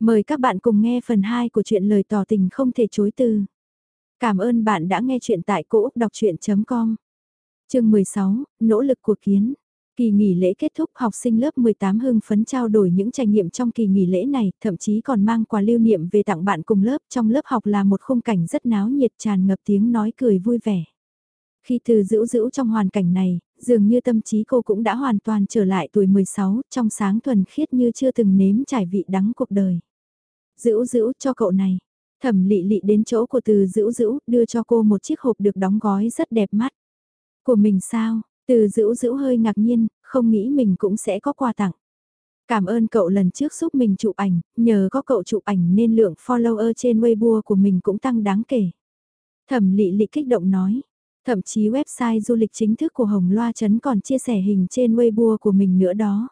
Mời các bạn cùng nghe phần 2 của truyện lời tỏ tình không thể chối từ. Cảm ơn bạn đã nghe chuyện tại cỗ đọc chuyện.com. Chương 16, Nỗ lực của kiến. Kỳ nghỉ lễ kết thúc học sinh lớp 18 hưng phấn trao đổi những trải nghiệm trong kỳ nghỉ lễ này, thậm chí còn mang quà lưu niệm về tặng bạn cùng lớp. Trong lớp học là một khung cảnh rất náo nhiệt tràn ngập tiếng nói cười vui vẻ. Khi từ dữ dữ trong hoàn cảnh này, dường như tâm trí cô cũng đã hoàn toàn trở lại tuổi 16, trong sáng thuần khiết như chưa từng nếm trải vị đắng cuộc đời. Dữ dữ cho cậu này. Thẩm lị lị đến chỗ của từ dữ dữ, đưa cho cô một chiếc hộp được đóng gói rất đẹp mắt. Của mình sao? Từ dữ dữ hơi ngạc nhiên, không nghĩ mình cũng sẽ có quà tặng. Cảm ơn cậu lần trước giúp mình chụp ảnh, nhờ có cậu chụp ảnh nên lượng follower trên Weibo của mình cũng tăng đáng kể. Thẩm lị lị kích động nói. Thậm chí website du lịch chính thức của Hồng Loa Trấn còn chia sẻ hình trên Weibo của mình nữa đó.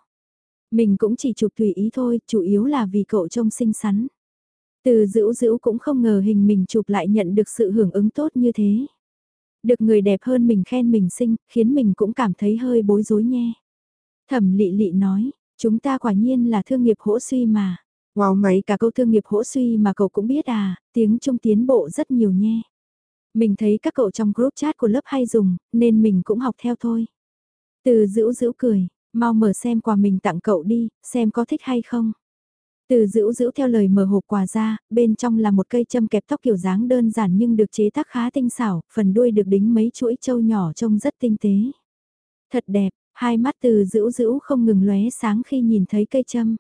Mình cũng chỉ chụp tùy ý thôi, chủ yếu là vì cậu trông xinh xắn. Từ dữ dữ cũng không ngờ hình mình chụp lại nhận được sự hưởng ứng tốt như thế. Được người đẹp hơn mình khen mình xinh, khiến mình cũng cảm thấy hơi bối rối nhé. Thẩm lị lị nói, chúng ta quả nhiên là thương nghiệp hỗ suy mà. Wow mấy cả câu thương nghiệp hỗ suy mà cậu cũng biết à, tiếng Trung tiến bộ rất nhiều nhé. Mình thấy các cậu trong group chat của lớp hay dùng, nên mình cũng học theo thôi. Từ dữ dữ cười, mau mở xem quà mình tặng cậu đi, xem có thích hay không. Từ dữ dữ theo lời mở hộp quà ra, bên trong là một cây châm kẹp tóc kiểu dáng đơn giản nhưng được chế tác khá tinh xảo, phần đuôi được đính mấy chuỗi châu nhỏ trông rất tinh tế. Thật đẹp, hai mắt từ dữ dữ không ngừng lóe sáng khi nhìn thấy cây châm.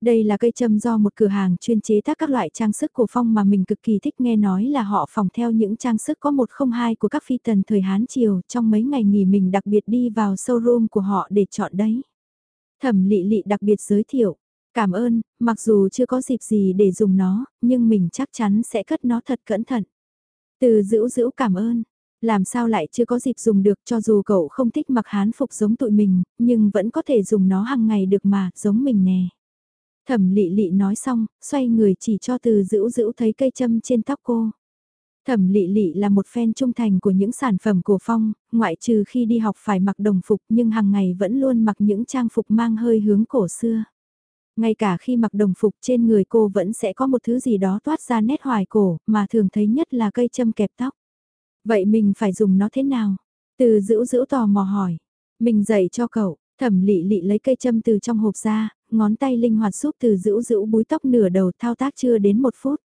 Đây là cây châm do một cửa hàng chuyên chế tác các loại trang sức của Phong mà mình cực kỳ thích nghe nói là họ phòng theo những trang sức có một không hai của các phi tần thời Hán Triều trong mấy ngày nghỉ mình đặc biệt đi vào showroom của họ để chọn đấy. Thẩm lị lị đặc biệt giới thiệu, cảm ơn, mặc dù chưa có dịp gì để dùng nó, nhưng mình chắc chắn sẽ cất nó thật cẩn thận. Từ dữ dữ cảm ơn, làm sao lại chưa có dịp dùng được cho dù cậu không thích mặc hán phục giống tụi mình, nhưng vẫn có thể dùng nó hàng ngày được mà, giống mình nè. Thẩm lị lị nói xong, xoay người chỉ cho từ dữ dữ thấy cây châm trên tóc cô. Thẩm lị lị là một fan trung thành của những sản phẩm của Phong, ngoại trừ khi đi học phải mặc đồng phục nhưng hàng ngày vẫn luôn mặc những trang phục mang hơi hướng cổ xưa. Ngay cả khi mặc đồng phục trên người cô vẫn sẽ có một thứ gì đó toát ra nét hoài cổ, mà thường thấy nhất là cây châm kẹp tóc. Vậy mình phải dùng nó thế nào? Từ dữ dữ tò mò hỏi. Mình dạy cho cậu, thẩm lị lị lấy cây châm từ trong hộp ra, ngón tay linh hoạt giúp từ dữ dữ búi tóc nửa đầu thao tác chưa đến một phút.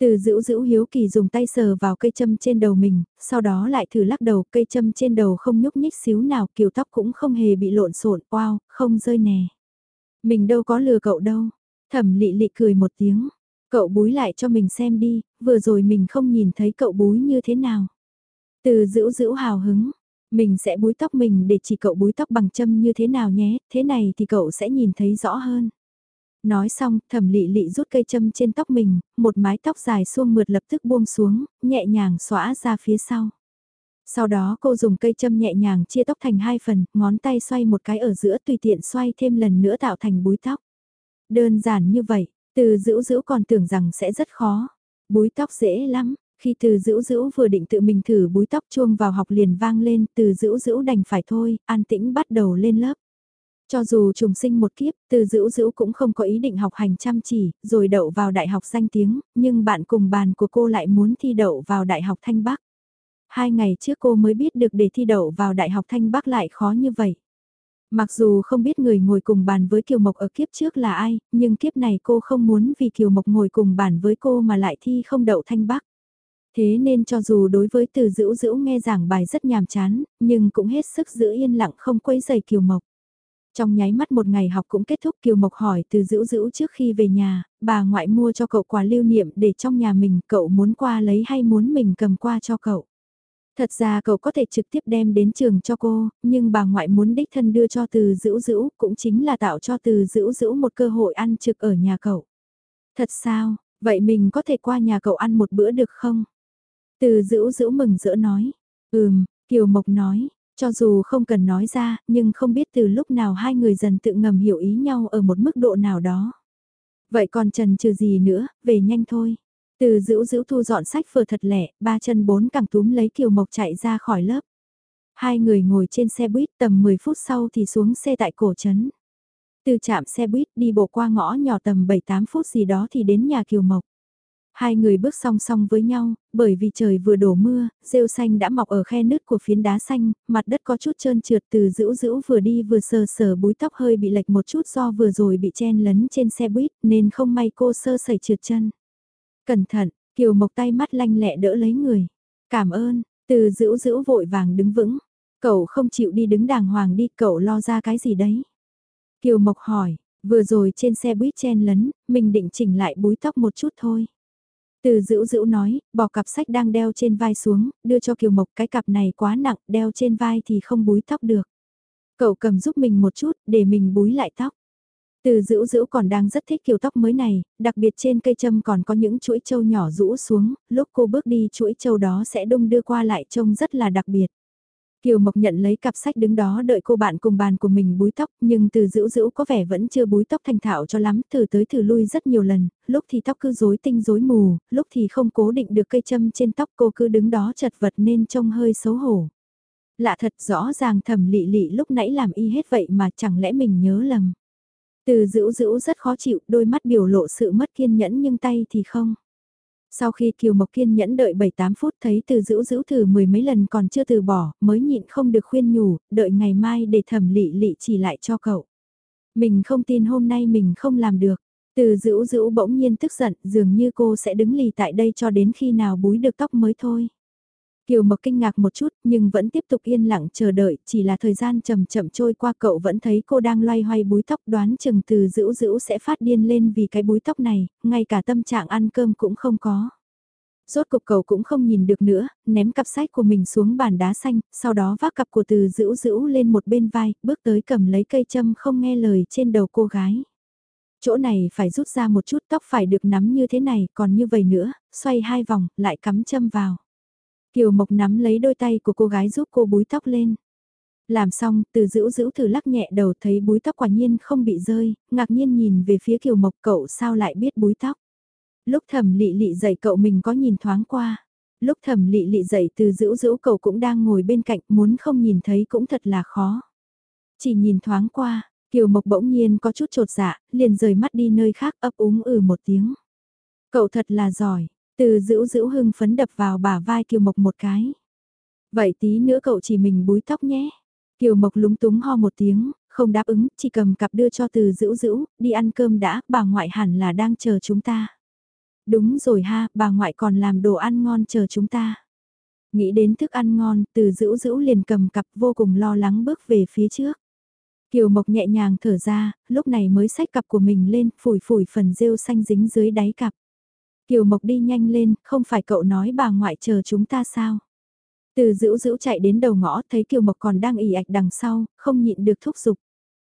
Từ dữ dữ hiếu kỳ dùng tay sờ vào cây châm trên đầu mình, sau đó lại thử lắc đầu cây châm trên đầu không nhúc nhích xíu nào kiểu tóc cũng không hề bị lộn xộn wow, không rơi nè. Mình đâu có lừa cậu đâu. Thẩm lị lị cười một tiếng. Cậu búi lại cho mình xem đi, vừa rồi mình không nhìn thấy cậu búi như thế nào. Từ giữ giữ hào hứng, mình sẽ búi tóc mình để chỉ cậu búi tóc bằng châm như thế nào nhé, thế này thì cậu sẽ nhìn thấy rõ hơn. Nói xong, thẩm lị lị rút cây châm trên tóc mình, một mái tóc dài xuông mượt lập tức buông xuống, nhẹ nhàng xóa ra phía sau. Sau đó cô dùng cây châm nhẹ nhàng chia tóc thành hai phần, ngón tay xoay một cái ở giữa tùy tiện xoay thêm lần nữa tạo thành búi tóc. Đơn giản như vậy, từ dữ dữ còn tưởng rằng sẽ rất khó. Búi tóc dễ lắm, khi từ dữ dữ vừa định tự mình thử búi tóc chuông vào học liền vang lên, từ dữ dữ đành phải thôi, an tĩnh bắt đầu lên lớp. Cho dù trùng sinh một kiếp, từ dữ dữ cũng không có ý định học hành chăm chỉ, rồi đậu vào đại học danh tiếng, nhưng bạn cùng bàn của cô lại muốn thi đậu vào đại học Thanh Bắc. Hai ngày trước cô mới biết được để thi đậu vào đại học Thanh Bắc lại khó như vậy. Mặc dù không biết người ngồi cùng bàn với Kiều Mộc ở kiếp trước là ai, nhưng kiếp này cô không muốn vì Kiều Mộc ngồi cùng bàn với cô mà lại thi không đậu Thanh Bắc. Thế nên cho dù đối với từ dữ dữ nghe giảng bài rất nhàm chán, nhưng cũng hết sức giữ yên lặng không quấy giày Kiều Mộc. Trong nháy mắt một ngày học cũng kết thúc Kiều Mộc hỏi từ dữ dữ trước khi về nhà, bà ngoại mua cho cậu quà lưu niệm để trong nhà mình cậu muốn qua lấy hay muốn mình cầm qua cho cậu. Thật ra cậu có thể trực tiếp đem đến trường cho cô, nhưng bà ngoại muốn đích thân đưa cho từ dữ dữ cũng chính là tạo cho từ dữ dữ một cơ hội ăn trực ở nhà cậu. Thật sao, vậy mình có thể qua nhà cậu ăn một bữa được không? Từ dữ dữ mừng rỡ nói. Ừm, Kiều Mộc nói, cho dù không cần nói ra, nhưng không biết từ lúc nào hai người dần tự ngầm hiểu ý nhau ở một mức độ nào đó. Vậy còn trần trừ gì nữa, về nhanh thôi. Từ giữ giữ thu dọn sách vừa thật lẻ, ba chân bốn cẳng túm lấy Kiều Mộc chạy ra khỏi lớp. Hai người ngồi trên xe buýt tầm 10 phút sau thì xuống xe tại cổ trấn. Từ trạm xe buýt đi bộ qua ngõ nhỏ tầm 7-8 phút gì đó thì đến nhà Kiều Mộc. Hai người bước song song với nhau, bởi vì trời vừa đổ mưa, rêu xanh đã mọc ở khe nứt của phiến đá xanh, mặt đất có chút trơn trượt từ dữ dữ vừa đi vừa sờ sờ búi tóc hơi bị lệch một chút do vừa rồi bị chen lấn trên xe buýt nên không may cô sơ sẩy trượt chân. Cẩn thận, Kiều Mộc tay mắt lanh lẹ đỡ lấy người. Cảm ơn, từ dữ dữ vội vàng đứng vững. Cậu không chịu đi đứng đàng hoàng đi, cậu lo ra cái gì đấy? Kiều Mộc hỏi, vừa rồi trên xe buýt chen lấn, mình định chỉnh lại búi tóc một chút thôi. Từ dữ dữ nói, bỏ cặp sách đang đeo trên vai xuống, đưa cho Kiều Mộc cái cặp này quá nặng, đeo trên vai thì không búi tóc được. Cậu cầm giúp mình một chút, để mình búi lại tóc. Từ dữ dữ còn đang rất thích kiểu tóc mới này, đặc biệt trên cây châm còn có những chuỗi châu nhỏ rũ xuống, lúc cô bước đi chuỗi châu đó sẽ đung đưa qua lại trông rất là đặc biệt. Kiều Mộc nhận lấy cặp sách đứng đó đợi cô bạn cùng bàn của mình búi tóc, nhưng từ dữ dữ có vẻ vẫn chưa búi tóc thành thạo cho lắm, thử tới thử lui rất nhiều lần, lúc thì tóc cứ rối tinh rối mù, lúc thì không cố định được cây châm trên tóc cô cứ đứng đó chật vật nên trông hơi xấu hổ. Lạ thật rõ ràng thầm lị lị lúc nãy làm y hết vậy mà chẳng lẽ mình nhớ lầm. Từ dữ dữ rất khó chịu, đôi mắt biểu lộ sự mất kiên nhẫn nhưng tay thì không. Sau khi Kiều Mộc kiên nhẫn đợi 7-8 phút thấy từ dữ dữ thử mười mấy lần còn chưa từ bỏ, mới nhịn không được khuyên nhủ, đợi ngày mai để thẩm lị lị chỉ lại cho cậu. Mình không tin hôm nay mình không làm được. Từ dữ dữ bỗng nhiên tức giận, dường như cô sẽ đứng lì tại đây cho đến khi nào búi được tóc mới thôi. Kiều Mộc kinh ngạc một chút nhưng vẫn tiếp tục yên lặng chờ đợi, chỉ là thời gian chậm chậm trôi qua cậu vẫn thấy cô đang loay hoay búi tóc đoán chừng từ dữ dữ sẽ phát điên lên vì cái búi tóc này, ngay cả tâm trạng ăn cơm cũng không có. Rốt cục cậu cũng không nhìn được nữa, ném cặp sách của mình xuống bàn đá xanh, sau đó vác cặp của từ dữ dữ lên một bên vai, bước tới cầm lấy cây châm không nghe lời trên đầu cô gái. Chỗ này phải rút ra một chút tóc phải được nắm như thế này, còn như vậy nữa, xoay hai vòng, lại cắm châm vào. Kiều Mộc nắm lấy đôi tay của cô gái giúp cô búi tóc lên. Làm xong, từ dữ dữ thử lắc nhẹ đầu thấy búi tóc quả nhiên không bị rơi, ngạc nhiên nhìn về phía Kiều Mộc cậu sao lại biết búi tóc. Lúc thẩm lị lị dậy cậu mình có nhìn thoáng qua. Lúc thẩm lị lị dậy từ dữ dữ cậu cũng đang ngồi bên cạnh muốn không nhìn thấy cũng thật là khó. Chỉ nhìn thoáng qua, Kiều Mộc bỗng nhiên có chút trột dạ, liền rời mắt đi nơi khác ấp úng ừ một tiếng. Cậu thật là giỏi, từ dữ dữ hưng phấn đập vào bả vai Kiều Mộc một cái. Vậy tí nữa cậu chỉ mình búi tóc nhé. Kiều Mộc lúng túng ho một tiếng, không đáp ứng, chỉ cầm cặp đưa cho từ dữ dữ, đi ăn cơm đã, bà ngoại hẳn là đang chờ chúng ta. Đúng rồi ha, bà ngoại còn làm đồ ăn ngon chờ chúng ta. Nghĩ đến thức ăn ngon, từ dữ dữ liền cầm cặp vô cùng lo lắng bước về phía trước. Kiều Mộc nhẹ nhàng thở ra, lúc này mới xách cặp của mình lên, phủi phủi phần rêu xanh dính dưới đáy cặp. Kiều Mộc đi nhanh lên, không phải cậu nói bà ngoại chờ chúng ta sao? Từ dữ dữ chạy đến đầu ngõ thấy Kiều Mộc còn đang ỉ ạch đằng sau, không nhịn được thúc giục.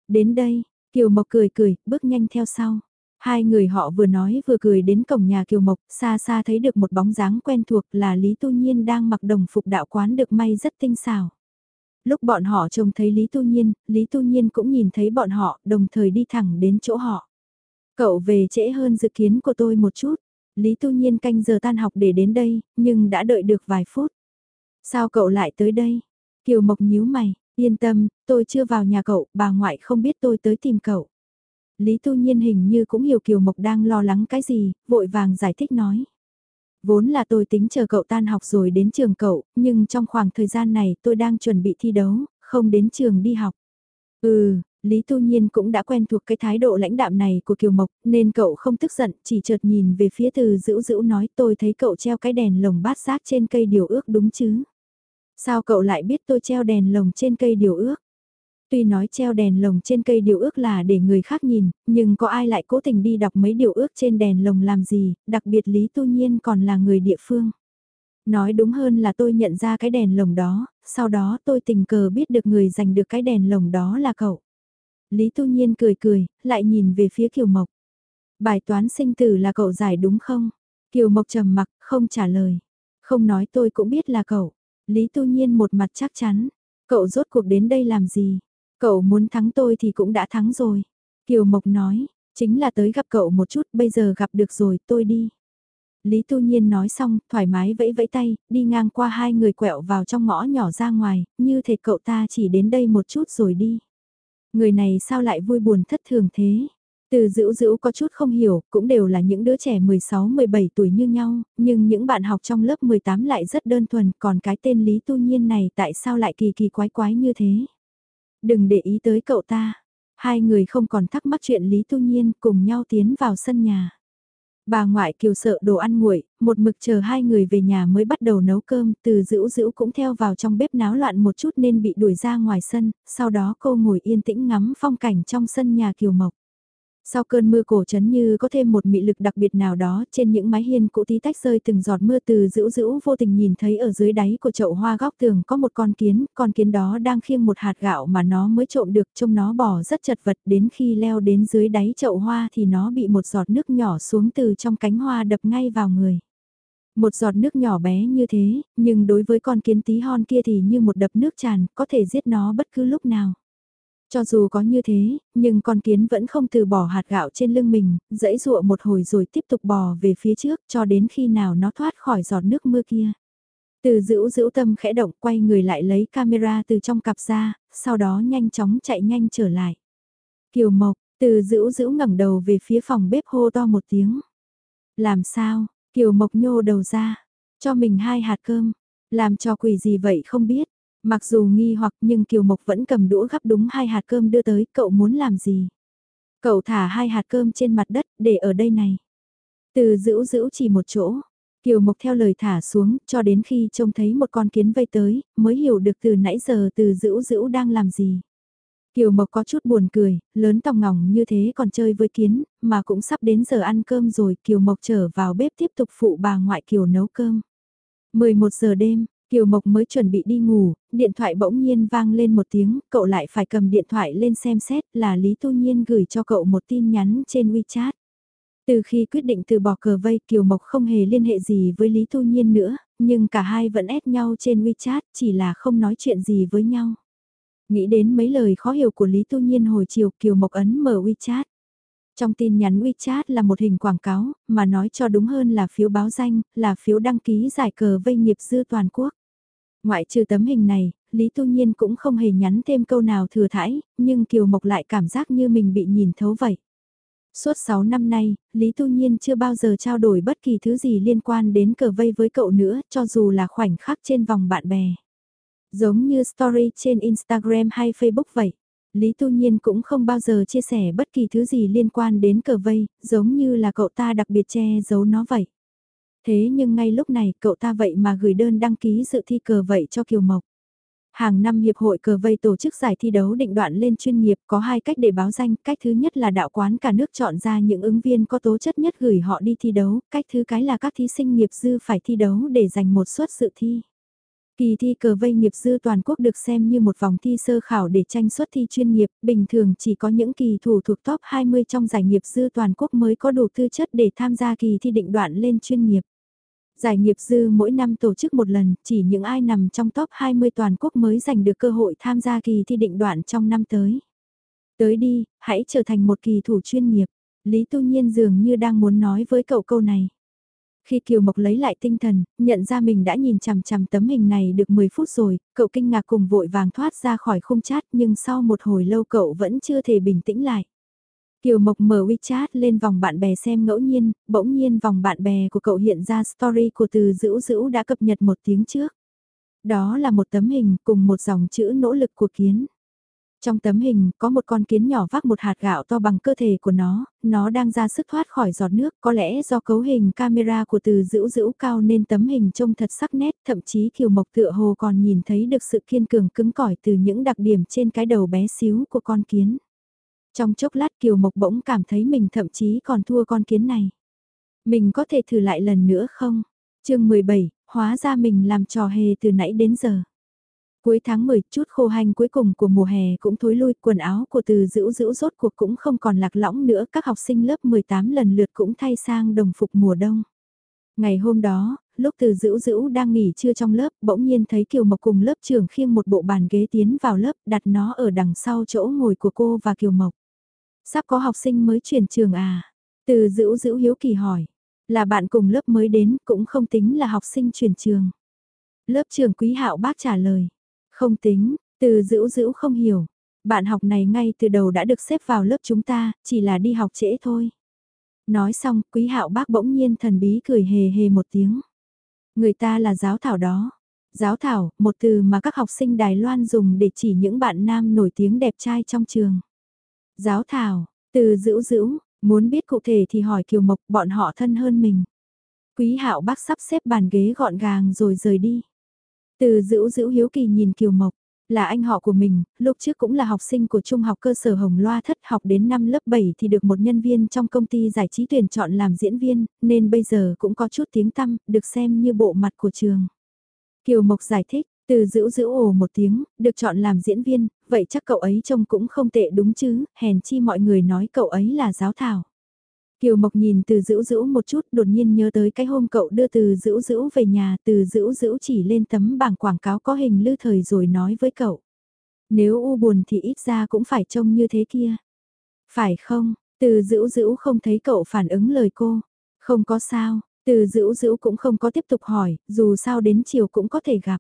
Đến đây, Kiều Mộc cười cười, bước nhanh theo sau. Hai người họ vừa nói vừa cười đến cổng nhà Kiều Mộc, xa xa thấy được một bóng dáng quen thuộc là Lý Tu Nhiên đang mặc đồng phục đạo quán được may rất tinh xảo. Lúc bọn họ trông thấy Lý Tu Nhiên, Lý Tu Nhiên cũng nhìn thấy bọn họ, đồng thời đi thẳng đến chỗ họ. Cậu về trễ hơn dự kiến của tôi một chút. Lý Tu Nhiên canh giờ tan học để đến đây, nhưng đã đợi được vài phút. Sao cậu lại tới đây? Kiều Mộc nhíu mày, yên tâm, tôi chưa vào nhà cậu, bà ngoại không biết tôi tới tìm cậu. Lý Tu Nhiên hình như cũng hiểu Kiều Mộc đang lo lắng cái gì, vội vàng giải thích nói. Vốn là tôi tính chờ cậu tan học rồi đến trường cậu, nhưng trong khoảng thời gian này tôi đang chuẩn bị thi đấu, không đến trường đi học. Ừ, Lý Tu Nhiên cũng đã quen thuộc cái thái độ lãnh đạm này của Kiều Mộc, nên cậu không tức giận, chỉ chợt nhìn về phía từ dữ dữ nói tôi thấy cậu treo cái đèn lồng bát giác trên cây điều ước đúng chứ. Sao cậu lại biết tôi treo đèn lồng trên cây điều ước? Tuy nói treo đèn lồng trên cây điều ước là để người khác nhìn, nhưng có ai lại cố tình đi đọc mấy điều ước trên đèn lồng làm gì, đặc biệt Lý Tu Nhiên còn là người địa phương. Nói đúng hơn là tôi nhận ra cái đèn lồng đó, sau đó tôi tình cờ biết được người giành được cái đèn lồng đó là cậu. Lý Tu Nhiên cười cười, lại nhìn về phía Kiều Mộc. Bài toán sinh tử là cậu giải đúng không? Kiều Mộc trầm mặc, không trả lời. Không nói tôi cũng biết là cậu. Lý Tu Nhiên một mặt chắc chắn. Cậu rốt cuộc đến đây làm gì? Cậu muốn thắng tôi thì cũng đã thắng rồi. Kiều Mộc nói, chính là tới gặp cậu một chút, bây giờ gặp được rồi, tôi đi. Lý Tu Nhiên nói xong, thoải mái vẫy vẫy tay, đi ngang qua hai người quẹo vào trong ngõ nhỏ ra ngoài, như thể cậu ta chỉ đến đây một chút rồi đi. Người này sao lại vui buồn thất thường thế? Từ dữ dữ có chút không hiểu, cũng đều là những đứa trẻ 16-17 tuổi như nhau, nhưng những bạn học trong lớp 18 lại rất đơn thuần, còn cái tên Lý Tu Nhiên này tại sao lại kỳ kỳ quái quái như thế? Đừng để ý tới cậu ta. Hai người không còn thắc mắc chuyện Lý Tu Nhiên cùng nhau tiến vào sân nhà. Bà ngoại kiều sợ đồ ăn nguội, một mực chờ hai người về nhà mới bắt đầu nấu cơm, từ dữ dữ cũng theo vào trong bếp náo loạn một chút nên bị đuổi ra ngoài sân, sau đó cô ngồi yên tĩnh ngắm phong cảnh trong sân nhà kiều mộc. Sau cơn mưa cổ chấn như có thêm một mị lực đặc biệt nào đó trên những mái hiên cũ tí tách rơi từng giọt mưa từ dữ dữ vô tình nhìn thấy ở dưới đáy của chậu hoa góc tường có một con kiến, con kiến đó đang khiêng một hạt gạo mà nó mới trộm được trông nó bỏ rất chật vật đến khi leo đến dưới đáy chậu hoa thì nó bị một giọt nước nhỏ xuống từ trong cánh hoa đập ngay vào người. Một giọt nước nhỏ bé như thế, nhưng đối với con kiến tí hon kia thì như một đập nước tràn, có thể giết nó bất cứ lúc nào. Cho dù có như thế, nhưng con kiến vẫn không từ bỏ hạt gạo trên lưng mình, dẫy dụa một hồi rồi tiếp tục bò về phía trước cho đến khi nào nó thoát khỏi giọt nước mưa kia. Từ giữ giữ tâm khẽ động quay người lại lấy camera từ trong cặp ra, sau đó nhanh chóng chạy nhanh trở lại. Kiều Mộc, từ giữ giữ ngẩng đầu về phía phòng bếp hô to một tiếng. Làm sao, Kiều Mộc nhô đầu ra, cho mình hai hạt cơm, làm cho quỷ gì vậy không biết. Mặc dù nghi hoặc nhưng Kiều Mộc vẫn cầm đũa gắp đúng hai hạt cơm đưa tới, cậu muốn làm gì? Cậu thả hai hạt cơm trên mặt đất, để ở đây này. Từ giữ giữ chỉ một chỗ, Kiều Mộc theo lời thả xuống, cho đến khi trông thấy một con kiến vây tới, mới hiểu được từ nãy giờ từ giữ giữ đang làm gì. Kiều Mộc có chút buồn cười, lớn tòng ngỏng như thế còn chơi với kiến, mà cũng sắp đến giờ ăn cơm rồi, Kiều Mộc trở vào bếp tiếp tục phụ bà ngoại Kiều nấu cơm. 11 giờ đêm, Kiều Mộc mới chuẩn bị đi ngủ, điện thoại bỗng nhiên vang lên một tiếng, cậu lại phải cầm điện thoại lên xem xét là Lý Tu Nhiên gửi cho cậu một tin nhắn trên WeChat. Từ khi quyết định từ bỏ cờ vây Kiều Mộc không hề liên hệ gì với Lý Tu Nhiên nữa, nhưng cả hai vẫn ép nhau trên WeChat chỉ là không nói chuyện gì với nhau. Nghĩ đến mấy lời khó hiểu của Lý Tu Nhiên hồi chiều Kiều Mộc ấn mở WeChat. Trong tin nhắn WeChat là một hình quảng cáo, mà nói cho đúng hơn là phiếu báo danh, là phiếu đăng ký giải cờ vây nghiệp dư toàn quốc. Ngoại trừ tấm hình này, Lý Tu Nhiên cũng không hề nhắn thêm câu nào thừa thãi, nhưng Kiều Mộc lại cảm giác như mình bị nhìn thấu vậy. Suốt 6 năm nay, Lý Tu Nhiên chưa bao giờ trao đổi bất kỳ thứ gì liên quan đến cờ vây với cậu nữa, cho dù là khoảnh khắc trên vòng bạn bè. Giống như story trên Instagram hay Facebook vậy. Lý Tu Nhiên cũng không bao giờ chia sẻ bất kỳ thứ gì liên quan đến cờ vây, giống như là cậu ta đặc biệt che giấu nó vậy. Thế nhưng ngay lúc này cậu ta vậy mà gửi đơn đăng ký dự thi cờ vậy cho Kiều Mộc. Hàng năm Hiệp hội cờ vây tổ chức giải thi đấu định đoạn lên chuyên nghiệp có hai cách để báo danh. Cách thứ nhất là đạo quán cả nước chọn ra những ứng viên có tố chất nhất gửi họ đi thi đấu. Cách thứ cái là các thí sinh nghiệp dư phải thi đấu để giành một suất dự thi. Kỳ thi cờ vây nghiệp dư toàn quốc được xem như một vòng thi sơ khảo để tranh suất thi chuyên nghiệp, bình thường chỉ có những kỳ thủ thuộc top 20 trong giải nghiệp dư toàn quốc mới có đủ tư chất để tham gia kỳ thi định đoạn lên chuyên nghiệp. Giải nghiệp dư mỗi năm tổ chức một lần, chỉ những ai nằm trong top 20 toàn quốc mới giành được cơ hội tham gia kỳ thi định đoạn trong năm tới. Tới đi, hãy trở thành một kỳ thủ chuyên nghiệp. Lý Tu Nhiên dường như đang muốn nói với cậu câu này. Khi Kiều Mộc lấy lại tinh thần, nhận ra mình đã nhìn chằm chằm tấm hình này được 10 phút rồi, cậu kinh ngạc cùng vội vàng thoát ra khỏi khung chat nhưng sau một hồi lâu cậu vẫn chưa thể bình tĩnh lại. Kiều Mộc mở WeChat lên vòng bạn bè xem ngẫu nhiên, bỗng nhiên vòng bạn bè của cậu hiện ra story của từ dữ dữ đã cập nhật một tiếng trước. Đó là một tấm hình cùng một dòng chữ nỗ lực của kiến. Trong tấm hình có một con kiến nhỏ vác một hạt gạo to bằng cơ thể của nó, nó đang ra sức thoát khỏi giọt nước, có lẽ do cấu hình camera của từ dữ dữ cao nên tấm hình trông thật sắc nét, thậm chí Kiều Mộc tựa hồ còn nhìn thấy được sự kiên cường cứng cỏi từ những đặc điểm trên cái đầu bé xíu của con kiến. Trong chốc lát Kiều Mộc bỗng cảm thấy mình thậm chí còn thua con kiến này. Mình có thể thử lại lần nữa không? chương 17, hóa ra mình làm trò hề từ nãy đến giờ. Cuối tháng 10, chút khô hành cuối cùng của mùa hè cũng thối lui, quần áo của từ giữ giữ rốt cuộc cũng không còn lạc lõng nữa, các học sinh lớp 18 lần lượt cũng thay sang đồng phục mùa đông. Ngày hôm đó, lúc từ dữ dữ đang nghỉ trưa trong lớp, bỗng nhiên thấy Kiều Mộc cùng lớp trưởng khiêng một bộ bàn ghế tiến vào lớp, đặt nó ở đằng sau chỗ ngồi của cô và Kiều Mộc. Sắp có học sinh mới chuyển trường à? Từ dữ dữ hiếu kỳ hỏi. Là bạn cùng lớp mới đến, cũng không tính là học sinh chuyển trường. Lớp trưởng quý hạo bác trả lời. Không tính, từ dữ dữ không hiểu. Bạn học này ngay từ đầu đã được xếp vào lớp chúng ta, chỉ là đi học trễ thôi. Nói xong, quý hạo bác bỗng nhiên thần bí cười hề hề một tiếng. Người ta là giáo thảo đó. Giáo thảo, một từ mà các học sinh Đài Loan dùng để chỉ những bạn nam nổi tiếng đẹp trai trong trường. Giáo thảo, từ dữ dữ, muốn biết cụ thể thì hỏi Kiều Mộc bọn họ thân hơn mình. Quý hạo bác sắp xếp bàn ghế gọn gàng rồi rời đi. Từ dữ dữ hiếu kỳ nhìn Kiều Mộc, là anh họ của mình, lúc trước cũng là học sinh của trung học cơ sở Hồng Loa thất học đến năm lớp 7 thì được một nhân viên trong công ty giải trí tuyển chọn làm diễn viên, nên bây giờ cũng có chút tiếng tăm, được xem như bộ mặt của trường. Kiều Mộc giải thích, từ giữ giữ ồ một tiếng, được chọn làm diễn viên, vậy chắc cậu ấy trông cũng không tệ đúng chứ, hèn chi mọi người nói cậu ấy là giáo thảo. Kiều Mộc nhìn từ dữ dữ một chút đột nhiên nhớ tới cái hôm cậu đưa từ dữ dữ về nhà từ dữ dữ chỉ lên tấm bảng quảng cáo có hình lư thời rồi nói với cậu. Nếu u buồn thì ít ra cũng phải trông như thế kia. Phải không, từ dữ dữ không thấy cậu phản ứng lời cô. Không có sao, từ dữ dữ cũng không có tiếp tục hỏi, dù sao đến chiều cũng có thể gặp.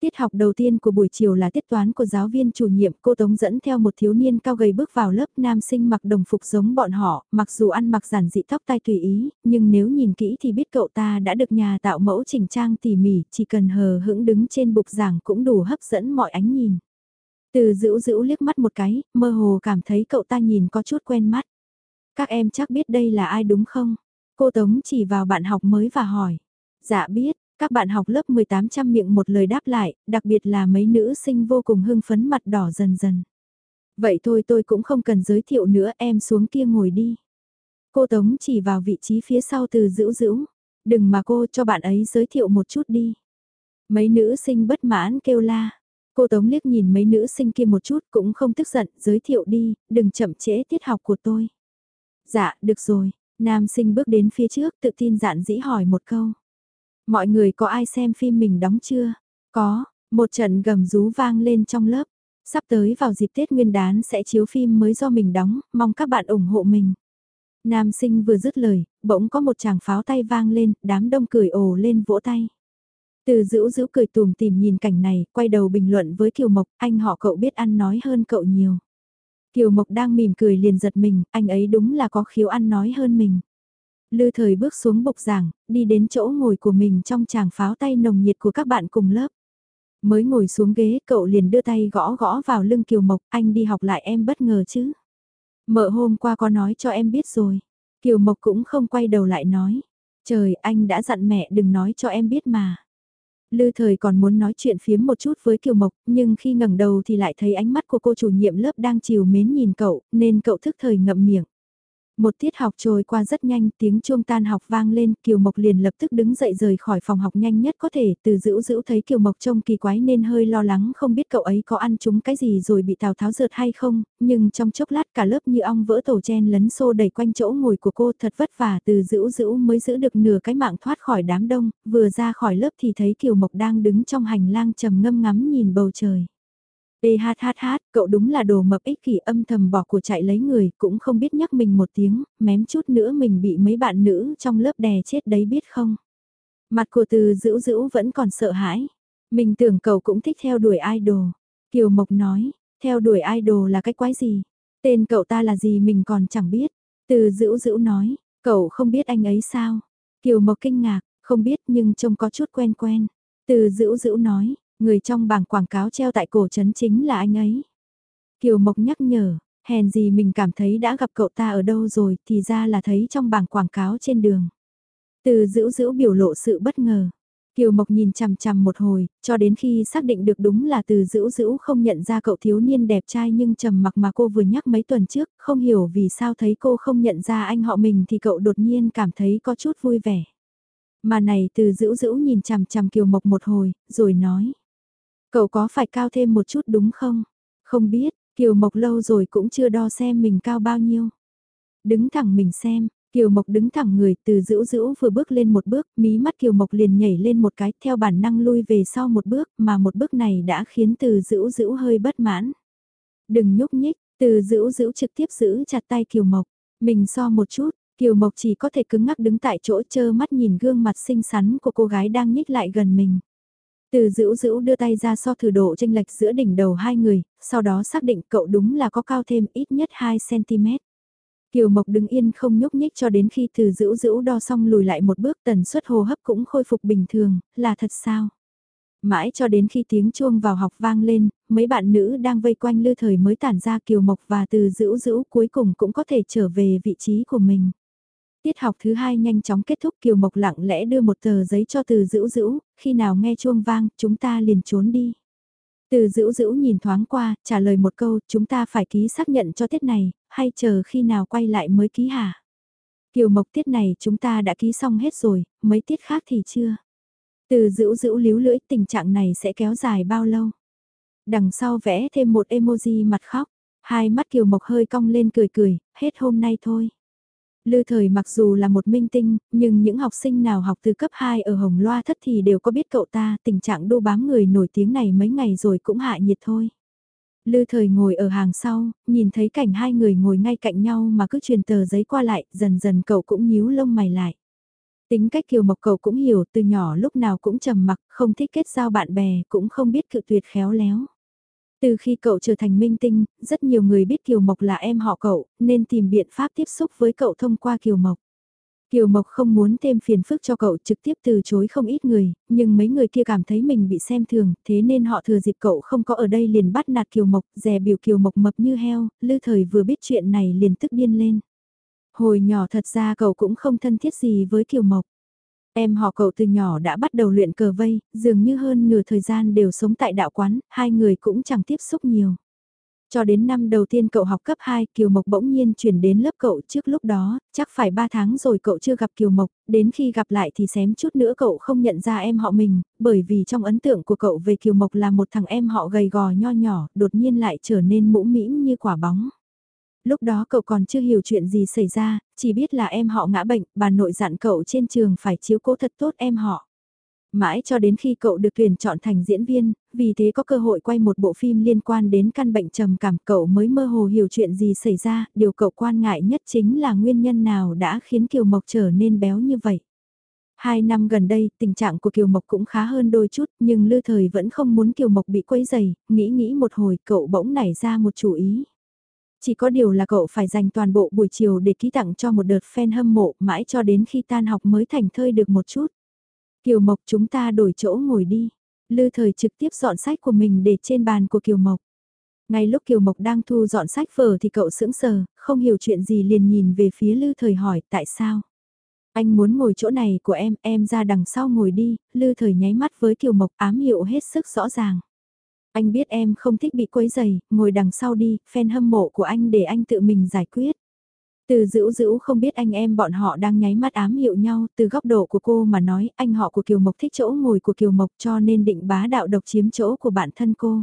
Tiết học đầu tiên của buổi chiều là tiết toán của giáo viên chủ nhiệm cô Tống dẫn theo một thiếu niên cao gầy bước vào lớp nam sinh mặc đồng phục giống bọn họ, mặc dù ăn mặc giản dị tóc tai tùy ý, nhưng nếu nhìn kỹ thì biết cậu ta đã được nhà tạo mẫu chỉnh trang tỉ mỉ, chỉ cần hờ hững đứng trên bục giảng cũng đủ hấp dẫn mọi ánh nhìn. Từ dữ dữ liếc mắt một cái, mơ hồ cảm thấy cậu ta nhìn có chút quen mắt. Các em chắc biết đây là ai đúng không? Cô Tống chỉ vào bạn học mới và hỏi. Dạ biết, các bạn học lớp 18 trăm miệng một lời đáp lại, đặc biệt là mấy nữ sinh vô cùng hưng phấn mặt đỏ dần dần. Vậy thôi tôi cũng không cần giới thiệu nữa em xuống kia ngồi đi. Cô Tống chỉ vào vị trí phía sau từ dữ dữ. Đừng mà cô cho bạn ấy giới thiệu một chút đi. Mấy nữ sinh bất mãn kêu la. Cô Tống liếc nhìn mấy nữ sinh kia một chút cũng không tức giận, giới thiệu đi, đừng chậm trễ tiết học của tôi. Dạ, được rồi, nam sinh bước đến phía trước tự tin dạn dĩ hỏi một câu. Mọi người có ai xem phim mình đóng chưa? Có, một trận gầm rú vang lên trong lớp. Sắp tới vào dịp Tết Nguyên đán sẽ chiếu phim mới do mình đóng, mong các bạn ủng hộ mình. Nam sinh vừa dứt lời, bỗng có một chàng pháo tay vang lên, đám đông cười ồ lên vỗ tay. Từ dữ dữ cười tùm tìm nhìn cảnh này, quay đầu bình luận với Kiều Mộc, anh họ cậu biết ăn nói hơn cậu nhiều. Kiều Mộc đang mỉm cười liền giật mình, anh ấy đúng là có khiếu ăn nói hơn mình. Lư thời bước xuống bục giảng, đi đến chỗ ngồi của mình trong tràng pháo tay nồng nhiệt của các bạn cùng lớp. Mới ngồi xuống ghế cậu liền đưa tay gõ gõ vào lưng Kiều Mộc, anh đi học lại em bất ngờ chứ. Mợ hôm qua có nói cho em biết rồi. Kiều Mộc cũng không quay đầu lại nói. Trời, anh đã dặn mẹ đừng nói cho em biết mà. Lư thời còn muốn nói chuyện phiếm một chút với Kiều Mộc, nhưng khi ngẩng đầu thì lại thấy ánh mắt của cô chủ nhiệm lớp đang chiều mến nhìn cậu, nên cậu thức thời ngậm miệng. Một tiết học trôi qua rất nhanh, tiếng chuông tan học vang lên, Kiều Mộc liền lập tức đứng dậy rời khỏi phòng học nhanh nhất có thể, từ dữ dữ thấy Kiều Mộc trông kỳ quái nên hơi lo lắng không biết cậu ấy có ăn chúng cái gì rồi bị Tào Tháo rượt hay không, nhưng trong chốc lát cả lớp như ong vỡ tổ chen lấn xô đẩy quanh chỗ ngồi của cô thật vất vả từ dữ dữ mới giữ được nửa cái mạng thoát khỏi đám đông, vừa ra khỏi lớp thì thấy Kiều Mộc đang đứng trong hành lang trầm ngâm ngắm nhìn bầu trời. Ê hát hát hát, cậu đúng là đồ mập ích kỷ âm thầm bỏ của chạy lấy người, cũng không biết nhắc mình một tiếng, mém chút nữa mình bị mấy bạn nữ trong lớp đè chết đấy biết không. Mặt của từ dữ dữ vẫn còn sợ hãi. Mình tưởng cậu cũng thích theo đuổi idol. Kiều Mộc nói, theo đuổi idol là cái quái gì? Tên cậu ta là gì mình còn chẳng biết. Từ dữ dữ nói, cậu không biết anh ấy sao? Kiều Mộc kinh ngạc, không biết nhưng trông có chút quen quen. Từ dữ dữ nói, Người trong bảng quảng cáo treo tại cổ trấn chính là anh ấy. Kiều Mộc nhắc nhở, hèn gì mình cảm thấy đã gặp cậu ta ở đâu rồi thì ra là thấy trong bảng quảng cáo trên đường. Từ dữ dữ biểu lộ sự bất ngờ. Kiều Mộc nhìn chằm chằm một hồi, cho đến khi xác định được đúng là từ dữ dữ không nhận ra cậu thiếu niên đẹp trai nhưng trầm mặc mà cô vừa nhắc mấy tuần trước, không hiểu vì sao thấy cô không nhận ra anh họ mình thì cậu đột nhiên cảm thấy có chút vui vẻ. Mà này từ dữ dữ nhìn chằm chằm Kiều Mộc một hồi, rồi nói. Cậu có phải cao thêm một chút đúng không? Không biết, Kiều Mộc lâu rồi cũng chưa đo xem mình cao bao nhiêu. Đứng thẳng mình xem, Kiều Mộc đứng thẳng người từ dữ dữ vừa bước lên một bước, mí mắt Kiều Mộc liền nhảy lên một cái theo bản năng lui về sau một bước mà một bước này đã khiến từ dữ dữ hơi bất mãn. Đừng nhúc nhích, từ dữ dữ trực tiếp giữ chặt tay Kiều Mộc, mình so một chút, Kiều Mộc chỉ có thể cứng ngắc đứng tại chỗ chơ mắt nhìn gương mặt xinh xắn của cô gái đang nhích lại gần mình. Từ dữ dữ đưa tay ra so thử độ tranh lệch giữa đỉnh đầu hai người, sau đó xác định cậu đúng là có cao thêm ít nhất 2cm. Kiều Mộc đứng yên không nhúc nhích cho đến khi từ dữ dữ đo xong lùi lại một bước tần suất hô hấp cũng khôi phục bình thường, là thật sao? Mãi cho đến khi tiếng chuông vào học vang lên, mấy bạn nữ đang vây quanh lư thời mới tản ra Kiều Mộc và từ dữ dữ cuối cùng cũng có thể trở về vị trí của mình. Tiết học thứ hai nhanh chóng kết thúc Kiều Mộc lặng lẽ đưa một tờ giấy cho từ dữ dữ, khi nào nghe chuông vang, chúng ta liền trốn đi. Từ dữ dữ nhìn thoáng qua, trả lời một câu, chúng ta phải ký xác nhận cho tiết này, hay chờ khi nào quay lại mới ký hả? Kiều Mộc tiết này chúng ta đã ký xong hết rồi, mấy tiết khác thì chưa. Từ dữ dữ líu lưỡi tình trạng này sẽ kéo dài bao lâu? Đằng sau vẽ thêm một emoji mặt khóc, hai mắt Kiều Mộc hơi cong lên cười cười, hết hôm nay thôi. Lư thời mặc dù là một minh tinh, nhưng những học sinh nào học từ cấp 2 ở Hồng Loa thất thì đều có biết cậu ta, tình trạng đô bám người nổi tiếng này mấy ngày rồi cũng hạ nhiệt thôi. Lư thời ngồi ở hàng sau, nhìn thấy cảnh hai người ngồi ngay cạnh nhau mà cứ truyền tờ giấy qua lại, dần dần cậu cũng nhíu lông mày lại. Tính cách kiều mộc cậu cũng hiểu từ nhỏ lúc nào cũng trầm mặc, không thích kết giao bạn bè, cũng không biết cự tuyệt khéo léo. Từ khi cậu trở thành minh tinh, rất nhiều người biết Kiều Mộc là em họ cậu, nên tìm biện pháp tiếp xúc với cậu thông qua Kiều Mộc. Kiều Mộc không muốn thêm phiền phức cho cậu trực tiếp từ chối không ít người, nhưng mấy người kia cảm thấy mình bị xem thường, thế nên họ thừa dịp cậu không có ở đây liền bắt nạt Kiều Mộc, dè biểu Kiều Mộc mập như heo, lư thời vừa biết chuyện này liền tức điên lên. Hồi nhỏ thật ra cậu cũng không thân thiết gì với Kiều Mộc. Em họ cậu từ nhỏ đã bắt đầu luyện cờ vây, dường như hơn nửa thời gian đều sống tại đạo quán, hai người cũng chẳng tiếp xúc nhiều. Cho đến năm đầu tiên cậu học cấp 2, Kiều Mộc bỗng nhiên chuyển đến lớp cậu trước lúc đó, chắc phải 3 tháng rồi cậu chưa gặp Kiều Mộc, đến khi gặp lại thì xém chút nữa cậu không nhận ra em họ mình, bởi vì trong ấn tượng của cậu về Kiều Mộc là một thằng em họ gầy gò nho nhỏ, đột nhiên lại trở nên mũ mĩm như quả bóng. Lúc đó cậu còn chưa hiểu chuyện gì xảy ra, chỉ biết là em họ ngã bệnh, bà nội dặn cậu trên trường phải chiếu cố thật tốt em họ. Mãi cho đến khi cậu được tuyển chọn thành diễn viên, vì thế có cơ hội quay một bộ phim liên quan đến căn bệnh trầm cảm cậu mới mơ hồ hiểu chuyện gì xảy ra, điều cậu quan ngại nhất chính là nguyên nhân nào đã khiến Kiều Mộc trở nên béo như vậy. Hai năm gần đây, tình trạng của Kiều Mộc cũng khá hơn đôi chút, nhưng Lư Thời vẫn không muốn Kiều Mộc bị quấy dày, nghĩ nghĩ một hồi cậu bỗng nảy ra một chủ ý. Chỉ có điều là cậu phải dành toàn bộ buổi chiều để ký tặng cho một đợt fan hâm mộ mãi cho đến khi tan học mới thành thơi được một chút. Kiều Mộc chúng ta đổi chỗ ngồi đi. Lư thời trực tiếp dọn sách của mình để trên bàn của Kiều Mộc. Ngay lúc Kiều Mộc đang thu dọn sách vở thì cậu sững sờ, không hiểu chuyện gì liền nhìn về phía Lư thời hỏi tại sao. Anh muốn ngồi chỗ này của em, em ra đằng sau ngồi đi, Lư thời nháy mắt với Kiều Mộc ám hiệu hết sức rõ ràng. Anh biết em không thích bị quấy dày, ngồi đằng sau đi, fan hâm mộ của anh để anh tự mình giải quyết. Từ dữ dữ không biết anh em bọn họ đang nháy mắt ám hiệu nhau, từ góc độ của cô mà nói anh họ của Kiều Mộc thích chỗ ngồi của Kiều Mộc cho nên định bá đạo độc chiếm chỗ của bản thân cô.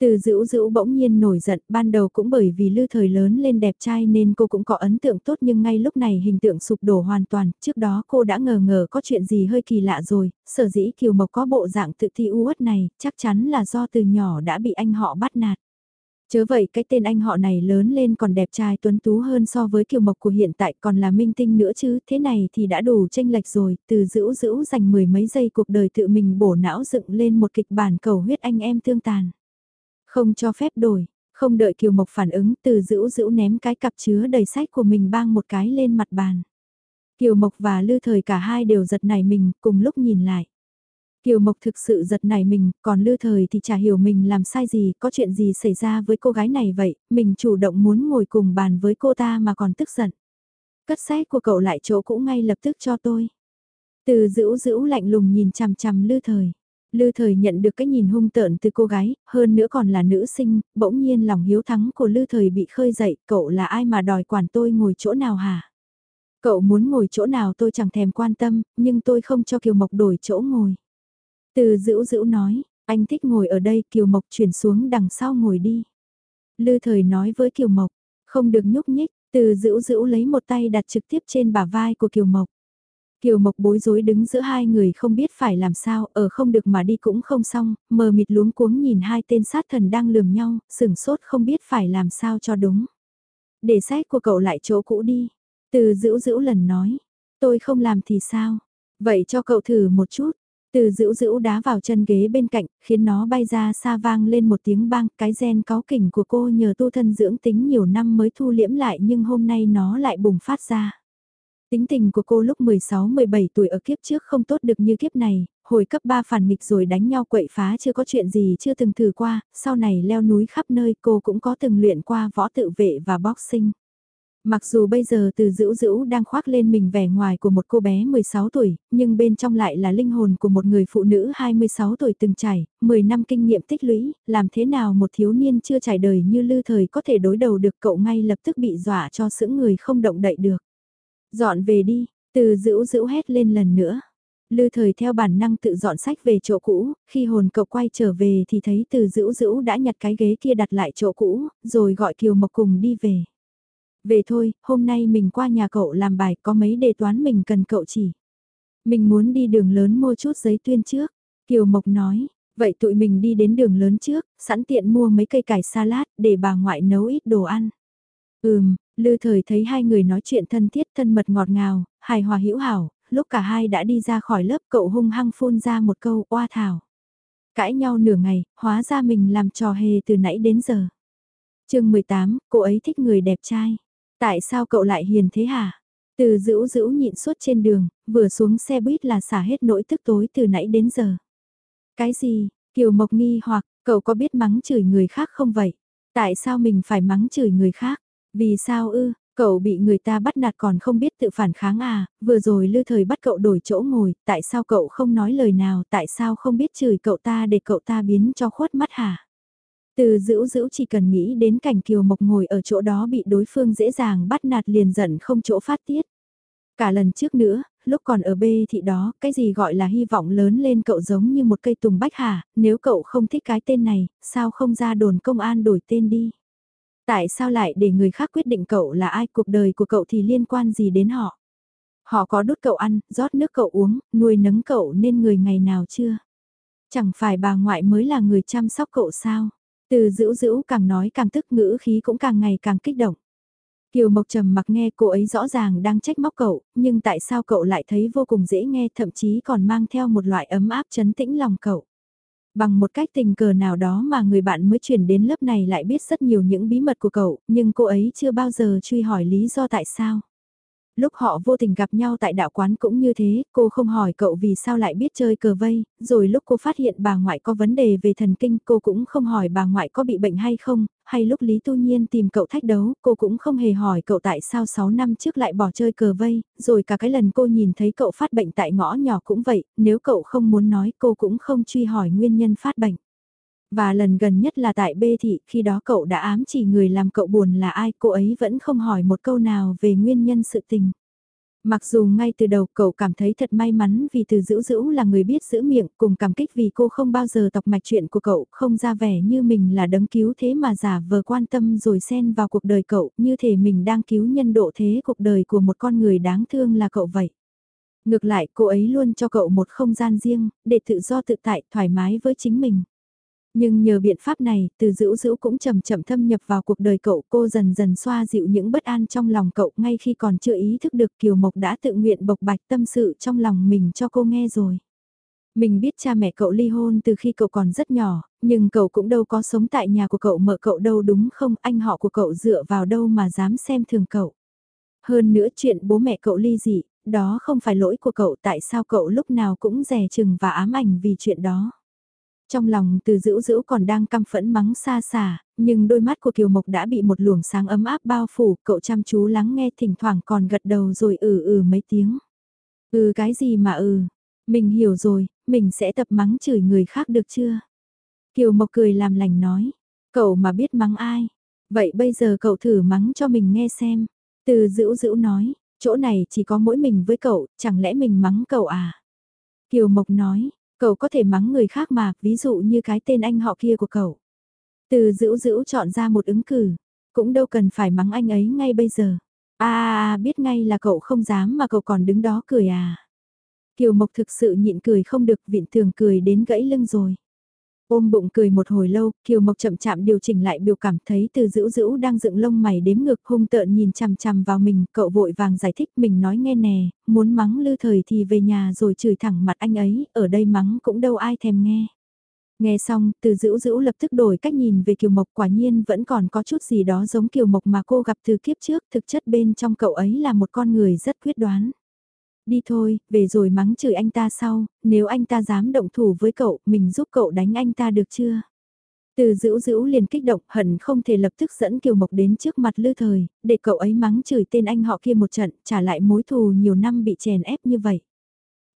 Từ dữ dữ bỗng nhiên nổi giận, ban đầu cũng bởi vì lư thời lớn lên đẹp trai nên cô cũng có ấn tượng tốt nhưng ngay lúc này hình tượng sụp đổ hoàn toàn, trước đó cô đã ngờ ngờ có chuyện gì hơi kỳ lạ rồi, sở dĩ Kiều Mộc có bộ dạng tự thi uất này, chắc chắn là do từ nhỏ đã bị anh họ bắt nạt. Chớ vậy cái tên anh họ này lớn lên còn đẹp trai tuấn tú hơn so với kiều mộc của hiện tại còn là minh tinh nữa chứ, thế này thì đã đủ tranh lệch rồi, từ dữ dữ dành mười mấy giây cuộc đời tự mình bổ não dựng lên một kịch bản cầu huyết anh em tương tàn. Không cho phép đổi, không đợi kiều mộc phản ứng từ dữ dữ ném cái cặp chứa đầy sách của mình bang một cái lên mặt bàn. Kiều Mộc và Lư Thời cả hai đều giật nảy mình cùng lúc nhìn lại. Kiều Mộc thực sự giật nảy mình, còn Lư Thời thì chả hiểu mình làm sai gì, có chuyện gì xảy ra với cô gái này vậy, mình chủ động muốn ngồi cùng bàn với cô ta mà còn tức giận. Cất sách của cậu lại chỗ cũ ngay lập tức cho tôi. Từ dữ dữ lạnh lùng nhìn chằm chằm Lư Thời. Lư Thời nhận được cái nhìn hung tợn từ cô gái, hơn nữa còn là nữ sinh, bỗng nhiên lòng hiếu thắng của Lư Thời bị khơi dậy, cậu là ai mà đòi quản tôi ngồi chỗ nào hả? Cậu muốn ngồi chỗ nào tôi chẳng thèm quan tâm, nhưng tôi không cho Kiều Mộc đổi chỗ ngồi. Từ dữ dữ nói, anh thích ngồi ở đây Kiều Mộc chuyển xuống đằng sau ngồi đi. Lư thời nói với Kiều Mộc, không được nhúc nhích, từ dữ dữ lấy một tay đặt trực tiếp trên bả vai của Kiều Mộc. Kiều Mộc bối rối đứng giữa hai người không biết phải làm sao, ở không được mà đi cũng không xong, mờ mịt luống cuống nhìn hai tên sát thần đang lườm nhau, sừng sốt không biết phải làm sao cho đúng. Để sách của cậu lại chỗ cũ đi. Từ dữ dữ lần nói, tôi không làm thì sao, vậy cho cậu thử một chút, Từ dữ dữ đá vào chân ghế bên cạnh, khiến nó bay ra xa vang lên một tiếng bang, cái gen có kỉnh của cô nhờ tu thân dưỡng tính nhiều năm mới thu liễm lại nhưng hôm nay nó lại bùng phát ra. Tính tình của cô lúc 16-17 tuổi ở kiếp trước không tốt được như kiếp này, hồi cấp 3 phản nghịch rồi đánh nhau quậy phá chưa có chuyện gì chưa từng thử qua, sau này leo núi khắp nơi cô cũng có từng luyện qua võ tự vệ và boxing. Mặc dù bây giờ từ dữ dữ đang khoác lên mình vẻ ngoài của một cô bé 16 tuổi, nhưng bên trong lại là linh hồn của một người phụ nữ 26 tuổi từng trải, 10 năm kinh nghiệm tích lũy, làm thế nào một thiếu niên chưa trải đời như lư thời có thể đối đầu được cậu ngay lập tức bị dọa cho sững người không động đậy được. Dọn về đi, từ dữ dữ hét lên lần nữa. Lư thời theo bản năng tự dọn sách về chỗ cũ, khi hồn cậu quay trở về thì thấy từ dữ dữ đã nhặt cái ghế kia đặt lại chỗ cũ, rồi gọi Kiều Mộc cùng đi về. Về thôi, hôm nay mình qua nhà cậu làm bài có mấy đề toán mình cần cậu chỉ. Mình muốn đi đường lớn mua chút giấy tuyên trước. Kiều Mộc nói, vậy tụi mình đi đến đường lớn trước, sẵn tiện mua mấy cây cải salad để bà ngoại nấu ít đồ ăn. Ừm, Lư thời thấy hai người nói chuyện thân thiết thân mật ngọt ngào, hài hòa hữu hảo, lúc cả hai đã đi ra khỏi lớp cậu hung hăng phun ra một câu oa thảo. Cãi nhau nửa ngày, hóa ra mình làm trò hề từ nãy đến giờ. chương 18, cô ấy thích người đẹp trai. Tại sao cậu lại hiền thế hả? Từ dữ dữ nhịn suốt trên đường, vừa xuống xe buýt là xả hết nỗi tức tối từ nãy đến giờ. Cái gì? Kiều Mộc nghi hoặc, cậu có biết mắng chửi người khác không vậy? Tại sao mình phải mắng chửi người khác? Vì sao ư? Cậu bị người ta bắt nạt còn không biết tự phản kháng à, vừa rồi lư thời bắt cậu đổi chỗ ngồi, tại sao cậu không nói lời nào, tại sao không biết chửi cậu ta để cậu ta biến cho khuất mắt hả? Từ dữ dữ chỉ cần nghĩ đến cảnh Kiều Mộc ngồi ở chỗ đó bị đối phương dễ dàng bắt nạt liền giận không chỗ phát tiết. Cả lần trước nữa, lúc còn ở B thị đó, cái gì gọi là hy vọng lớn lên cậu giống như một cây tùng bách hà, nếu cậu không thích cái tên này, sao không ra đồn công an đổi tên đi. Tại sao lại để người khác quyết định cậu là ai cuộc đời của cậu thì liên quan gì đến họ? Họ có đút cậu ăn, rót nước cậu uống, nuôi nấng cậu nên người ngày nào chưa? Chẳng phải bà ngoại mới là người chăm sóc cậu sao? Từ dữ dữ càng nói càng tức ngữ khí cũng càng ngày càng kích động. Kiều Mộc trầm mặc nghe cô ấy rõ ràng đang trách móc cậu, nhưng tại sao cậu lại thấy vô cùng dễ nghe thậm chí còn mang theo một loại ấm áp chấn tĩnh lòng cậu. Bằng một cách tình cờ nào đó mà người bạn mới chuyển đến lớp này lại biết rất nhiều những bí mật của cậu, nhưng cô ấy chưa bao giờ truy hỏi lý do tại sao. Lúc họ vô tình gặp nhau tại đạo quán cũng như thế, cô không hỏi cậu vì sao lại biết chơi cờ vây, rồi lúc cô phát hiện bà ngoại có vấn đề về thần kinh cô cũng không hỏi bà ngoại có bị bệnh hay không, hay lúc Lý Tu Nhiên tìm cậu thách đấu, cô cũng không hề hỏi cậu tại sao 6 năm trước lại bỏ chơi cờ vây, rồi cả cái lần cô nhìn thấy cậu phát bệnh tại ngõ nhỏ cũng vậy, nếu cậu không muốn nói cô cũng không truy hỏi nguyên nhân phát bệnh. Và lần gần nhất là tại bê thị, khi đó cậu đã ám chỉ người làm cậu buồn là ai, cô ấy vẫn không hỏi một câu nào về nguyên nhân sự tình. Mặc dù ngay từ đầu cậu cảm thấy thật may mắn vì từ dữ dữ là người biết giữ miệng cùng cảm kích vì cô không bao giờ tọc mạch chuyện của cậu không ra vẻ như mình là đấng cứu thế mà giả vờ quan tâm rồi xen vào cuộc đời cậu như thể mình đang cứu nhân độ thế cuộc đời của một con người đáng thương là cậu vậy. Ngược lại cô ấy luôn cho cậu một không gian riêng để tự do tự tại thoải mái với chính mình. Nhưng nhờ biện pháp này, từ dữ dữ cũng chậm chậm thâm nhập vào cuộc đời cậu, cô dần dần xoa dịu những bất an trong lòng cậu ngay khi còn chưa ý thức được Kiều Mộc đã tự nguyện bộc bạch tâm sự trong lòng mình cho cô nghe rồi. Mình biết cha mẹ cậu ly hôn từ khi cậu còn rất nhỏ, nhưng cậu cũng đâu có sống tại nhà của cậu mợ cậu đâu đúng không, anh họ của cậu dựa vào đâu mà dám xem thường cậu. Hơn nữa chuyện bố mẹ cậu ly dị, đó không phải lỗi của cậu tại sao cậu lúc nào cũng rè chừng và ám ảnh vì chuyện đó. Trong lòng từ dữ dữ còn đang căm phẫn mắng xa xà nhưng đôi mắt của Kiều Mộc đã bị một luồng sáng ấm áp bao phủ, cậu chăm chú lắng nghe thỉnh thoảng còn gật đầu rồi ừ ừ mấy tiếng. Ừ cái gì mà ừ, mình hiểu rồi, mình sẽ tập mắng chửi người khác được chưa? Kiều Mộc cười làm lành nói, cậu mà biết mắng ai? Vậy bây giờ cậu thử mắng cho mình nghe xem. Từ dữ dữ nói, chỗ này chỉ có mỗi mình với cậu, chẳng lẽ mình mắng cậu à? Kiều Mộc nói, Cậu có thể mắng người khác mà, ví dụ như cái tên anh họ kia của cậu. Từ dữ dữ chọn ra một ứng cử, cũng đâu cần phải mắng anh ấy ngay bây giờ. À, à, à, à biết ngay là cậu không dám mà cậu còn đứng đó cười à. Kiều Mộc thực sự nhịn cười không được vịn tường cười đến gãy lưng rồi. Ôm bụng cười một hồi lâu, Kiều Mộc chậm chạm điều chỉnh lại biểu cảm thấy từ dữ dữ đang dựng lông mày đếm ngược hung tợn nhìn chằm chằm vào mình, cậu vội vàng giải thích mình nói nghe nè, muốn mắng lư thời thì về nhà rồi chửi thẳng mặt anh ấy, ở đây mắng cũng đâu ai thèm nghe. Nghe xong, từ dữ dữ lập tức đổi cách nhìn về Kiều Mộc quả nhiên vẫn còn có chút gì đó giống Kiều Mộc mà cô gặp từ kiếp trước, thực chất bên trong cậu ấy là một con người rất quyết đoán. Đi thôi, về rồi mắng chửi anh ta sau, nếu anh ta dám động thủ với cậu, mình giúp cậu đánh anh ta được chưa? Từ dữ dữ liền kích động hận không thể lập tức dẫn Kiều Mộc đến trước mặt lư thời, để cậu ấy mắng chửi tên anh họ kia một trận, trả lại mối thù nhiều năm bị chèn ép như vậy.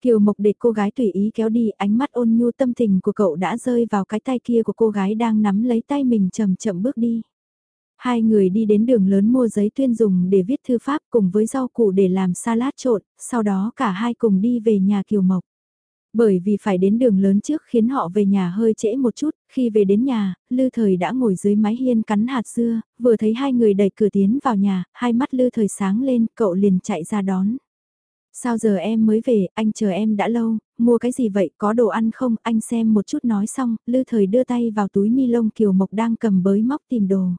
Kiều Mộc để cô gái tùy ý kéo đi, ánh mắt ôn nhu tâm tình của cậu đã rơi vào cái tay kia của cô gái đang nắm lấy tay mình chậm chậm bước đi. Hai người đi đến đường lớn mua giấy tuyên dùng để viết thư pháp cùng với rau củ để làm salad trộn, sau đó cả hai cùng đi về nhà Kiều Mộc. Bởi vì phải đến đường lớn trước khiến họ về nhà hơi trễ một chút, khi về đến nhà, Lư Thời đã ngồi dưới mái hiên cắn hạt dưa, vừa thấy hai người đẩy cửa tiến vào nhà, hai mắt Lư Thời sáng lên, cậu liền chạy ra đón. Sao giờ em mới về, anh chờ em đã lâu, mua cái gì vậy, có đồ ăn không, anh xem một chút nói xong, Lư Thời đưa tay vào túi ni lông Kiều Mộc đang cầm bới móc tìm đồ.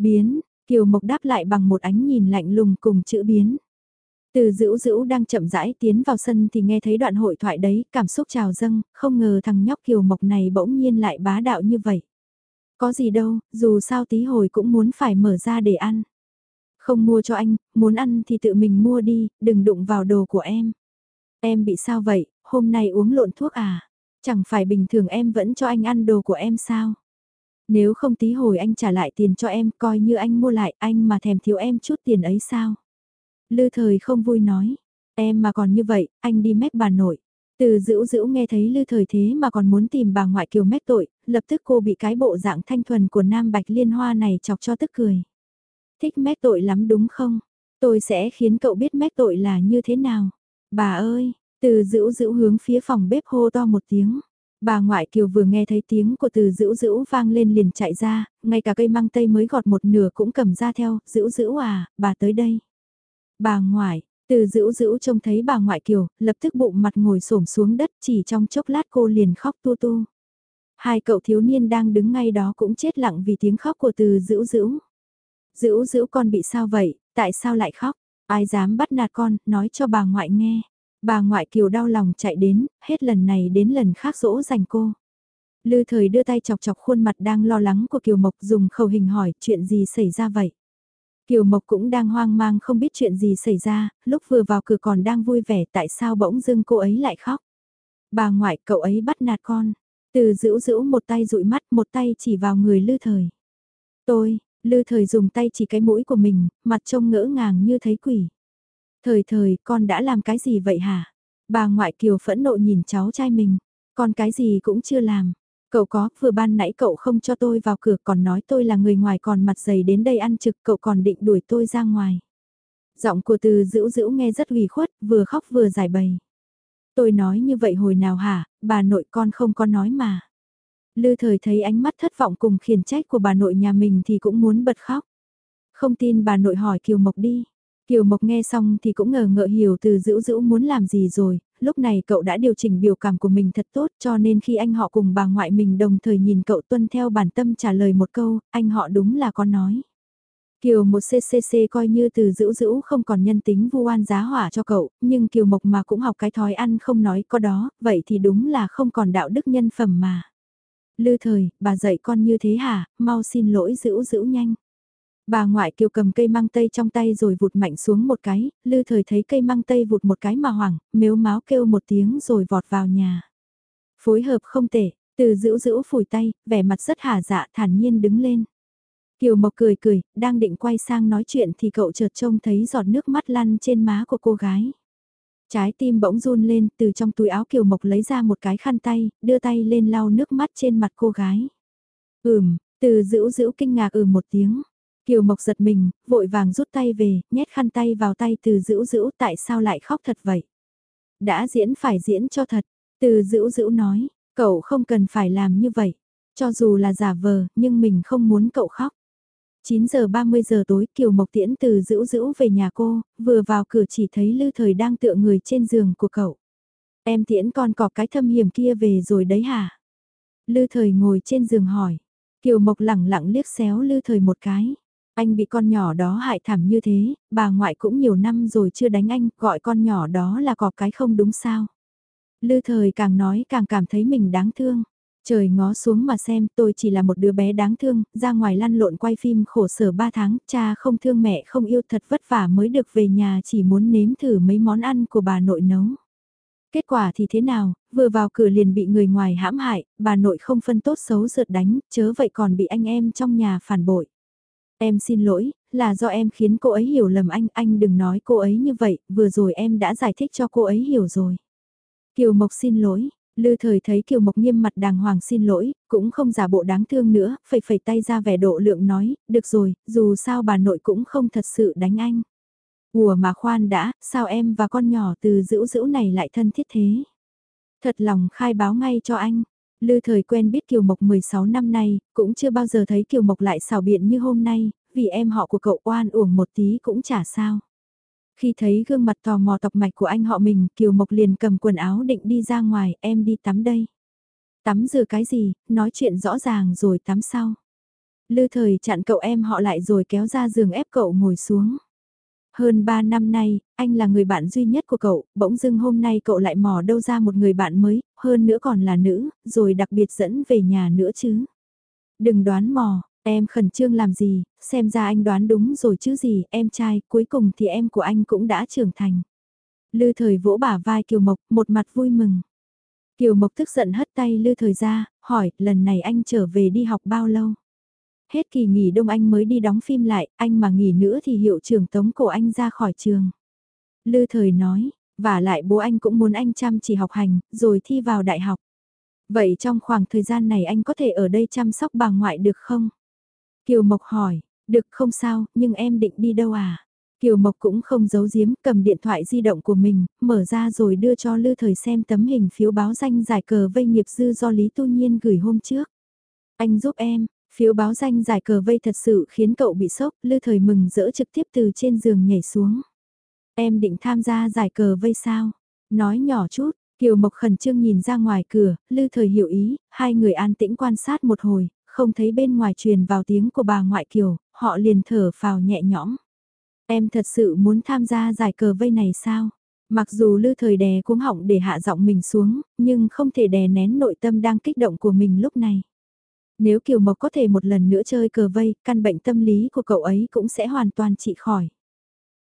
Biến, Kiều Mộc đáp lại bằng một ánh nhìn lạnh lùng cùng chữ biến. Từ dữ dữ đang chậm rãi tiến vào sân thì nghe thấy đoạn hội thoại đấy, cảm xúc trào dâng, không ngờ thằng nhóc Kiều Mộc này bỗng nhiên lại bá đạo như vậy. Có gì đâu, dù sao tí hồi cũng muốn phải mở ra để ăn. Không mua cho anh, muốn ăn thì tự mình mua đi, đừng đụng vào đồ của em. Em bị sao vậy, hôm nay uống lộn thuốc à? Chẳng phải bình thường em vẫn cho anh ăn đồ của em sao? Nếu không tí hồi anh trả lại tiền cho em coi như anh mua lại anh mà thèm thiếu em chút tiền ấy sao? Lư thời không vui nói, em mà còn như vậy, anh đi mét bà nội. Từ dữ dữ nghe thấy lư thời thế mà còn muốn tìm bà ngoại kiều mét tội, lập tức cô bị cái bộ dạng thanh thuần của Nam Bạch Liên Hoa này chọc cho tức cười. Thích mét tội lắm đúng không? Tôi sẽ khiến cậu biết mét tội là như thế nào. Bà ơi, từ dữ dữ hướng phía phòng bếp hô to một tiếng. Bà ngoại kiều vừa nghe thấy tiếng của từ dữ dữ vang lên liền chạy ra, ngay cả cây măng tây mới gọt một nửa cũng cầm ra theo, dữ dữ à, bà tới đây. Bà ngoại, từ dữ dữ trông thấy bà ngoại kiều, lập tức bụng mặt ngồi xổm xuống đất chỉ trong chốc lát cô liền khóc tu tu. Hai cậu thiếu niên đang đứng ngay đó cũng chết lặng vì tiếng khóc của từ dữ dữ. Dữ dữ con bị sao vậy, tại sao lại khóc, ai dám bắt nạt con, nói cho bà ngoại nghe. Bà ngoại kiều đau lòng chạy đến, hết lần này đến lần khác dỗ dành cô. Lư thời đưa tay chọc chọc khuôn mặt đang lo lắng của Kiều Mộc dùng khẩu hình hỏi chuyện gì xảy ra vậy. Kiều Mộc cũng đang hoang mang không biết chuyện gì xảy ra, lúc vừa vào cửa còn đang vui vẻ tại sao bỗng dưng cô ấy lại khóc. Bà ngoại cậu ấy bắt nạt con, từ giữ giữ một tay dụi mắt một tay chỉ vào người lư thời. Tôi, lư thời dùng tay chỉ cái mũi của mình, mặt trông ngỡ ngàng như thấy quỷ. Thời thời, con đã làm cái gì vậy hả? Bà ngoại kiều phẫn nộ nhìn cháu trai mình. Con cái gì cũng chưa làm. Cậu có, vừa ban nãy cậu không cho tôi vào cửa còn nói tôi là người ngoài còn mặt dày đến đây ăn trực cậu còn định đuổi tôi ra ngoài. Giọng của từ dữ dữ nghe rất ủy khuất, vừa khóc vừa giải bày. Tôi nói như vậy hồi nào hả, bà nội con không có nói mà. Lư thời thấy ánh mắt thất vọng cùng khiển trách của bà nội nhà mình thì cũng muốn bật khóc. Không tin bà nội hỏi Kiều Mộc đi. Kiều Mộc nghe xong thì cũng ngờ ngợ hiểu từ dữ dữ muốn làm gì rồi, lúc này cậu đã điều chỉnh biểu cảm của mình thật tốt cho nên khi anh họ cùng bà ngoại mình đồng thời nhìn cậu tuân theo bản tâm trả lời một câu, anh họ đúng là có nói. Kiều một CCC coi như từ dữ dữ không còn nhân tính vu oan giá hỏa cho cậu, nhưng Kiều Mộc mà cũng học cái thói ăn không nói có đó, vậy thì đúng là không còn đạo đức nhân phẩm mà. Lư thời, bà dạy con như thế hả, mau xin lỗi dữ dữ nhanh. Bà ngoại kiều cầm cây măng tây trong tay rồi vụt mạnh xuống một cái, lư thời thấy cây măng tây vụt một cái mà hoảng, mếu máu kêu một tiếng rồi vọt vào nhà. Phối hợp không tệ, từ giữ giữ phủi tay, vẻ mặt rất hà dạ thản nhiên đứng lên. Kiều Mộc cười cười, đang định quay sang nói chuyện thì cậu chợt trông thấy giọt nước mắt lăn trên má của cô gái. Trái tim bỗng run lên, từ trong túi áo Kiều Mộc lấy ra một cái khăn tay, đưa tay lên lau nước mắt trên mặt cô gái. Ừm, từ giữ giữ kinh ngạc ừ một tiếng. Kiều Mộc giật mình, vội vàng rút tay về, nhét khăn tay vào tay từ dữ dữ tại sao lại khóc thật vậy. Đã diễn phải diễn cho thật, từ dữ dữ nói, cậu không cần phải làm như vậy. Cho dù là giả vờ, nhưng mình không muốn cậu khóc. 9 giờ 30 giờ tối Kiều Mộc tiễn từ dữ dữ về nhà cô, vừa vào cửa chỉ thấy Lư Thời đang tựa người trên giường của cậu. Em tiễn con cọp cái thâm hiểm kia về rồi đấy hả? Lư thời ngồi trên giường hỏi. Kiều Mộc lẳng lặng liếc xéo lư thời một cái. Anh bị con nhỏ đó hại thảm như thế, bà ngoại cũng nhiều năm rồi chưa đánh anh, gọi con nhỏ đó là có cái không đúng sao. Lư thời càng nói càng cảm thấy mình đáng thương. Trời ngó xuống mà xem tôi chỉ là một đứa bé đáng thương, ra ngoài lăn lộn quay phim khổ sở 3 tháng, cha không thương mẹ không yêu thật vất vả mới được về nhà chỉ muốn nếm thử mấy món ăn của bà nội nấu. Kết quả thì thế nào, vừa vào cửa liền bị người ngoài hãm hại, bà nội không phân tốt xấu rượt đánh, chớ vậy còn bị anh em trong nhà phản bội. Em xin lỗi, là do em khiến cô ấy hiểu lầm anh, anh đừng nói cô ấy như vậy, vừa rồi em đã giải thích cho cô ấy hiểu rồi. Kiều Mộc xin lỗi, Lư thời thấy Kiều Mộc nghiêm mặt đàng hoàng xin lỗi, cũng không giả bộ đáng thương nữa, phẩy phẩy tay ra vẻ độ lượng nói, được rồi, dù sao bà nội cũng không thật sự đánh anh. Ủa mà khoan đã, sao em và con nhỏ từ dữ dữ này lại thân thiết thế? Thật lòng khai báo ngay cho anh. Lư thời quen biết Kiều Mộc 16 năm nay, cũng chưa bao giờ thấy Kiều Mộc lại xảo biện như hôm nay, vì em họ của cậu oan uổng một tí cũng chả sao. Khi thấy gương mặt tò mò tọc mạch của anh họ mình, Kiều Mộc liền cầm quần áo định đi ra ngoài, em đi tắm đây. Tắm rửa cái gì, nói chuyện rõ ràng rồi tắm sau. Lư thời chặn cậu em họ lại rồi kéo ra giường ép cậu ngồi xuống. Hơn 3 năm nay, anh là người bạn duy nhất của cậu, bỗng dưng hôm nay cậu lại mò đâu ra một người bạn mới, hơn nữa còn là nữ, rồi đặc biệt dẫn về nhà nữa chứ. Đừng đoán mò, em khẩn trương làm gì, xem ra anh đoán đúng rồi chứ gì, em trai, cuối cùng thì em của anh cũng đã trưởng thành. Lư thời vỗ bả vai Kiều Mộc, một mặt vui mừng. Kiều Mộc tức giận hất tay Lư thời ra, hỏi, lần này anh trở về đi học bao lâu? Hết kỳ nghỉ đông anh mới đi đóng phim lại, anh mà nghỉ nữa thì hiệu trưởng tống cổ anh ra khỏi trường. Lư thời nói, và lại bố anh cũng muốn anh chăm chỉ học hành, rồi thi vào đại học. Vậy trong khoảng thời gian này anh có thể ở đây chăm sóc bà ngoại được không? Kiều Mộc hỏi, được không sao, nhưng em định đi đâu à? Kiều Mộc cũng không giấu giếm, cầm điện thoại di động của mình, mở ra rồi đưa cho Lư Thời xem tấm hình phiếu báo danh giải cờ vây nghiệp dư do Lý Tu Nhiên gửi hôm trước. Anh giúp em, Phiếu báo danh giải cờ vây thật sự khiến cậu bị sốc, lư thời mừng rỡ trực tiếp từ trên giường nhảy xuống. Em định tham gia giải cờ vây sao? Nói nhỏ chút, Kiều Mộc khẩn trương nhìn ra ngoài cửa, lư thời hiểu ý, hai người an tĩnh quan sát một hồi, không thấy bên ngoài truyền vào tiếng của bà ngoại Kiều, họ liền thở phào nhẹ nhõm. Em thật sự muốn tham gia giải cờ vây này sao? Mặc dù lư thời đè cuống họng để hạ giọng mình xuống, nhưng không thể đè nén nội tâm đang kích động của mình lúc này. Nếu Kiều Mộc có thể một lần nữa chơi cờ vây, căn bệnh tâm lý của cậu ấy cũng sẽ hoàn toàn trị khỏi.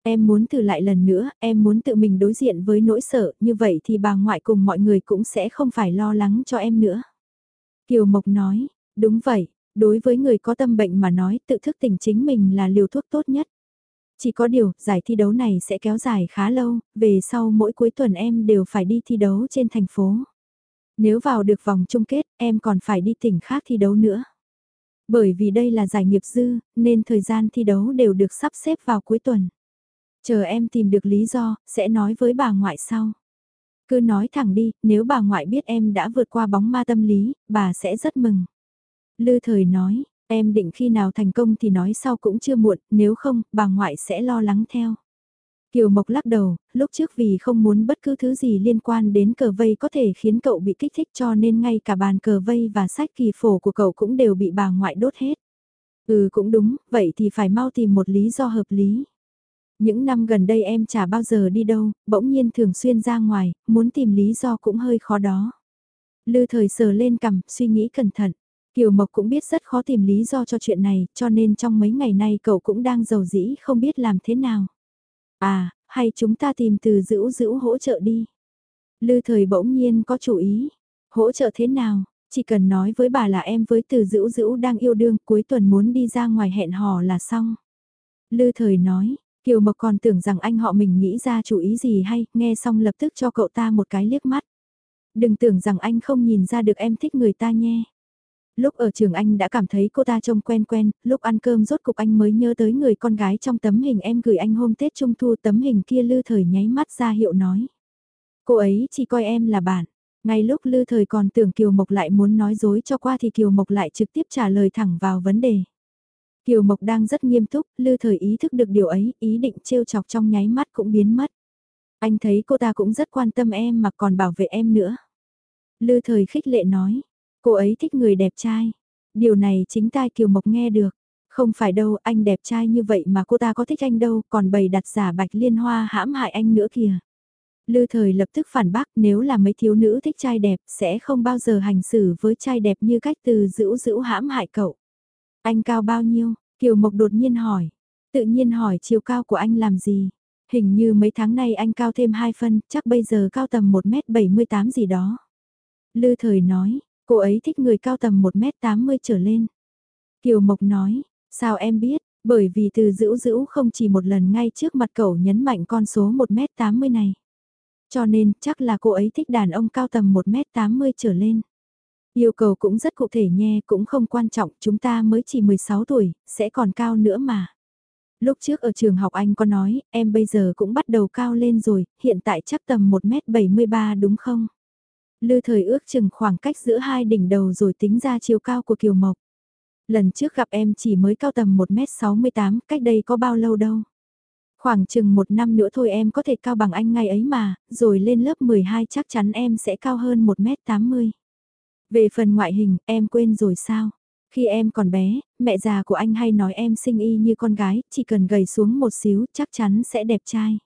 Em muốn thử lại lần nữa, em muốn tự mình đối diện với nỗi sợ, như vậy thì bà ngoại cùng mọi người cũng sẽ không phải lo lắng cho em nữa. Kiều Mộc nói, đúng vậy, đối với người có tâm bệnh mà nói tự thức tỉnh chính mình là liều thuốc tốt nhất. Chỉ có điều, giải thi đấu này sẽ kéo dài khá lâu, về sau mỗi cuối tuần em đều phải đi thi đấu trên thành phố. Nếu vào được vòng chung kết, em còn phải đi tỉnh khác thi đấu nữa. Bởi vì đây là giải nghiệp dư, nên thời gian thi đấu đều được sắp xếp vào cuối tuần. Chờ em tìm được lý do, sẽ nói với bà ngoại sau. Cứ nói thẳng đi, nếu bà ngoại biết em đã vượt qua bóng ma tâm lý, bà sẽ rất mừng. Lư thời nói, em định khi nào thành công thì nói sau cũng chưa muộn, nếu không, bà ngoại sẽ lo lắng theo. Kiều Mộc lắc đầu, lúc trước vì không muốn bất cứ thứ gì liên quan đến cờ vây có thể khiến cậu bị kích thích cho nên ngay cả bàn cờ vây và sách kỳ phổ của cậu cũng đều bị bà ngoại đốt hết. Ừ cũng đúng, vậy thì phải mau tìm một lý do hợp lý. Những năm gần đây em chả bao giờ đi đâu, bỗng nhiên thường xuyên ra ngoài, muốn tìm lý do cũng hơi khó đó. Lư thời sờ lên cằm, suy nghĩ cẩn thận. Kiều Mộc cũng biết rất khó tìm lý do cho chuyện này, cho nên trong mấy ngày nay cậu cũng đang giàu dĩ không biết làm thế nào. À, hay chúng ta tìm từ dữ dữ hỗ trợ đi. Lư thời bỗng nhiên có chủ ý. Hỗ trợ thế nào? Chỉ cần nói với bà là em với từ dữ dữ đang yêu đương cuối tuần muốn đi ra ngoài hẹn hò là xong. Lư thời nói, Kiều Mộc còn tưởng rằng anh họ mình nghĩ ra chủ ý gì hay, nghe xong lập tức cho cậu ta một cái liếc mắt. Đừng tưởng rằng anh không nhìn ra được em thích người ta nhé. Lúc ở trường anh đã cảm thấy cô ta trông quen quen, lúc ăn cơm rốt cục anh mới nhớ tới người con gái trong tấm hình em gửi anh hôm Tết Trung Thu tấm hình kia lư thời nháy mắt ra hiệu nói. Cô ấy chỉ coi em là bạn. Ngay lúc lư thời còn tưởng Kiều Mộc lại muốn nói dối cho qua thì Kiều Mộc lại trực tiếp trả lời thẳng vào vấn đề. Kiều Mộc đang rất nghiêm túc, lư thời ý thức được điều ấy, ý định trêu chọc trong nháy mắt cũng biến mất. Anh thấy cô ta cũng rất quan tâm em mà còn bảo vệ em nữa. Lư thời khích lệ nói, Cô ấy thích người đẹp trai. Điều này chính tai Kiều Mộc nghe được. Không phải đâu, anh đẹp trai như vậy mà cô ta có thích anh đâu, còn bày đặt giả bạch liên hoa hãm hại anh nữa kìa. Lư thời lập tức phản bác nếu là mấy thiếu nữ thích trai đẹp sẽ không bao giờ hành xử với trai đẹp như cách từ giữ giữ hãm hại cậu. Anh cao bao nhiêu? Kiều Mộc đột nhiên hỏi. Tự nhiên hỏi chiều cao của anh làm gì? Hình như mấy tháng nay anh cao thêm 2 phân, chắc bây giờ cao tầm 1m78 gì đó. Lư thời nói, cô ấy thích người cao tầm 1m80 trở lên. Kiều Mộc nói, sao em biết, bởi vì từ dữ dữ không chỉ một lần ngay trước mặt cậu nhấn mạnh con số 1m80 này. Cho nên chắc là cô ấy thích đàn ông cao tầm 1m80 trở lên. Yêu cầu cũng rất cụ thể nhé, cũng không quan trọng, chúng ta mới chỉ 16 tuổi, sẽ còn cao nữa mà. Lúc trước ở trường học anh có nói, em bây giờ cũng bắt đầu cao lên rồi, hiện tại chắc tầm 1m73 đúng không? Lư thời ước chừng khoảng cách giữa hai đỉnh đầu rồi tính ra chiều cao của Kiều Mộc. Lần trước gặp em chỉ mới cao tầm 1m68, cách đây có bao lâu đâu. Khoảng chừng một năm nữa thôi em có thể cao bằng anh ngày ấy mà, rồi lên lớp 12 chắc chắn em sẽ cao hơn 1m80. Về phần ngoại hình, em quên rồi sao? Khi em còn bé, mẹ già của anh hay nói em sinh y như con gái, chỉ cần gầy xuống một xíu chắc chắn sẽ đẹp trai.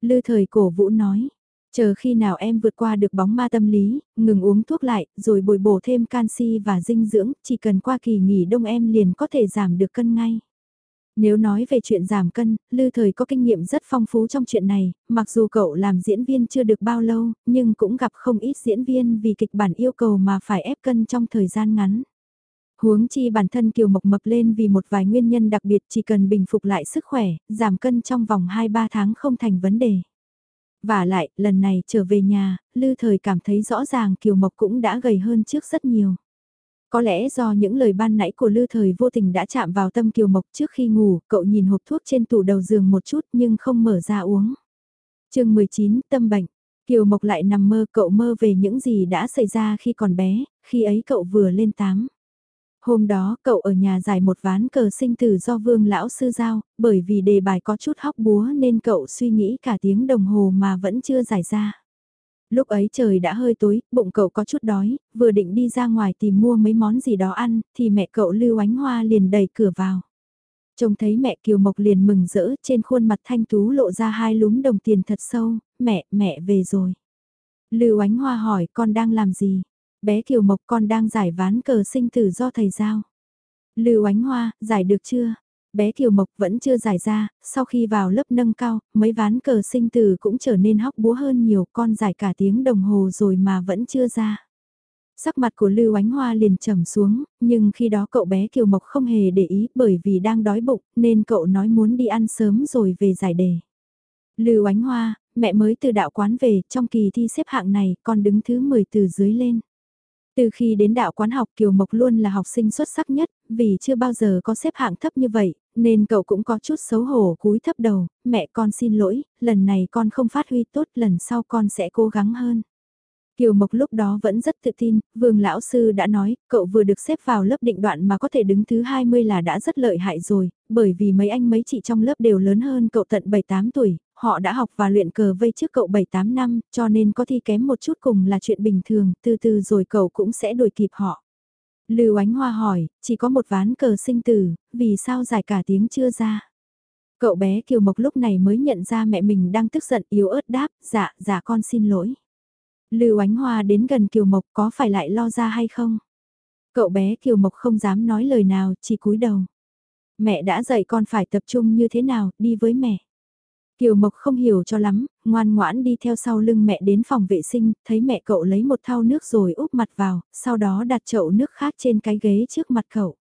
Lư thời cổ vũ nói, chờ khi nào em vượt qua được bóng ma tâm lý, ngừng uống thuốc lại, rồi bồi bổ thêm canxi và dinh dưỡng, chỉ cần qua kỳ nghỉ đông em liền có thể giảm được cân ngay. Nếu nói về chuyện giảm cân, Lư Thời có kinh nghiệm rất phong phú trong chuyện này, mặc dù cậu làm diễn viên chưa được bao lâu, nhưng cũng gặp không ít diễn viên vì kịch bản yêu cầu mà phải ép cân trong thời gian ngắn. Huống chi bản thân Kiều Mộc mập lên vì một vài nguyên nhân đặc biệt chỉ cần bình phục lại sức khỏe, giảm cân trong vòng 2-3 tháng không thành vấn đề. Và lại, lần này trở về nhà, Lư Thời cảm thấy rõ ràng Kiều Mộc cũng đã gầy hơn trước rất nhiều. Có lẽ do những lời ban nãy của Lư Thời vô tình đã chạm vào tâm Kiều Mộc trước khi ngủ, cậu nhìn hộp thuốc trên tủ đầu giường một chút nhưng không mở ra uống. chương 19, tâm bệnh. Kiều Mộc lại nằm mơ cậu mơ về những gì đã xảy ra khi còn bé, khi ấy cậu vừa lên 8. Hôm đó cậu ở nhà giải một ván cờ sinh tử do vương lão sư giao, bởi vì đề bài có chút hóc búa nên cậu suy nghĩ cả tiếng đồng hồ mà vẫn chưa giải ra. Lúc ấy trời đã hơi tối, bụng cậu có chút đói, vừa định đi ra ngoài tìm mua mấy món gì đó ăn, thì mẹ cậu Lưu Ánh Hoa liền đẩy cửa vào. Trông thấy mẹ Kiều Mộc liền mừng rỡ trên khuôn mặt thanh tú lộ ra hai lúm đồng tiền thật sâu, mẹ, mẹ về rồi. Lưu Ánh Hoa hỏi con đang làm gì? Bé Kiều Mộc con đang giải ván cờ sinh tử do thầy giao. Lưu Ánh Hoa, giải được chưa? Bé Kiều Mộc vẫn chưa giải ra, sau khi vào lớp nâng cao, mấy ván cờ sinh tử cũng trở nên hóc búa hơn nhiều, con giải cả tiếng đồng hồ rồi mà vẫn chưa ra. Sắc mặt của Lưu Ánh Hoa liền trầm xuống, nhưng khi đó cậu bé Kiều Mộc không hề để ý bởi vì đang đói bụng, nên cậu nói muốn đi ăn sớm rồi về giải đề. Lưu Ánh Hoa, mẹ mới từ đạo quán về, trong kỳ thi xếp hạng này, con đứng thứ 10 từ dưới lên. Từ khi đến đạo quán học Kiều Mộc luôn là học sinh xuất sắc nhất, vì chưa bao giờ có xếp hạng thấp như vậy, nên cậu cũng có chút xấu hổ cúi thấp đầu, mẹ con xin lỗi, lần này con không phát huy tốt, lần sau con sẽ cố gắng hơn. Kiều Mộc lúc đó vẫn rất tự tin, vương lão sư đã nói, cậu vừa được xếp vào lớp định đoạn mà có thể đứng thứ 20 là đã rất lợi hại rồi, bởi vì mấy anh mấy chị trong lớp đều lớn hơn cậu tận 7-8 tuổi, họ đã học và luyện cờ vây trước cậu 7-8 năm, cho nên có thi kém một chút cùng là chuyện bình thường, từ từ rồi cậu cũng sẽ đuổi kịp họ. Lưu Ánh Hoa hỏi, chỉ có một ván cờ sinh tử, vì sao giải cả tiếng chưa ra? Cậu bé Kiều Mộc lúc này mới nhận ra mẹ mình đang tức giận yếu ớt đáp, dạ, dạ con xin lỗi. Lưu Ánh Hoa đến gần Kiều Mộc có phải lại lo ra hay không? Cậu bé Kiều Mộc không dám nói lời nào, chỉ cúi đầu. Mẹ đã dạy con phải tập trung như thế nào, đi với mẹ. Kiều Mộc không hiểu cho lắm, ngoan ngoãn đi theo sau lưng mẹ đến phòng vệ sinh, thấy mẹ cậu lấy một thau nước rồi úp mặt vào, sau đó đặt chậu nước khác trên cái ghế trước mặt cậu.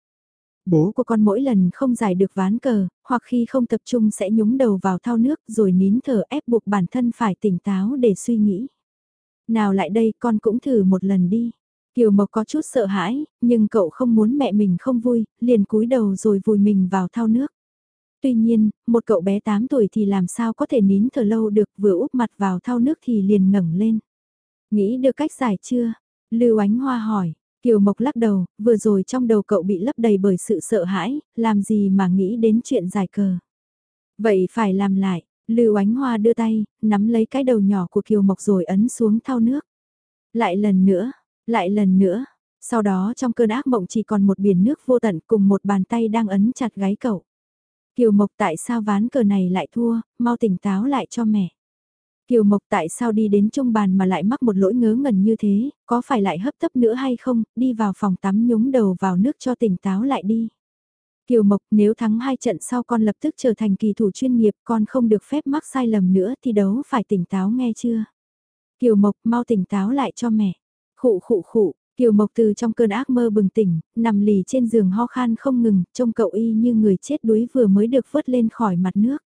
Bố của con mỗi lần không giải được ván cờ, hoặc khi không tập trung sẽ nhúng đầu vào thau nước rồi nín thở ép buộc bản thân phải tỉnh táo để suy nghĩ. Nào lại đây con cũng thử một lần đi. Kiều Mộc có chút sợ hãi, nhưng cậu không muốn mẹ mình không vui, liền cúi đầu rồi vùi mình vào thau nước. Tuy nhiên, một cậu bé 8 tuổi thì làm sao có thể nín thở lâu được vừa úp mặt vào thau nước thì liền ngẩng lên. Nghĩ được cách giải chưa? Lưu Ánh Hoa hỏi. Kiều Mộc lắc đầu, vừa rồi trong đầu cậu bị lấp đầy bởi sự sợ hãi, làm gì mà nghĩ đến chuyện giải cờ. Vậy phải làm lại, Lưu Ánh Hoa đưa tay, nắm lấy cái đầu nhỏ của Kiều Mộc rồi ấn xuống thau nước. Lại lần nữa, lại lần nữa, Sau đó trong cơn ác mộng chỉ còn một biển nước vô tận cùng một bàn tay đang ấn chặt gáy cậu. Kiều Mộc tại sao ván cờ này lại thua, mau tỉnh táo lại cho mẹ. Kiều Mộc tại sao đi đến trung bàn mà lại mắc một lỗi ngớ ngẩn như thế, có phải lại hấp tấp nữa hay không, đi vào phòng tắm nhúng đầu vào nước cho tỉnh táo lại đi. Kiều Mộc nếu thắng hai trận sau con lập tức trở thành kỳ thủ chuyên nghiệp con không được phép mắc sai lầm nữa thì đấu phải tỉnh táo nghe chưa. Kiều Mộc mau tỉnh táo lại cho mẹ. Khụ khụ khụ, Kiều Mộc từ trong cơn ác mơ bừng tỉnh, nằm lì trên giường ho khan không ngừng, trông cậu y như người chết đuối vừa mới được vớt lên khỏi mặt nước.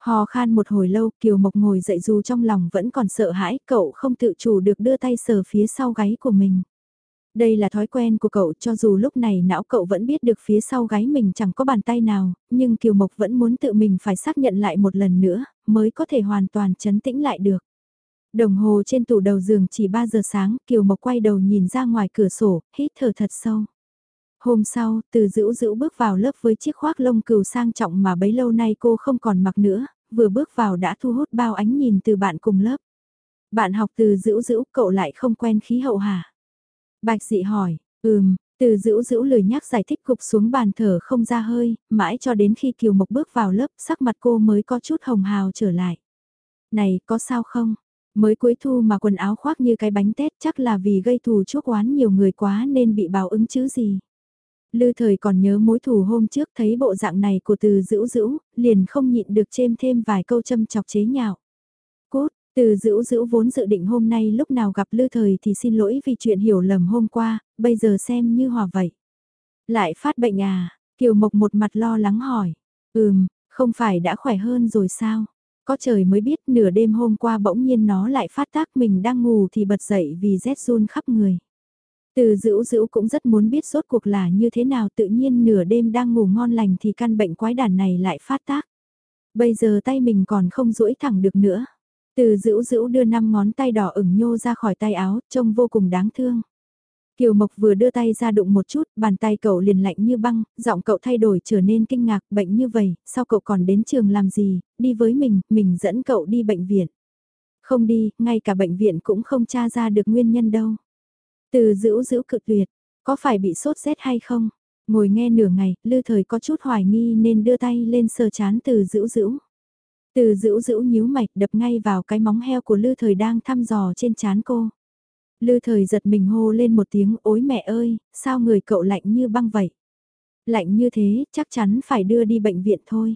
Ho khan một hồi lâu, Kiều Mộc ngồi dậy dù trong lòng vẫn còn sợ hãi, cậu không tự chủ được đưa tay sờ phía sau gáy của mình. Đây là thói quen của cậu cho dù lúc này não cậu vẫn biết được phía sau gáy mình chẳng có bàn tay nào, nhưng Kiều Mộc vẫn muốn tự mình phải xác nhận lại một lần nữa, mới có thể hoàn toàn chấn tĩnh lại được. Đồng hồ trên tủ đầu giường chỉ 3 giờ sáng, Kiều Mộc quay đầu nhìn ra ngoài cửa sổ, hít thở thật sâu. Hôm sau, từ dữ dữ bước vào lớp với chiếc khoác lông cừu sang trọng mà bấy lâu nay cô không còn mặc nữa, vừa bước vào đã thu hút bao ánh nhìn từ bạn cùng lớp. Bạn học từ dữ dữ, cậu lại không quen khí hậu hả? Bạch dị hỏi, ừm, từ dữ dữ lười nhắc giải thích cục xuống bàn thở không ra hơi, mãi cho đến khi Kiều Mộc bước vào lớp sắc mặt cô mới có chút hồng hào trở lại. Này, có sao không? Mới cuối thu mà quần áo khoác như cái bánh tét chắc là vì gây thù chuốc oán nhiều người quá nên bị báo ứng chứ gì. Lư thời còn nhớ mối thù hôm trước thấy bộ dạng này của từ dữ dữ, liền không nhịn được chêm thêm vài câu châm chọc chế nhạo. Cốt, từ dữ dữ vốn dự định hôm nay lúc nào gặp lư thời thì xin lỗi vì chuyện hiểu lầm hôm qua, bây giờ xem như hòa vậy. Lại phát bệnh à, Kiều Mộc một mặt lo lắng hỏi. Ừm, không phải đã khỏe hơn rồi sao? Có trời mới biết nửa đêm hôm qua bỗng nhiên nó lại phát tác mình đang ngủ thì bật dậy vì rét run khắp người. Từ dữ dữ cũng rất muốn biết rốt cuộc là như thế nào tự nhiên nửa đêm đang ngủ ngon lành thì căn bệnh quái đản này lại phát tác. Bây giờ tay mình còn không duỗi thẳng được nữa. Từ dữ dữ đưa năm ngón tay đỏ ửng nhô ra khỏi tay áo, trông vô cùng đáng thương. Kiều Mộc vừa đưa tay ra đụng một chút, bàn tay cậu liền lạnh như băng, giọng cậu thay đổi trở nên kinh ngạc, bệnh như vậy, sao cậu còn đến trường làm gì, đi với mình, mình dẫn cậu đi bệnh viện. Không đi, ngay cả bệnh viện cũng không tra ra được nguyên nhân đâu. Từ giữ giữ cực tuyệt, có phải bị sốt rét hay không? Ngồi nghe nửa ngày, lư thời có chút hoài nghi nên đưa tay lên sờ chán từ giữ giữ. Từ giữ giữ nhíu mạch đập ngay vào cái móng heo của lư thời đang thăm dò trên chán cô. Lư thời giật mình hô lên một tiếng ối mẹ ơi, sao người cậu lạnh như băng vậy? Lạnh như thế, chắc chắn phải đưa đi bệnh viện thôi.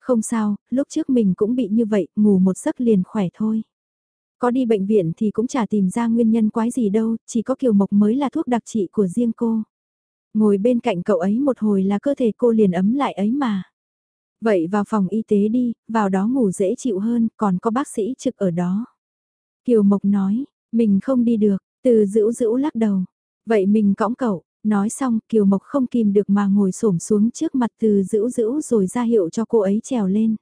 Không sao, lúc trước mình cũng bị như vậy, ngủ một giấc liền khỏe thôi. Có đi bệnh viện thì cũng chả tìm ra nguyên nhân quái gì đâu, chỉ có kiều mộc mới là thuốc đặc trị của riêng cô. Ngồi bên cạnh cậu ấy một hồi là cơ thể cô liền ấm lại ấy mà. Vậy vào phòng y tế đi, vào đó ngủ dễ chịu hơn, còn có bác sĩ trực ở đó. Kiều Mộc nói, mình không đi được, từ dữ dữ lắc đầu. Vậy mình cõng cậu, nói xong Kiều Mộc không kìm được mà ngồi xổm xuống trước mặt từ dữ dữ rồi ra hiệu cho cô ấy trèo lên.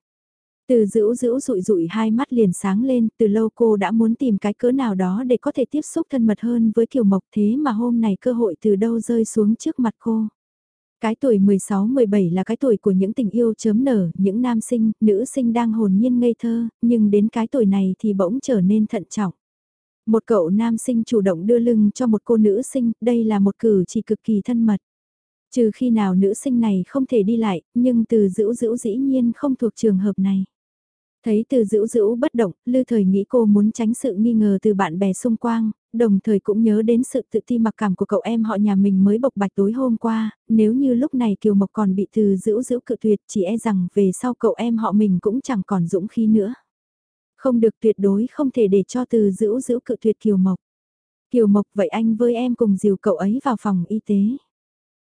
Từ dữ dữ rụi rụi hai mắt liền sáng lên, từ lâu cô đã muốn tìm cái cỡ nào đó để có thể tiếp xúc thân mật hơn với Kiều Mộc thế mà hôm nay cơ hội từ đâu rơi xuống trước mặt cô. Cái tuổi 16-17 là cái tuổi của những tình yêu chớm nở, những nam sinh, nữ sinh đang hồn nhiên ngây thơ, nhưng đến cái tuổi này thì bỗng trở nên thận trọng. Một cậu nam sinh chủ động đưa lưng cho một cô nữ sinh, đây là một cử chỉ cực kỳ thân mật. Trừ khi nào nữ sinh này không thể đi lại, nhưng từ dữ dữ dĩ nhiên không thuộc trường hợp này. Thấy từ dữ dữ bất động, lư thời nghĩ cô muốn tránh sự nghi ngờ từ bạn bè xung quanh, đồng thời cũng nhớ đến sự tự ti mặc cảm của cậu em họ nhà mình mới bộc bạch tối hôm qua, nếu như lúc này Kiều Mộc còn bị từ dữ dữ cự tuyệt chỉ e rằng về sau cậu em họ mình cũng chẳng còn dũng khí nữa. Không được tuyệt đối không thể để cho từ giữ giữ cự tuyệt Kiều Mộc. Kiều Mộc vậy anh với em cùng dìu cậu ấy vào phòng y tế.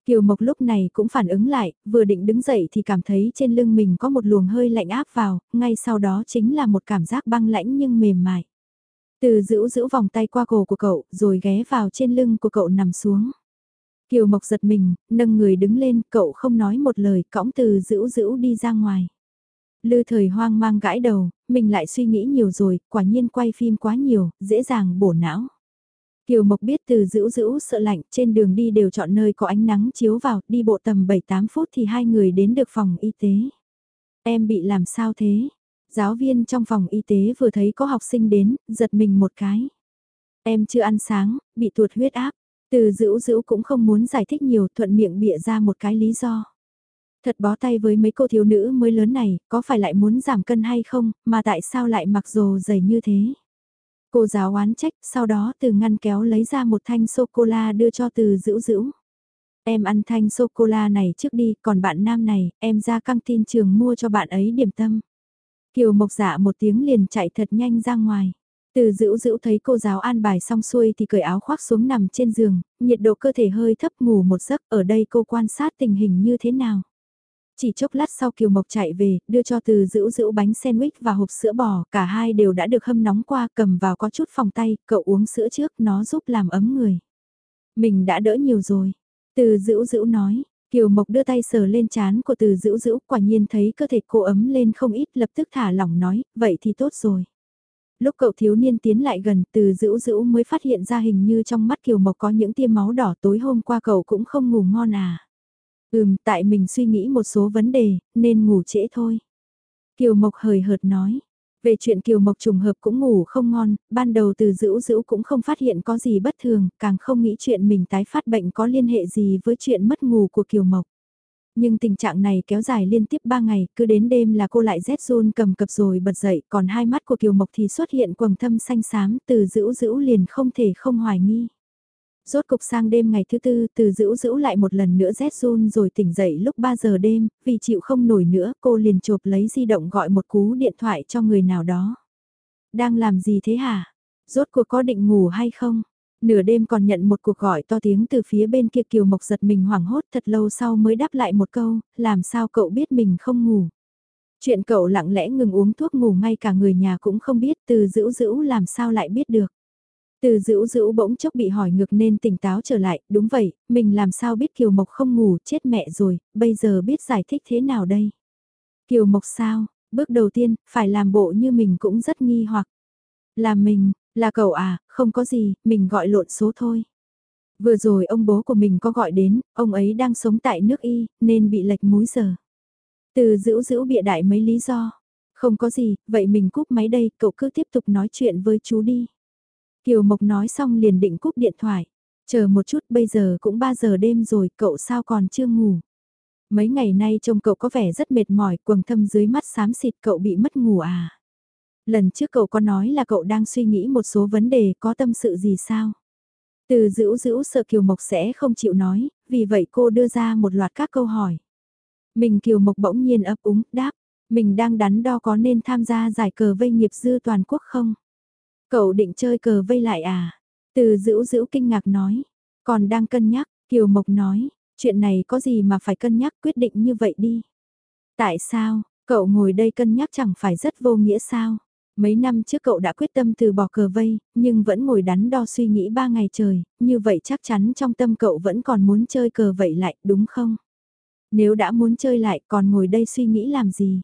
Kiều Mộc lúc này cũng phản ứng lại, vừa định đứng dậy thì cảm thấy trên lưng mình có một luồng hơi lạnh áp vào, ngay sau đó chính là một cảm giác băng lãnh nhưng mềm mại. Từ giữ giữ vòng tay qua cổ của cậu, rồi ghé vào trên lưng của cậu nằm xuống. Kiều Mộc giật mình, nâng người đứng lên, cậu không nói một lời, cõng từ giữ giữ đi ra ngoài. Lư thời hoang mang gãi đầu, mình lại suy nghĩ nhiều rồi, quả nhiên quay phim quá nhiều, dễ dàng bổ não. Kiều Mộc biết từ dữ dữ sợ lạnh, trên đường đi đều chọn nơi có ánh nắng chiếu vào, đi bộ tầm 7-8 phút thì hai người đến được phòng y tế. Em bị làm sao thế? Giáo viên trong phòng y tế vừa thấy có học sinh đến, giật mình một cái. Em chưa ăn sáng, bị tuột huyết áp. Từ dữ dữ cũng không muốn giải thích nhiều thuận miệng bịa ra một cái lý do. Thật bó tay với mấy cô thiếu nữ mới lớn này, có phải lại muốn giảm cân hay không, mà tại sao lại mặc dồ dày như thế? Cô giáo oán trách, sau đó từ ngăn kéo lấy ra một thanh sô-cô-la đưa cho từ dữ dữ. Em ăn thanh sô-cô-la này trước đi, còn bạn nam này, em ra căng tin trường mua cho bạn ấy điểm tâm. Kiều Mộc dạ một tiếng liền chạy thật nhanh ra ngoài. Từ dữ dữ thấy cô giáo an bài xong xuôi thì cởi áo khoác xuống nằm trên giường, nhiệt độ cơ thể hơi thấp ngủ một giấc, ở đây cô quan sát tình hình như thế nào. Chỉ chốc lát sau Kiều Mộc chạy về, đưa cho từ dữ dữ bánh sandwich và hộp sữa bò, cả hai đều đã được hâm nóng qua, cầm vào có chút phòng tay, cậu uống sữa trước, nó giúp làm ấm người. Mình đã đỡ nhiều rồi. Từ dữ dữ nói, Kiều Mộc đưa tay sờ lên chán của từ dữ dữ, quả nhiên thấy cơ thể cô ấm lên không ít, lập tức thả lỏng nói, vậy thì tốt rồi. Lúc cậu thiếu niên tiến lại gần, từ dữ dữ mới phát hiện ra hình như trong mắt Kiều Mộc có những tia máu đỏ tối hôm qua cậu cũng không ngủ ngon à. Ừm, tại mình suy nghĩ một số vấn đề, nên ngủ trễ thôi. Kiều Mộc hời hợt nói. Về chuyện Kiều Mộc trùng hợp cũng ngủ không ngon, ban đầu từ dữ dữ cũng không phát hiện có gì bất thường, càng không nghĩ chuyện mình tái phát bệnh có liên hệ gì với chuyện mất ngủ của Kiều Mộc. Nhưng tình trạng này kéo dài liên tiếp 3 ngày, cứ đến đêm là cô lại rét run cầm cập rồi bật dậy, còn hai mắt của Kiều Mộc thì xuất hiện quầng thâm xanh xám, từ dữ dữ liền không thể không hoài nghi. Rốt cục sang đêm ngày thứ tư, từ dữ dữ lại một lần nữa rét run rồi tỉnh dậy lúc 3 giờ đêm, vì chịu không nổi nữa, cô liền chộp lấy di động gọi một cú điện thoại cho người nào đó. Đang làm gì thế hả? Rốt cuộc có định ngủ hay không? Nửa đêm còn nhận một cuộc gọi to tiếng từ phía bên kia Kiều Mộc giật mình hoảng hốt thật lâu sau mới đáp lại một câu, làm sao cậu biết mình không ngủ. Chuyện cậu lặng lẽ ngừng uống thuốc ngủ ngay cả người nhà cũng không biết từ dữ dữ làm sao lại biết được. Từ dữ dữ bỗng chốc bị hỏi ngược nên tỉnh táo trở lại, đúng vậy, mình làm sao biết Kiều Mộc không ngủ, chết mẹ rồi, bây giờ biết giải thích thế nào đây? Kiều Mộc sao? Bước đầu tiên, phải làm bộ như mình cũng rất nghi hoặc. Là mình, là cậu à, không có gì, mình gọi lộn số thôi. Vừa rồi ông bố của mình có gọi đến, ông ấy đang sống tại nước Y, nên bị lệch múi giờ. Từ dữ dữ bịa đại mấy lý do. Không có gì, vậy mình cúp máy đây, cậu cứ tiếp tục nói chuyện với chú đi. Kiều Mộc nói xong liền định cúp điện thoại. Chờ một chút bây giờ cũng 3 giờ đêm rồi, cậu sao còn chưa ngủ. Mấy ngày nay trông cậu có vẻ rất mệt mỏi, quầng thâm dưới mắt xám xịt cậu bị mất ngủ à. Lần trước cậu có nói là cậu đang suy nghĩ một số vấn đề có tâm sự gì sao? Từ dữ dữ sợ Kiều Mộc sẽ không chịu nói, vì vậy cô đưa ra một loạt các câu hỏi. Mình Kiều Mộc bỗng nhiên ấp úng, đáp, mình đang đắn đo có nên tham gia giải cờ vây nghiệp dư toàn quốc không? Cậu định chơi cờ vây lại à? Từ dữ dữ kinh ngạc nói, còn đang cân nhắc, Kiều Mộc nói, chuyện này có gì mà phải cân nhắc quyết định như vậy đi. Tại sao, cậu ngồi đây cân nhắc chẳng phải rất vô nghĩa sao? Mấy năm trước cậu đã quyết tâm từ bỏ cờ vây, nhưng vẫn ngồi đắn đo suy nghĩ ba ngày trời, như vậy chắc chắn trong tâm cậu vẫn còn muốn chơi cờ vậy lại, đúng không? Nếu đã muốn chơi lại còn ngồi đây suy nghĩ làm gì?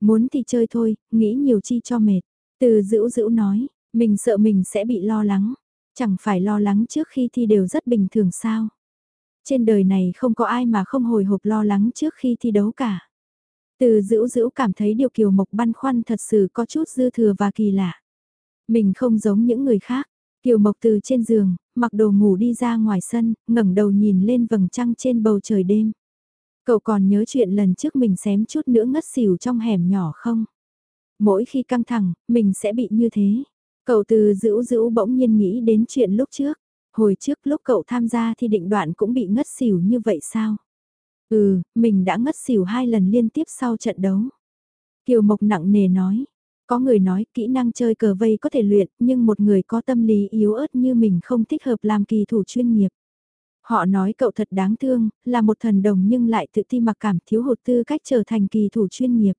Muốn thì chơi thôi, nghĩ nhiều chi cho mệt. Từ dữ dữ nói, mình sợ mình sẽ bị lo lắng. Chẳng phải lo lắng trước khi thi đều rất bình thường sao? Trên đời này không có ai mà không hồi hộp lo lắng trước khi thi đấu cả. Từ dữ dữ cảm thấy điều kiều mộc băn khoăn thật sự có chút dư thừa và kỳ lạ. Mình không giống những người khác. Kiều mộc từ trên giường, mặc đồ ngủ đi ra ngoài sân, ngẩng đầu nhìn lên vầng trăng trên bầu trời đêm. Cậu còn nhớ chuyện lần trước mình xém chút nữa ngất xỉu trong hẻm nhỏ không? Mỗi khi căng thẳng, mình sẽ bị như thế. Cậu từ dữ dữ bỗng nhiên nghĩ đến chuyện lúc trước. Hồi trước lúc cậu tham gia thì định đoạn cũng bị ngất xỉu như vậy sao? Ừ, mình đã ngất xỉu hai lần liên tiếp sau trận đấu. Kiều Mộc nặng nề nói. Có người nói kỹ năng chơi cờ vây có thể luyện, nhưng một người có tâm lý yếu ớt như mình không thích hợp làm kỳ thủ chuyên nghiệp. Họ nói cậu thật đáng thương, là một thần đồng nhưng lại tự ti mặc cảm thiếu hụt tư cách trở thành kỳ thủ chuyên nghiệp.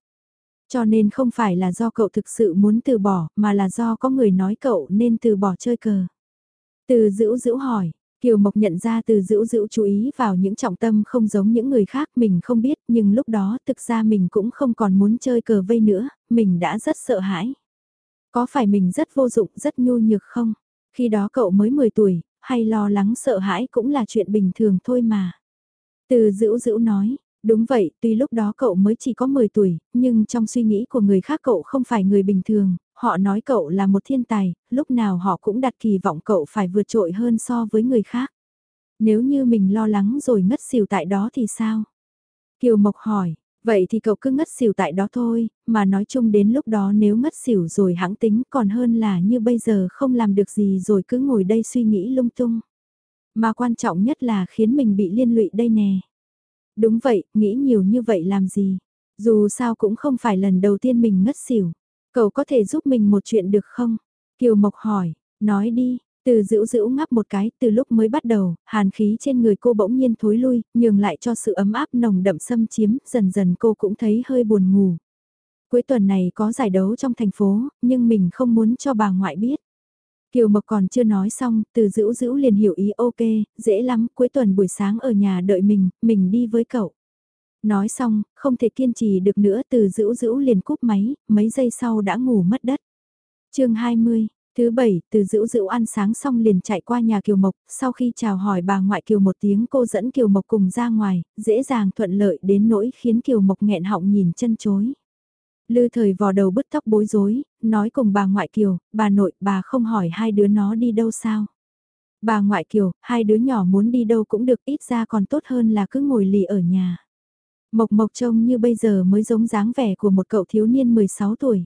Cho nên không phải là do cậu thực sự muốn từ bỏ, mà là do có người nói cậu nên từ bỏ chơi cờ. Từ dữ dữ hỏi, Kiều Mộc nhận ra từ dữ dữ chú ý vào những trọng tâm không giống những người khác mình không biết nhưng lúc đó thực ra mình cũng không còn muốn chơi cờ vây nữa, mình đã rất sợ hãi. Có phải mình rất vô dụng, rất nhu nhược không? Khi đó cậu mới 10 tuổi, hay lo lắng sợ hãi cũng là chuyện bình thường thôi mà. Từ dữ dữ nói, Đúng vậy, tuy lúc đó cậu mới chỉ có 10 tuổi, nhưng trong suy nghĩ của người khác cậu không phải người bình thường, họ nói cậu là một thiên tài, lúc nào họ cũng đặt kỳ vọng cậu phải vượt trội hơn so với người khác. Nếu như mình lo lắng rồi ngất xỉu tại đó thì sao? Kiều Mộc hỏi, vậy thì cậu cứ ngất xỉu tại đó thôi, mà nói chung đến lúc đó nếu ngất xỉu rồi hãng tính còn hơn là như bây giờ không làm được gì rồi cứ ngồi đây suy nghĩ lung tung. Mà quan trọng nhất là khiến mình bị liên lụy đây nè. Đúng vậy, nghĩ nhiều như vậy làm gì? Dù sao cũng không phải lần đầu tiên mình ngất xỉu. Cậu có thể giúp mình một chuyện được không? Kiều Mộc hỏi, nói đi, từ dữ dữ ngắp một cái, từ lúc mới bắt đầu, hàn khí trên người cô bỗng nhiên thối lui, nhường lại cho sự ấm áp nồng đậm xâm chiếm, dần dần cô cũng thấy hơi buồn ngủ. Cuối tuần này có giải đấu trong thành phố, nhưng mình không muốn cho bà ngoại biết. Kiều Mộc còn chưa nói xong, từ dữ dữ liền hiểu ý ok, dễ lắm, cuối tuần buổi sáng ở nhà đợi mình, mình đi với cậu. Nói xong, không thể kiên trì được nữa từ dữ dữ liền cúp máy, mấy giây sau đã ngủ mất đất. chương 20, Thứ bảy, từ dữ dữ ăn sáng xong liền chạy qua nhà Kiều Mộc, sau khi chào hỏi bà ngoại Kiều một tiếng cô dẫn Kiều Mộc cùng ra ngoài, dễ dàng thuận lợi đến nỗi khiến Kiều Mộc nghẹn họng nhìn chân chối. Lư thời vò đầu bứt tóc bối rối, nói cùng bà ngoại Kiều, bà nội, bà không hỏi hai đứa nó đi đâu sao. Bà ngoại Kiều, hai đứa nhỏ muốn đi đâu cũng được ít ra còn tốt hơn là cứ ngồi lì ở nhà. Mộc Mộc trông như bây giờ mới giống dáng vẻ của một cậu thiếu niên 16 tuổi.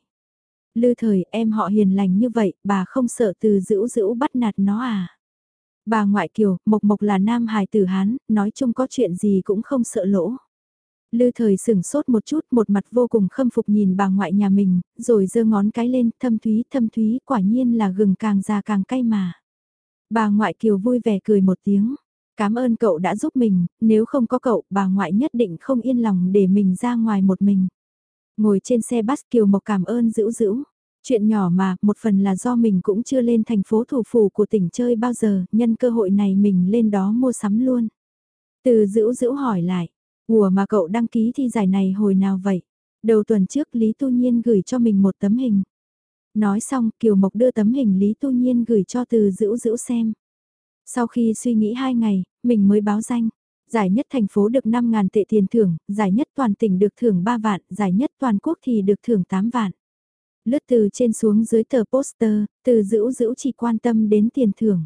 Lư thời em họ hiền lành như vậy, bà không sợ từ dữ dữ bắt nạt nó à? Bà ngoại kiều, Mộc Mộc là nam hài tử Hán, nói chung có chuyện gì cũng không sợ lỗ. Lư thời sửng sốt một chút, một mặt vô cùng khâm phục nhìn bà ngoại nhà mình, rồi giơ ngón cái lên, thâm thúy, thâm thúy, quả nhiên là gừng càng già càng cay mà. Bà ngoại kiều vui vẻ cười một tiếng. Cảm ơn cậu đã giúp mình, nếu không có cậu, bà ngoại nhất định không yên lòng để mình ra ngoài một mình. Ngồi trên xe bus Kiều Mộc cảm ơn dữ dữ. Chuyện nhỏ mà, một phần là do mình cũng chưa lên thành phố thủ phủ của tỉnh chơi bao giờ, nhân cơ hội này mình lên đó mua sắm luôn. Từ dữ dữ hỏi lại, ủa mà cậu đăng ký thi giải này hồi nào vậy? Đầu tuần trước Lý Tu Nhiên gửi cho mình một tấm hình. Nói xong, Kiều Mộc đưa tấm hình Lý Tu Nhiên gửi cho từ dữ dữ xem. Sau khi suy nghĩ hai ngày, mình mới báo danh giải nhất thành phố được 5.000 tệ tiền thưởng, giải nhất toàn tỉnh được thưởng 3 vạn, giải nhất toàn quốc thì được thưởng 8 vạn. Lướt từ trên xuống dưới tờ poster, từ dữ dữ chỉ quan tâm đến tiền thưởng.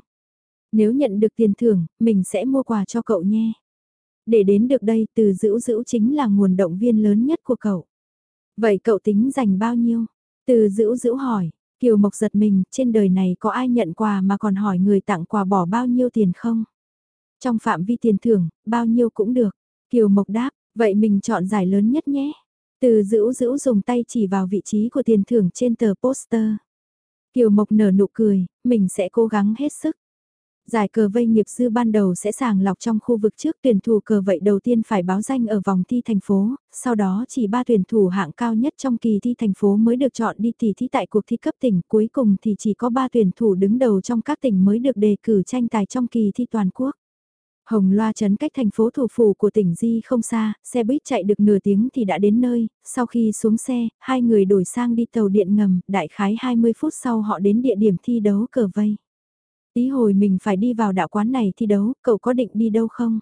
Nếu nhận được tiền thưởng, mình sẽ mua quà cho cậu nhé. Để đến được đây, từ dữ dữ chính là nguồn động viên lớn nhất của cậu. Vậy cậu tính dành bao nhiêu? Từ dữ dữ hỏi, Kiều Mộc giật mình, trên đời này có ai nhận quà mà còn hỏi người tặng quà bỏ bao nhiêu tiền không? Trong phạm vi tiền thưởng, bao nhiêu cũng được. Kiều Mộc đáp, vậy mình chọn giải lớn nhất nhé. Từ dữ dữ dùng tay chỉ vào vị trí của tiền thưởng trên tờ poster. Kiều Mộc nở nụ cười, mình sẽ cố gắng hết sức. Giải cờ vây nghiệp dư ban đầu sẽ sàng lọc trong khu vực trước tuyển thủ cờ vậy đầu tiên phải báo danh ở vòng thi thành phố, sau đó chỉ ba tuyển thủ hạng cao nhất trong kỳ thi thành phố mới được chọn đi tỷ thi tại cuộc thi cấp tỉnh, cuối cùng thì chỉ có ba tuyển thủ đứng đầu trong các tỉnh mới được đề cử tranh tài trong kỳ thi toàn quốc. Hồng Loa trấn cách thành phố thủ phủ của tỉnh Di không xa, xe buýt chạy được nửa tiếng thì đã đến nơi, sau khi xuống xe, hai người đổi sang đi tàu điện ngầm, đại khái 20 phút sau họ đến địa điểm thi đấu cờ vây. Tí hồi mình phải đi vào đạo quán này thi đấu, cậu có định đi đâu không?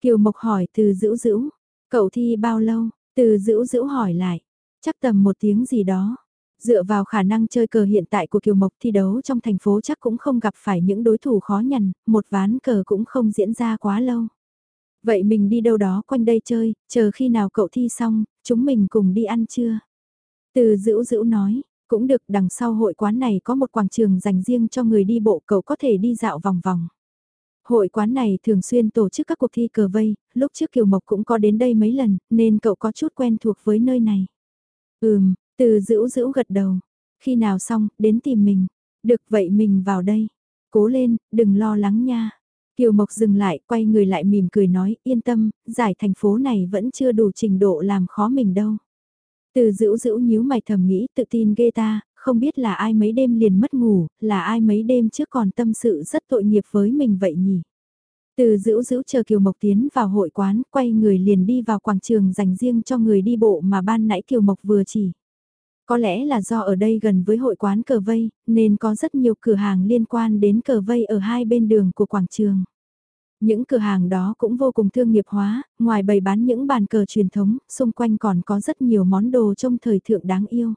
Kiều Mộc hỏi từ dữ dữ, cậu thi bao lâu? Từ dữ dữ hỏi lại, chắc tầm một tiếng gì đó. Dựa vào khả năng chơi cờ hiện tại của Kiều Mộc thi đấu trong thành phố chắc cũng không gặp phải những đối thủ khó nhằn, một ván cờ cũng không diễn ra quá lâu. Vậy mình đi đâu đó quanh đây chơi, chờ khi nào cậu thi xong, chúng mình cùng đi ăn trưa. Từ dữ dữ nói, cũng được đằng sau hội quán này có một quảng trường dành riêng cho người đi bộ cậu có thể đi dạo vòng vòng. Hội quán này thường xuyên tổ chức các cuộc thi cờ vây, lúc trước Kiều Mộc cũng có đến đây mấy lần, nên cậu có chút quen thuộc với nơi này. Ừm, từ dữ dữ gật đầu. Khi nào xong, đến tìm mình. Được vậy mình vào đây. Cố lên, đừng lo lắng nha. Kiều Mộc dừng lại, quay người lại mỉm cười nói, yên tâm, giải thành phố này vẫn chưa đủ trình độ làm khó mình đâu. Từ dữ dữ nhíu mày thầm nghĩ, tự tin ghê ta, không biết là ai mấy đêm liền mất ngủ, là ai mấy đêm trước còn tâm sự rất tội nghiệp với mình vậy nhỉ. Từ dữ dữ chờ Kiều Mộc tiến vào hội quán, quay người liền đi vào quảng trường dành riêng cho người đi bộ mà ban nãy Kiều Mộc vừa chỉ. Có lẽ là do ở đây gần với hội quán cờ vây, nên có rất nhiều cửa hàng liên quan đến cờ vây ở hai bên đường của quảng trường. Những cửa hàng đó cũng vô cùng thương nghiệp hóa, ngoài bày bán những bàn cờ truyền thống, xung quanh còn có rất nhiều món đồ trong thời thượng đáng yêu.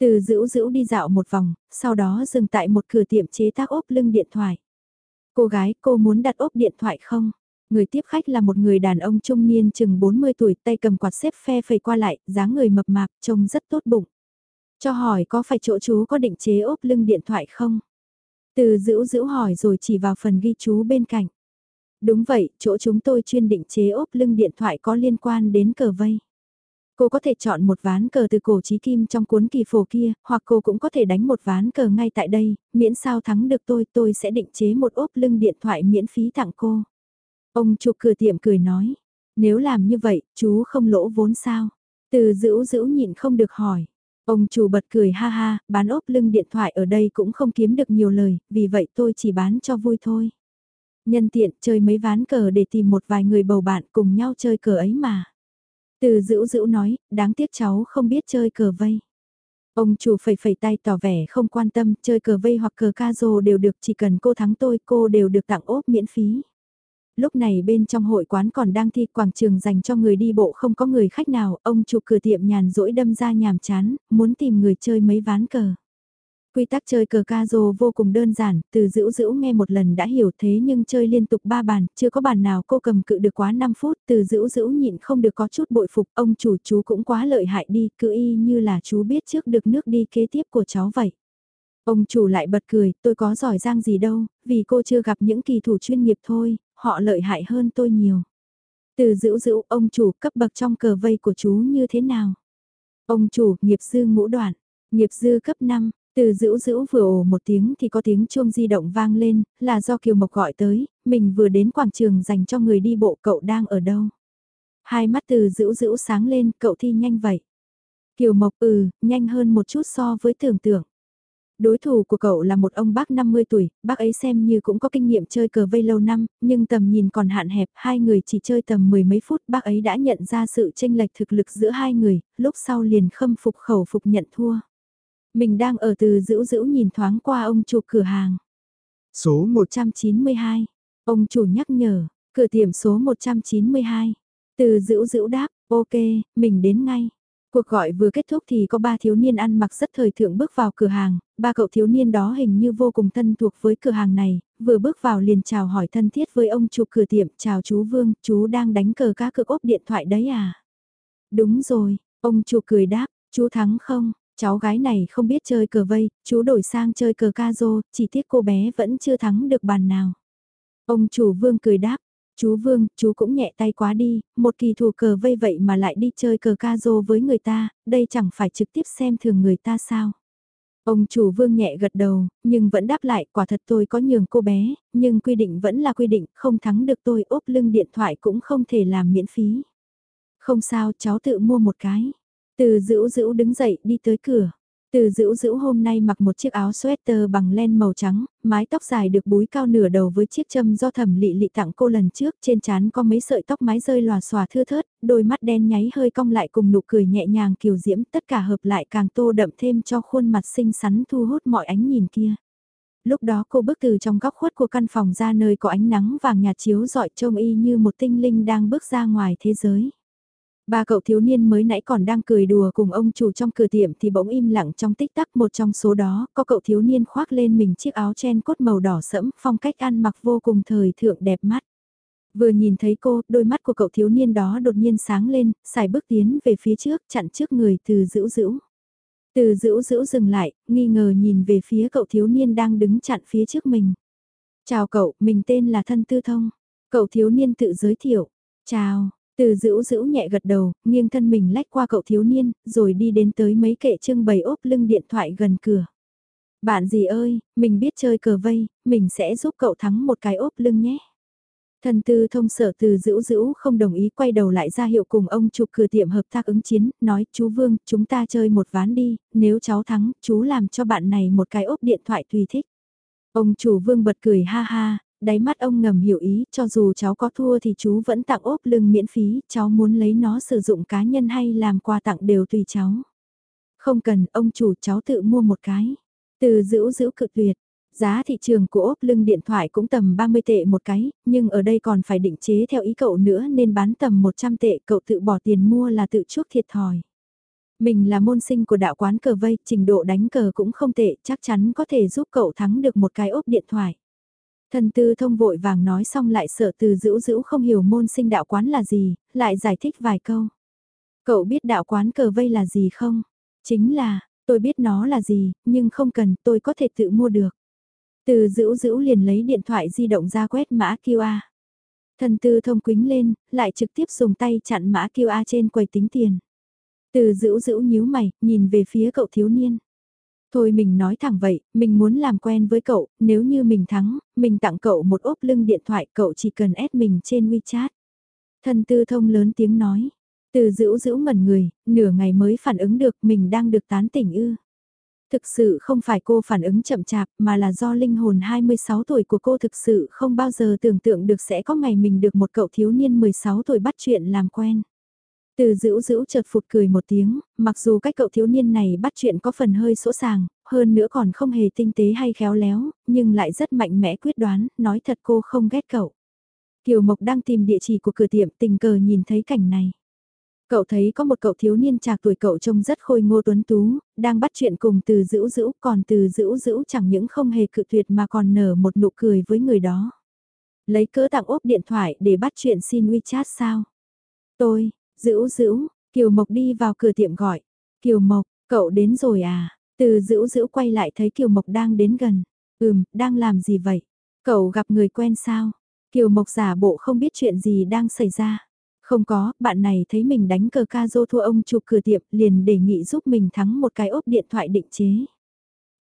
Từ dữ dữ đi dạo một vòng, sau đó dừng tại một cửa tiệm chế tác ốp lưng điện thoại. Cô gái, cô muốn đặt ốp điện thoại không? Người tiếp khách là một người đàn ông trung niên chừng 40 tuổi, tay cầm quạt xếp phe phẩy qua lại, dáng người mập mạp, trông rất tốt bụng. Cho hỏi có phải chỗ chú có định chế ốp lưng điện thoại không? Từ dữ dữ hỏi rồi chỉ vào phần ghi chú bên cạnh. Đúng vậy, chỗ chúng tôi chuyên định chế ốp lưng điện thoại có liên quan đến cờ vây. Cô có thể chọn một ván cờ từ cổ trí kim trong cuốn kỳ phổ kia, hoặc cô cũng có thể đánh một ván cờ ngay tại đây, miễn sao thắng được tôi, tôi sẽ định chế một ốp lưng điện thoại miễn phí tặng cô. Ông chủ cửa tiệm cười nói, nếu làm như vậy, chú không lỗ vốn sao? Từ dữ dữ nhịn không được hỏi. Ông chủ bật cười ha ha, bán ốp lưng điện thoại ở đây cũng không kiếm được nhiều lời, vì vậy tôi chỉ bán cho vui thôi. Nhân tiện chơi mấy ván cờ để tìm một vài người bầu bạn cùng nhau chơi cờ ấy mà. Từ dữ dữ nói, đáng tiếc cháu không biết chơi cờ vây. Ông chủ phẩy phẩy tay tỏ vẻ không quan tâm, chơi cờ vây hoặc cờ ca rồ đều được, chỉ cần cô thắng tôi, cô đều được tặng ốp miễn phí. Lúc này bên trong hội quán còn đang thi quảng trường dành cho người đi bộ không có người khách nào, ông chủ cửa tiệm nhàn rỗi đâm ra nhàm chán, muốn tìm người chơi mấy ván cờ. Quy tắc chơi cờ ca rô vô cùng đơn giản, từ dữ dữ nghe một lần đã hiểu thế nhưng chơi liên tục ba bàn, chưa có bàn nào cô cầm cự được quá 5 phút, từ dữ dữ nhịn không được có chút bội phục, ông chủ chú cũng quá lợi hại đi, cứ y như là chú biết trước được nước đi kế tiếp của cháu vậy. Ông chủ lại bật cười, tôi có giỏi giang gì đâu, vì cô chưa gặp những kỳ thủ chuyên nghiệp thôi, họ lợi hại hơn tôi nhiều. Từ dữ dữ, ông chủ cấp bậc trong cờ vây của chú như thế nào? Ông chủ, nghiệp dư ngũ đoạn, nghiệp dư cấp 5, từ dữ dữ vừa ồ một tiếng thì có tiếng chuông di động vang lên, là do Kiều Mộc gọi tới, mình vừa đến quảng trường dành cho người đi bộ cậu đang ở đâu. Hai mắt từ dữ dữ sáng lên, cậu thi nhanh vậy. Kiều Mộc ừ, nhanh hơn một chút so với tưởng tượng. Đối thủ của cậu là một ông bác 50 tuổi, bác ấy xem như cũng có kinh nghiệm chơi cờ vây lâu năm, nhưng tầm nhìn còn hạn hẹp, hai người chỉ chơi tầm mười mấy phút, bác ấy đã nhận ra sự tranh lệch thực lực giữa hai người, lúc sau liền khâm phục khẩu phục nhận thua. Mình đang ở từ dữ dữ nhìn thoáng qua ông chủ cửa hàng. Số 192, ông chủ nhắc nhở, cửa tiệm số 192. Từ dữ dữ đáp, ok, mình đến ngay. Cuộc gọi vừa kết thúc thì có ba thiếu niên ăn mặc rất thời thượng bước vào cửa hàng, ba cậu thiếu niên đó hình như vô cùng thân thuộc với cửa hàng này, vừa bước vào liền chào hỏi thân thiết với ông chủ cửa tiệm, chào chú Vương, chú đang đánh cờ cá cược ốp điện thoại đấy à? Đúng rồi, ông chủ cười đáp, chú thắng không? Cháu gái này không biết chơi cờ vây, chú đổi sang chơi cờ ca rô, chỉ tiếc cô bé vẫn chưa thắng được bàn nào. Ông chủ Vương cười đáp, chú Vương, chú cũng nhẹ tay quá đi, một kỳ thủ cờ vây vậy mà lại đi chơi cờ ca rô với người ta, đây chẳng phải trực tiếp xem thường người ta sao. Ông chủ Vương nhẹ gật đầu, nhưng vẫn đáp lại, quả thật tôi có nhường cô bé, nhưng quy định vẫn là quy định, không thắng được tôi ốp lưng điện thoại cũng không thể làm miễn phí. Không sao, cháu tự mua một cái. Từ dữ dữ đứng dậy đi tới cửa. Từ dữ dữ hôm nay mặc một chiếc áo sweater bằng len màu trắng, mái tóc dài được búi cao nửa đầu với chiếc châm do thẩm lị lị tặng cô lần trước, trên trán có mấy sợi tóc mái rơi lòa xòa thưa thớt, đôi mắt đen nháy hơi cong lại cùng nụ cười nhẹ nhàng kiều diễm, tất cả hợp lại càng tô đậm thêm cho khuôn mặt xinh xắn thu hút mọi ánh nhìn kia. Lúc đó cô bước từ trong góc khuất của căn phòng ra nơi có ánh nắng vàng nhạt chiếu dọi trông y như một tinh linh đang bước ra ngoài thế giới. Ba cậu thiếu niên mới nãy còn đang cười đùa cùng ông chủ trong cửa tiệm thì bỗng im lặng trong tích tắc một trong số đó có cậu thiếu niên khoác lên mình chiếc áo chen cốt màu đỏ sẫm phong cách ăn mặc vô cùng thời thượng đẹp mắt. Vừa nhìn thấy cô, đôi mắt của cậu thiếu niên đó đột nhiên sáng lên, xài bước tiến về phía trước chặn trước người từ dữ dữ. Từ dữ dữ dừng lại, nghi ngờ nhìn về phía cậu thiếu niên đang đứng chặn phía trước mình. Chào cậu, mình tên là Thân Tư Thông. Cậu thiếu niên tự giới thiệu. Chào, từ dữ dữ nhẹ gật đầu, nghiêng thân mình lách qua cậu thiếu niên, rồi đi đến tới mấy kệ trưng bày ốp lưng điện thoại gần cửa. Bạn gì ơi, mình biết chơi cờ vây, mình sẽ giúp cậu thắng một cái ốp lưng nhé. Thần tư thông sở từ dữ dữ không đồng ý quay đầu lại ra hiệu cùng ông chụp cửa tiệm hợp tác ứng chiến, nói chú Vương, chúng ta chơi một ván đi, nếu cháu thắng, chú làm cho bạn này một cái ốp điện thoại tùy thích. Ông chủ Vương bật cười ha ha, đáy mắt ông ngầm hiểu ý, cho dù cháu có thua thì chú vẫn tặng ốp lưng miễn phí, cháu muốn lấy nó sử dụng cá nhân hay làm quà tặng đều tùy cháu. Không cần, ông chủ cháu tự mua một cái. Từ giữ giữ cực tuyệt, giá thị trường của ốp lưng điện thoại cũng tầm 30 tệ một cái, nhưng ở đây còn phải định chế theo ý cậu nữa nên bán tầm 100 tệ, cậu tự bỏ tiền mua là tự chuốc thiệt thòi. Mình là môn sinh của đạo quán cờ vây, trình độ đánh cờ cũng không tệ, chắc chắn có thể giúp cậu thắng được một cái ốp điện thoại thần tư thông vội vàng nói xong lại sợ từ dữ dữ không hiểu môn sinh đạo quán là gì, lại giải thích vài câu. Cậu biết đạo quán cờ vây là gì không? Chính là, tôi biết nó là gì, nhưng không cần, tôi có thể tự mua được. Từ dữ dữ liền lấy điện thoại di động ra quét mã QR. Thần tư thông quính lên, lại trực tiếp dùng tay chặn mã QR trên quầy tính tiền. Từ dữ dữ nhíu mày, nhìn về phía cậu thiếu niên. Thôi mình nói thẳng vậy, mình muốn làm quen với cậu, nếu như mình thắng, mình tặng cậu một ốp lưng điện thoại, cậu chỉ cần ép mình trên WeChat. Thần tư thông lớn tiếng nói. Từ dữ dữ ngẩn người, nửa ngày mới phản ứng được mình đang được tán tỉnh ư. Thực sự không phải cô phản ứng chậm chạp mà là do linh hồn 26 tuổi của cô thực sự không bao giờ tưởng tượng được sẽ có ngày mình được một cậu thiếu niên 16 tuổi bắt chuyện làm quen. Từ dữ dữ chợt phụt cười một tiếng, mặc dù cách cậu thiếu niên này bắt chuyện có phần hơi sỗ sàng, hơn nữa còn không hề tinh tế hay khéo léo, nhưng lại rất mạnh mẽ quyết đoán, nói thật cô không ghét cậu. Kiều Mộc đang tìm địa chỉ của cửa tiệm tình cờ nhìn thấy cảnh này. Cậu thấy có một cậu thiếu niên trạc tuổi cậu trông rất khôi ngô tuấn tú, đang bắt chuyện cùng từ dữ dữ, còn từ dữ dữ chẳng những không hề cự tuyệt mà còn nở một nụ cười với người đó. Lấy cỡ tặng ốp điện thoại để bắt chuyện xin WeChat sao? Tôi, dữ dữ, Kiều Mộc đi vào cửa tiệm gọi. Kiều Mộc, cậu đến rồi à? Từ dữ dữ quay lại thấy Kiều Mộc đang đến gần. Ừm, đang làm gì vậy? Cậu gặp người quen sao? Kiều Mộc giả bộ không biết chuyện gì đang xảy ra. Không có, bạn này thấy mình đánh cờ ca dô thua ông chụp cửa tiệm liền đề nghị giúp mình thắng một cái ốp điện thoại định chế.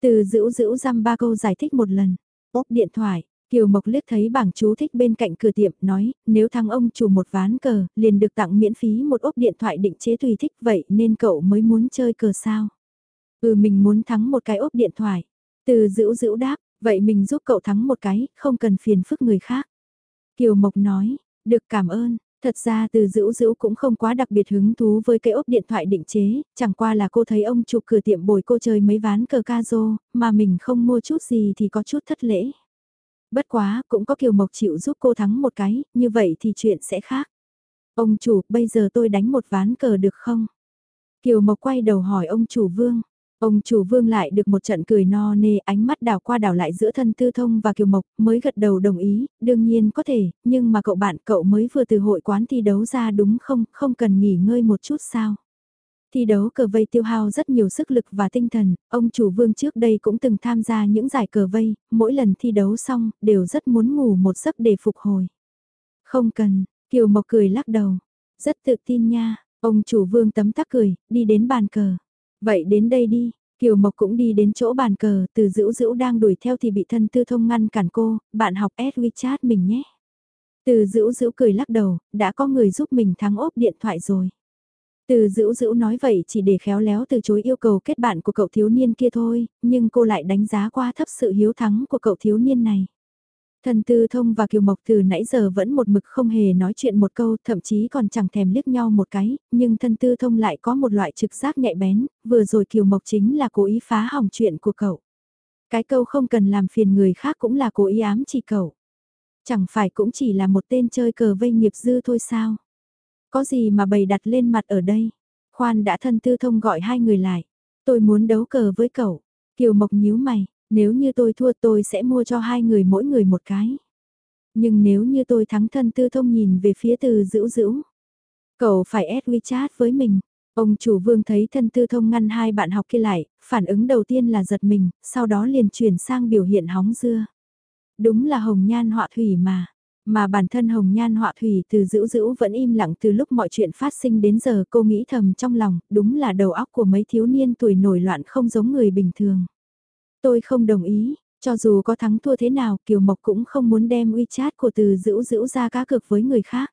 Từ dữ dữ răm ba câu giải thích một lần. Ốp điện thoại, Kiều Mộc liếc thấy bảng chú thích bên cạnh cửa tiệm nói, nếu thắng ông chủ một ván cờ, liền được tặng miễn phí một ốp điện thoại định chế tùy thích vậy nên cậu mới muốn chơi cờ sao. Ừ mình muốn thắng một cái ốp điện thoại. Từ dữ dữ đáp, vậy mình giúp cậu thắng một cái, không cần phiền phức người khác. Kiều Mộc nói, được cảm ơn, Thật ra từ dữ dữ cũng không quá đặc biệt hứng thú với cái ốp điện thoại định chế, chẳng qua là cô thấy ông chụp cửa tiệm bồi cô chơi mấy ván cờ ca rô, mà mình không mua chút gì thì có chút thất lễ. Bất quá, cũng có Kiều Mộc chịu giúp cô thắng một cái, như vậy thì chuyện sẽ khác. Ông chủ, bây giờ tôi đánh một ván cờ được không? Kiều Mộc quay đầu hỏi ông chủ Vương. Ông chủ vương lại được một trận cười no nê ánh mắt đảo qua đảo lại giữa thân tư thông và kiều mộc mới gật đầu đồng ý, đương nhiên có thể, nhưng mà cậu bạn cậu mới vừa từ hội quán thi đấu ra đúng không, không cần nghỉ ngơi một chút sao. Thi đấu cờ vây tiêu hao rất nhiều sức lực và tinh thần, ông chủ vương trước đây cũng từng tham gia những giải cờ vây, mỗi lần thi đấu xong đều rất muốn ngủ một giấc để phục hồi. Không cần, Kiều Mộc cười lắc đầu, rất tự tin nha, ông chủ vương tấm tắc cười, đi đến bàn cờ. Vậy đến đây đi, Kiều Mộc cũng đi đến chỗ bàn cờ, từ dữ dữ đang đuổi theo thì bị thân tư thông ngăn cản cô, bạn học S WeChat mình nhé. Từ dữ dữ cười lắc đầu, đã có người giúp mình thắng ốp điện thoại rồi. Từ dữ dữ nói vậy chỉ để khéo léo từ chối yêu cầu kết bạn của cậu thiếu niên kia thôi, nhưng cô lại đánh giá qua thấp sự hiếu thắng của cậu thiếu niên này. Thần Tư Thông và Kiều Mộc từ nãy giờ vẫn một mực không hề nói chuyện một câu, thậm chí còn chẳng thèm liếc nhau một cái, nhưng Thần Tư Thông lại có một loại trực giác nhạy bén, vừa rồi Kiều Mộc chính là cố ý phá hỏng chuyện của cậu. Cái câu không cần làm phiền người khác cũng là cố ý ám chỉ cậu. Chẳng phải cũng chỉ là một tên chơi cờ vây nghiệp dư thôi sao? Có gì mà bày đặt lên mặt ở đây? Khoan đã Thân Tư Thông gọi hai người lại. Tôi muốn đấu cờ với cậu. Kiều Mộc nhíu mày, nếu như tôi thua tôi sẽ mua cho hai người mỗi người một cái. Nhưng nếu như tôi thắng thân tư thông nhìn về phía từ dữ dữ. Cậu phải add WeChat với mình. Ông chủ vương thấy thân tư thông ngăn hai bạn học kia lại, phản ứng đầu tiên là giật mình, sau đó liền chuyển sang biểu hiện hóng dưa. Đúng là hồng nhan họa thủy mà. Mà bản thân hồng nhan họa thủy từ dữ dữ vẫn im lặng từ lúc mọi chuyện phát sinh đến giờ cô nghĩ thầm trong lòng, đúng là đầu óc của mấy thiếu niên tuổi nổi loạn không giống người bình thường. Tôi không đồng ý, cho dù có thắng thua thế nào Kiều Mộc cũng không muốn đem WeChat của từ dữ dữ ra cá cược với người khác.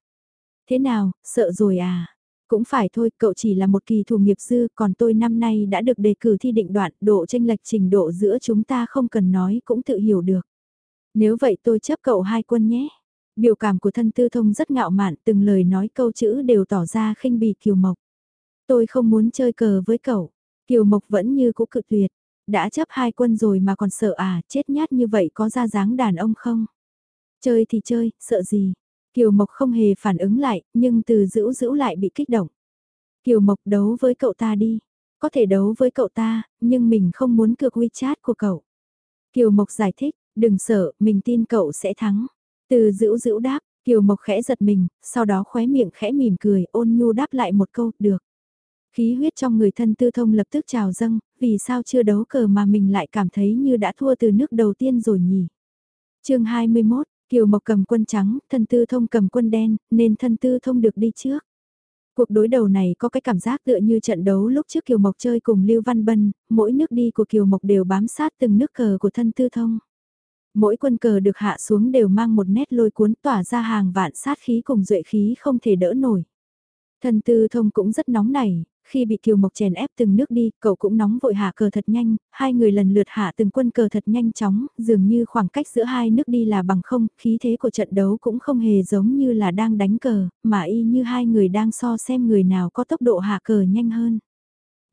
Thế nào, sợ rồi à? Cũng phải thôi, cậu chỉ là một kỳ thủ nghiệp dư, còn tôi năm nay đã được đề cử thi định đoạn, độ tranh lệch trình độ giữa chúng ta không cần nói cũng tự hiểu được. Nếu vậy tôi chấp cậu hai quân nhé. Biểu cảm của thân tư thông rất ngạo mạn, từng lời nói câu chữ đều tỏ ra khinh bỉ Kiều Mộc. Tôi không muốn chơi cờ với cậu. Kiều Mộc vẫn như cũ cự tuyệt. Đã chấp hai quân rồi mà còn sợ à, chết nhát như vậy có ra dáng đàn ông không? Chơi thì chơi, sợ gì? Kiều Mộc không hề phản ứng lại, nhưng từ giữ giữ lại bị kích động. Kiều Mộc đấu với cậu ta đi. Có thể đấu với cậu ta, nhưng mình không muốn cược WeChat của cậu. Kiều Mộc giải thích, đừng sợ, mình tin cậu sẽ thắng. Từ dữ dữ đáp, Kiều Mộc khẽ giật mình, sau đó khóe miệng khẽ mỉm cười, ôn nhu đáp lại một câu, được. Khí huyết trong người thân tư thông lập tức trào dâng, vì sao chưa đấu cờ mà mình lại cảm thấy như đã thua từ nước đầu tiên rồi nhỉ? chương 21, Kiều Mộc cầm quân trắng, thân tư thông cầm quân đen, nên thân tư thông được đi trước. Cuộc đối đầu này có cái cảm giác tựa như trận đấu lúc trước Kiều Mộc chơi cùng Lưu Văn Bân, mỗi nước đi của Kiều Mộc đều bám sát từng nước cờ của thân tư thông. Mỗi quân cờ được hạ xuống đều mang một nét lôi cuốn tỏa ra hàng vạn sát khí cùng duệ khí không thể đỡ nổi. thần tư thông cũng rất nóng nảy, khi bị Kiều Mộc chèn ép từng nước đi, cậu cũng nóng vội hạ cờ thật nhanh, hai người lần lượt hạ từng quân cờ thật nhanh chóng, dường như khoảng cách giữa hai nước đi là bằng không, khí thế của trận đấu cũng không hề giống như là đang đánh cờ, mà y như hai người đang so xem người nào có tốc độ hạ cờ nhanh hơn.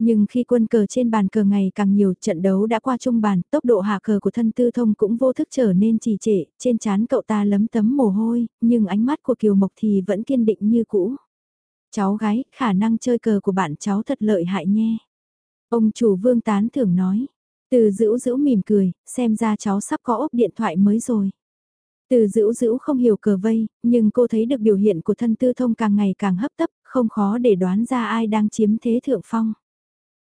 Nhưng khi quân cờ trên bàn cờ ngày càng nhiều trận đấu đã qua trung bàn, tốc độ hạ cờ của thân tư thông cũng vô thức trở nên trì trệ, trên trán cậu ta lấm tấm mồ hôi, nhưng ánh mắt của Kiều Mộc thì vẫn kiên định như cũ. Cháu gái, khả năng chơi cờ của bạn cháu thật lợi hại nhé. Ông chủ vương tán thưởng nói. Từ dữ dữ mỉm cười, xem ra cháu sắp có ốp điện thoại mới rồi. Từ dữ dữ không hiểu cờ vây, nhưng cô thấy được biểu hiện của thân tư thông càng ngày càng hấp tấp, không khó để đoán ra ai đang chiếm thế thượng phong.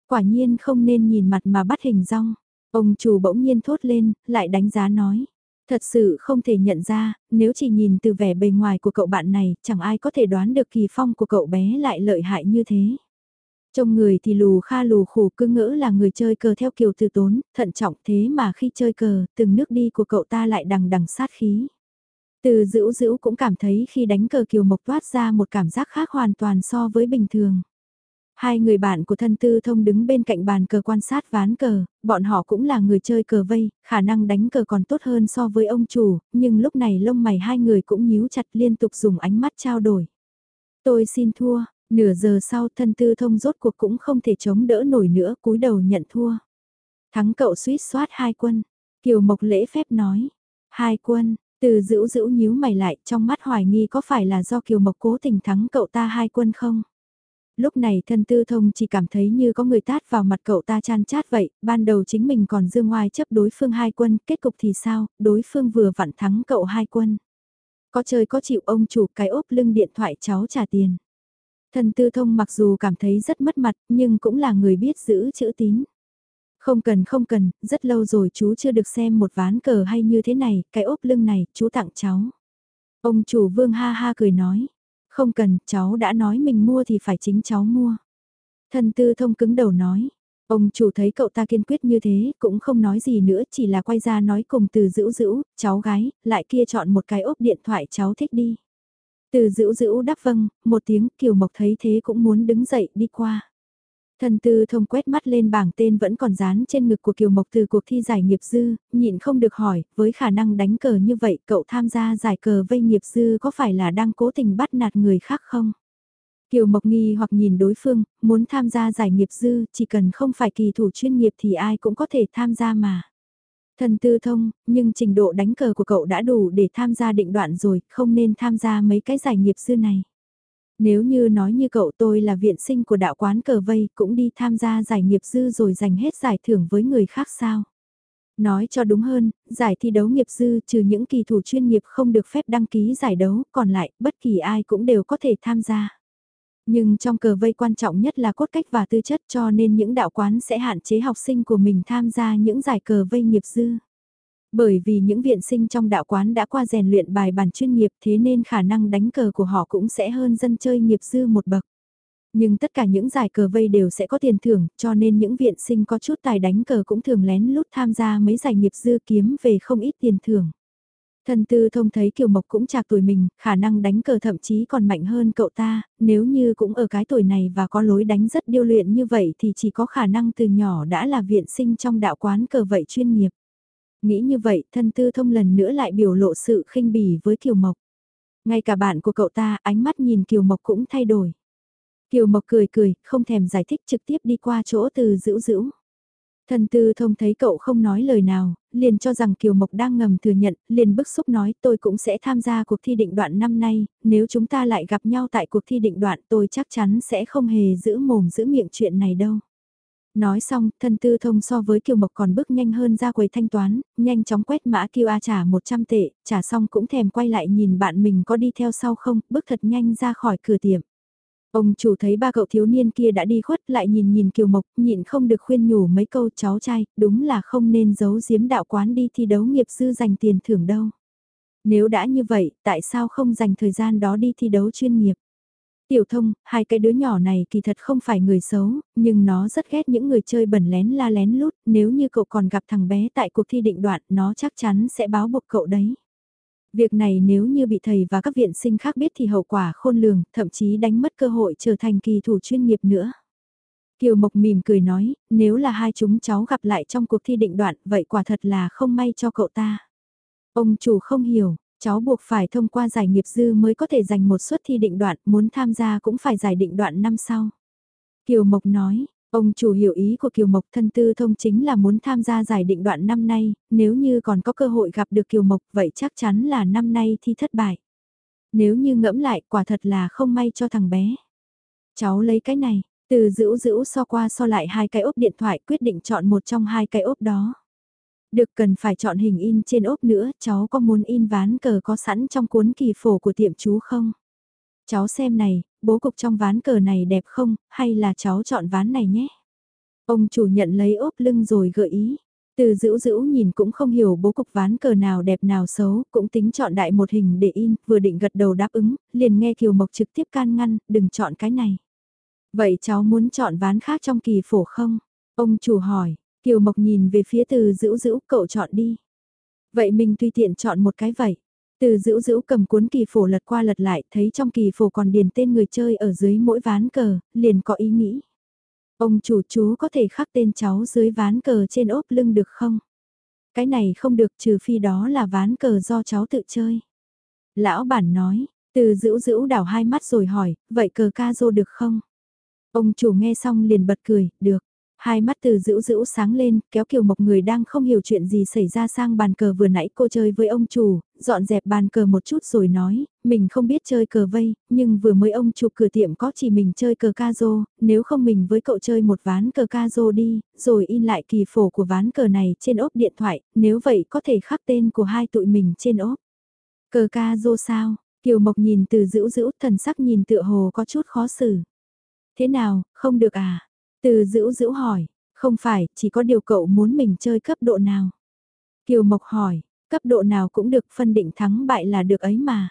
Quả nhiên không nên nhìn mặt mà bắt hình rong. Ông chủ bỗng nhiên thốt lên, lại đánh giá nói. Thật sự không thể nhận ra, nếu chỉ nhìn từ vẻ bề ngoài của cậu bạn này, chẳng ai có thể đoán được kỳ phong của cậu bé lại lợi hại như thế. Trông người thì lù kha lù khủ cứ ngỡ là người chơi cờ theo kiểu từ tốn, thận trọng thế mà khi chơi cờ, từng nước đi của cậu ta lại đằng đằng sát khí. Từ dữ dữ cũng cảm thấy khi đánh cờ kiều mộc toát ra một cảm giác khác hoàn toàn so với bình thường. Hai người bạn của thân tư thông đứng bên cạnh bàn cờ quan sát ván cờ, bọn họ cũng là người chơi cờ vây, khả năng đánh cờ còn tốt hơn so với ông chủ, nhưng lúc này lông mày hai người cũng nhíu chặt liên tục dùng ánh mắt trao đổi. Tôi xin thua, nửa giờ sau thân tư thông rốt cuộc cũng không thể chống đỡ nổi nữa cúi đầu nhận thua. Thắng cậu suýt soát hai quân, Kiều Mộc lễ phép nói, hai quân, từ dữ dữ nhíu mày lại trong mắt hoài nghi có phải là do Kiều Mộc cố tình thắng cậu ta hai quân không? Lúc này thân tư thông chỉ cảm thấy như có người tát vào mặt cậu ta chan chát vậy, ban đầu chính mình còn dương ngoài chấp đối phương hai quân, kết cục thì sao, đối phương vừa vặn thắng cậu hai quân. Có chơi có chịu ông chủ cái ốp lưng điện thoại cháu trả tiền. thần tư thông mặc dù cảm thấy rất mất mặt nhưng cũng là người biết giữ chữ tín. Không cần không cần, rất lâu rồi chú chưa được xem một ván cờ hay như thế này, cái ốp lưng này, chú tặng cháu. Ông chủ vương ha ha cười nói, không cần, cháu đã nói mình mua thì phải chính cháu mua. Thân tư thông cứng đầu nói. Ông chủ thấy cậu ta kiên quyết như thế, cũng không nói gì nữa, chỉ là quay ra nói cùng từ dữ dữ, cháu gái, lại kia chọn một cái ốp điện thoại cháu thích đi. Từ dữ dữ đáp vâng, một tiếng Kiều Mộc thấy thế cũng muốn đứng dậy đi qua. Thần tư thông quét mắt lên bảng tên vẫn còn dán trên ngực của Kiều Mộc từ cuộc thi giải nghiệp dư, nhịn không được hỏi, với khả năng đánh cờ như vậy cậu tham gia giải cờ vây nghiệp dư có phải là đang cố tình bắt nạt người khác không? Kiều Mộc nghi hoặc nhìn đối phương, muốn tham gia giải nghiệp dư, chỉ cần không phải kỳ thủ chuyên nghiệp thì ai cũng có thể tham gia mà. Thần tư thông, nhưng trình độ đánh cờ của cậu đã đủ để tham gia định đoạn rồi, không nên tham gia mấy cái giải nghiệp dư này. Nếu như nói như cậu tôi là viện sinh của đạo quán cờ vây cũng đi tham gia giải nghiệp dư rồi giành hết giải thưởng với người khác sao? Nói cho đúng hơn, giải thi đấu nghiệp dư trừ những kỳ thủ chuyên nghiệp không được phép đăng ký giải đấu, còn lại bất kỳ ai cũng đều có thể tham gia. Nhưng trong cờ vây quan trọng nhất là cốt cách và tư chất cho nên những đạo quán sẽ hạn chế học sinh của mình tham gia những giải cờ vây nghiệp dư. Bởi vì những viện sinh trong đạo quán đã qua rèn luyện bài bản chuyên nghiệp thế nên khả năng đánh cờ của họ cũng sẽ hơn dân chơi nghiệp dư một bậc. Nhưng tất cả những giải cờ vây đều sẽ có tiền thưởng, cho nên những viện sinh có chút tài đánh cờ cũng thường lén lút tham gia mấy giải nghiệp dư kiếm về không ít tiền thưởng. Thần tư thông thấy Kiều Mộc cũng chạc tuổi mình, khả năng đánh cờ thậm chí còn mạnh hơn cậu ta, nếu như cũng ở cái tuổi này và có lối đánh rất điêu luyện như vậy thì chỉ có khả năng từ nhỏ đã là viện sinh trong đạo quán cờ vậy chuyên nghiệp. Nghĩ như vậy, thân tư thông lần nữa lại biểu lộ sự khinh bỉ với Kiều Mộc. Ngay cả bạn của cậu ta, ánh mắt nhìn Kiều Mộc cũng thay đổi. Kiều Mộc cười cười, không thèm giải thích trực tiếp đi qua chỗ từ dữ dữ. Thần tư thông thấy cậu không nói lời nào, liền cho rằng Kiều Mộc đang ngầm thừa nhận, liền bức xúc nói tôi cũng sẽ tham gia cuộc thi định đoạn năm nay, nếu chúng ta lại gặp nhau tại cuộc thi định đoạn tôi chắc chắn sẽ không hề giữ mồm giữ miệng chuyện này đâu. Nói xong, thân tư thông so với Kiều Mộc còn bước nhanh hơn ra quầy thanh toán, nhanh chóng quét mã QR trả 100 tệ, trả xong cũng thèm quay lại nhìn bạn mình có đi theo sau không, bước thật nhanh ra khỏi cửa tiệm. Ông chủ thấy ba cậu thiếu niên kia đã đi khuất lại nhìn nhìn Kiều Mộc, nhịn không được khuyên nhủ mấy câu cháu trai, đúng là không nên giấu giếm đạo quán đi thi đấu nghiệp dư dành tiền thưởng đâu. Nếu đã như vậy, tại sao không dành thời gian đó đi thi đấu chuyên nghiệp? Tiểu thông, hai cái đứa nhỏ này kỳ thật không phải người xấu, nhưng nó rất ghét những người chơi bẩn lén la lén lút, nếu như cậu còn gặp thằng bé tại cuộc thi định đoạn, nó chắc chắn sẽ báo buộc cậu đấy. Việc này nếu như bị thầy và các viện sinh khác biết thì hậu quả khôn lường, thậm chí đánh mất cơ hội trở thành kỳ thủ chuyên nghiệp nữa. Kiều Mộc mỉm cười nói, nếu là hai chúng cháu gặp lại trong cuộc thi định đoạn, vậy quả thật là không may cho cậu ta. Ông chủ không hiểu, cháu buộc phải thông qua giải nghiệp dư mới có thể giành một suất thi định đoạn, muốn tham gia cũng phải giải định đoạn năm sau. Kiều Mộc nói, ông chủ hiểu ý của Kiều Mộc thân tư thông chính là muốn tham gia giải định đoạn năm nay, nếu như còn có cơ hội gặp được Kiều Mộc vậy chắc chắn là năm nay thi thất bại. Nếu như ngẫm lại quả thật là không may cho thằng bé. Cháu lấy cái này, từ giữ giữ so qua so lại hai cái ốp điện thoại quyết định chọn một trong hai cái ốp đó. Được cần phải chọn hình in trên ốp nữa, cháu có muốn in ván cờ có sẵn trong cuốn kỳ phổ của tiệm chú không? Cháu xem này, bố cục trong ván cờ này đẹp không, hay là cháu chọn ván này nhé? Ông chủ nhận lấy ốp lưng rồi gợi ý. Từ dữ dữ nhìn cũng không hiểu bố cục ván cờ nào đẹp nào xấu, cũng tính chọn đại một hình để in, vừa định gật đầu đáp ứng, liền nghe Kiều Mộc trực tiếp can ngăn, đừng chọn cái này. Vậy cháu muốn chọn ván khác trong kỳ phổ không? Ông chủ hỏi, Kiều Mộc nhìn về phía từ dữ dữ, cậu chọn đi. Vậy mình tùy tiện chọn một cái vậy. Từ dữ dữ cầm cuốn kỳ phổ lật qua lật lại, thấy trong kỳ phổ còn điền tên người chơi ở dưới mỗi ván cờ, liền có ý nghĩ. Ông chủ chú có thể khắc tên cháu dưới ván cờ trên ốp lưng được không? Cái này không được trừ phi đó là ván cờ do cháu tự chơi. Lão bản nói, từ dữ dữ đảo hai mắt rồi hỏi, vậy cờ ca dô được không? Ông chủ nghe xong liền bật cười, được. Hai mắt từ dữ dữ sáng lên, kéo kiều mộc người đang không hiểu chuyện gì xảy ra sang bàn cờ vừa nãy cô chơi với ông chủ, dọn dẹp bàn cờ một chút rồi nói, mình không biết chơi cờ vây, nhưng vừa mới ông chủ cửa tiệm có chỉ mình chơi cờ ca rô, nếu không mình với cậu chơi một ván cờ ca rô đi, rồi in lại kỳ phổ của ván cờ này trên ốp điện thoại, nếu vậy có thể khắc tên của hai tụi mình trên ốp. Cờ ca rô sao? Kiều Mộc nhìn từ dữ dữ thần sắc nhìn tựa hồ có chút khó xử. Thế nào, không được à? Từ dữ dữ hỏi, không phải, chỉ có điều cậu muốn mình chơi cấp độ nào. Kiều Mộc hỏi, cấp độ nào cũng được phân định thắng bại là được ấy mà.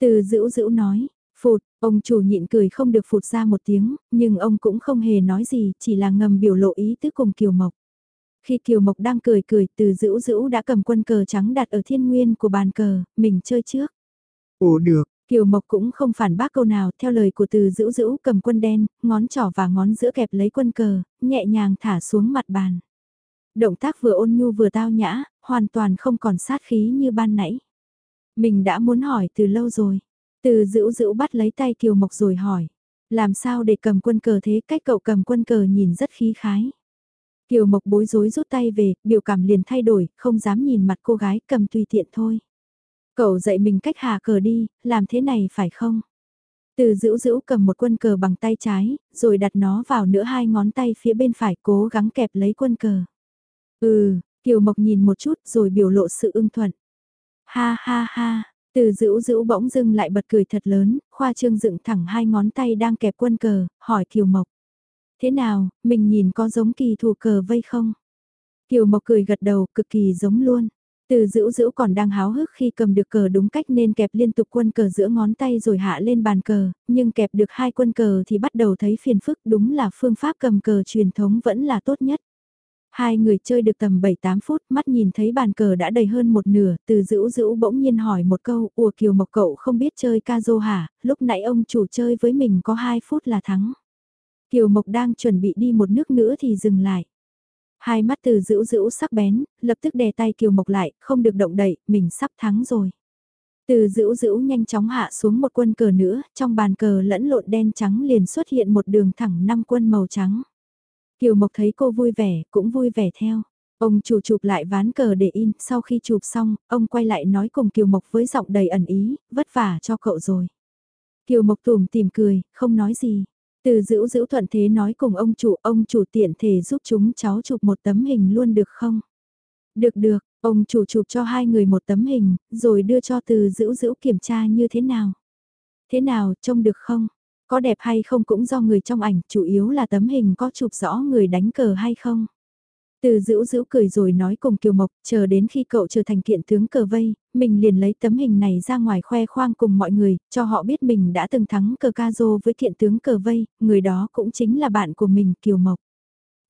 Từ dữ dữ nói, phụt, ông chủ nhịn cười không được phụt ra một tiếng, nhưng ông cũng không hề nói gì, chỉ là ngầm biểu lộ ý tứ cùng Kiều Mộc. Khi Kiều Mộc đang cười cười, từ dữ dữ đã cầm quân cờ trắng đặt ở thiên nguyên của bàn cờ, mình chơi trước. Ồ được, Kiều Mộc cũng không phản bác câu nào theo lời của từ dữ dữ cầm quân đen, ngón trỏ và ngón giữa kẹp lấy quân cờ, nhẹ nhàng thả xuống mặt bàn. Động tác vừa ôn nhu vừa tao nhã, hoàn toàn không còn sát khí như ban nãy. Mình đã muốn hỏi từ lâu rồi. Từ dữ dữ bắt lấy tay Kiều Mộc rồi hỏi. Làm sao để cầm quân cờ thế cách cậu cầm quân cờ nhìn rất khí khái. Kiều Mộc bối rối rút tay về, biểu cảm liền thay đổi, không dám nhìn mặt cô gái cầm tùy tiện thôi. Cậu dạy mình cách hạ cờ đi, làm thế này phải không? Từ dữ dữ cầm một quân cờ bằng tay trái, rồi đặt nó vào nửa hai ngón tay phía bên phải cố gắng kẹp lấy quân cờ. Ừ, Kiều Mộc nhìn một chút rồi biểu lộ sự ưng thuận. Ha ha ha, từ dữ dữ bỗng dưng lại bật cười thật lớn, khoa trương dựng thẳng hai ngón tay đang kẹp quân cờ, hỏi Kiều Mộc. Thế nào, mình nhìn có giống kỳ thủ cờ vây không? Kiều Mộc cười gật đầu, cực kỳ giống luôn. Từ dữ dữ còn đang háo hức khi cầm được cờ đúng cách nên kẹp liên tục quân cờ giữa ngón tay rồi hạ lên bàn cờ, nhưng kẹp được hai quân cờ thì bắt đầu thấy phiền phức đúng là phương pháp cầm cờ truyền thống vẫn là tốt nhất. Hai người chơi được tầm 7-8 phút, mắt nhìn thấy bàn cờ đã đầy hơn một nửa, từ dữ dữ bỗng nhiên hỏi một câu, ùa kiều mộc cậu không biết chơi ca dô hả, lúc nãy ông chủ chơi với mình có 2 phút là thắng. Kiều mộc đang chuẩn bị đi một nước nữa thì dừng lại. Hai mắt từ dữ dữ sắc bén, lập tức đè tay Kiều Mộc lại, không được động đậy, mình sắp thắng rồi. Từ dữ dữ nhanh chóng hạ xuống một quân cờ nữa, trong bàn cờ lẫn lộn đen trắng liền xuất hiện một đường thẳng năm quân màu trắng. Kiều Mộc thấy cô vui vẻ, cũng vui vẻ theo. Ông chủ chụp lại ván cờ để in, sau khi chụp xong, ông quay lại nói cùng Kiều Mộc với giọng đầy ẩn ý, vất vả cho cậu rồi. Kiều Mộc tùm tìm cười, không nói gì. Từ dữ dữ thuận thế nói cùng ông chủ, ông chủ tiện thể giúp chúng cháu chụp một tấm hình luôn được không? Được được, ông chủ chụp cho hai người một tấm hình, rồi đưa cho từ dữ dữ kiểm tra như thế nào. Thế nào, trông được không? Có đẹp hay không cũng do người trong ảnh, chủ yếu là tấm hình có chụp rõ người đánh cờ hay không. Từ dữ dữ cười rồi nói cùng Kiều Mộc, chờ đến khi cậu trở thành kiện tướng cờ vây, mình liền lấy tấm hình này ra ngoài khoe khoang cùng mọi người, cho họ biết mình đã từng thắng cờ ca rô với kiện tướng cờ vây, người đó cũng chính là bạn của mình Kiều Mộc.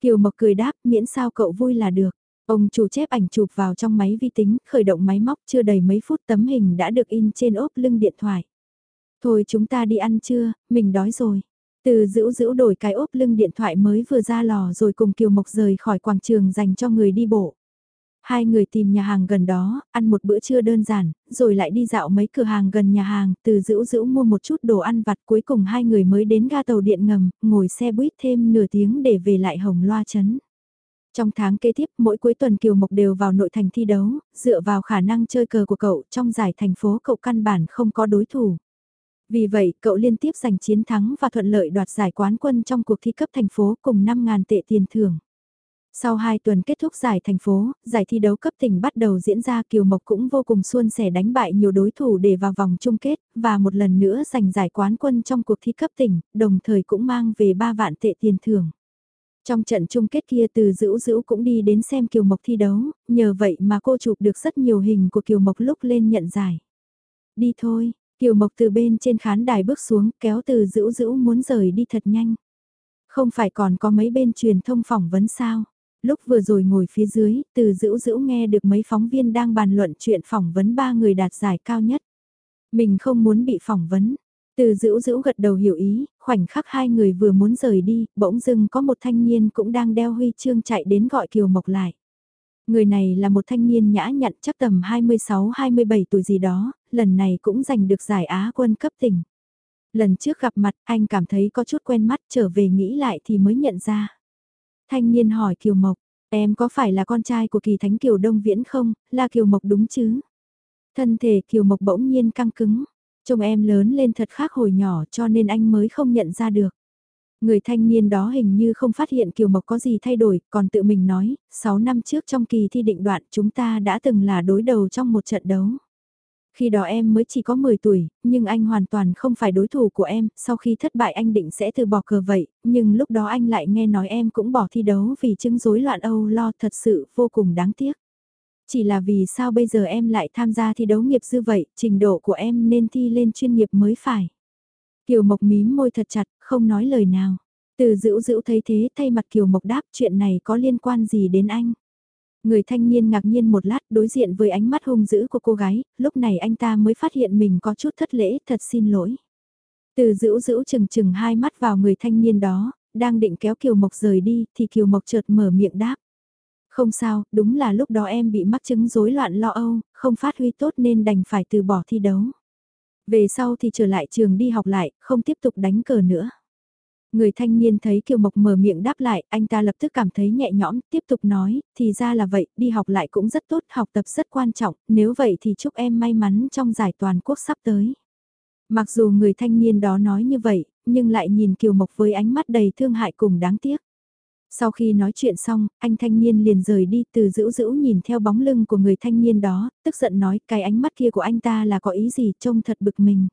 Kiều Mộc cười đáp miễn sao cậu vui là được. Ông chủ chép ảnh chụp vào trong máy vi tính, khởi động máy móc chưa đầy mấy phút tấm hình đã được in trên ốp lưng điện thoại. Thôi chúng ta đi ăn trưa, mình đói rồi. Từ giữ giữ đổi cái ốp lưng điện thoại mới vừa ra lò rồi cùng Kiều Mộc rời khỏi quảng trường dành cho người đi bộ. Hai người tìm nhà hàng gần đó, ăn một bữa trưa đơn giản, rồi lại đi dạo mấy cửa hàng gần nhà hàng, từ giữ giữ mua một chút đồ ăn vặt cuối cùng hai người mới đến ga tàu điện ngầm, ngồi xe buýt thêm nửa tiếng để về lại Hồng Loa Trấn. Trong tháng kế tiếp, mỗi cuối tuần Kiều Mộc đều vào nội thành thi đấu, dựa vào khả năng chơi cờ của cậu trong giải thành phố cậu căn bản không có đối thủ. Vì vậy, cậu liên tiếp giành chiến thắng và thuận lợi đoạt giải quán quân trong cuộc thi cấp thành phố cùng 5.000 tệ tiền thưởng. Sau 2 tuần kết thúc giải thành phố, giải thi đấu cấp tỉnh bắt đầu diễn ra Kiều Mộc cũng vô cùng suôn sẻ đánh bại nhiều đối thủ để vào vòng chung kết, và một lần nữa giành giải quán quân trong cuộc thi cấp tỉnh, đồng thời cũng mang về 3 vạn tệ tiền thưởng. Trong trận chung kết kia từ dữ dữ cũng đi đến xem Kiều Mộc thi đấu, nhờ vậy mà cô chụp được rất nhiều hình của Kiều Mộc lúc lên nhận giải. Đi thôi, Kiều Mộc từ bên trên khán đài bước xuống kéo từ dữ dữ muốn rời đi thật nhanh. Không phải còn có mấy bên truyền thông phỏng vấn sao? Lúc vừa rồi ngồi phía dưới, từ dữ dữ nghe được mấy phóng viên đang bàn luận chuyện phỏng vấn ba người đạt giải cao nhất. Mình không muốn bị phỏng vấn. Từ dữ dữ gật đầu hiểu ý, khoảnh khắc hai người vừa muốn rời đi, bỗng dưng có một thanh niên cũng đang đeo huy chương chạy đến gọi Kiều Mộc lại. Người này là một thanh niên nhã nhặn chắc tầm 26-27 tuổi gì đó, lần này cũng giành được giải Á quân cấp tỉnh. Lần trước gặp mặt anh cảm thấy có chút quen mắt trở về nghĩ lại thì mới nhận ra. Thanh niên hỏi Kiều Mộc, em có phải là con trai của kỳ thánh Kiều Đông Viễn không, là Kiều Mộc đúng chứ? Thân thể Kiều Mộc bỗng nhiên căng cứng, trông em lớn lên thật khác hồi nhỏ cho nên anh mới không nhận ra được. Người thanh niên đó hình như không phát hiện Kiều Mộc có gì thay đổi, còn tự mình nói, 6 năm trước trong kỳ thi định đoạn chúng ta đã từng là đối đầu trong một trận đấu. Khi đó em mới chỉ có 10 tuổi, nhưng anh hoàn toàn không phải đối thủ của em, sau khi thất bại anh định sẽ từ bỏ cờ vậy, nhưng lúc đó anh lại nghe nói em cũng bỏ thi đấu vì chứng rối loạn âu lo thật sự vô cùng đáng tiếc. Chỉ là vì sao bây giờ em lại tham gia thi đấu nghiệp dư vậy, trình độ của em nên thi lên chuyên nghiệp mới phải. Kiều Mộc mím môi thật chặt, không nói lời nào. Từ dữ dữ thấy thế thay mặt Kiều Mộc đáp chuyện này có liên quan gì đến anh. Người thanh niên ngạc nhiên một lát đối diện với ánh mắt hung dữ của cô gái, lúc này anh ta mới phát hiện mình có chút thất lễ, thật xin lỗi. Từ dữ dữ chừng chừng hai mắt vào người thanh niên đó, đang định kéo Kiều Mộc rời đi thì Kiều Mộc chợt mở miệng đáp. Không sao, đúng là lúc đó em bị mắc chứng rối loạn lo âu, không phát huy tốt nên đành phải từ bỏ thi đấu. Về sau thì trở lại trường đi học lại, không tiếp tục đánh cờ nữa. Người thanh niên thấy Kiều Mộc mở miệng đáp lại, anh ta lập tức cảm thấy nhẹ nhõm, tiếp tục nói, thì ra là vậy, đi học lại cũng rất tốt, học tập rất quan trọng, nếu vậy thì chúc em may mắn trong giải toàn quốc sắp tới. Mặc dù người thanh niên đó nói như vậy, nhưng lại nhìn Kiều Mộc với ánh mắt đầy thương hại cùng đáng tiếc. Sau khi nói chuyện xong, anh thanh niên liền rời đi từ dữ dữ nhìn theo bóng lưng của người thanh niên đó, tức giận nói cái ánh mắt kia của anh ta là có ý gì trông thật bực mình.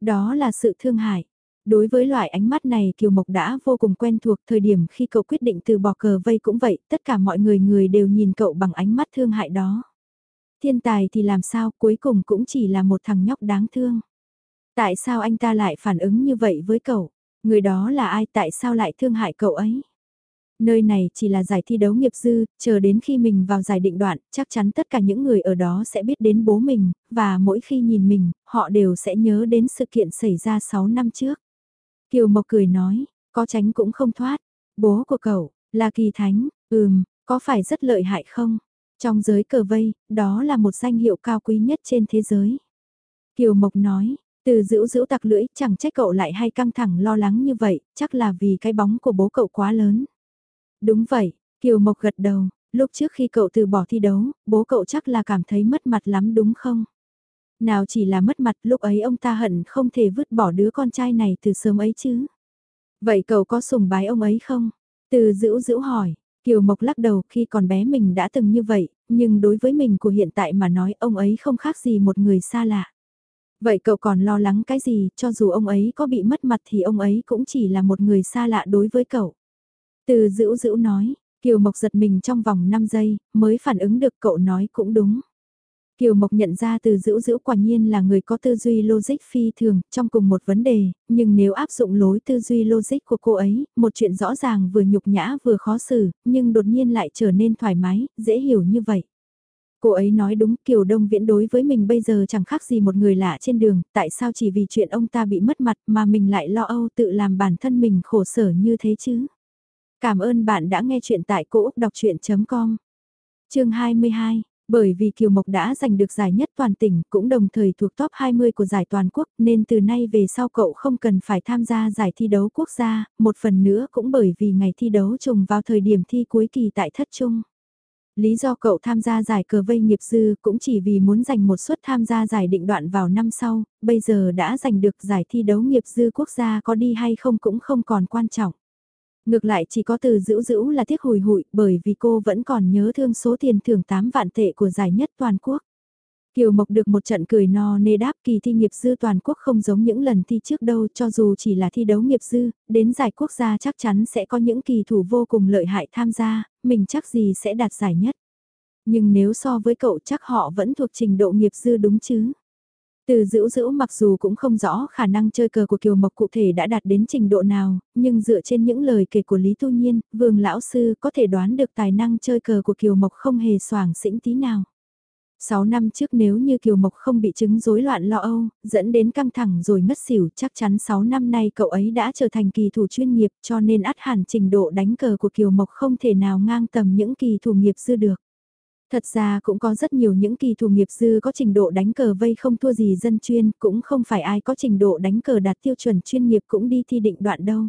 Đó là sự thương hại. Đối với loại ánh mắt này Kiều Mộc đã vô cùng quen thuộc thời điểm khi cậu quyết định từ bỏ cờ vây cũng vậy, tất cả mọi người người đều nhìn cậu bằng ánh mắt thương hại đó. Thiên tài thì làm sao cuối cùng cũng chỉ là một thằng nhóc đáng thương. Tại sao anh ta lại phản ứng như vậy với cậu? Người đó là ai tại sao lại thương hại cậu ấy? Nơi này chỉ là giải thi đấu nghiệp dư, chờ đến khi mình vào giải định đoạn, chắc chắn tất cả những người ở đó sẽ biết đến bố mình, và mỗi khi nhìn mình, họ đều sẽ nhớ đến sự kiện xảy ra 6 năm trước. Kiều Mộc cười nói, có tránh cũng không thoát. Bố của cậu, là kỳ thánh, ừm, có phải rất lợi hại không? Trong giới cờ vây, đó là một danh hiệu cao quý nhất trên thế giới. Kiều Mộc nói, từ giữ giữ tặc lưỡi chẳng trách cậu lại hay căng thẳng lo lắng như vậy, chắc là vì cái bóng của bố cậu quá lớn. Đúng vậy, Kiều Mộc gật đầu, lúc trước khi cậu từ bỏ thi đấu, bố cậu chắc là cảm thấy mất mặt lắm đúng không? Nào chỉ là mất mặt lúc ấy ông ta hận không thể vứt bỏ đứa con trai này từ sớm ấy chứ. Vậy cậu có sùng bái ông ấy không? Từ dữ dữ hỏi, Kiều Mộc lắc đầu khi còn bé mình đã từng như vậy, nhưng đối với mình của hiện tại mà nói ông ấy không khác gì một người xa lạ. Vậy cậu còn lo lắng cái gì, cho dù ông ấy có bị mất mặt thì ông ấy cũng chỉ là một người xa lạ đối với cậu. Từ dữ dữ nói, Kiều Mộc giật mình trong vòng 5 giây, mới phản ứng được cậu nói cũng đúng. Kiều Mộc nhận ra từ dữ dữ quả nhiên là người có tư duy logic phi thường trong cùng một vấn đề, nhưng nếu áp dụng lối tư duy logic của cô ấy, một chuyện rõ ràng vừa nhục nhã vừa khó xử, nhưng đột nhiên lại trở nên thoải mái, dễ hiểu như vậy. Cô ấy nói đúng Kiều Đông Viễn đối với mình bây giờ chẳng khác gì một người lạ trên đường, tại sao chỉ vì chuyện ông ta bị mất mặt mà mình lại lo âu tự làm bản thân mình khổ sở như thế chứ. Cảm ơn bạn đã nghe chuyện tại cỗ đọc chuyện.com. Chương 22 bởi vì Kiều Mộc đã giành được giải nhất toàn tỉnh cũng đồng thời thuộc top 20 của giải toàn quốc nên từ nay về sau cậu không cần phải tham gia giải thi đấu quốc gia, một phần nữa cũng bởi vì ngày thi đấu trùng vào thời điểm thi cuối kỳ tại thất trung. Lý do cậu tham gia giải cờ vây nghiệp dư cũng chỉ vì muốn giành một suất tham gia giải định đoạn vào năm sau, bây giờ đã giành được giải thi đấu nghiệp dư quốc gia có đi hay không cũng không còn quan trọng. Ngược lại chỉ có từ dữ dữ là tiếc hùi hụi bởi vì cô vẫn còn nhớ thương số tiền thưởng 8 vạn tệ của giải nhất toàn quốc. Kiều Mộc được một trận cười no nê đáp kỳ thi nghiệp dư toàn quốc không giống những lần thi trước đâu cho dù chỉ là thi đấu nghiệp dư, đến giải quốc gia chắc chắn sẽ có những kỳ thủ vô cùng lợi hại tham gia, mình chắc gì sẽ đạt giải nhất. Nhưng nếu so với cậu chắc họ vẫn thuộc trình độ nghiệp dư đúng chứ. Từ dữ dữ mặc dù cũng không rõ khả năng chơi cờ của Kiều Mộc cụ thể đã đạt đến trình độ nào, nhưng dựa trên những lời kể của Lý Tu Nhiên, Vương Lão Sư có thể đoán được tài năng chơi cờ của Kiều Mộc không hề soảng xĩnh tí nào. 6 năm trước nếu như Kiều Mộc không bị chứng rối loạn lo âu, dẫn đến căng thẳng rồi ngất xỉu, chắc chắn 6 năm nay cậu ấy đã trở thành kỳ thủ chuyên nghiệp cho nên át hẳn trình độ đánh cờ của Kiều Mộc không thể nào ngang tầm những kỳ thủ nghiệp dư được. Thật ra cũng có rất nhiều những kỳ thủ nghiệp dư có trình độ đánh cờ vây không thua gì dân chuyên, cũng không phải ai có trình độ đánh cờ đạt tiêu chuẩn chuyên nghiệp cũng đi thi định đoạn đâu.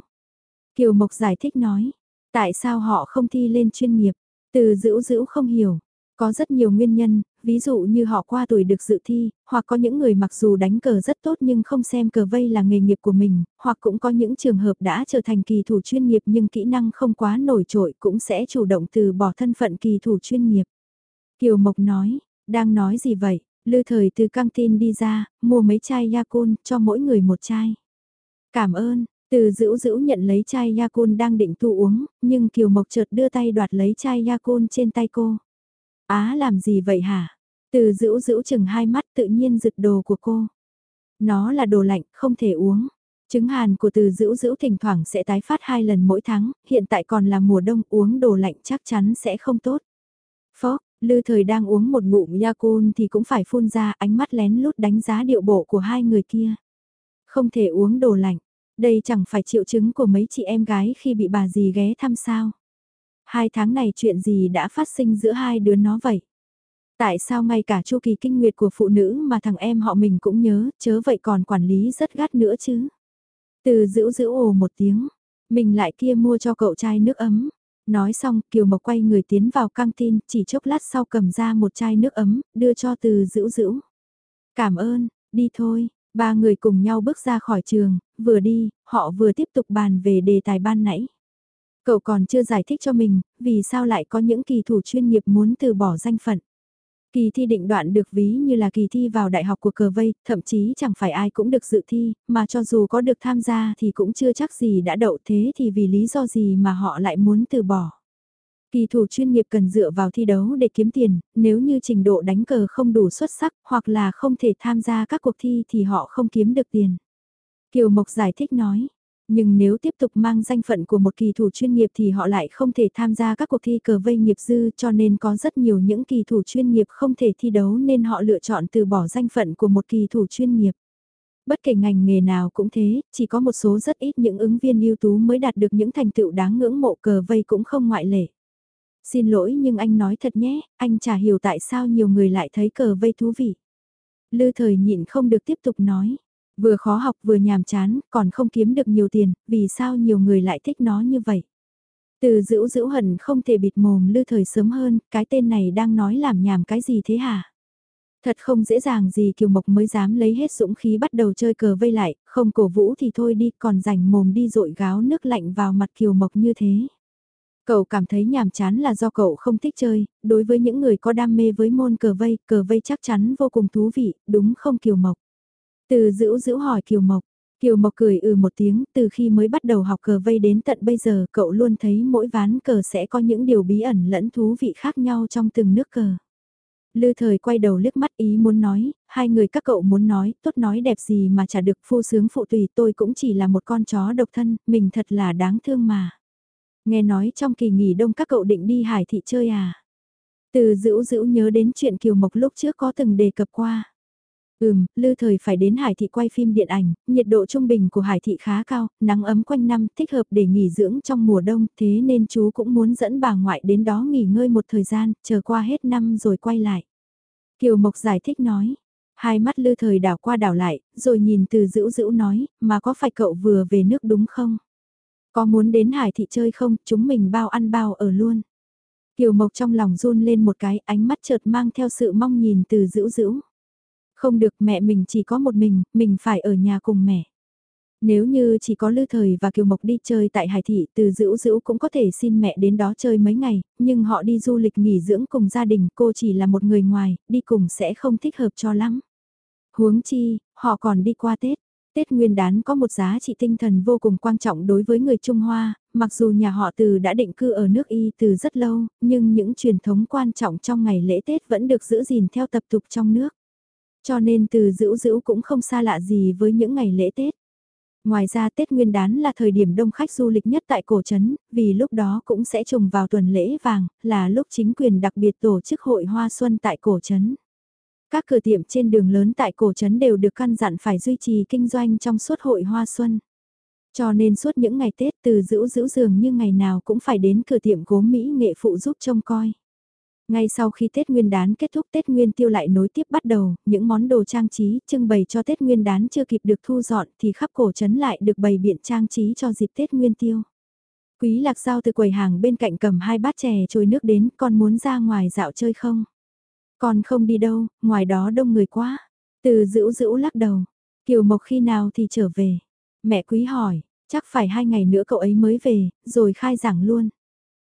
Kiều Mộc giải thích nói, tại sao họ không thi lên chuyên nghiệp, từ dữ dữ không hiểu. Có rất nhiều nguyên nhân, ví dụ như họ qua tuổi được dự thi, hoặc có những người mặc dù đánh cờ rất tốt nhưng không xem cờ vây là nghề nghiệp của mình, hoặc cũng có những trường hợp đã trở thành kỳ thủ chuyên nghiệp nhưng kỹ năng không quá nổi trội cũng sẽ chủ động từ bỏ thân phận kỳ thủ chuyên nghiệp. Kiều Mộc nói, đang nói gì vậy? Lư thời từ căng tin đi ra, mua mấy chai Yakun cho mỗi người một chai. Cảm ơn, từ dữ dữ nhận lấy chai Yakun đang định tu uống, nhưng Kiều Mộc chợt đưa tay đoạt lấy chai Yakun trên tay cô. Á làm gì vậy hả? Từ dữ dữ chừng hai mắt tự nhiên giựt đồ của cô. Nó là đồ lạnh, không thể uống. Trứng hàn của từ dữ dữ thỉnh thoảng sẽ tái phát hai lần mỗi tháng, hiện tại còn là mùa đông uống đồ lạnh chắc chắn sẽ không tốt. Phó, Lư thời đang uống một ngụm Yakun thì cũng phải phun ra ánh mắt lén lút đánh giá điệu bộ của hai người kia. Không thể uống đồ lạnh, đây chẳng phải triệu chứng của mấy chị em gái khi bị bà dì ghé thăm sao. Hai tháng này chuyện gì đã phát sinh giữa hai đứa nó vậy? Tại sao ngay cả chu kỳ kinh nguyệt của phụ nữ mà thằng em họ mình cũng nhớ, chớ vậy còn quản lý rất gắt nữa chứ? Từ giữ giữ ồ một tiếng, mình lại kia mua cho cậu trai nước ấm. Nói xong, Kiều Mộc quay người tiến vào căng tin, chỉ chốc lát sau cầm ra một chai nước ấm, đưa cho từ dữ dữ. Cảm ơn, đi thôi, ba người cùng nhau bước ra khỏi trường, vừa đi, họ vừa tiếp tục bàn về đề tài ban nãy. Cậu còn chưa giải thích cho mình, vì sao lại có những kỳ thủ chuyên nghiệp muốn từ bỏ danh phận. Kỳ thi định đoạn được ví như là kỳ thi vào đại học của cờ vây, thậm chí chẳng phải ai cũng được dự thi, mà cho dù có được tham gia thì cũng chưa chắc gì đã đậu thế thì vì lý do gì mà họ lại muốn từ bỏ. Kỳ thủ chuyên nghiệp cần dựa vào thi đấu để kiếm tiền, nếu như trình độ đánh cờ không đủ xuất sắc hoặc là không thể tham gia các cuộc thi thì họ không kiếm được tiền. Kiều Mộc giải thích nói, nhưng nếu tiếp tục mang danh phận của một kỳ thủ chuyên nghiệp thì họ lại không thể tham gia các cuộc thi cờ vây nghiệp dư cho nên có rất nhiều những kỳ thủ chuyên nghiệp không thể thi đấu nên họ lựa chọn từ bỏ danh phận của một kỳ thủ chuyên nghiệp. Bất kể ngành nghề nào cũng thế, chỉ có một số rất ít những ứng viên ưu tú mới đạt được những thành tựu đáng ngưỡng mộ cờ vây cũng không ngoại lệ. Xin lỗi nhưng anh nói thật nhé, anh chả hiểu tại sao nhiều người lại thấy cờ vây thú vị. Lư thời nhịn không được tiếp tục nói. Vừa khó học vừa nhàm chán, còn không kiếm được nhiều tiền, vì sao nhiều người lại thích nó như vậy? Từ dữ dữ hận không thể bịt mồm lư thời sớm hơn, cái tên này đang nói làm nhảm cái gì thế hả? Thật không dễ dàng gì Kiều Mộc mới dám lấy hết dũng khí bắt đầu chơi cờ vây lại, không cổ vũ thì thôi đi, còn rảnh mồm đi rội gáo nước lạnh vào mặt Kiều Mộc như thế. Cậu cảm thấy nhàm chán là do cậu không thích chơi, đối với những người có đam mê với môn cờ vây, cờ vây chắc chắn vô cùng thú vị, đúng không Kiều Mộc? Từ dữ dữ hỏi Kiều Mộc, Kiều Mộc cười ừ một tiếng, từ khi mới bắt đầu học cờ vây đến tận bây giờ cậu luôn thấy mỗi ván cờ sẽ có những điều bí ẩn lẫn thú vị khác nhau trong từng nước cờ. Lư thời quay đầu liếc mắt ý muốn nói, hai người các cậu muốn nói, tốt nói đẹp gì mà chả được phu sướng phụ tùy tôi cũng chỉ là một con chó độc thân, mình thật là đáng thương mà. Nghe nói trong kỳ nghỉ đông các cậu định đi hải thị chơi à? Từ dữ dữ nhớ đến chuyện Kiều Mộc lúc trước có từng đề cập qua. Ừm, lư thời phải đến Hải Thị quay phim điện ảnh, nhiệt độ trung bình của Hải Thị khá cao, nắng ấm quanh năm, thích hợp để nghỉ dưỡng trong mùa đông, thế nên chú cũng muốn dẫn bà ngoại đến đó nghỉ ngơi một thời gian, chờ qua hết năm rồi quay lại. Kiều Mộc giải thích nói, hai mắt lư thời đảo qua đảo lại, rồi nhìn từ dữ dữ nói, mà có phải cậu vừa về nước đúng không? Có muốn đến Hải Thị chơi không, chúng mình bao ăn bao ở luôn. Kiều Mộc trong lòng run lên một cái, ánh mắt chợt mang theo sự mong nhìn từ dữ dữ. Không được mẹ mình chỉ có một mình, mình phải ở nhà cùng mẹ. Nếu như chỉ có Lư Thời và Kiều Mộc đi chơi tại Hải Thị từ dữ dữ cũng có thể xin mẹ đến đó chơi mấy ngày, nhưng họ đi du lịch nghỉ dưỡng cùng gia đình cô chỉ là một người ngoài, đi cùng sẽ không thích hợp cho lắm. Huống chi, họ còn đi qua Tết. Tết Nguyên đán có một giá trị tinh thần vô cùng quan trọng đối với người Trung Hoa, mặc dù nhà họ từ đã định cư ở nước Y từ rất lâu, nhưng những truyền thống quan trọng trong ngày lễ Tết vẫn được giữ gìn theo tập tục trong nước. Cho nên từ dữ dữ cũng không xa lạ gì với những ngày lễ Tết. Ngoài ra Tết Nguyên đán là thời điểm đông khách du lịch nhất tại cổ trấn, vì lúc đó cũng sẽ trùng vào tuần lễ vàng, là lúc chính quyền đặc biệt tổ chức hội hoa xuân tại cổ trấn. Các cửa tiệm trên đường lớn tại cổ trấn đều được căn dặn phải duy trì kinh doanh trong suốt hội hoa xuân. Cho nên suốt những ngày Tết từ giữ giữ giường như ngày nào cũng phải đến cửa tiệm gốm Mỹ nghệ phụ giúp trông coi. Ngay sau khi Tết Nguyên đán kết thúc Tết Nguyên tiêu lại nối tiếp bắt đầu, những món đồ trang trí trưng bày cho Tết Nguyên đán chưa kịp được thu dọn thì khắp cổ trấn lại được bày biện trang trí cho dịp Tết Nguyên tiêu. Quý lạc giao từ quầy hàng bên cạnh cầm hai bát chè trôi nước đến, con muốn ra ngoài dạo chơi không? Con không đi đâu, ngoài đó đông người quá. Từ dữ dữ lắc đầu, Kiều Mộc khi nào thì trở về? Mẹ quý hỏi, chắc phải hai ngày nữa cậu ấy mới về, rồi khai giảng luôn.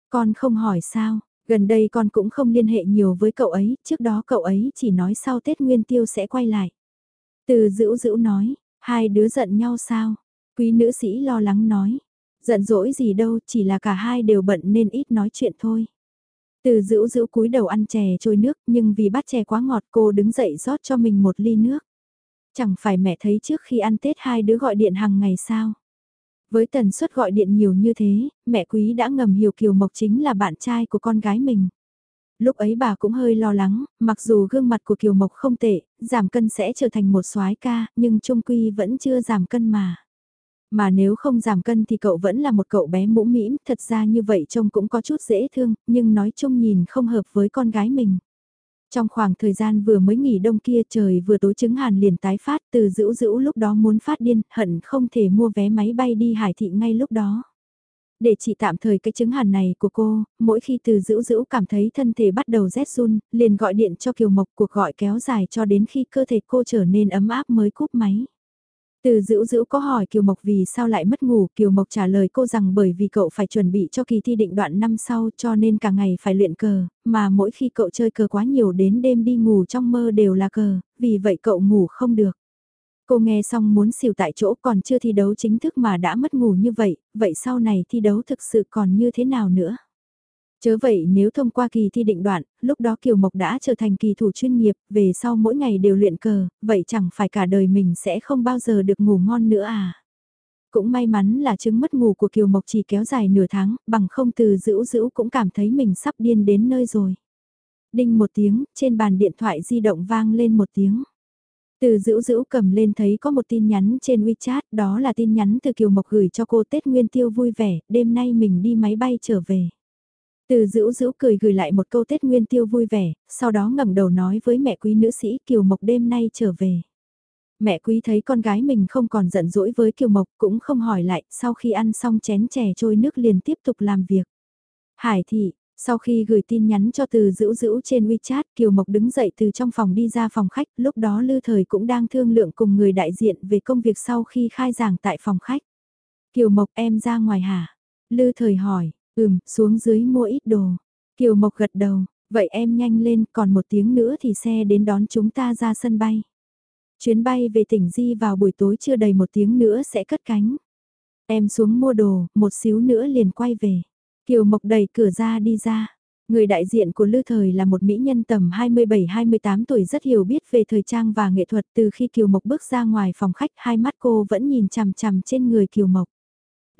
Con không hỏi sao, Gần đây con cũng không liên hệ nhiều với cậu ấy, trước đó cậu ấy chỉ nói sau Tết Nguyên Tiêu sẽ quay lại. Từ dữ dữ nói, hai đứa giận nhau sao? Quý nữ sĩ lo lắng nói, giận dỗi gì đâu, chỉ là cả hai đều bận nên ít nói chuyện thôi. Từ dữ dữ cúi đầu ăn chè trôi nước nhưng vì bát chè quá ngọt cô đứng dậy rót cho mình một ly nước. Chẳng phải mẹ thấy trước khi ăn Tết hai đứa gọi điện hàng ngày sao? Với tần suất gọi điện nhiều như thế, mẹ quý đã ngầm hiểu Kiều Mộc chính là bạn trai của con gái mình. Lúc ấy bà cũng hơi lo lắng, mặc dù gương mặt của Kiều Mộc không tệ, giảm cân sẽ trở thành một soái ca, nhưng trung quy vẫn chưa giảm cân mà. Mà nếu không giảm cân thì cậu vẫn là một cậu bé mũ mĩm, thật ra như vậy trông cũng có chút dễ thương, nhưng nói chung nhìn không hợp với con gái mình. Trong khoảng thời gian vừa mới nghỉ đông kia trời vừa tối chứng hàn liền tái phát từ dữ dữ lúc đó muốn phát điên, hận không thể mua vé máy bay đi hải thị ngay lúc đó. Để chị tạm thời cái chứng hàn này của cô, mỗi khi từ dữ dữ cảm thấy thân thể bắt đầu rét run, liền gọi điện cho Kiều Mộc cuộc gọi kéo dài cho đến khi cơ thể cô trở nên ấm áp mới cúp máy. Từ dữ dữ có hỏi Kiều Mộc vì sao lại mất ngủ, Kiều Mộc trả lời cô rằng bởi vì cậu phải chuẩn bị cho kỳ thi định đoạn năm sau cho nên cả ngày phải luyện cờ, mà mỗi khi cậu chơi cờ quá nhiều đến đêm đi ngủ trong mơ đều là cờ, vì vậy cậu ngủ không được. Cô nghe xong muốn xỉu tại chỗ còn chưa thi đấu chính thức mà đã mất ngủ như vậy, vậy sau này thi đấu thực sự còn như thế nào nữa? Chớ vậy nếu thông qua kỳ thi định đoạn, lúc đó Kiều Mộc đã trở thành kỳ thủ chuyên nghiệp, về sau mỗi ngày đều luyện cờ, vậy chẳng phải cả đời mình sẽ không bao giờ được ngủ ngon nữa à. Cũng may mắn là chứng mất ngủ của Kiều Mộc chỉ kéo dài nửa tháng, bằng không từ dữ dữ cũng cảm thấy mình sắp điên đến nơi rồi. Đinh một tiếng, trên bàn điện thoại di động vang lên một tiếng. Từ dữ dữ cầm lên thấy có một tin nhắn trên WeChat, đó là tin nhắn từ Kiều Mộc gửi cho cô Tết Nguyên Tiêu vui vẻ, đêm nay mình đi máy bay trở về. Từ dữ dữ cười gửi lại một câu Tết Nguyên Tiêu vui vẻ, sau đó ngẩng đầu nói với mẹ quý nữ sĩ Kiều Mộc đêm nay trở về. Mẹ quý thấy con gái mình không còn giận dỗi với Kiều Mộc cũng không hỏi lại, sau khi ăn xong chén chè trôi nước liền tiếp tục làm việc. Hải thị, Sau khi gửi tin nhắn cho từ dữ dữ trên WeChat, Kiều Mộc đứng dậy từ trong phòng đi ra phòng khách, lúc đó Lư Thời cũng đang thương lượng cùng người đại diện về công việc sau khi khai giảng tại phòng khách. Kiều Mộc em ra ngoài hả? Lư Thời hỏi, ừm, xuống dưới mua ít đồ. Kiều Mộc gật đầu, vậy em nhanh lên, còn một tiếng nữa thì xe đến đón chúng ta ra sân bay. Chuyến bay về tỉnh Di vào buổi tối chưa đầy một tiếng nữa sẽ cất cánh. Em xuống mua đồ, một xíu nữa liền quay về. Kiều Mộc đẩy cửa ra đi ra. Người đại diện của Lư Thời là một mỹ nhân tầm 27-28 tuổi rất hiểu biết về thời trang và nghệ thuật từ khi Kiều Mộc bước ra ngoài phòng khách hai mắt cô vẫn nhìn chằm chằm trên người Kiều Mộc.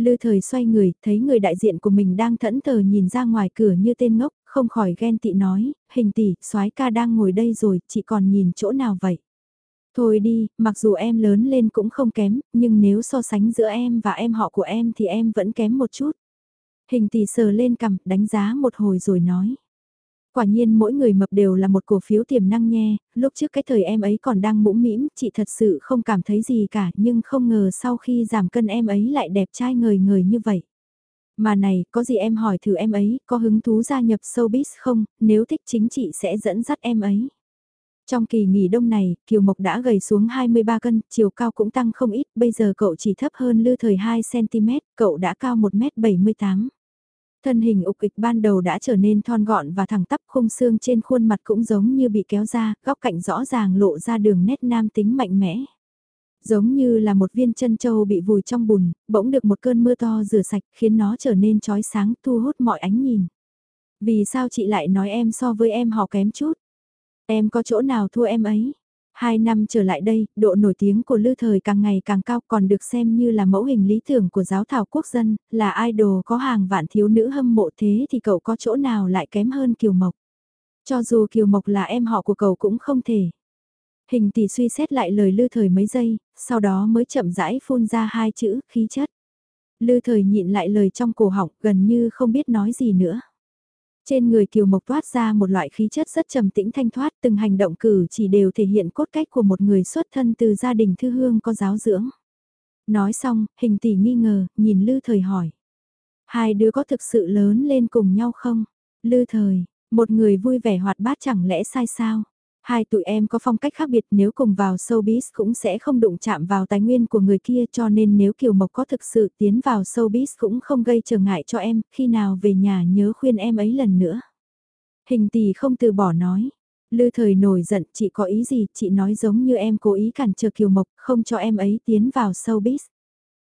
Lư Thời xoay người, thấy người đại diện của mình đang thẫn thờ nhìn ra ngoài cửa như tên ngốc, không khỏi ghen tị nói, hình tỷ, soái ca đang ngồi đây rồi, chị còn nhìn chỗ nào vậy? Thôi đi, mặc dù em lớn lên cũng không kém, nhưng nếu so sánh giữa em và em họ của em thì em vẫn kém một chút. Hình tỷ sờ lên cầm, đánh giá một hồi rồi nói. Quả nhiên mỗi người mập đều là một cổ phiếu tiềm năng nhe, lúc trước cái thời em ấy còn đang mũm mĩm, chị thật sự không cảm thấy gì cả, nhưng không ngờ sau khi giảm cân em ấy lại đẹp trai ngời ngời như vậy. Mà này, có gì em hỏi thử em ấy, có hứng thú gia nhập showbiz không, nếu thích chính chị sẽ dẫn dắt em ấy. Trong kỳ nghỉ đông này, Kiều Mộc đã gầy xuống 23 cân, chiều cao cũng tăng không ít, bây giờ cậu chỉ thấp hơn Lư Thời 2cm, cậu đã cao 1m78. Thân hình ục ịch ban đầu đã trở nên thon gọn và thẳng tắp khung xương trên khuôn mặt cũng giống như bị kéo ra, góc cạnh rõ ràng lộ ra đường nét nam tính mạnh mẽ. Giống như là một viên chân châu bị vùi trong bùn, bỗng được một cơn mưa to rửa sạch khiến nó trở nên trói sáng thu hút mọi ánh nhìn. Vì sao chị lại nói em so với em họ kém chút? Em có chỗ nào thua em ấy? Hai năm trở lại đây, độ nổi tiếng của Lư Thời càng ngày càng cao còn được xem như là mẫu hình lý tưởng của giáo thảo quốc dân, là idol có hàng vạn thiếu nữ hâm mộ thế thì cậu có chỗ nào lại kém hơn Kiều Mộc. Cho dù Kiều Mộc là em họ của cậu cũng không thể. Hình tỷ suy xét lại lời Lư Thời mấy giây, sau đó mới chậm rãi phun ra hai chữ khí chất. Lư Thời nhịn lại lời trong cổ họng gần như không biết nói gì nữa. Trên người Kiều Mộc toát ra một loại khí chất rất trầm tĩnh thanh thoát, từng hành động cử chỉ đều thể hiện cốt cách của một người xuất thân từ gia đình thư hương có giáo dưỡng. Nói xong, hình tỷ nghi ngờ, nhìn Lư Thời hỏi. Hai đứa có thực sự lớn lên cùng nhau không? Lư Thời, một người vui vẻ hoạt bát chẳng lẽ sai sao? Hai tụi em có phong cách khác biệt nếu cùng vào showbiz cũng sẽ không đụng chạm vào tài nguyên của người kia cho nên nếu Kiều Mộc có thực sự tiến vào showbiz cũng không gây trở ngại cho em, khi nào về nhà nhớ khuyên em ấy lần nữa. Hình tỷ không từ bỏ nói. Lư thời nổi giận, chị có ý gì, chị nói giống như em cố ý cản trở Kiều Mộc, không cho em ấy tiến vào showbiz.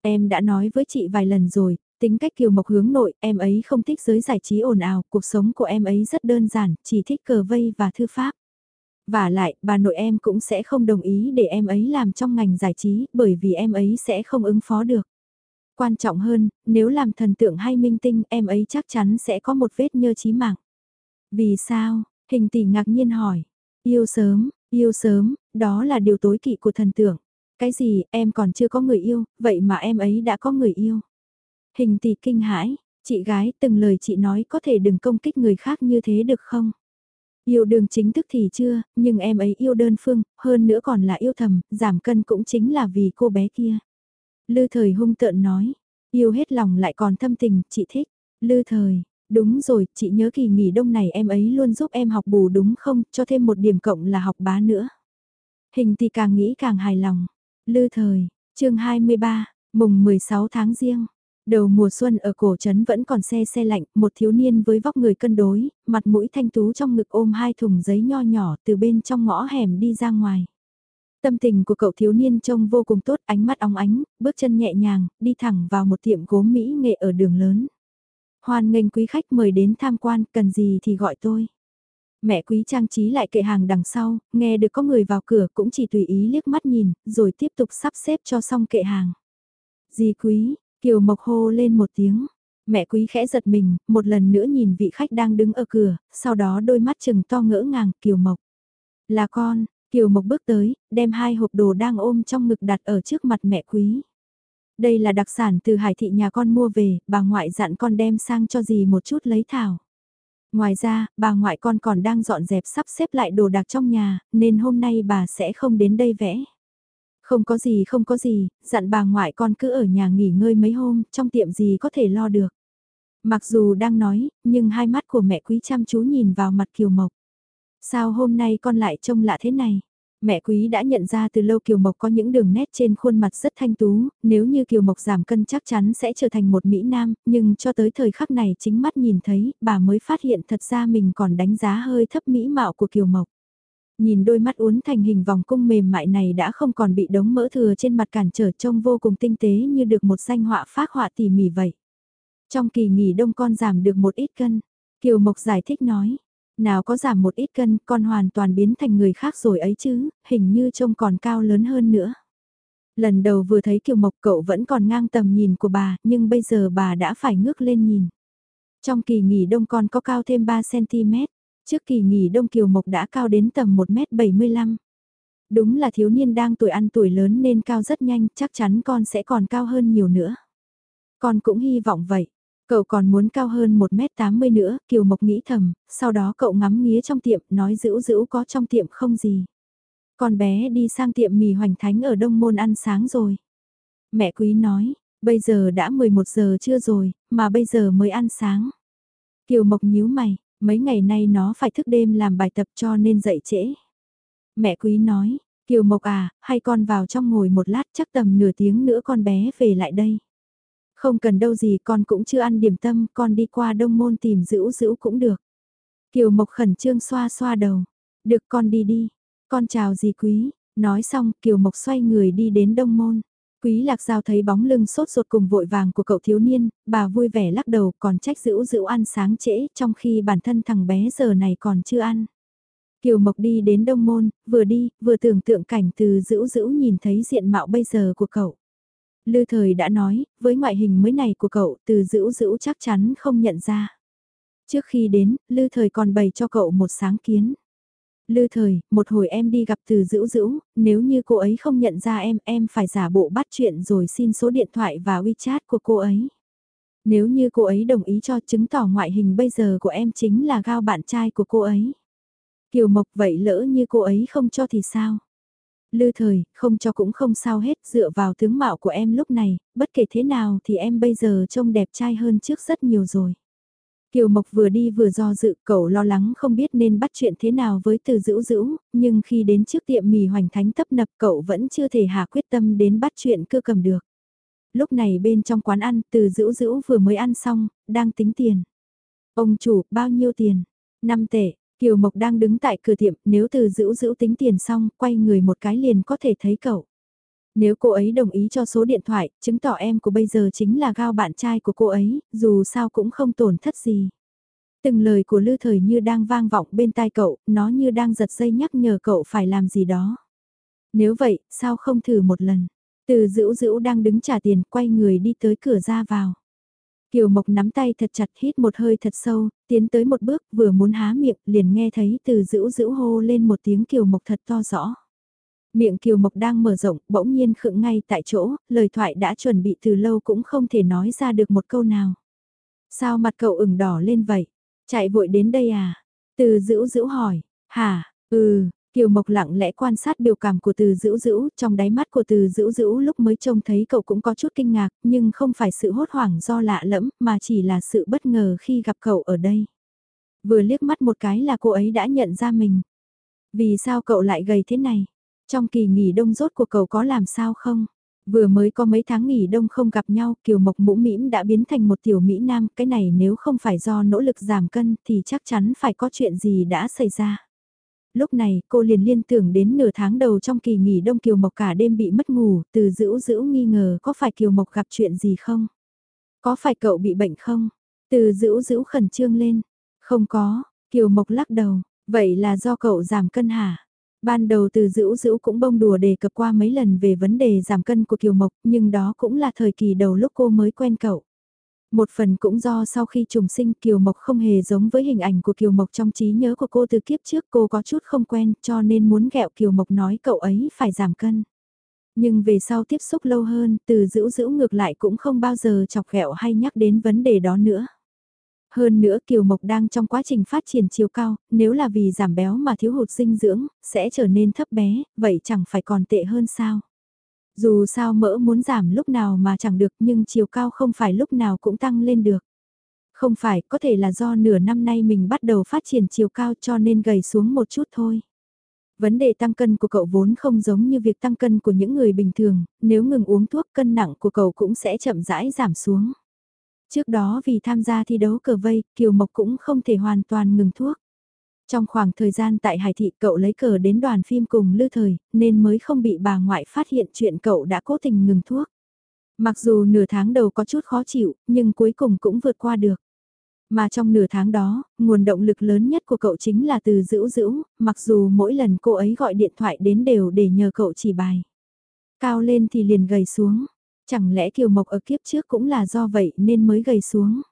Em đã nói với chị vài lần rồi, tính cách Kiều Mộc hướng nội, em ấy không thích giới giải trí ồn ào, cuộc sống của em ấy rất đơn giản, chỉ thích cờ vây và thư pháp. Và lại, bà nội em cũng sẽ không đồng ý để em ấy làm trong ngành giải trí, bởi vì em ấy sẽ không ứng phó được. Quan trọng hơn, nếu làm thần tượng hay minh tinh, em ấy chắc chắn sẽ có một vết nhơ chí mạng. Vì sao? Hình tỷ ngạc nhiên hỏi. Yêu sớm, yêu sớm, đó là điều tối kỵ của thần tượng. Cái gì, em còn chưa có người yêu, vậy mà em ấy đã có người yêu. Hình tỷ kinh hãi, chị gái từng lời chị nói có thể đừng công kích người khác như thế được không? Yêu đương chính thức thì chưa, nhưng em ấy yêu đơn phương, hơn nữa còn là yêu thầm, giảm cân cũng chính là vì cô bé kia. Lư thời hung tợn nói, yêu hết lòng lại còn thâm tình, chị thích. Lư thời, đúng rồi, chị nhớ kỳ nghỉ đông này em ấy luôn giúp em học bù đúng không, cho thêm một điểm cộng là học bá nữa. Hình thì càng nghĩ càng hài lòng. Lư thời, chương 23, mùng 16 tháng riêng. Đầu mùa xuân ở cổ trấn vẫn còn xe xe lạnh, một thiếu niên với vóc người cân đối, mặt mũi thanh tú trong ngực ôm hai thùng giấy nho nhỏ từ bên trong ngõ hẻm đi ra ngoài. Tâm tình của cậu thiếu niên trông vô cùng tốt, ánh mắt óng ánh, bước chân nhẹ nhàng, đi thẳng vào một tiệm gốm mỹ nghệ ở đường lớn. Hoan nghênh quý khách mời đến tham quan, cần gì thì gọi tôi. Mẹ quý trang trí lại kệ hàng đằng sau, nghe được có người vào cửa cũng chỉ tùy ý liếc mắt nhìn, rồi tiếp tục sắp xếp cho xong kệ hàng. Dì quý, Kiều Mộc hô lên một tiếng. Mẹ quý khẽ giật mình, một lần nữa nhìn vị khách đang đứng ở cửa, sau đó đôi mắt chừng to ngỡ ngàng, Kiều Mộc. Là con, Kiều Mộc bước tới, đem hai hộp đồ đang ôm trong ngực đặt ở trước mặt mẹ quý. Đây là đặc sản từ hải thị nhà con mua về, bà ngoại dặn con đem sang cho dì một chút lấy thảo. Ngoài ra, bà ngoại con còn đang dọn dẹp sắp xếp lại đồ đạc trong nhà, nên hôm nay bà sẽ không đến đây vẽ. Không có gì không có gì, dặn bà ngoại con cứ ở nhà nghỉ ngơi mấy hôm, trong tiệm gì có thể lo được. Mặc dù đang nói, nhưng hai mắt của mẹ quý chăm chú nhìn vào mặt Kiều Mộc. Sao hôm nay con lại trông lạ thế này? Mẹ quý đã nhận ra từ lâu Kiều Mộc có những đường nét trên khuôn mặt rất thanh tú, nếu như Kiều Mộc giảm cân chắc chắn sẽ trở thành một Mỹ Nam, nhưng cho tới thời khắc này chính mắt nhìn thấy, bà mới phát hiện thật ra mình còn đánh giá hơi thấp mỹ mạo của Kiều Mộc. Nhìn đôi mắt uốn thành hình vòng cung mềm mại này đã không còn bị đống mỡ thừa trên mặt cản trở trông vô cùng tinh tế như được một danh họa phác họa tỉ mỉ vậy. Trong kỳ nghỉ đông con giảm được một ít cân, Kiều Mộc giải thích nói nào có giảm một ít cân, con hoàn toàn biến thành người khác rồi ấy chứ, hình như trông còn cao lớn hơn nữa. Lần đầu vừa thấy Kiều Mộc cậu vẫn còn ngang tầm nhìn của bà, nhưng bây giờ bà đã phải ngước lên nhìn. Trong kỳ nghỉ đông con có cao thêm 3cm, trước kỳ nghỉ đông Kiều Mộc đã cao đến tầm 1m75. Đúng là thiếu niên đang tuổi ăn tuổi lớn nên cao rất nhanh, chắc chắn con sẽ còn cao hơn nhiều nữa. Con cũng hy vọng vậy. Cậu còn muốn cao hơn 1m80 nữa, Kiều Mộc nghĩ thầm, sau đó cậu ngắm nghía trong tiệm, nói dữ dữ có trong tiệm không gì. Con bé đi sang tiệm mì hoành thánh ở Đông Môn ăn sáng rồi. Mẹ quý nói, bây giờ đã 11 giờ trưa rồi, mà bây giờ mới ăn sáng. Kiều Mộc nhíu mày, mấy ngày nay nó phải thức đêm làm bài tập cho nên dậy trễ. Mẹ quý nói, Kiều Mộc à, hay con vào trong ngồi một lát chắc tầm nửa tiếng nữa con bé về lại đây. Không cần đâu gì con cũng chưa ăn điểm tâm, con đi qua đông môn tìm giữ giữ cũng được. Kiều Mộc khẩn trương xoa xoa đầu. Được con đi đi. Con chào dì quý. Nói xong Kiều Mộc xoay người đi đến đông môn. Quý lạc giao thấy bóng lưng sốt ruột cùng vội vàng của cậu thiếu niên, bà vui vẻ lắc đầu còn trách giữ giữ ăn sáng trễ trong khi bản thân thằng bé giờ này còn chưa ăn. Kiều Mộc đi đến đông môn, vừa đi, vừa tưởng tượng cảnh từ giữ giữ nhìn thấy diện mạo bây giờ của cậu. Lư thời đã nói, với ngoại hình mới này của cậu từ giữ giữ chắc chắn không nhận ra. Trước khi đến, Lư thời còn bày cho cậu một sáng kiến. Lư thời, một hồi em đi gặp từ dữ dữ, nếu như cô ấy không nhận ra em, em phải giả bộ bắt chuyện rồi xin số điện thoại và WeChat của cô ấy. Nếu như cô ấy đồng ý cho chứng tỏ ngoại hình bây giờ của em chính là gao bạn trai của cô ấy. Kiều Mộc vậy lỡ như cô ấy không cho thì sao? Lư thời, không cho cũng không sao hết, dựa vào tướng mạo của em lúc này, bất kể thế nào thì em bây giờ trông đẹp trai hơn trước rất nhiều rồi. Kiều Mộc vừa đi vừa do dự, cậu lo lắng không biết nên bắt chuyện thế nào với từ dữ dữ, nhưng khi đến trước tiệm mì hoành thánh tấp nập cậu vẫn chưa thể hạ quyết tâm đến bắt chuyện cơ cầm được. Lúc này bên trong quán ăn, từ dữ dữ vừa mới ăn xong, đang tính tiền. Ông chủ, bao nhiêu tiền? 5 tệ, Kiều Mộc đang đứng tại cửa tiệm, nếu từ Dữ Dữ tính tiền xong, quay người một cái liền có thể thấy cậu. Nếu cô ấy đồng ý cho số điện thoại, chứng tỏ em của bây giờ chính là gao bạn trai của cô ấy, dù sao cũng không tổn thất gì. Từng lời của Lư Thời như đang vang vọng bên tai cậu, nó như đang giật dây nhắc nhở cậu phải làm gì đó. Nếu vậy, sao không thử một lần? Từ dữ dữ đang đứng trả tiền, quay người đi tới cửa ra vào. Kiều Mộc nắm tay thật chặt hít một hơi thật sâu, tiến tới một bước vừa muốn há miệng liền nghe thấy từ dữ dữ hô lên một tiếng Kiều Mộc thật to rõ. Miệng Kiều Mộc đang mở rộng, bỗng nhiên khựng ngay tại chỗ, lời thoại đã chuẩn bị từ lâu cũng không thể nói ra được một câu nào. Sao mặt cậu ửng đỏ lên vậy? Chạy vội đến đây à? Từ dữ dữ hỏi, hả, ừ, Kiều Mộc lặng lẽ quan sát biểu cảm của từ dữ dữ, trong đáy mắt của từ dữ dữ lúc mới trông thấy cậu cũng có chút kinh ngạc, nhưng không phải sự hốt hoảng do lạ lẫm, mà chỉ là sự bất ngờ khi gặp cậu ở đây. Vừa liếc mắt một cái là cô ấy đã nhận ra mình. Vì sao cậu lại gầy thế này? Trong kỳ nghỉ đông rốt của cậu có làm sao không? Vừa mới có mấy tháng nghỉ đông không gặp nhau, Kiều Mộc mũ mĩm đã biến thành một tiểu Mỹ Nam, cái này nếu không phải do nỗ lực giảm cân thì chắc chắn phải có chuyện gì đã xảy ra lúc này cô liền liên tưởng đến nửa tháng đầu trong kỳ nghỉ đông Kiều Mộc cả đêm bị mất ngủ, từ dữ dữ nghi ngờ có phải Kiều Mộc gặp chuyện gì không? Có phải cậu bị bệnh không? Từ dữ dữ khẩn trương lên. Không có, Kiều Mộc lắc đầu, vậy là do cậu giảm cân hả? Ban đầu từ dữ dữ cũng bông đùa đề cập qua mấy lần về vấn đề giảm cân của Kiều Mộc, nhưng đó cũng là thời kỳ đầu lúc cô mới quen cậu. Một phần cũng do sau khi trùng sinh Kiều Mộc không hề giống với hình ảnh của Kiều Mộc trong trí nhớ của cô từ kiếp trước cô có chút không quen cho nên muốn ghẹo Kiều Mộc nói cậu ấy phải giảm cân. Nhưng về sau tiếp xúc lâu hơn từ dữ dữ ngược lại cũng không bao giờ chọc ghẹo hay nhắc đến vấn đề đó nữa. Hơn nữa Kiều Mộc đang trong quá trình phát triển chiều cao, nếu là vì giảm béo mà thiếu hụt dinh dưỡng, sẽ trở nên thấp bé, vậy chẳng phải còn tệ hơn sao? Dù sao mỡ muốn giảm lúc nào mà chẳng được nhưng chiều cao không phải lúc nào cũng tăng lên được. Không phải, có thể là do nửa năm nay mình bắt đầu phát triển chiều cao cho nên gầy xuống một chút thôi. Vấn đề tăng cân của cậu vốn không giống như việc tăng cân của những người bình thường, nếu ngừng uống thuốc cân nặng của cậu cũng sẽ chậm rãi giảm xuống. Trước đó vì tham gia thi đấu cờ vây, Kiều Mộc cũng không thể hoàn toàn ngừng thuốc. Trong khoảng thời gian tại Hải Thị cậu lấy cờ đến đoàn phim cùng Lư Thời, nên mới không bị bà ngoại phát hiện chuyện cậu đã cố tình ngừng thuốc. Mặc dù nửa tháng đầu có chút khó chịu, nhưng cuối cùng cũng vượt qua được. Mà trong nửa tháng đó, nguồn động lực lớn nhất của cậu chính là từ dữ dữ, mặc dù mỗi lần cô ấy gọi điện thoại đến đều để nhờ cậu chỉ bài. Cao lên thì liền gầy xuống. Chẳng lẽ Kiều Mộc ở kiếp trước cũng là do vậy nên mới gầy xuống.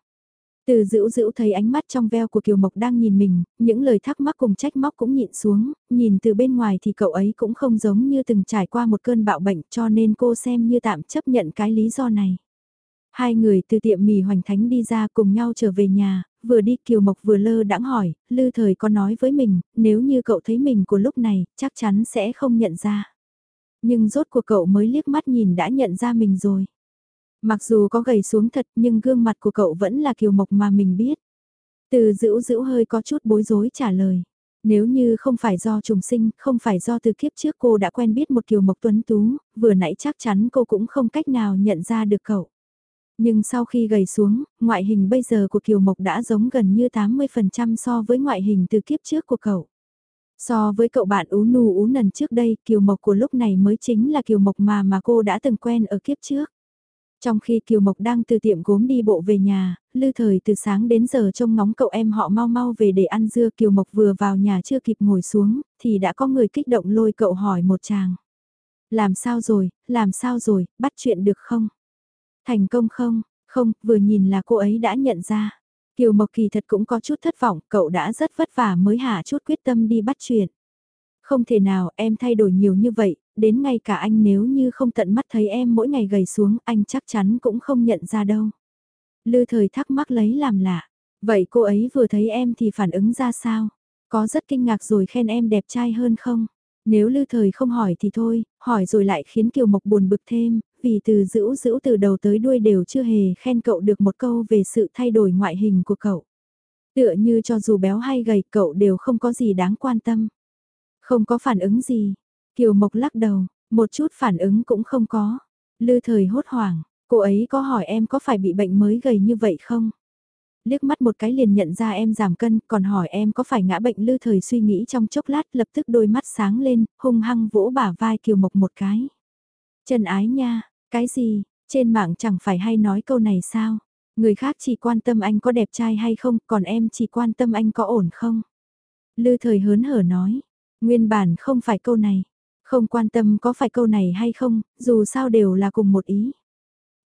Từ dữ dữ thấy ánh mắt trong veo của Kiều Mộc đang nhìn mình, những lời thắc mắc cùng trách móc cũng nhịn xuống, nhìn từ bên ngoài thì cậu ấy cũng không giống như từng trải qua một cơn bạo bệnh cho nên cô xem như tạm chấp nhận cái lý do này. Hai người từ tiệm mì hoành thánh đi ra cùng nhau trở về nhà, vừa đi Kiều Mộc vừa lơ đãng hỏi, Lư Thời có nói với mình, nếu như cậu thấy mình của lúc này, chắc chắn sẽ không nhận ra. Nhưng rốt cuộc cậu mới liếc mắt nhìn đã nhận ra mình rồi. Mặc dù có gầy xuống thật nhưng gương mặt của cậu vẫn là Kiều Mộc mà mình biết. Từ dữ dữ hơi có chút bối rối trả lời. Nếu như không phải do trùng sinh, không phải do từ kiếp trước cô đã quen biết một Kiều Mộc tuấn tú, vừa nãy chắc chắn cô cũng không cách nào nhận ra được cậu. Nhưng sau khi gầy xuống, ngoại hình bây giờ của Kiều Mộc đã giống gần như 80% so với ngoại hình từ kiếp trước của cậu. So với cậu bạn ú nù ú nần trước đây, Kiều Mộc của lúc này mới chính là Kiều Mộc mà mà cô đã từng quen ở kiếp trước. Trong khi Kiều Mộc đang từ tiệm gốm đi bộ về nhà, lư thời từ sáng đến giờ trông ngóng cậu em họ mau mau về để ăn dưa Kiều Mộc vừa vào nhà chưa kịp ngồi xuống, thì đã có người kích động lôi cậu hỏi một chàng. Làm sao rồi, làm sao rồi, bắt chuyện được không? Thành công không? Không, vừa nhìn là cô ấy đã nhận ra. Kiều Mộc kỳ thật cũng có chút thất vọng, cậu đã rất vất vả mới hạ chút quyết tâm đi bắt chuyện. Không thể nào em thay đổi nhiều như vậy, đến ngay cả anh nếu như không tận mắt thấy em mỗi ngày gầy xuống anh chắc chắn cũng không nhận ra đâu. Lư thời thắc mắc lấy làm lạ. Vậy cô ấy vừa thấy em thì phản ứng ra sao? Có rất kinh ngạc rồi khen em đẹp trai hơn không? Nếu lư thời không hỏi thì thôi, hỏi rồi lại khiến Kiều Mộc buồn bực thêm, vì từ dữ dữ từ đầu tới đuôi đều chưa hề khen cậu được một câu về sự thay đổi ngoại hình của cậu. Tựa như cho dù béo hay gầy cậu đều không có gì đáng quan tâm. Không có phản ứng gì. Kiều Mộc lắc đầu, một chút phản ứng cũng không có. Lư thời hốt hoảng, cô ấy có hỏi em có phải bị bệnh mới gầy như vậy không? liếc mắt một cái liền nhận ra em giảm cân, còn hỏi em có phải ngã bệnh lư thời suy nghĩ trong chốc lát lập tức đôi mắt sáng lên, hung hăng vỗ bả vai Kiều Mộc một cái. Trần ái nha, cái gì, trên mạng chẳng phải hay nói câu này sao? Người khác chỉ quan tâm anh có đẹp trai hay không, còn em chỉ quan tâm anh có ổn không? Lư thời hớn hở nói, nguyên bản không phải câu này, không quan tâm có phải câu này hay không, dù sao đều là cùng một ý.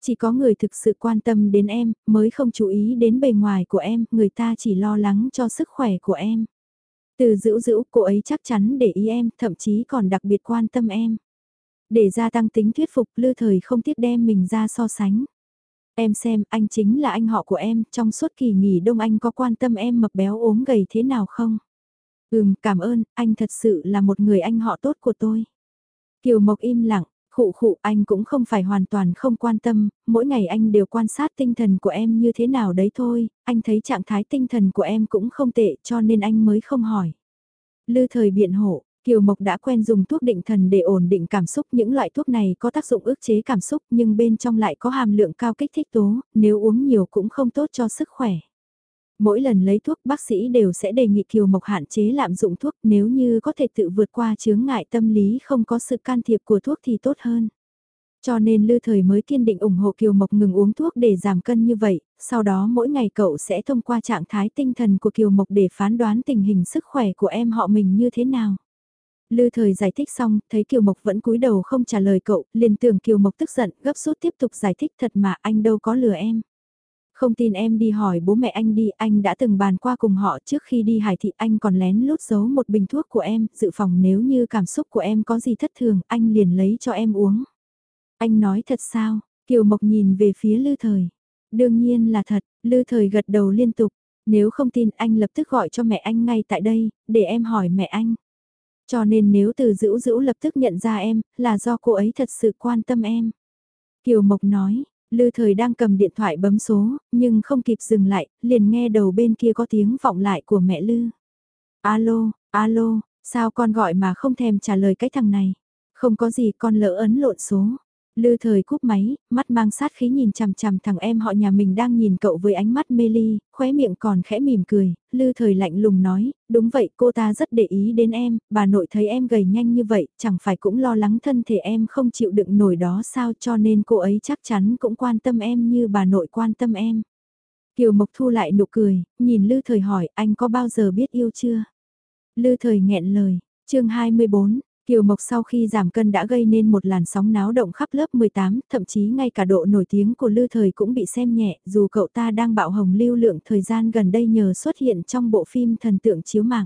Chỉ có người thực sự quan tâm đến em, mới không chú ý đến bề ngoài của em, người ta chỉ lo lắng cho sức khỏe của em. Từ dữ dữ, cô ấy chắc chắn để ý em, thậm chí còn đặc biệt quan tâm em. Để gia tăng tính thuyết phục, lư thời không tiếc đem mình ra so sánh. Em xem, anh chính là anh họ của em, trong suốt kỳ nghỉ đông anh có quan tâm em mập béo ốm gầy thế nào không? Ừm, cảm ơn, anh thật sự là một người anh họ tốt của tôi. Kiều Mộc im lặng, khụ khụ anh cũng không phải hoàn toàn không quan tâm, mỗi ngày anh đều quan sát tinh thần của em như thế nào đấy thôi, anh thấy trạng thái tinh thần của em cũng không tệ cho nên anh mới không hỏi. Lư thời biện hộ, Kiều Mộc đã quen dùng thuốc định thần để ổn định cảm xúc. Những loại thuốc này có tác dụng ức chế cảm xúc nhưng bên trong lại có hàm lượng cao kích thích tố, nếu uống nhiều cũng không tốt cho sức khỏe. Mỗi lần lấy thuốc bác sĩ đều sẽ đề nghị Kiều Mộc hạn chế lạm dụng thuốc nếu như có thể tự vượt qua chướng ngại tâm lý không có sự can thiệp của thuốc thì tốt hơn. Cho nên Lư Thời mới kiên định ủng hộ Kiều Mộc ngừng uống thuốc để giảm cân như vậy, sau đó mỗi ngày cậu sẽ thông qua trạng thái tinh thần của Kiều Mộc để phán đoán tình hình sức khỏe của em họ mình như thế nào. Lư thời giải thích xong, thấy Kiều Mộc vẫn cúi đầu không trả lời cậu, liền tưởng Kiều Mộc tức giận, gấp rút tiếp tục giải thích thật mà anh đâu có lừa em. Không tin em đi hỏi bố mẹ anh đi, anh đã từng bàn qua cùng họ trước khi đi hải thị anh còn lén lút giấu một bình thuốc của em, dự phòng nếu như cảm xúc của em có gì thất thường, anh liền lấy cho em uống. Anh nói thật sao? Kiều Mộc nhìn về phía Lư Thời. Đương nhiên là thật, Lư Thời gật đầu liên tục. Nếu không tin anh lập tức gọi cho mẹ anh ngay tại đây, để em hỏi mẹ anh. Cho nên nếu từ dữ dữ lập tức nhận ra em, là do cô ấy thật sự quan tâm em. Kiều Mộc nói, Lư thời đang cầm điện thoại bấm số, nhưng không kịp dừng lại, liền nghe đầu bên kia có tiếng vọng lại của mẹ Lư. Alo, alo, sao con gọi mà không thèm trả lời cái thằng này? Không có gì con lỡ ấn lộn số. Lư thời cúp máy, mắt mang sát khí nhìn chằm chằm thằng em họ nhà mình đang nhìn cậu với ánh mắt mê ly, khóe miệng còn khẽ mỉm cười, lư thời lạnh lùng nói, đúng vậy cô ta rất để ý đến em, bà nội thấy em gầy nhanh như vậy, chẳng phải cũng lo lắng thân thể em không chịu đựng nổi đó sao cho nên cô ấy chắc chắn cũng quan tâm em như bà nội quan tâm em. Kiều Mộc Thu lại nụ cười, nhìn Lư Thời hỏi anh có bao giờ biết yêu chưa? Lư Thời nghẹn lời, chương 24, Kiều Mộc sau khi giảm cân đã gây nên một làn sóng náo động khắp lớp 18, thậm chí ngay cả độ nổi tiếng của Lư Thời cũng bị xem nhẹ, dù cậu ta đang bạo hồng lưu lượng thời gian gần đây nhờ xuất hiện trong bộ phim thần tượng chiếu mạng.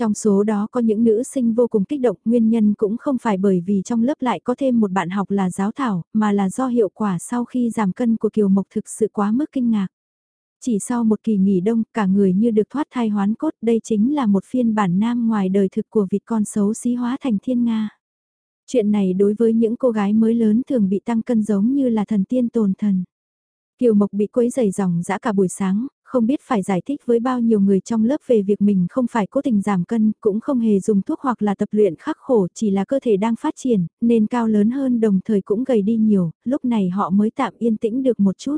Trong số đó có những nữ sinh vô cùng kích động, nguyên nhân cũng không phải bởi vì trong lớp lại có thêm một bạn học là giáo thảo, mà là do hiệu quả sau khi giảm cân của Kiều Mộc thực sự quá mức kinh ngạc. Chỉ sau một kỳ nghỉ đông, cả người như được thoát thai hoán cốt, đây chính là một phiên bản nam ngoài đời thực của vịt con xấu xí hóa thành thiên Nga. Chuyện này đối với những cô gái mới lớn thường bị tăng cân giống như là thần tiên tồn thần. Kiều Mộc bị quấy dày dòng dã cả buổi sáng, không biết phải giải thích với bao nhiêu người trong lớp về việc mình không phải cố tình giảm cân, cũng không hề dùng thuốc hoặc là tập luyện khắc khổ, chỉ là cơ thể đang phát triển, nên cao lớn hơn đồng thời cũng gầy đi nhiều, lúc này họ mới tạm yên tĩnh được một chút.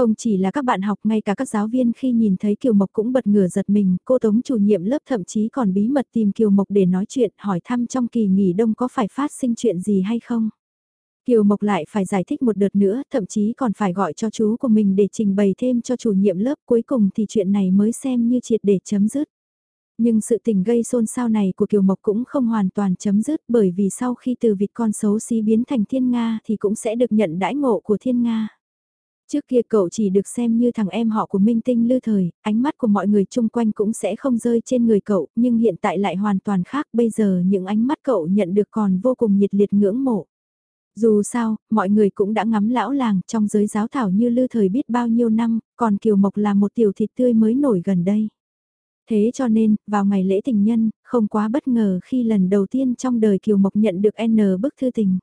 Không chỉ là các bạn học ngay cả các giáo viên khi nhìn thấy Kiều Mộc cũng bật ngửa giật mình, cô Tống chủ nhiệm lớp thậm chí còn bí mật tìm Kiều Mộc để nói chuyện hỏi thăm trong kỳ nghỉ đông có phải phát sinh chuyện gì hay không. Kiều Mộc lại phải giải thích một đợt nữa, thậm chí còn phải gọi cho chú của mình để trình bày thêm cho chủ nhiệm lớp cuối cùng thì chuyện này mới xem như triệt để chấm dứt. Nhưng sự tình gây xôn xao này của Kiều Mộc cũng không hoàn toàn chấm dứt bởi vì sau khi từ vịt con xấu xí biến thành thiên Nga thì cũng sẽ được nhận đãi ngộ của thiên Nga. Trước kia cậu chỉ được xem như thằng em họ của minh tinh lư thời, ánh mắt của mọi người chung quanh cũng sẽ không rơi trên người cậu, nhưng hiện tại lại hoàn toàn khác, bây giờ những ánh mắt cậu nhận được còn vô cùng nhiệt liệt ngưỡng mộ. Dù sao, mọi người cũng đã ngắm lão làng trong giới giáo thảo như lư thời biết bao nhiêu năm, còn Kiều Mộc là một tiểu thịt tươi mới nổi gần đây. Thế cho nên, vào ngày lễ tình nhân, không quá bất ngờ khi lần đầu tiên trong đời Kiều Mộc nhận được N bức thư tình.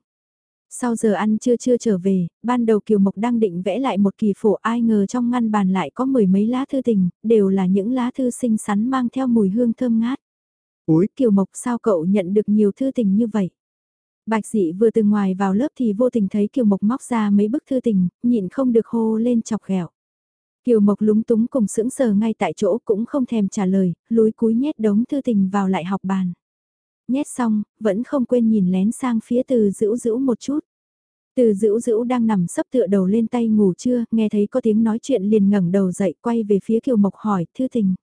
Sau giờ ăn trưa chưa trở về, ban đầu Kiều Mộc đang định vẽ lại một kỳ phổ ai ngờ trong ngăn bàn lại có mười mấy lá thư tình, đều là những lá thư xinh xắn mang theo mùi hương thơm ngát. Úi Kiều Mộc sao cậu nhận được nhiều thư tình như vậy? Bạch dị vừa từ ngoài vào lớp thì vô tình thấy Kiều Mộc móc ra mấy bức thư tình, nhịn không được hô lên chọc ghẹo. Kiều Mộc lúng túng cùng sững sờ ngay tại chỗ cũng không thèm trả lời, lúi cúi nhét đống thư tình vào lại học bàn nhét xong, vẫn không quên nhìn lén sang phía từ dữ dữ một chút. Từ dữ dữ đang nằm sấp tựa đầu lên tay ngủ chưa, nghe thấy có tiếng nói chuyện liền ngẩng đầu dậy quay về phía Kiều Mộc hỏi, thư tình.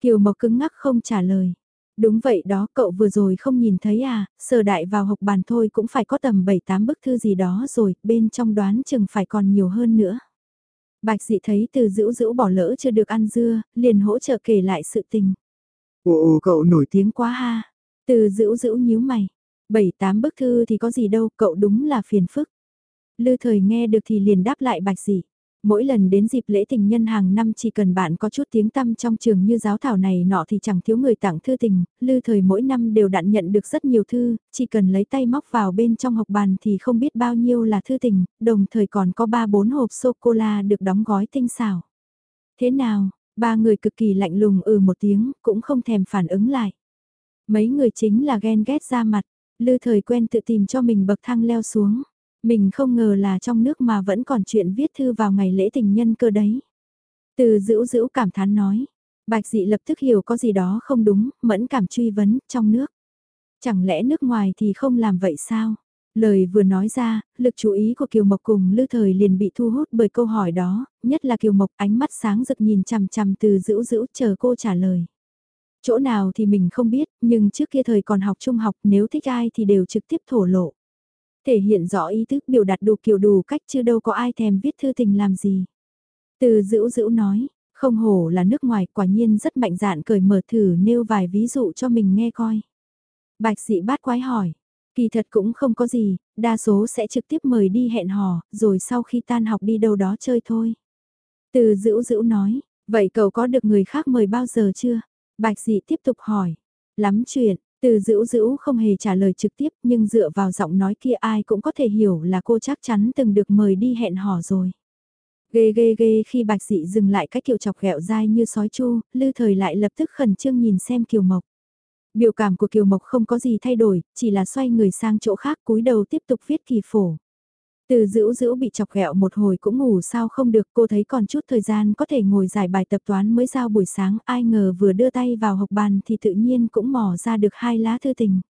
Kiều Mộc cứng ngắc không trả lời. Đúng vậy đó, cậu vừa rồi không nhìn thấy à, sờ đại vào học bàn thôi cũng phải có tầm 7-8 bức thư gì đó rồi, bên trong đoán chừng phải còn nhiều hơn nữa. Bạch dị thấy từ dữ dữ bỏ lỡ chưa được ăn dưa, liền hỗ trợ kể lại sự tình. Ồ, cậu nổi tiếng quá ha. Từ dữ dữ nhíu mày. Bảy tám bức thư thì có gì đâu, cậu đúng là phiền phức. Lư thời nghe được thì liền đáp lại bạch dị. Mỗi lần đến dịp lễ tình nhân hàng năm chỉ cần bạn có chút tiếng tăm trong trường như giáo thảo này nọ thì chẳng thiếu người tặng thư tình, lư thời mỗi năm đều đặn nhận được rất nhiều thư, chỉ cần lấy tay móc vào bên trong học bàn thì không biết bao nhiêu là thư tình, đồng thời còn có ba bốn hộp sô-cô-la được đóng gói tinh xảo. Thế nào, ba người cực kỳ lạnh lùng ừ một tiếng, cũng không thèm phản ứng lại. Mấy người chính là ghen ghét ra mặt, lư thời quen tự tìm cho mình bậc thang leo xuống. Mình không ngờ là trong nước mà vẫn còn chuyện viết thư vào ngày lễ tình nhân cơ đấy. Từ dữ dữ cảm thán nói. Bạch dị lập tức hiểu có gì đó không đúng, mẫn cảm truy vấn, trong nước. Chẳng lẽ nước ngoài thì không làm vậy sao? Lời vừa nói ra, lực chú ý của Kiều Mộc cùng Lư Thời liền bị thu hút bởi câu hỏi đó, nhất là Kiều Mộc ánh mắt sáng rực nhìn chằm chằm từ dữ dữ chờ cô trả lời. Chỗ nào thì mình không biết, nhưng trước kia thời còn học trung học nếu thích ai thì đều trực tiếp thổ lộ. Thể hiện rõ ý thức biểu đạt đủ kiểu đủ cách chứ đâu có ai thèm viết thư tình làm gì. Từ dữ dữ nói, không hổ là nước ngoài quả nhiên rất mạnh dạn cởi mở thử nêu vài ví dụ cho mình nghe coi. Bạch dị bát quái hỏi, kỳ thật cũng không có gì, đa số sẽ trực tiếp mời đi hẹn hò, rồi sau khi tan học đi đâu đó chơi thôi. Từ dữ dữ nói, vậy cậu có được người khác mời bao giờ chưa? Bạch dị tiếp tục hỏi. Lắm chuyện, Từ dữ dữ không hề trả lời trực tiếp nhưng dựa vào giọng nói kia ai cũng có thể hiểu là cô chắc chắn từng được mời đi hẹn hò rồi. Ghê ghê ghê khi bạch dị dừng lại cái kiểu chọc ghẹo dai như sói chu, lư thời lại lập tức khẩn trương nhìn xem kiều mộc. Biểu cảm của kiều mộc không có gì thay đổi, chỉ là xoay người sang chỗ khác cúi đầu tiếp tục viết kỳ phổ. Từ dữ dữ bị chọc ghẹo một hồi cũng ngủ sao không được cô thấy còn chút thời gian có thể ngồi giải bài tập toán mới giao buổi sáng ai ngờ vừa đưa tay vào học bàn thì tự nhiên cũng mò ra được hai lá thư tình.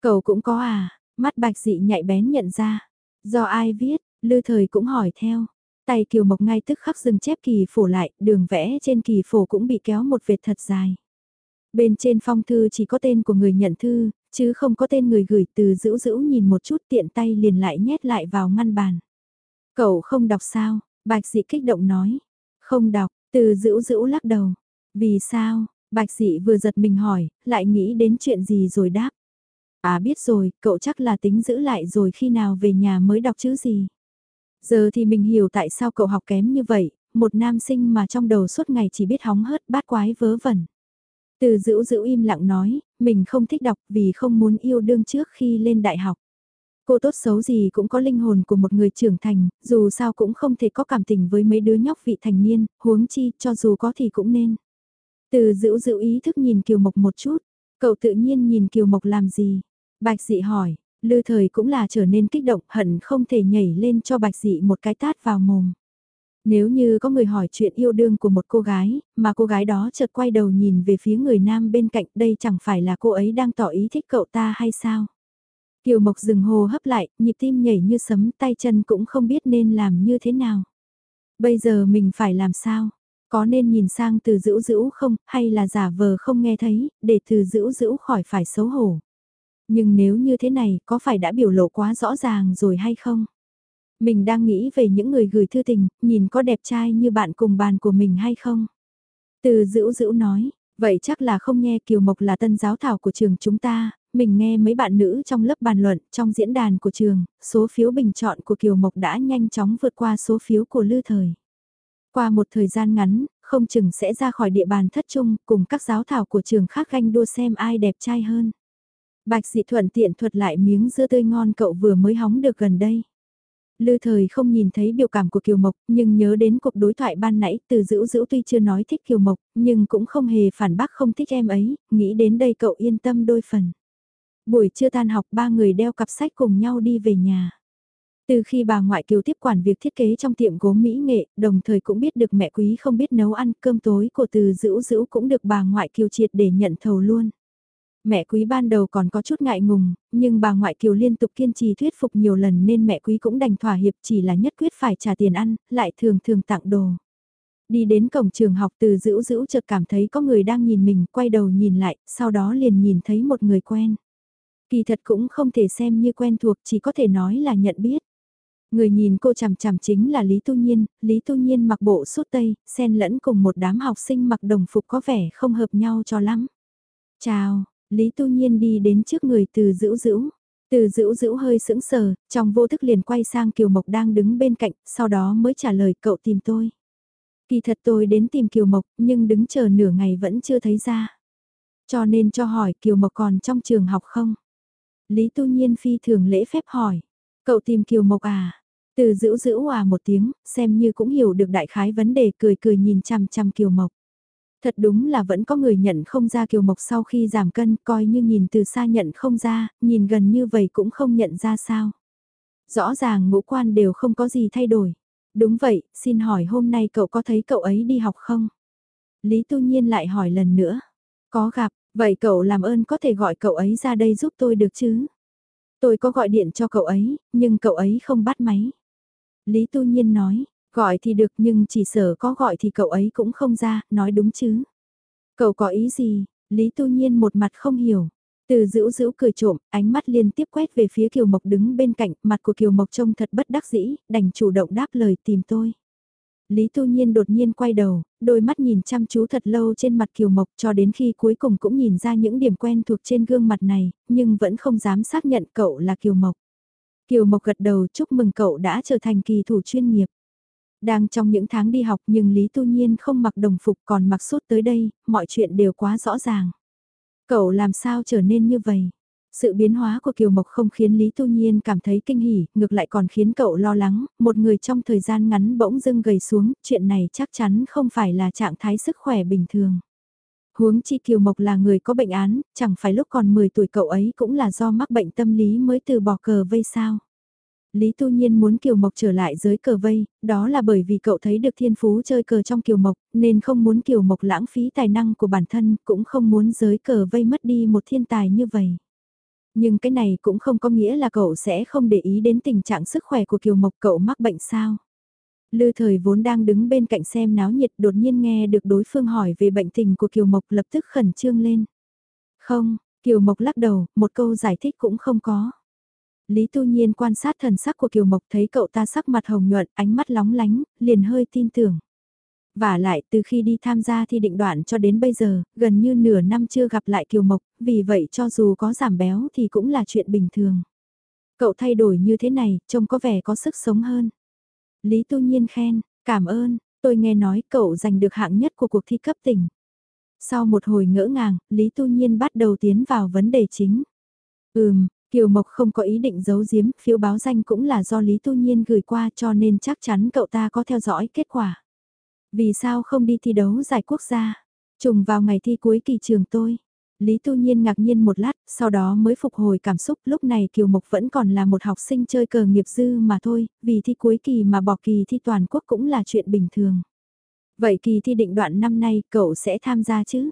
Cậu cũng có à, mắt bạch dị nhạy bén nhận ra. Do ai viết, lư thời cũng hỏi theo. Tay kiều mộc ngay tức khắc dừng chép kỳ phổ lại, đường vẽ trên kỳ phổ cũng bị kéo một vệt thật dài. Bên trên phong thư chỉ có tên của người nhận thư, chứ không có tên người gửi từ dữ dữ nhìn một chút tiện tay liền lại nhét lại vào ngăn bàn. Cậu không đọc sao? Bạch dị kích động nói. Không đọc, từ dữ dữ lắc đầu. Vì sao? Bạch dị vừa giật mình hỏi, lại nghĩ đến chuyện gì rồi đáp. À biết rồi, cậu chắc là tính giữ lại rồi khi nào về nhà mới đọc chữ gì. Giờ thì mình hiểu tại sao cậu học kém như vậy, một nam sinh mà trong đầu suốt ngày chỉ biết hóng hớt bát quái vớ vẩn. Từ dữ dữ im lặng nói, mình không thích đọc vì không muốn yêu đương trước khi lên đại học. Cô tốt xấu gì cũng có linh hồn của một người trưởng thành, dù sao cũng không thể có cảm tình với mấy đứa nhóc vị thành niên, huống chi cho dù có thì cũng nên. Từ dữ dữ ý thức nhìn Kiều Mộc một chút, cậu tự nhiên nhìn Kiều Mộc làm gì? Bạch dị hỏi, lư thời cũng là trở nên kích động hận không thể nhảy lên cho bạch dị một cái tát vào mồm. Nếu như có người hỏi chuyện yêu đương của một cô gái, mà cô gái đó chợt quay đầu nhìn về phía người nam bên cạnh đây chẳng phải là cô ấy đang tỏ ý thích cậu ta hay sao? Kiều Mộc dừng hồ hấp lại, nhịp tim nhảy như sấm tay chân cũng không biết nên làm như thế nào. Bây giờ mình phải làm sao? Có nên nhìn sang từ dữ dữ không, hay là giả vờ không nghe thấy, để từ dữ dữ khỏi phải xấu hổ? Nhưng nếu như thế này, có phải đã biểu lộ quá rõ ràng rồi hay không? Mình đang nghĩ về những người gửi thư tình, nhìn có đẹp trai như bạn cùng bàn của mình hay không? Từ dữ dữ nói, vậy chắc là không nghe Kiều Mộc là tân giáo thảo của trường chúng ta, mình nghe mấy bạn nữ trong lớp bàn luận, trong diễn đàn của trường, số phiếu bình chọn của Kiều Mộc đã nhanh chóng vượt qua số phiếu của Lư Thời. Qua một thời gian ngắn, không chừng sẽ ra khỏi địa bàn thất trung cùng các giáo thảo của trường khác ganh đua xem ai đẹp trai hơn. Bạch dị thuận tiện thuật lại miếng dưa tươi ngon cậu vừa mới hóng được gần đây. Lư thời không nhìn thấy biểu cảm của Kiều Mộc, nhưng nhớ đến cuộc đối thoại ban nãy từ dữ dữ tuy chưa nói thích Kiều Mộc, nhưng cũng không hề phản bác không thích em ấy, nghĩ đến đây cậu yên tâm đôi phần. Buổi trưa tan học ba người đeo cặp sách cùng nhau đi về nhà. Từ khi bà ngoại Kiều tiếp quản việc thiết kế trong tiệm gốm mỹ nghệ, đồng thời cũng biết được mẹ quý không biết nấu ăn, cơm tối của từ dữ dữ cũng được bà ngoại Kiều triệt để nhận thầu luôn. Mẹ quý ban đầu còn có chút ngại ngùng, nhưng bà ngoại kiều liên tục kiên trì thuyết phục nhiều lần nên mẹ quý cũng đành thỏa hiệp chỉ là nhất quyết phải trả tiền ăn, lại thường thường tặng đồ. Đi đến cổng trường học từ dữ dữ chợt cảm thấy có người đang nhìn mình, quay đầu nhìn lại, sau đó liền nhìn thấy một người quen. Kỳ thật cũng không thể xem như quen thuộc, chỉ có thể nói là nhận biết. Người nhìn cô chằm chằm chính là Lý Tu Nhiên, Lý Tu Nhiên mặc bộ suốt tây, xen lẫn cùng một đám học sinh mặc đồng phục có vẻ không hợp nhau cho lắm. Chào, Lý Tu Nhiên đi đến trước người từ dữ dữ. Từ dữ dữ hơi sững sờ, trong vô thức liền quay sang Kiều Mộc đang đứng bên cạnh, sau đó mới trả lời cậu tìm tôi. Kỳ thật tôi đến tìm Kiều Mộc, nhưng đứng chờ nửa ngày vẫn chưa thấy ra. Cho nên cho hỏi Kiều Mộc còn trong trường học không? Lý Tu Nhiên phi thường lễ phép hỏi. Cậu tìm Kiều Mộc à? Từ dữ dữ à một tiếng, xem như cũng hiểu được đại khái vấn đề cười cười nhìn chăm chăm Kiều Mộc. Thật đúng là vẫn có người nhận không ra kiều mộc sau khi giảm cân coi như nhìn từ xa nhận không ra, nhìn gần như vậy cũng không nhận ra sao. Rõ ràng ngũ quan đều không có gì thay đổi. Đúng vậy, xin hỏi hôm nay cậu có thấy cậu ấy đi học không? Lý Tu Nhiên lại hỏi lần nữa. Có gặp, vậy cậu làm ơn có thể gọi cậu ấy ra đây giúp tôi được chứ? Tôi có gọi điện cho cậu ấy, nhưng cậu ấy không bắt máy. Lý Tu Nhiên nói, Gọi thì được nhưng chỉ sở có gọi thì cậu ấy cũng không ra, nói đúng chứ. Cậu có ý gì? Lý Tu Nhiên một mặt không hiểu. Từ dữ dữ cười trộm, ánh mắt liên tiếp quét về phía Kiều Mộc đứng bên cạnh, mặt của Kiều Mộc trông thật bất đắc dĩ, đành chủ động đáp lời tìm tôi. Lý Tu Nhiên đột nhiên quay đầu, đôi mắt nhìn chăm chú thật lâu trên mặt Kiều Mộc cho đến khi cuối cùng cũng nhìn ra những điểm quen thuộc trên gương mặt này, nhưng vẫn không dám xác nhận cậu là Kiều Mộc. Kiều Mộc gật đầu chúc mừng cậu đã trở thành kỳ thủ chuyên nghiệp. Đang trong những tháng đi học nhưng Lý Tu Nhiên không mặc đồng phục còn mặc suốt tới đây, mọi chuyện đều quá rõ ràng. Cậu làm sao trở nên như vậy? Sự biến hóa của Kiều Mộc không khiến Lý Tu Nhiên cảm thấy kinh hỉ, ngược lại còn khiến cậu lo lắng, một người trong thời gian ngắn bỗng dưng gầy xuống, chuyện này chắc chắn không phải là trạng thái sức khỏe bình thường. Huống chi Kiều Mộc là người có bệnh án, chẳng phải lúc còn 10 tuổi cậu ấy cũng là do mắc bệnh tâm lý mới từ bỏ cờ vây sao. Lý Tu Nhiên muốn Kiều Mộc trở lại giới cờ vây, đó là bởi vì cậu thấy được thiên phú chơi cờ trong Kiều Mộc, nên không muốn Kiều Mộc lãng phí tài năng của bản thân, cũng không muốn giới cờ vây mất đi một thiên tài như vậy. Nhưng cái này cũng không có nghĩa là cậu sẽ không để ý đến tình trạng sức khỏe của Kiều Mộc cậu mắc bệnh sao. Lư thời vốn đang đứng bên cạnh xem náo nhiệt đột nhiên nghe được đối phương hỏi về bệnh tình của Kiều Mộc lập tức khẩn trương lên. Không, Kiều Mộc lắc đầu, một câu giải thích cũng không có. Lý Tu Nhiên quan sát thần sắc của Kiều Mộc thấy cậu ta sắc mặt hồng nhuận, ánh mắt lóng lánh, liền hơi tin tưởng. Và lại từ khi đi tham gia thi định đoạn cho đến bây giờ, gần như nửa năm chưa gặp lại Kiều Mộc, vì vậy cho dù có giảm béo thì cũng là chuyện bình thường. Cậu thay đổi như thế này, trông có vẻ có sức sống hơn. Lý Tu Nhiên khen, cảm ơn, tôi nghe nói cậu giành được hạng nhất của cuộc thi cấp tỉnh. Sau một hồi ngỡ ngàng, Lý Tu Nhiên bắt đầu tiến vào vấn đề chính. Ừm, Kiều Mộc không có ý định giấu giếm, phiếu báo danh cũng là do Lý Tu Nhiên gửi qua cho nên chắc chắn cậu ta có theo dõi kết quả. Vì sao không đi thi đấu giải quốc gia? Trùng vào ngày thi cuối kỳ trường tôi. Lý Tu Nhiên ngạc nhiên một lát, sau đó mới phục hồi cảm xúc, lúc này Kiều Mộc vẫn còn là một học sinh chơi cờ nghiệp dư mà thôi, vì thi cuối kỳ mà bỏ kỳ thi toàn quốc cũng là chuyện bình thường. Vậy kỳ thi định đoạn năm nay cậu sẽ tham gia chứ?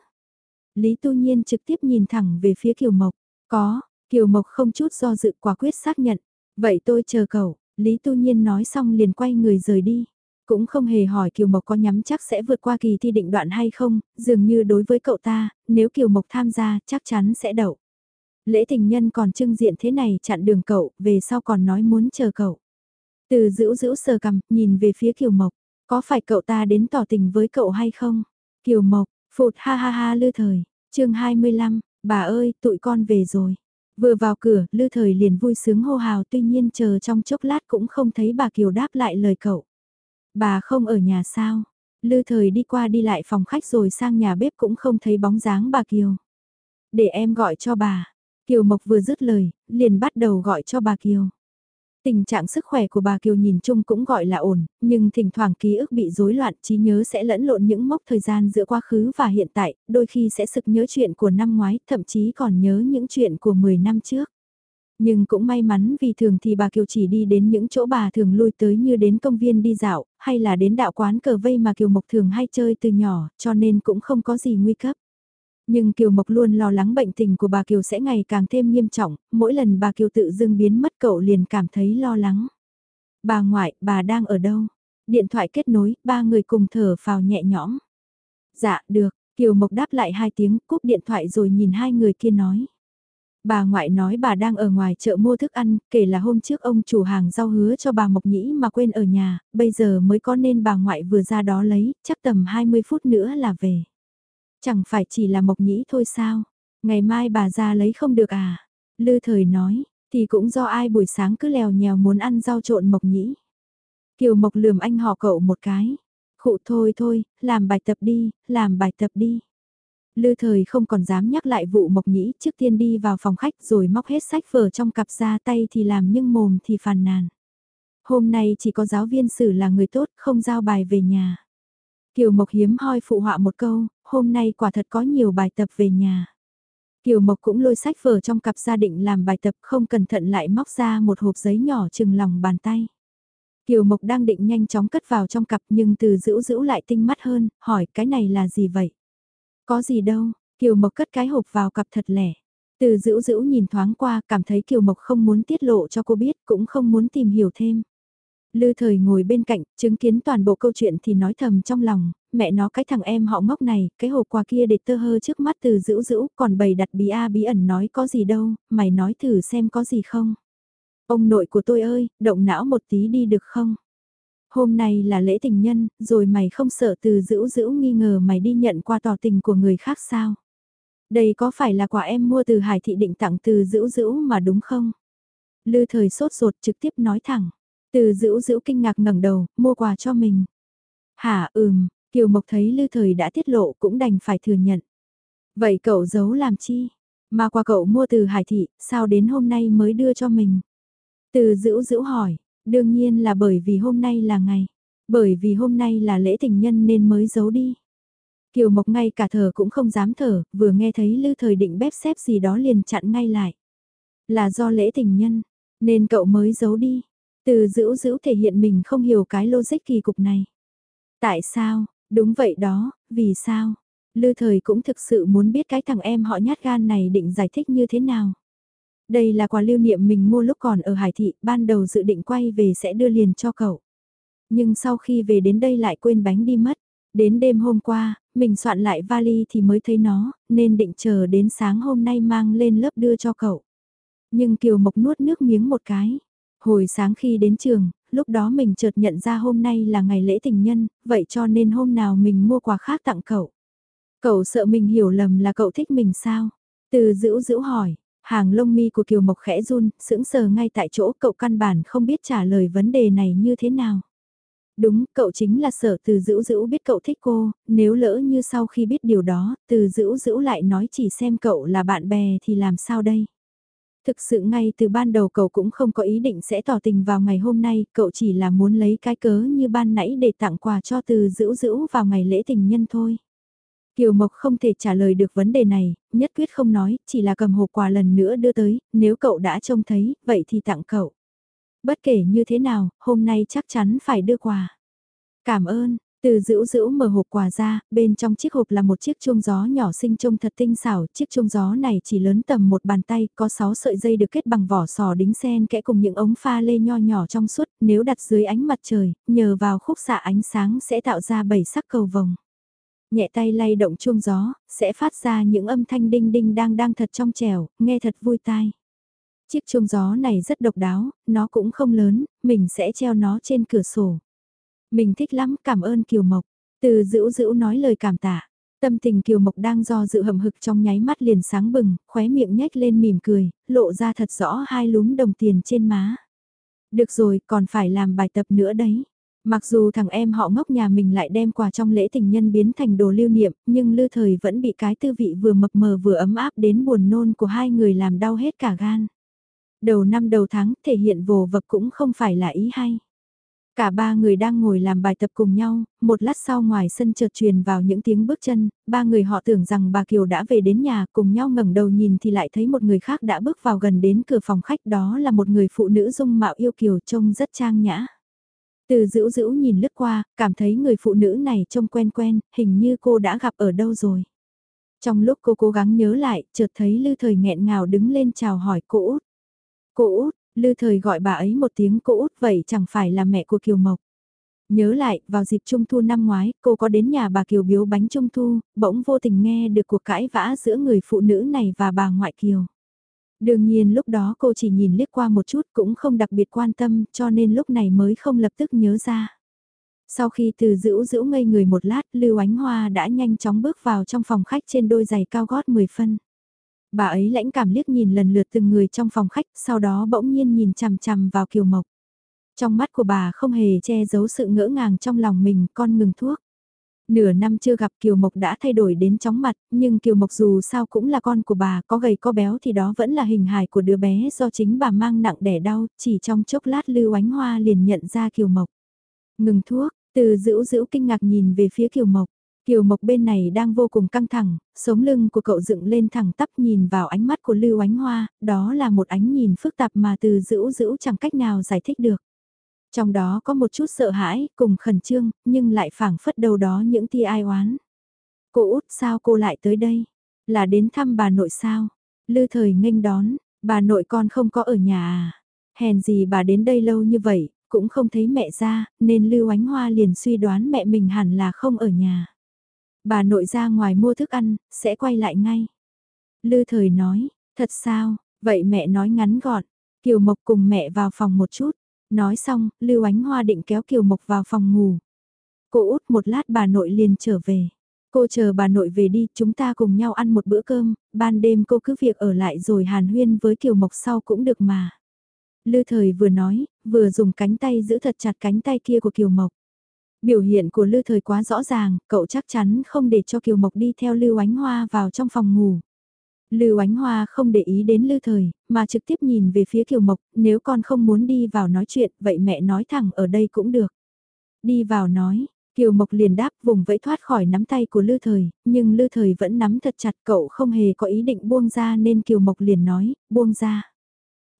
Lý Tu Nhiên trực tiếp nhìn thẳng về phía Kiều Mộc. Có, Kiều Mộc không chút do dự quả quyết xác nhận. Vậy tôi chờ cậu, Lý Tu Nhiên nói xong liền quay người rời đi. Cũng không hề hỏi Kiều Mộc có nhắm chắc sẽ vượt qua kỳ thi định đoạn hay không, dường như đối với cậu ta, nếu Kiều Mộc tham gia chắc chắn sẽ đậu. Lễ tình nhân còn trưng diện thế này chặn đường cậu, về sau còn nói muốn chờ cậu. Từ giữ giữ sờ cầm, nhìn về phía Kiều Mộc, có phải cậu ta đến tỏ tình với cậu hay không? Kiều Mộc, phụt ha ha ha lư thời, chương 25, bà ơi, tụi con về rồi. Vừa vào cửa, lư thời liền vui sướng hô hào tuy nhiên chờ trong chốc lát cũng không thấy bà Kiều đáp lại lời cậu. Bà không ở nhà sao? Lư thời đi qua đi lại phòng khách rồi sang nhà bếp cũng không thấy bóng dáng bà Kiều. Để em gọi cho bà. Kiều Mộc vừa dứt lời, liền bắt đầu gọi cho bà Kiều. Tình trạng sức khỏe của bà Kiều nhìn chung cũng gọi là ổn, nhưng thỉnh thoảng ký ức bị rối loạn trí nhớ sẽ lẫn lộn những mốc thời gian giữa quá khứ và hiện tại, đôi khi sẽ sực nhớ chuyện của năm ngoái, thậm chí còn nhớ những chuyện của 10 năm trước. Nhưng cũng may mắn vì thường thì bà Kiều chỉ đi đến những chỗ bà thường lui tới như đến công viên đi dạo, hay là đến đạo quán cờ vây mà Kiều Mộc thường hay chơi từ nhỏ, cho nên cũng không có gì nguy cấp. Nhưng Kiều Mộc luôn lo lắng bệnh tình của bà Kiều sẽ ngày càng thêm nghiêm trọng, mỗi lần bà Kiều tự dưng biến mất cậu liền cảm thấy lo lắng. Bà ngoại, bà đang ở đâu? Điện thoại kết nối, ba người cùng thở phào nhẹ nhõm. Dạ, được, Kiều Mộc đáp lại hai tiếng, cúp điện thoại rồi nhìn hai người kia nói. Bà ngoại nói bà đang ở ngoài chợ mua thức ăn, kể là hôm trước ông chủ hàng rau hứa cho bà Mộc Nhĩ mà quên ở nhà, bây giờ mới có nên bà ngoại vừa ra đó lấy, chắc tầm 20 phút nữa là về. Chẳng phải chỉ là Mộc Nhĩ thôi sao, ngày mai bà ra lấy không được à? Lư thời nói, thì cũng do ai buổi sáng cứ lèo nhèo muốn ăn rau trộn Mộc Nhĩ. Kiều Mộc lườm anh họ cậu một cái. Khụ thôi thôi, làm bài tập đi, làm bài tập đi. Lư thời không còn dám nhắc lại vụ mộc nhĩ trước tiên đi vào phòng khách rồi móc hết sách vở trong cặp ra tay thì làm nhưng mồm thì phàn nàn. Hôm nay chỉ có giáo viên sử là người tốt không giao bài về nhà. Kiều Mộc hiếm hoi phụ họa một câu, hôm nay quả thật có nhiều bài tập về nhà. Kiều Mộc cũng lôi sách vở trong cặp gia định làm bài tập không cẩn thận lại móc ra một hộp giấy nhỏ chừng lòng bàn tay. Kiều Mộc đang định nhanh chóng cất vào trong cặp nhưng từ giữ giữ lại tinh mắt hơn, hỏi cái này là gì vậy? Có gì đâu, Kiều Mộc cất cái hộp vào cặp thật lẻ. Từ dữ dữ nhìn thoáng qua, cảm thấy Kiều Mộc không muốn tiết lộ cho cô biết, cũng không muốn tìm hiểu thêm. Lư thời ngồi bên cạnh, chứng kiến toàn bộ câu chuyện thì nói thầm trong lòng, mẹ nó cái thằng em họ ngốc này, cái hộp quà kia để tơ hơ trước mắt từ dữ dữ, còn bày đặt bí a bí ẩn nói có gì đâu, mày nói thử xem có gì không. Ông nội của tôi ơi, động não một tí đi được không? Hôm nay là lễ tình nhân, rồi mày không sợ từ dữ dữ nghi ngờ mày đi nhận qua tỏ tình của người khác sao? Đây có phải là quà em mua từ Hải Thị định tặng từ dữ dữ mà đúng không? Lư thời sốt ruột trực tiếp nói thẳng. Từ dữ dữ kinh ngạc ngẩng đầu, mua quà cho mình. Hả ừm, Kiều Mộc thấy Lư thời đã tiết lộ cũng đành phải thừa nhận. Vậy cậu giấu làm chi? Mà quà cậu mua từ Hải Thị, sao đến hôm nay mới đưa cho mình? Từ dữ dữ hỏi, đương nhiên là bởi vì hôm nay là ngày. Bởi vì hôm nay là lễ tình nhân nên mới giấu đi. Kiều Mộc ngay cả thở cũng không dám thở, vừa nghe thấy Lư Thời định bếp xếp gì đó liền chặn ngay lại. Là do lễ tình nhân, nên cậu mới giấu đi. Từ dữ dữ thể hiện mình không hiểu cái logic kỳ cục này. Tại sao? Đúng vậy đó, vì sao? Lư Thời cũng thực sự muốn biết cái thằng em họ nhát gan này định giải thích như thế nào. Đây là quà lưu niệm mình mua lúc còn ở Hải Thị, ban đầu dự định quay về sẽ đưa liền cho cậu. Nhưng sau khi về đến đây lại quên bánh đi mất. Đến đêm hôm qua, mình soạn lại vali thì mới thấy nó, nên định chờ đến sáng hôm nay mang lên lớp đưa cho cậu. Nhưng Kiều Mộc nuốt nước miếng một cái. Hồi sáng khi đến trường, lúc đó mình chợt nhận ra hôm nay là ngày lễ tình nhân, vậy cho nên hôm nào mình mua quà khác tặng cậu. Cậu sợ mình hiểu lầm là cậu thích mình sao? Từ dữ dữ hỏi, hàng lông mi của Kiều Mộc khẽ run, sững sờ ngay tại chỗ cậu căn bản không biết trả lời vấn đề này như thế nào. Đúng, cậu chính là sở từ dữ dữ biết cậu thích cô, nếu lỡ như sau khi biết điều đó, từ dữ dữ lại nói chỉ xem cậu là bạn bè thì làm sao đây? Thực sự ngay từ ban đầu cậu cũng không có ý định sẽ tỏ tình vào ngày hôm nay, cậu chỉ là muốn lấy cái cớ như ban nãy để tặng quà cho từ dữ dữ vào ngày lễ tình nhân thôi. Kiều Mộc không thể trả lời được vấn đề này, nhất quyết không nói, chỉ là cầm hộp quà lần nữa đưa tới, nếu cậu đã trông thấy, vậy thì tặng cậu. Bất kể như thế nào, hôm nay chắc chắn phải đưa quà. Cảm ơn, từ dữ dữ mở hộp quà ra, bên trong chiếc hộp là một chiếc chuông gió nhỏ xinh trông thật tinh xảo, chiếc chuông gió này chỉ lớn tầm một bàn tay, có 6 sợi dây được kết bằng vỏ sò đính sen kẽ cùng những ống pha lê nho nhỏ trong suốt, nếu đặt dưới ánh mặt trời, nhờ vào khúc xạ ánh sáng sẽ tạo ra bảy sắc cầu vồng. Nhẹ tay lay động chuông gió, sẽ phát ra những âm thanh đinh đinh đang đang thật trong trẻo, nghe thật vui tai. Chiếc chuông gió này rất độc đáo, nó cũng không lớn, mình sẽ treo nó trên cửa sổ. Mình thích lắm, cảm ơn Kiều Mộc. Từ dữ dữ nói lời cảm tạ. Tâm tình Kiều Mộc đang do dự hầm hực trong nháy mắt liền sáng bừng, khóe miệng nhếch lên mỉm cười, lộ ra thật rõ hai lúm đồng tiền trên má. Được rồi, còn phải làm bài tập nữa đấy. Mặc dù thằng em họ ngốc nhà mình lại đem quà trong lễ tình nhân biến thành đồ lưu niệm, nhưng lư thời vẫn bị cái tư vị vừa mập mờ vừa ấm áp đến buồn nôn của hai người làm đau hết cả gan. Đầu năm đầu tháng thể hiện vồ vập cũng không phải là ý hay. Cả ba người đang ngồi làm bài tập cùng nhau, một lát sau ngoài sân chợt truyền vào những tiếng bước chân, ba người họ tưởng rằng bà Kiều đã về đến nhà cùng nhau ngẩng đầu nhìn thì lại thấy một người khác đã bước vào gần đến cửa phòng khách đó là một người phụ nữ dung mạo yêu kiều trông rất trang nhã. Từ dữ dữ nhìn lướt qua, cảm thấy người phụ nữ này trông quen quen, hình như cô đã gặp ở đâu rồi. Trong lúc cô cố gắng nhớ lại, chợt thấy Lư Thời nghẹn ngào đứng lên chào hỏi cô út. Cô út, Lư Thời gọi bà ấy một tiếng cô út vậy chẳng phải là mẹ của Kiều Mộc. Nhớ lại, vào dịp Trung Thu năm ngoái, cô có đến nhà bà Kiều biếu bánh Trung Thu, bỗng vô tình nghe được cuộc cãi vã giữa người phụ nữ này và bà ngoại Kiều. Đương nhiên lúc đó cô chỉ nhìn liếc qua một chút cũng không đặc biệt quan tâm cho nên lúc này mới không lập tức nhớ ra. Sau khi từ giữ giữ ngây người một lát, Lưu Ánh Hoa đã nhanh chóng bước vào trong phòng khách trên đôi giày cao gót 10 phân. Bà ấy lãnh cảm liếc nhìn lần lượt từng người trong phòng khách, sau đó bỗng nhiên nhìn chằm chằm vào Kiều Mộc. Trong mắt của bà không hề che giấu sự ngỡ ngàng trong lòng mình, con ngừng thuốc. Nửa năm chưa gặp Kiều Mộc đã thay đổi đến chóng mặt, nhưng Kiều Mộc dù sao cũng là con của bà, có gầy có béo thì đó vẫn là hình hài của đứa bé do chính bà mang nặng đẻ đau, chỉ trong chốc lát Lưu Ánh Hoa liền nhận ra Kiều Mộc. Ngừng thuốc, từ dữ dữ kinh ngạc nhìn về phía Kiều Mộc. Kiều Mộc bên này đang vô cùng căng thẳng, sống lưng của cậu dựng lên thẳng tắp nhìn vào ánh mắt của Lưu Ánh Hoa, đó là một ánh nhìn phức tạp mà từ dữ dữ chẳng cách nào giải thích được. Trong đó có một chút sợ hãi, cùng khẩn trương, nhưng lại phảng phất đầu đó những tia ai oán. Cô út sao cô lại tới đây? Là đến thăm bà nội sao? Lư thời nghênh đón, bà nội con không có ở nhà à? Hèn gì bà đến đây lâu như vậy, cũng không thấy mẹ ra, nên Lưu Ánh Hoa liền suy đoán mẹ mình hẳn là không ở nhà. Bà nội ra ngoài mua thức ăn, sẽ quay lại ngay. Lư thời nói, thật sao, vậy mẹ nói ngắn gọn, Kiều Mộc cùng mẹ vào phòng một chút. Nói xong, Lưu Ánh Hoa định kéo Kiều Mộc vào phòng ngủ. Cô út một lát bà nội liền trở về. Cô chờ bà nội về đi, chúng ta cùng nhau ăn một bữa cơm, ban đêm cô cứ việc ở lại rồi hàn huyên với Kiều Mộc sau cũng được mà. Lư thời vừa nói, vừa dùng cánh tay giữ thật chặt cánh tay kia của Kiều Mộc. Biểu hiện của Lư Thời quá rõ ràng, cậu chắc chắn không để cho Kiều Mộc đi theo Lưu Ánh Hoa vào trong phòng ngủ. Lưu Ánh Hoa không để ý đến Lư Thời, mà trực tiếp nhìn về phía Kiều Mộc, nếu con không muốn đi vào nói chuyện, vậy mẹ nói thẳng ở đây cũng được. Đi vào nói, Kiều Mộc liền đáp vùng vẫy thoát khỏi nắm tay của Lư Thời, nhưng Lư Thời vẫn nắm thật chặt cậu không hề có ý định buông ra nên Kiều Mộc liền nói, buông ra.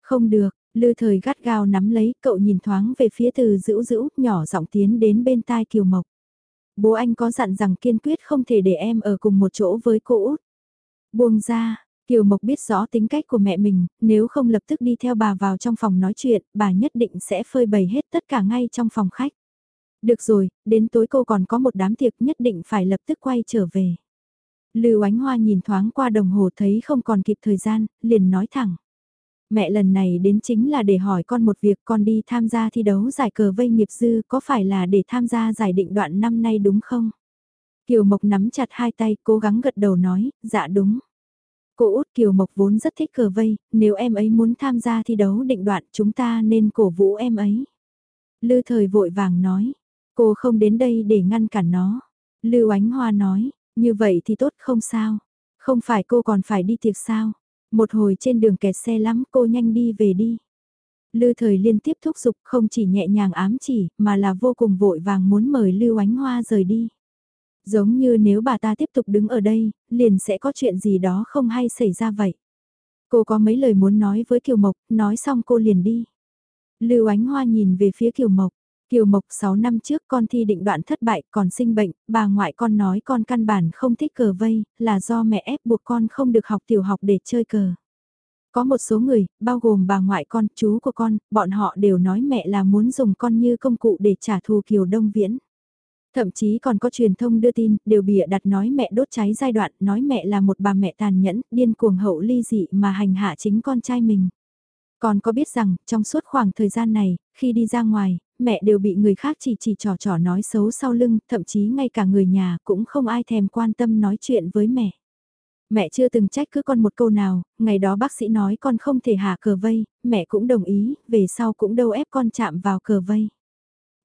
Không được, Lư Thời gắt gao nắm lấy, cậu nhìn thoáng về phía từ dữ dữ, nhỏ giọng tiến đến bên tai Kiều Mộc. Bố anh có dặn rằng kiên quyết không thể để em ở cùng một chỗ với cô út. Buông ra, Kiều Mộc biết rõ tính cách của mẹ mình, nếu không lập tức đi theo bà vào trong phòng nói chuyện, bà nhất định sẽ phơi bày hết tất cả ngay trong phòng khách. Được rồi, đến tối cô còn có một đám tiệc nhất định phải lập tức quay trở về. Lưu Ánh Hoa nhìn thoáng qua đồng hồ thấy không còn kịp thời gian, liền nói thẳng. Mẹ lần này đến chính là để hỏi con một việc con đi tham gia thi đấu giải cờ vây nghiệp dư có phải là để tham gia giải định đoạn năm nay đúng không? Kiều Mộc nắm chặt hai tay cố gắng gật đầu nói, dạ đúng. Cô út Kiều Mộc vốn rất thích cờ vây, nếu em ấy muốn tham gia thi đấu định đoạn chúng ta nên cổ vũ em ấy. Lư thời vội vàng nói, cô không đến đây để ngăn cản nó. Lưu Ánh Hoa nói, như vậy thì tốt không sao. Không phải cô còn phải đi tiệc sao. Một hồi trên đường kẹt xe lắm cô nhanh đi về đi. Lư thời liên tiếp thúc giục không chỉ nhẹ nhàng ám chỉ mà là vô cùng vội vàng muốn mời Lưu Ánh Hoa rời đi. Giống như nếu bà ta tiếp tục đứng ở đây, liền sẽ có chuyện gì đó không hay xảy ra vậy. Cô có mấy lời muốn nói với Kiều Mộc, nói xong cô liền đi. Lưu Ánh Hoa nhìn về phía Kiều Mộc. Kiều Mộc 6 năm trước con thi định đoạn thất bại còn sinh bệnh, bà ngoại con nói con căn bản không thích cờ vây, là do mẹ ép buộc con không được học tiểu học để chơi cờ. Có một số người, bao gồm bà ngoại con, chú của con, bọn họ đều nói mẹ là muốn dùng con như công cụ để trả thù Kiều Đông Viễn. Thậm chí còn có truyền thông đưa tin, đều bịa đặt nói mẹ đốt cháy giai đoạn, nói mẹ là một bà mẹ tàn nhẫn, điên cuồng hậu ly dị mà hành hạ chính con trai mình. Còn có biết rằng, trong suốt khoảng thời gian này, khi đi ra ngoài, mẹ đều bị người khác chỉ chỉ trò trò nói xấu sau lưng, thậm chí ngay cả người nhà cũng không ai thèm quan tâm nói chuyện với mẹ. Mẹ chưa từng trách cứ con một câu nào, ngày đó bác sĩ nói con không thể hạ cờ vây, mẹ cũng đồng ý, về sau cũng đâu ép con chạm vào cờ vây.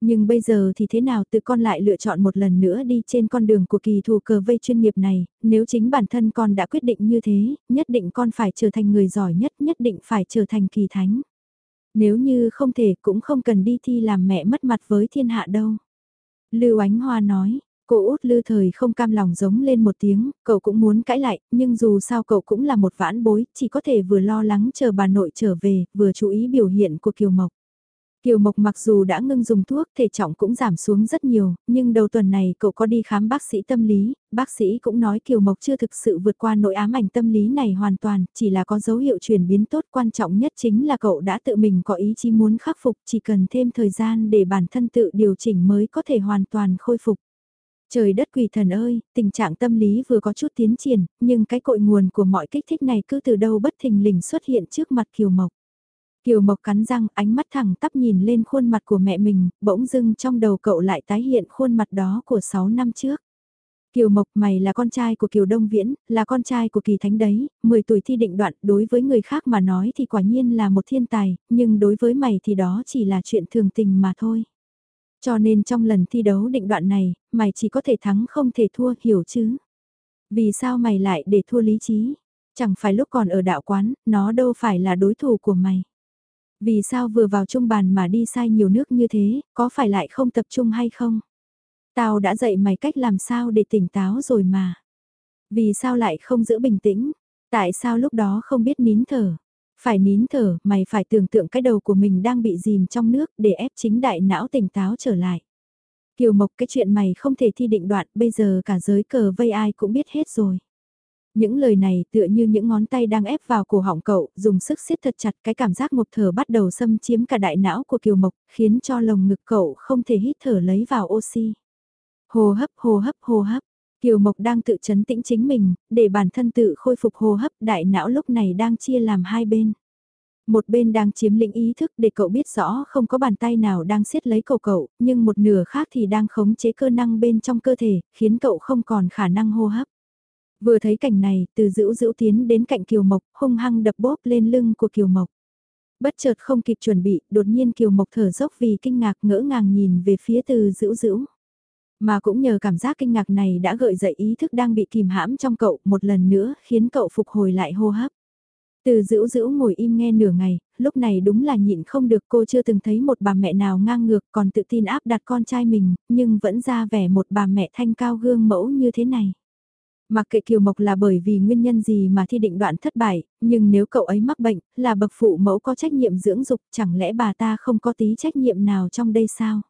Nhưng bây giờ thì thế nào tự con lại lựa chọn một lần nữa đi trên con đường của kỳ thủ cờ vây chuyên nghiệp này, nếu chính bản thân con đã quyết định như thế, nhất định con phải trở thành người giỏi nhất, nhất định phải trở thành kỳ thánh. Nếu như không thể cũng không cần đi thi làm mẹ mất mặt với thiên hạ đâu. Lưu Ánh Hoa nói, Cô út lư thời không cam lòng giống lên một tiếng, cậu cũng muốn cãi lại, nhưng dù sao cậu cũng là một vãn bối, chỉ có thể vừa lo lắng chờ bà nội trở về, vừa chú ý biểu hiện của Kiều Mộc. Kiều Mộc mặc dù đã ngưng dùng thuốc thể trọng cũng giảm xuống rất nhiều, nhưng đầu tuần này cậu có đi khám bác sĩ tâm lý, bác sĩ cũng nói Kiều Mộc chưa thực sự vượt qua nỗi ám ảnh tâm lý này hoàn toàn, chỉ là có dấu hiệu chuyển biến tốt quan trọng nhất chính là cậu đã tự mình có ý chí muốn khắc phục, chỉ cần thêm thời gian để bản thân tự điều chỉnh mới có thể hoàn toàn khôi phục. Trời đất quỷ thần ơi, tình trạng tâm lý vừa có chút tiến triển, nhưng cái cội nguồn của mọi kích thích này cứ từ đâu bất thình lình xuất hiện trước mặt Kiều Mộc. Kiều Mộc cắn răng ánh mắt thẳng tắp nhìn lên khuôn mặt của mẹ mình, bỗng dưng trong đầu cậu lại tái hiện khuôn mặt đó của 6 năm trước. Kiều Mộc mày là con trai của Kiều Đông Viễn, là con trai của Kỳ Thánh đấy, 10 tuổi thi định đoạn đối với người khác mà nói thì quả nhiên là một thiên tài, nhưng đối với mày thì đó chỉ là chuyện thường tình mà thôi. Cho nên trong lần thi đấu định đoạn này, mày chỉ có thể thắng không thể thua hiểu chứ. Vì sao mày lại để thua lý trí? Chẳng phải lúc còn ở đạo quán, nó đâu phải là đối thủ của mày. Vì sao vừa vào trung bàn mà đi sai nhiều nước như thế, có phải lại không tập trung hay không? Tao đã dạy mày cách làm sao để tỉnh táo rồi mà. Vì sao lại không giữ bình tĩnh? Tại sao lúc đó không biết nín thở? Phải nín thở, mày phải tưởng tượng cái đầu của mình đang bị dìm trong nước để ép chính đại não tỉnh táo trở lại. Kiều Mộc cái chuyện mày không thể thi định đoạn, bây giờ cả giới cờ vây ai cũng biết hết rồi. Những lời này tựa như những ngón tay đang ép vào cổ họng cậu, dùng sức siết thật chặt cái cảm giác ngộp thở bắt đầu xâm chiếm cả đại não của Kiều Mộc, khiến cho lồng ngực cậu không thể hít thở lấy vào oxy. hô hấp, hô hấp, hô hấp. Kiều Mộc đang tự chấn tĩnh chính mình, để bản thân tự khôi phục hô hấp đại não lúc này đang chia làm hai bên. Một bên đang chiếm lĩnh ý thức để cậu biết rõ không có bàn tay nào đang siết lấy cầu cậu, nhưng một nửa khác thì đang khống chế cơ năng bên trong cơ thể, khiến cậu không còn khả năng hô hấp. Vừa thấy cảnh này, từ dữ dữ tiến đến cạnh Kiều Mộc, hung hăng đập bóp lên lưng của Kiều Mộc. Bất chợt không kịp chuẩn bị, đột nhiên Kiều Mộc thở dốc vì kinh ngạc ngỡ ngàng nhìn về phía từ dữ dữ. Mà cũng nhờ cảm giác kinh ngạc này đã gợi dậy ý thức đang bị kìm hãm trong cậu một lần nữa khiến cậu phục hồi lại hô hấp. Từ dữ dữ ngồi im nghe nửa ngày, lúc này đúng là nhịn không được cô chưa từng thấy một bà mẹ nào ngang ngược còn tự tin áp đặt con trai mình, nhưng vẫn ra vẻ một bà mẹ thanh cao gương mẫu như thế này. Mặc kệ Kiều Mộc là bởi vì nguyên nhân gì mà thi định đoạn thất bại, nhưng nếu cậu ấy mắc bệnh, là bậc phụ mẫu có trách nhiệm dưỡng dục, chẳng lẽ bà ta không có tí trách nhiệm nào trong đây sao?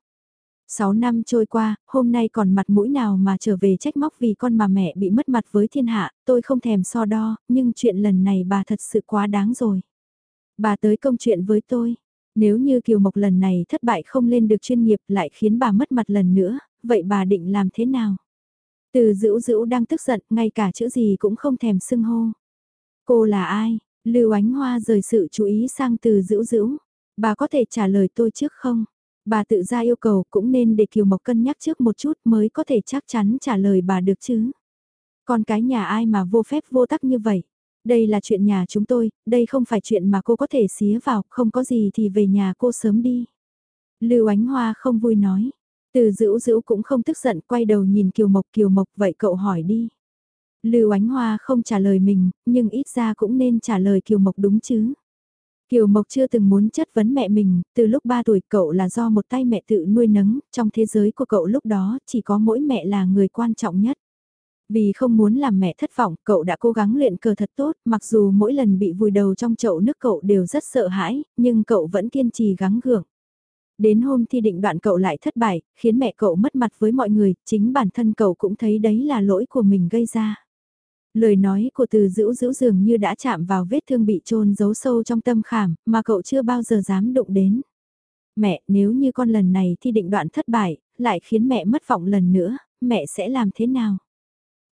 6 năm trôi qua, hôm nay còn mặt mũi nào mà trở về trách móc vì con mà mẹ bị mất mặt với thiên hạ, tôi không thèm so đo, nhưng chuyện lần này bà thật sự quá đáng rồi. Bà tới công chuyện với tôi, nếu như Kiều Mộc lần này thất bại không lên được chuyên nghiệp lại khiến bà mất mặt lần nữa, vậy bà định làm thế nào? Từ dữ dữ đang tức giận, ngay cả chữ gì cũng không thèm xưng hô. Cô là ai? Lưu Ánh Hoa rời sự chú ý sang từ dữ dữ. Bà có thể trả lời tôi trước không? Bà tự ra yêu cầu cũng nên để Kiều Mộc cân nhắc trước một chút mới có thể chắc chắn trả lời bà được chứ. Con cái nhà ai mà vô phép vô tắc như vậy? Đây là chuyện nhà chúng tôi, đây không phải chuyện mà cô có thể xía vào, không có gì thì về nhà cô sớm đi. Lưu Ánh Hoa không vui nói. Từ dữ dữ cũng không tức giận quay đầu nhìn Kiều Mộc Kiều Mộc vậy cậu hỏi đi. Lưu Ánh Hoa không trả lời mình, nhưng ít ra cũng nên trả lời Kiều Mộc đúng chứ. Kiều Mộc chưa từng muốn chất vấn mẹ mình, từ lúc 3 tuổi cậu là do một tay mẹ tự nuôi nấng, trong thế giới của cậu lúc đó chỉ có mỗi mẹ là người quan trọng nhất. Vì không muốn làm mẹ thất vọng, cậu đã cố gắng luyện cờ thật tốt, mặc dù mỗi lần bị vùi đầu trong chậu nước cậu đều rất sợ hãi, nhưng cậu vẫn kiên trì gắng gượng. Đến hôm thi định đoạn cậu lại thất bại, khiến mẹ cậu mất mặt với mọi người, chính bản thân cậu cũng thấy đấy là lỗi của mình gây ra. Lời nói của từ dữ dữ dường như đã chạm vào vết thương bị trôn giấu sâu trong tâm khảm, mà cậu chưa bao giờ dám đụng đến. Mẹ, nếu như con lần này thi định đoạn thất bại, lại khiến mẹ mất vọng lần nữa, mẹ sẽ làm thế nào?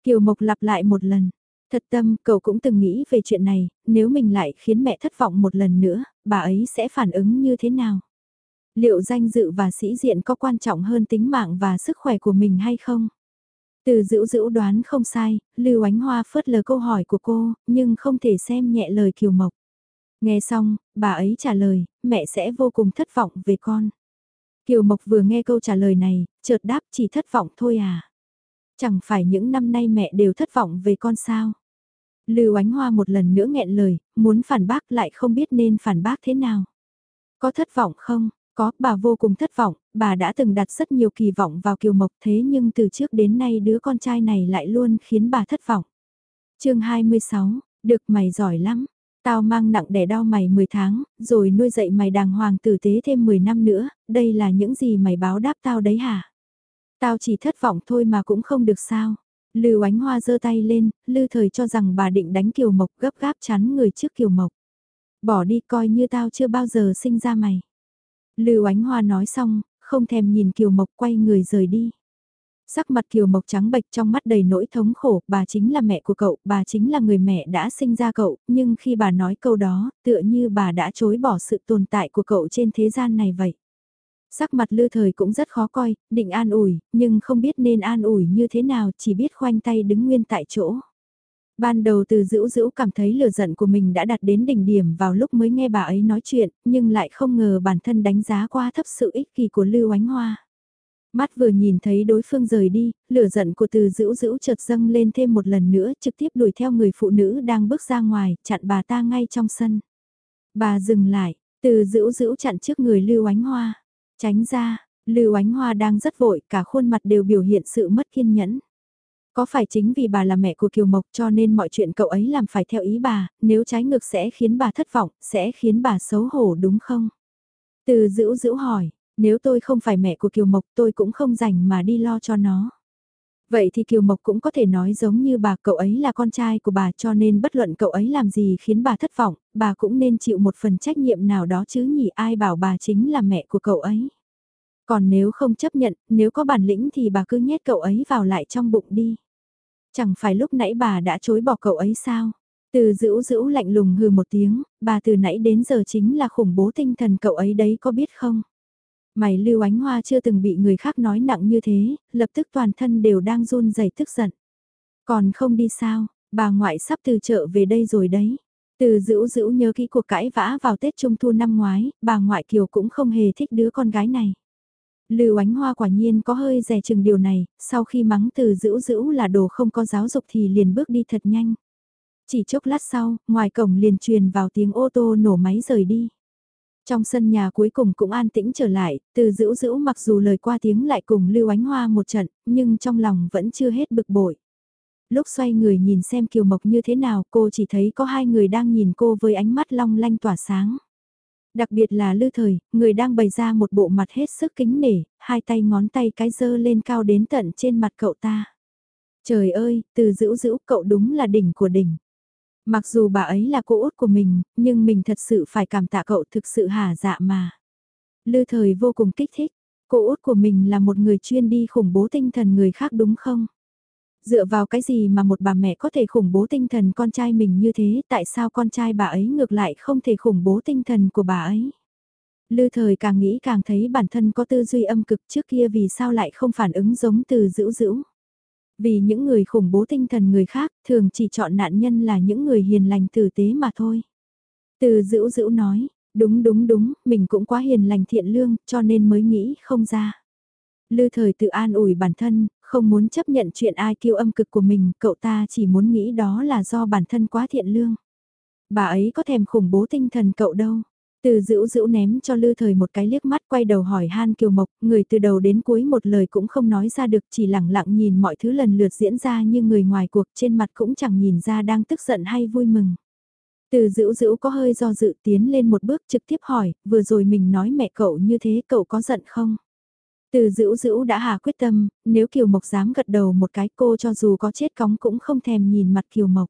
Kiều Mộc lặp lại một lần. Thật tâm, cậu cũng từng nghĩ về chuyện này, nếu mình lại khiến mẹ thất vọng một lần nữa, bà ấy sẽ phản ứng như thế nào? Liệu danh dự và sĩ diện có quan trọng hơn tính mạng và sức khỏe của mình hay không? Từ dữ dữ đoán không sai, Lưu Ánh Hoa phớt lờ câu hỏi của cô, nhưng không thể xem nhẹ lời Kiều Mộc. Nghe xong, bà ấy trả lời, mẹ sẽ vô cùng thất vọng về con. Kiều Mộc vừa nghe câu trả lời này, chợt đáp chỉ thất vọng thôi à. Chẳng phải những năm nay mẹ đều thất vọng về con sao. Lưu Ánh Hoa một lần nữa nghẹn lời, muốn phản bác lại không biết nên phản bác thế nào. Có thất vọng không? Có, bà vô cùng thất vọng, bà đã từng đặt rất nhiều kỳ vọng vào Kiều Mộc thế nhưng từ trước đến nay đứa con trai này lại luôn khiến bà thất vọng. chương 26, được mày giỏi lắm, tao mang nặng đẻ đau mày 10 tháng, rồi nuôi dạy mày đàng hoàng tử tế thêm 10 năm nữa, đây là những gì mày báo đáp tao đấy hả? Tao chỉ thất vọng thôi mà cũng không được sao. Lưu ánh hoa giơ tay lên, Lư thời cho rằng bà định đánh Kiều Mộc gấp gáp chắn người trước Kiều Mộc. Bỏ đi coi như tao chưa bao giờ sinh ra mày. Lưu Ánh Hoa nói xong, không thèm nhìn Kiều Mộc quay người rời đi. Sắc mặt Kiều Mộc trắng bệch trong mắt đầy nỗi thống khổ, bà chính là mẹ của cậu, bà chính là người mẹ đã sinh ra cậu, nhưng khi bà nói câu đó, tựa như bà đã chối bỏ sự tồn tại của cậu trên thế gian này vậy. Sắc mặt lư thời cũng rất khó coi, định an ủi, nhưng không biết nên an ủi như thế nào, chỉ biết khoanh tay đứng nguyên tại chỗ. Ban đầu từ dữ dữ cảm thấy lửa giận của mình đã đạt đến đỉnh điểm vào lúc mới nghe bà ấy nói chuyện, nhưng lại không ngờ bản thân đánh giá quá thấp sự ích kỷ của Lưu Ánh Hoa. Mắt vừa nhìn thấy đối phương rời đi, lửa giận của từ dữ dữ chợt dâng lên thêm một lần nữa trực tiếp đuổi theo người phụ nữ đang bước ra ngoài, chặn bà ta ngay trong sân. Bà dừng lại, từ dữ dữ chặn trước người Lưu Ánh Hoa. Tránh ra, Lưu Ánh Hoa đang rất vội, cả khuôn mặt đều biểu hiện sự mất kiên nhẫn. Có phải chính vì bà là mẹ của Kiều Mộc cho nên mọi chuyện cậu ấy làm phải theo ý bà, nếu trái ngược sẽ khiến bà thất vọng, sẽ khiến bà xấu hổ đúng không? Từ dữ dữ hỏi, nếu tôi không phải mẹ của Kiều Mộc tôi cũng không rảnh mà đi lo cho nó. Vậy thì Kiều Mộc cũng có thể nói giống như bà cậu ấy là con trai của bà cho nên bất luận cậu ấy làm gì khiến bà thất vọng, bà cũng nên chịu một phần trách nhiệm nào đó chứ nhỉ ai bảo bà chính là mẹ của cậu ấy. Còn nếu không chấp nhận, nếu có bản lĩnh thì bà cứ nhét cậu ấy vào lại trong bụng đi. Chẳng phải lúc nãy bà đã chối bỏ cậu ấy sao? Từ dữ dữ lạnh lùng hừ một tiếng, bà từ nãy đến giờ chính là khủng bố tinh thần cậu ấy đấy có biết không? Mày lưu ánh hoa chưa từng bị người khác nói nặng như thế, lập tức toàn thân đều đang run rẩy tức giận. Còn không đi sao, bà ngoại sắp từ chợ về đây rồi đấy. Từ dữ dữ nhớ kỹ cuộc cãi vã vào Tết Trung Thu năm ngoái, bà ngoại Kiều cũng không hề thích đứa con gái này. Lưu ánh hoa quả nhiên có hơi rè chừng điều này, sau khi mắng từ dữ dữ là đồ không có giáo dục thì liền bước đi thật nhanh. Chỉ chốc lát sau, ngoài cổng liền truyền vào tiếng ô tô nổ máy rời đi. Trong sân nhà cuối cùng cũng an tĩnh trở lại, từ dữ dữ mặc dù lời qua tiếng lại cùng Lưu Ánh Hoa một trận, nhưng trong lòng vẫn chưa hết bực bội. Lúc xoay người nhìn xem Kiều Mộc như thế nào cô chỉ thấy có hai người đang nhìn cô với ánh mắt long lanh tỏa sáng. Đặc biệt là lư thời, người đang bày ra một bộ mặt hết sức kính nể, hai tay ngón tay cái dơ lên cao đến tận trên mặt cậu ta. Trời ơi, từ dữ dữ cậu đúng là đỉnh của đỉnh. Mặc dù bà ấy là cô út của mình, nhưng mình thật sự phải cảm tạ cậu thực sự hả dạ mà. Lư thời vô cùng kích thích, cô út của mình là một người chuyên đi khủng bố tinh thần người khác đúng không? Dựa vào cái gì mà một bà mẹ có thể khủng bố tinh thần con trai mình như thế, tại sao con trai bà ấy ngược lại không thể khủng bố tinh thần của bà ấy? Lư thời càng nghĩ càng thấy bản thân có tư duy âm cực trước kia vì sao lại không phản ứng giống từ dữ dữ. Vì những người khủng bố tinh thần người khác thường chỉ chọn nạn nhân là những người hiền lành tử tế mà thôi. Từ dữ dữ nói, đúng đúng đúng, mình cũng quá hiền lành thiện lương cho nên mới nghĩ không ra. Lư thời tự an ủi bản thân, không muốn chấp nhận chuyện ai kêu âm cực của mình, cậu ta chỉ muốn nghĩ đó là do bản thân quá thiện lương. Bà ấy có thèm khủng bố tinh thần cậu đâu. Từ dữ dữ ném cho lư thời một cái liếc mắt quay đầu hỏi Han Kiều Mộc, người từ đầu đến cuối một lời cũng không nói ra được chỉ lặng lặng nhìn mọi thứ lần lượt diễn ra như người ngoài cuộc trên mặt cũng chẳng nhìn ra đang tức giận hay vui mừng. Từ dữ dữ có hơi do dự tiến lên một bước trực tiếp hỏi, vừa rồi mình nói mẹ cậu như thế cậu có giận không? Từ dữ dữ đã hà quyết tâm, nếu Kiều Mộc dám gật đầu một cái cô cho dù có chết cóng cũng không thèm nhìn mặt Kiều Mộc.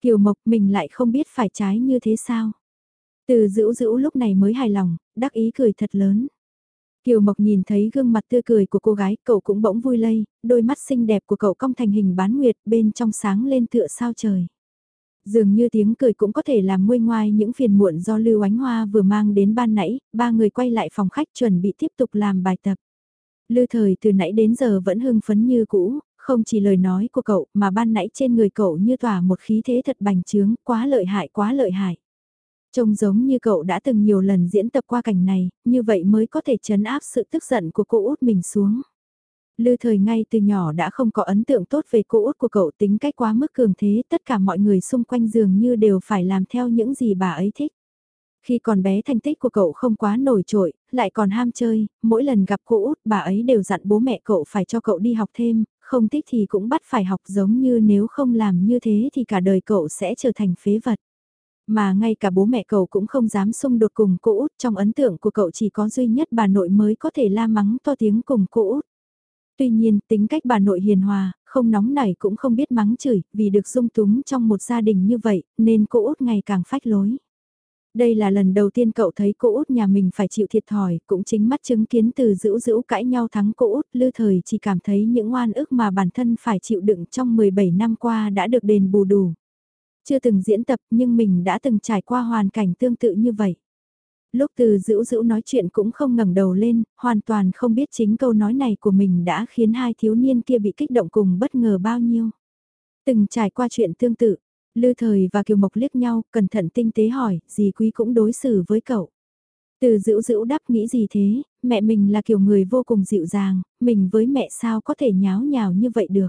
Kiều Mộc mình lại không biết phải trái như thế sao? Từ dữ dữ lúc này mới hài lòng, đắc ý cười thật lớn. Kiều Mộc nhìn thấy gương mặt tươi cười của cô gái, cậu cũng bỗng vui lây, đôi mắt xinh đẹp của cậu cong thành hình bán nguyệt bên trong sáng lên tựa sao trời. Dường như tiếng cười cũng có thể làm nguôi ngoai những phiền muộn do Lưu Ánh Hoa vừa mang đến ban nãy, ba người quay lại phòng khách chuẩn bị tiếp tục làm bài tập. Lư thời từ nãy đến giờ vẫn hưng phấn như cũ, không chỉ lời nói của cậu mà ban nãy trên người cậu như tỏa một khí thế thật bành trướng, quá lợi hại quá lợi hại. Trông giống như cậu đã từng nhiều lần diễn tập qua cảnh này, như vậy mới có thể chấn áp sự tức giận của cô út mình xuống. Lư thời ngay từ nhỏ đã không có ấn tượng tốt về cô út của cậu tính cách quá mức cường thế, tất cả mọi người xung quanh dường như đều phải làm theo những gì bà ấy thích. Khi còn bé thành tích của cậu không quá nổi trội, lại còn ham chơi, mỗi lần gặp cô út bà ấy đều dặn bố mẹ cậu phải cho cậu đi học thêm, không thích thì cũng bắt phải học giống như nếu không làm như thế thì cả đời cậu sẽ trở thành phế vật. Mà ngay cả bố mẹ cậu cũng không dám xung đột cùng cô út trong ấn tượng của cậu chỉ có duy nhất bà nội mới có thể la mắng to tiếng cùng cô út. Tuy nhiên tính cách bà nội hiền hòa, không nóng nảy cũng không biết mắng chửi vì được dung túng trong một gia đình như vậy nên cô út ngày càng phách lối. Đây là lần đầu tiên cậu thấy cô út nhà mình phải chịu thiệt thòi, cũng chính mắt chứng kiến từ dữ dữ cãi nhau thắng cô út, lư thời chỉ cảm thấy những oan ức mà bản thân phải chịu đựng trong 17 năm qua đã được đền bù đủ. Chưa từng diễn tập nhưng mình đã từng trải qua hoàn cảnh tương tự như vậy. Lúc từ dữ dữ nói chuyện cũng không ngẩng đầu lên, hoàn toàn không biết chính câu nói này của mình đã khiến hai thiếu niên kia bị kích động cùng bất ngờ bao nhiêu. Từng trải qua chuyện tương tự, Lư Thời và Kiều Mộc liếc nhau, cẩn thận tinh tế hỏi, dì quý cũng đối xử với cậu. Từ dữ dữ đáp nghĩ gì thế, mẹ mình là kiểu người vô cùng dịu dàng, mình với mẹ sao có thể nháo nhào như vậy được.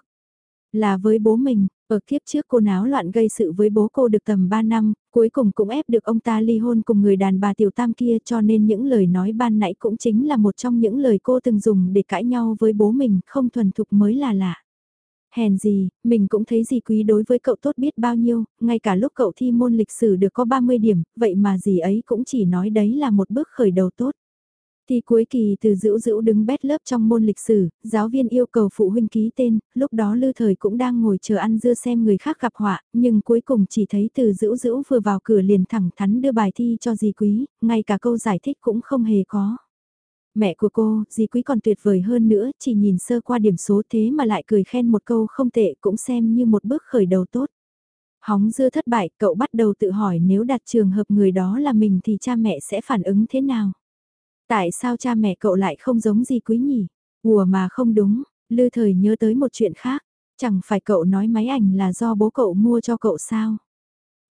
Là với bố mình, ở kiếp trước cô náo loạn gây sự với bố cô được tầm 3 năm, cuối cùng cũng ép được ông ta ly hôn cùng người đàn bà tiểu tam kia cho nên những lời nói ban nãy cũng chính là một trong những lời cô từng dùng để cãi nhau với bố mình, không thuần thục mới là lạ. Hèn gì, mình cũng thấy gì quý đối với cậu tốt biết bao nhiêu, ngay cả lúc cậu thi môn lịch sử được có 30 điểm, vậy mà gì ấy cũng chỉ nói đấy là một bước khởi đầu tốt. Thì cuối kỳ từ dữ dữ đứng bét lớp trong môn lịch sử, giáo viên yêu cầu phụ huynh ký tên, lúc đó lư thời cũng đang ngồi chờ ăn dưa xem người khác gặp họa, nhưng cuối cùng chỉ thấy từ dữ dữ vừa vào cửa liền thẳng thắn đưa bài thi cho dì quý, ngay cả câu giải thích cũng không hề có. Mẹ của cô, dì quý còn tuyệt vời hơn nữa, chỉ nhìn sơ qua điểm số thế mà lại cười khen một câu không tệ cũng xem như một bước khởi đầu tốt. Hóng dưa thất bại, cậu bắt đầu tự hỏi nếu đặt trường hợp người đó là mình thì cha mẹ sẽ phản ứng thế nào? Tại sao cha mẹ cậu lại không giống gì quý nhỉ? Ủa mà không đúng, lư thời nhớ tới một chuyện khác, chẳng phải cậu nói máy ảnh là do bố cậu mua cho cậu sao?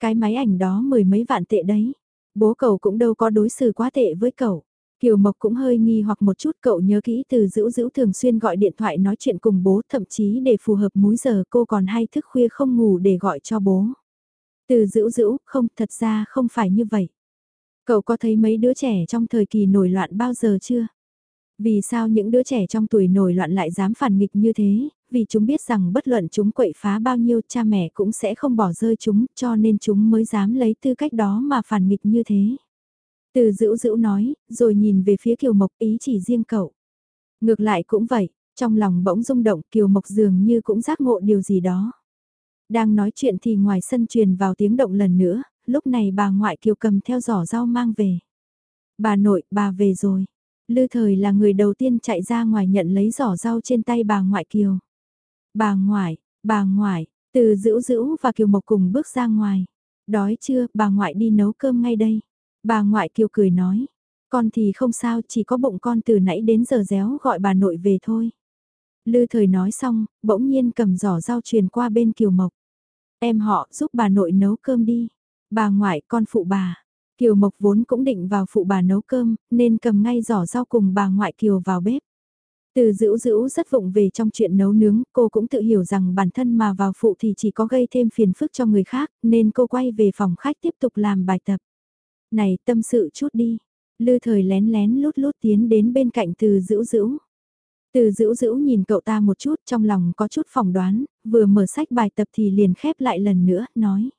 Cái máy ảnh đó mười mấy vạn tệ đấy, bố cậu cũng đâu có đối xử quá tệ với cậu. Kiều Mộc cũng hơi nghi hoặc một chút, cậu nhớ kỹ từ dữ dữ thường xuyên gọi điện thoại nói chuyện cùng bố, thậm chí để phù hợp múi giờ, cô còn hay thức khuya không ngủ để gọi cho bố. Từ dữ dữ không, thật ra không phải như vậy. Cậu có thấy mấy đứa trẻ trong thời kỳ nổi loạn bao giờ chưa? Vì sao những đứa trẻ trong tuổi nổi loạn lại dám phản nghịch như thế? Vì chúng biết rằng bất luận chúng quậy phá bao nhiêu, cha mẹ cũng sẽ không bỏ rơi chúng, cho nên chúng mới dám lấy tư cách đó mà phản nghịch như thế. Từ dữ dữ nói, rồi nhìn về phía Kiều Mộc ý chỉ riêng cậu. Ngược lại cũng vậy, trong lòng bỗng rung động Kiều Mộc dường như cũng giác ngộ điều gì đó. Đang nói chuyện thì ngoài sân truyền vào tiếng động lần nữa, lúc này bà ngoại Kiều cầm theo giỏ rau mang về. Bà nội, bà về rồi. Lư thời là người đầu tiên chạy ra ngoài nhận lấy giỏ rau trên tay bà ngoại Kiều. Bà ngoại, bà ngoại, từ dữ dữ và Kiều Mộc cùng bước ra ngoài. Đói chưa, bà ngoại đi nấu cơm ngay đây. Bà ngoại Kiều cười nói, con thì không sao, chỉ có bụng con từ nãy đến giờ réo gọi bà nội về thôi. Lư thời nói xong, bỗng nhiên cầm giỏ rau truyền qua bên Kiều Mộc. Em họ giúp bà nội nấu cơm đi. Bà ngoại con phụ bà. Kiều Mộc vốn cũng định vào phụ bà nấu cơm, nên cầm ngay giỏ rau cùng bà ngoại Kiều vào bếp. Từ dữ dữ rất vụng về trong chuyện nấu nướng, cô cũng tự hiểu rằng bản thân mà vào phụ thì chỉ có gây thêm phiền phức cho người khác, nên cô quay về phòng khách tiếp tục làm bài tập. Này tâm sự chút đi. Lư thời lén lén lút lút tiến đến bên cạnh từ dữ dữ. Từ dữ dữ nhìn cậu ta một chút trong lòng có chút phỏng đoán, vừa mở sách bài tập thì liền khép lại lần nữa, nói.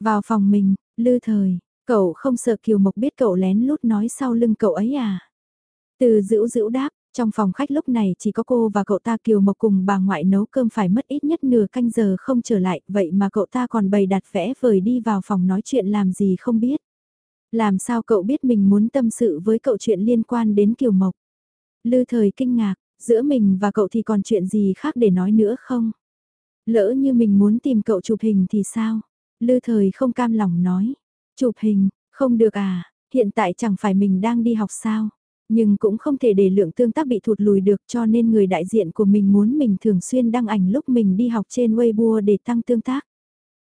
Vào phòng mình, lư thời, cậu không sợ Kiều Mộc biết cậu lén lút nói sau lưng cậu ấy à? Từ dữ dữ đáp, trong phòng khách lúc này chỉ có cô và cậu ta Kiều Mộc cùng bà ngoại nấu cơm phải mất ít nhất nửa canh giờ không trở lại, vậy mà cậu ta còn bày đặt vẽ vời đi vào phòng nói chuyện làm gì không biết. Làm sao cậu biết mình muốn tâm sự với cậu chuyện liên quan đến Kiều Mộc? Lư thời kinh ngạc, giữa mình và cậu thì còn chuyện gì khác để nói nữa không? Lỡ như mình muốn tìm cậu chụp hình thì sao? Lư thời không cam lòng nói. Chụp hình, không được à, hiện tại chẳng phải mình đang đi học sao? Nhưng cũng không thể để lượng tương tác bị thụt lùi được cho nên người đại diện của mình muốn mình thường xuyên đăng ảnh lúc mình đi học trên Weibo để tăng tương tác.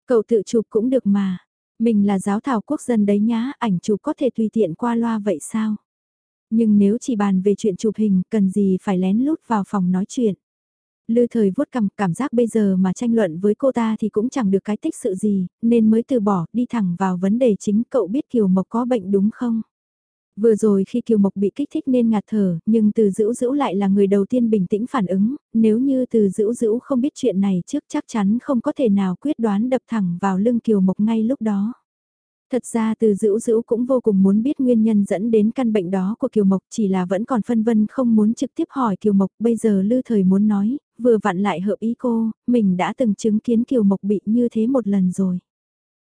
Cậu tự chụp cũng được mà. Mình là giáo thảo quốc dân đấy nhá, ảnh chụp có thể tùy tiện qua loa vậy sao? Nhưng nếu chỉ bàn về chuyện chụp hình, cần gì phải lén lút vào phòng nói chuyện? Lư thời vuốt cầm cảm giác bây giờ mà tranh luận với cô ta thì cũng chẳng được cái tích sự gì, nên mới từ bỏ, đi thẳng vào vấn đề chính cậu biết Kiều Mộc có bệnh đúng không? Vừa rồi khi Kiều Mộc bị kích thích nên ngạt thở, nhưng từ dữ dữ lại là người đầu tiên bình tĩnh phản ứng, nếu như từ dữ dữ không biết chuyện này trước chắc chắn không có thể nào quyết đoán đập thẳng vào lưng Kiều Mộc ngay lúc đó. Thật ra từ dữ dữ cũng vô cùng muốn biết nguyên nhân dẫn đến căn bệnh đó của Kiều Mộc chỉ là vẫn còn phân vân không muốn trực tiếp hỏi Kiều Mộc bây giờ lư thời muốn nói, vừa vặn lại hợp ý cô, mình đã từng chứng kiến Kiều Mộc bị như thế một lần rồi.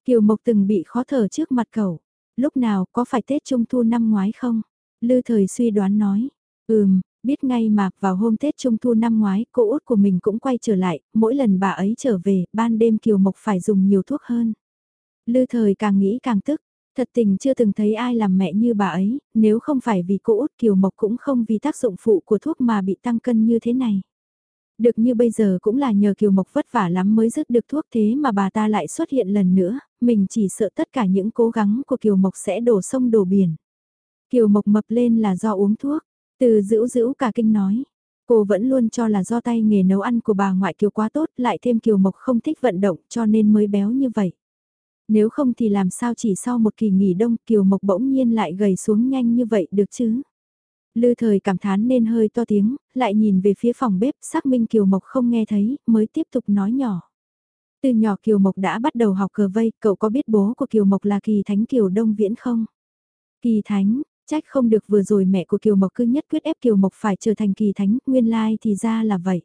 Kiều Mộc từng bị khó thở trước mặt cậu, lúc nào có phải Tết Trung Thu năm ngoái không? Lư thời suy đoán nói, ừm, biết ngay mà vào hôm Tết Trung Thu năm ngoái cô út của mình cũng quay trở lại, mỗi lần bà ấy trở về, ban đêm Kiều Mộc phải dùng nhiều thuốc hơn. Lư thời càng nghĩ càng tức, thật tình chưa từng thấy ai làm mẹ như bà ấy, nếu không phải vì cô út Kiều Mộc cũng không vì tác dụng phụ của thuốc mà bị tăng cân như thế này. Được như bây giờ cũng là nhờ Kiều Mộc vất vả lắm mới dứt được thuốc thế mà bà ta lại xuất hiện lần nữa, mình chỉ sợ tất cả những cố gắng của Kiều Mộc sẽ đổ sông đổ biển. Kiều Mộc mập lên là do uống thuốc, từ dữ dữ cả kinh nói. Cô vẫn luôn cho là do tay nghề nấu ăn của bà ngoại Kiều quá tốt, lại thêm Kiều Mộc không thích vận động cho nên mới béo như vậy. Nếu không thì làm sao chỉ sau một kỳ nghỉ đông Kiều Mộc bỗng nhiên lại gầy xuống nhanh như vậy được chứ? Lư thời cảm thán nên hơi to tiếng, lại nhìn về phía phòng bếp, xác minh Kiều Mộc không nghe thấy, mới tiếp tục nói nhỏ. Từ nhỏ Kiều Mộc đã bắt đầu học cờ vây, cậu có biết bố của Kiều Mộc là Kỳ Thánh Kiều Đông Viễn không? Kỳ Thánh, trách không được vừa rồi mẹ của Kiều Mộc cứ nhất quyết ép Kiều Mộc phải trở thành Kỳ Thánh, nguyên lai thì ra là vậy.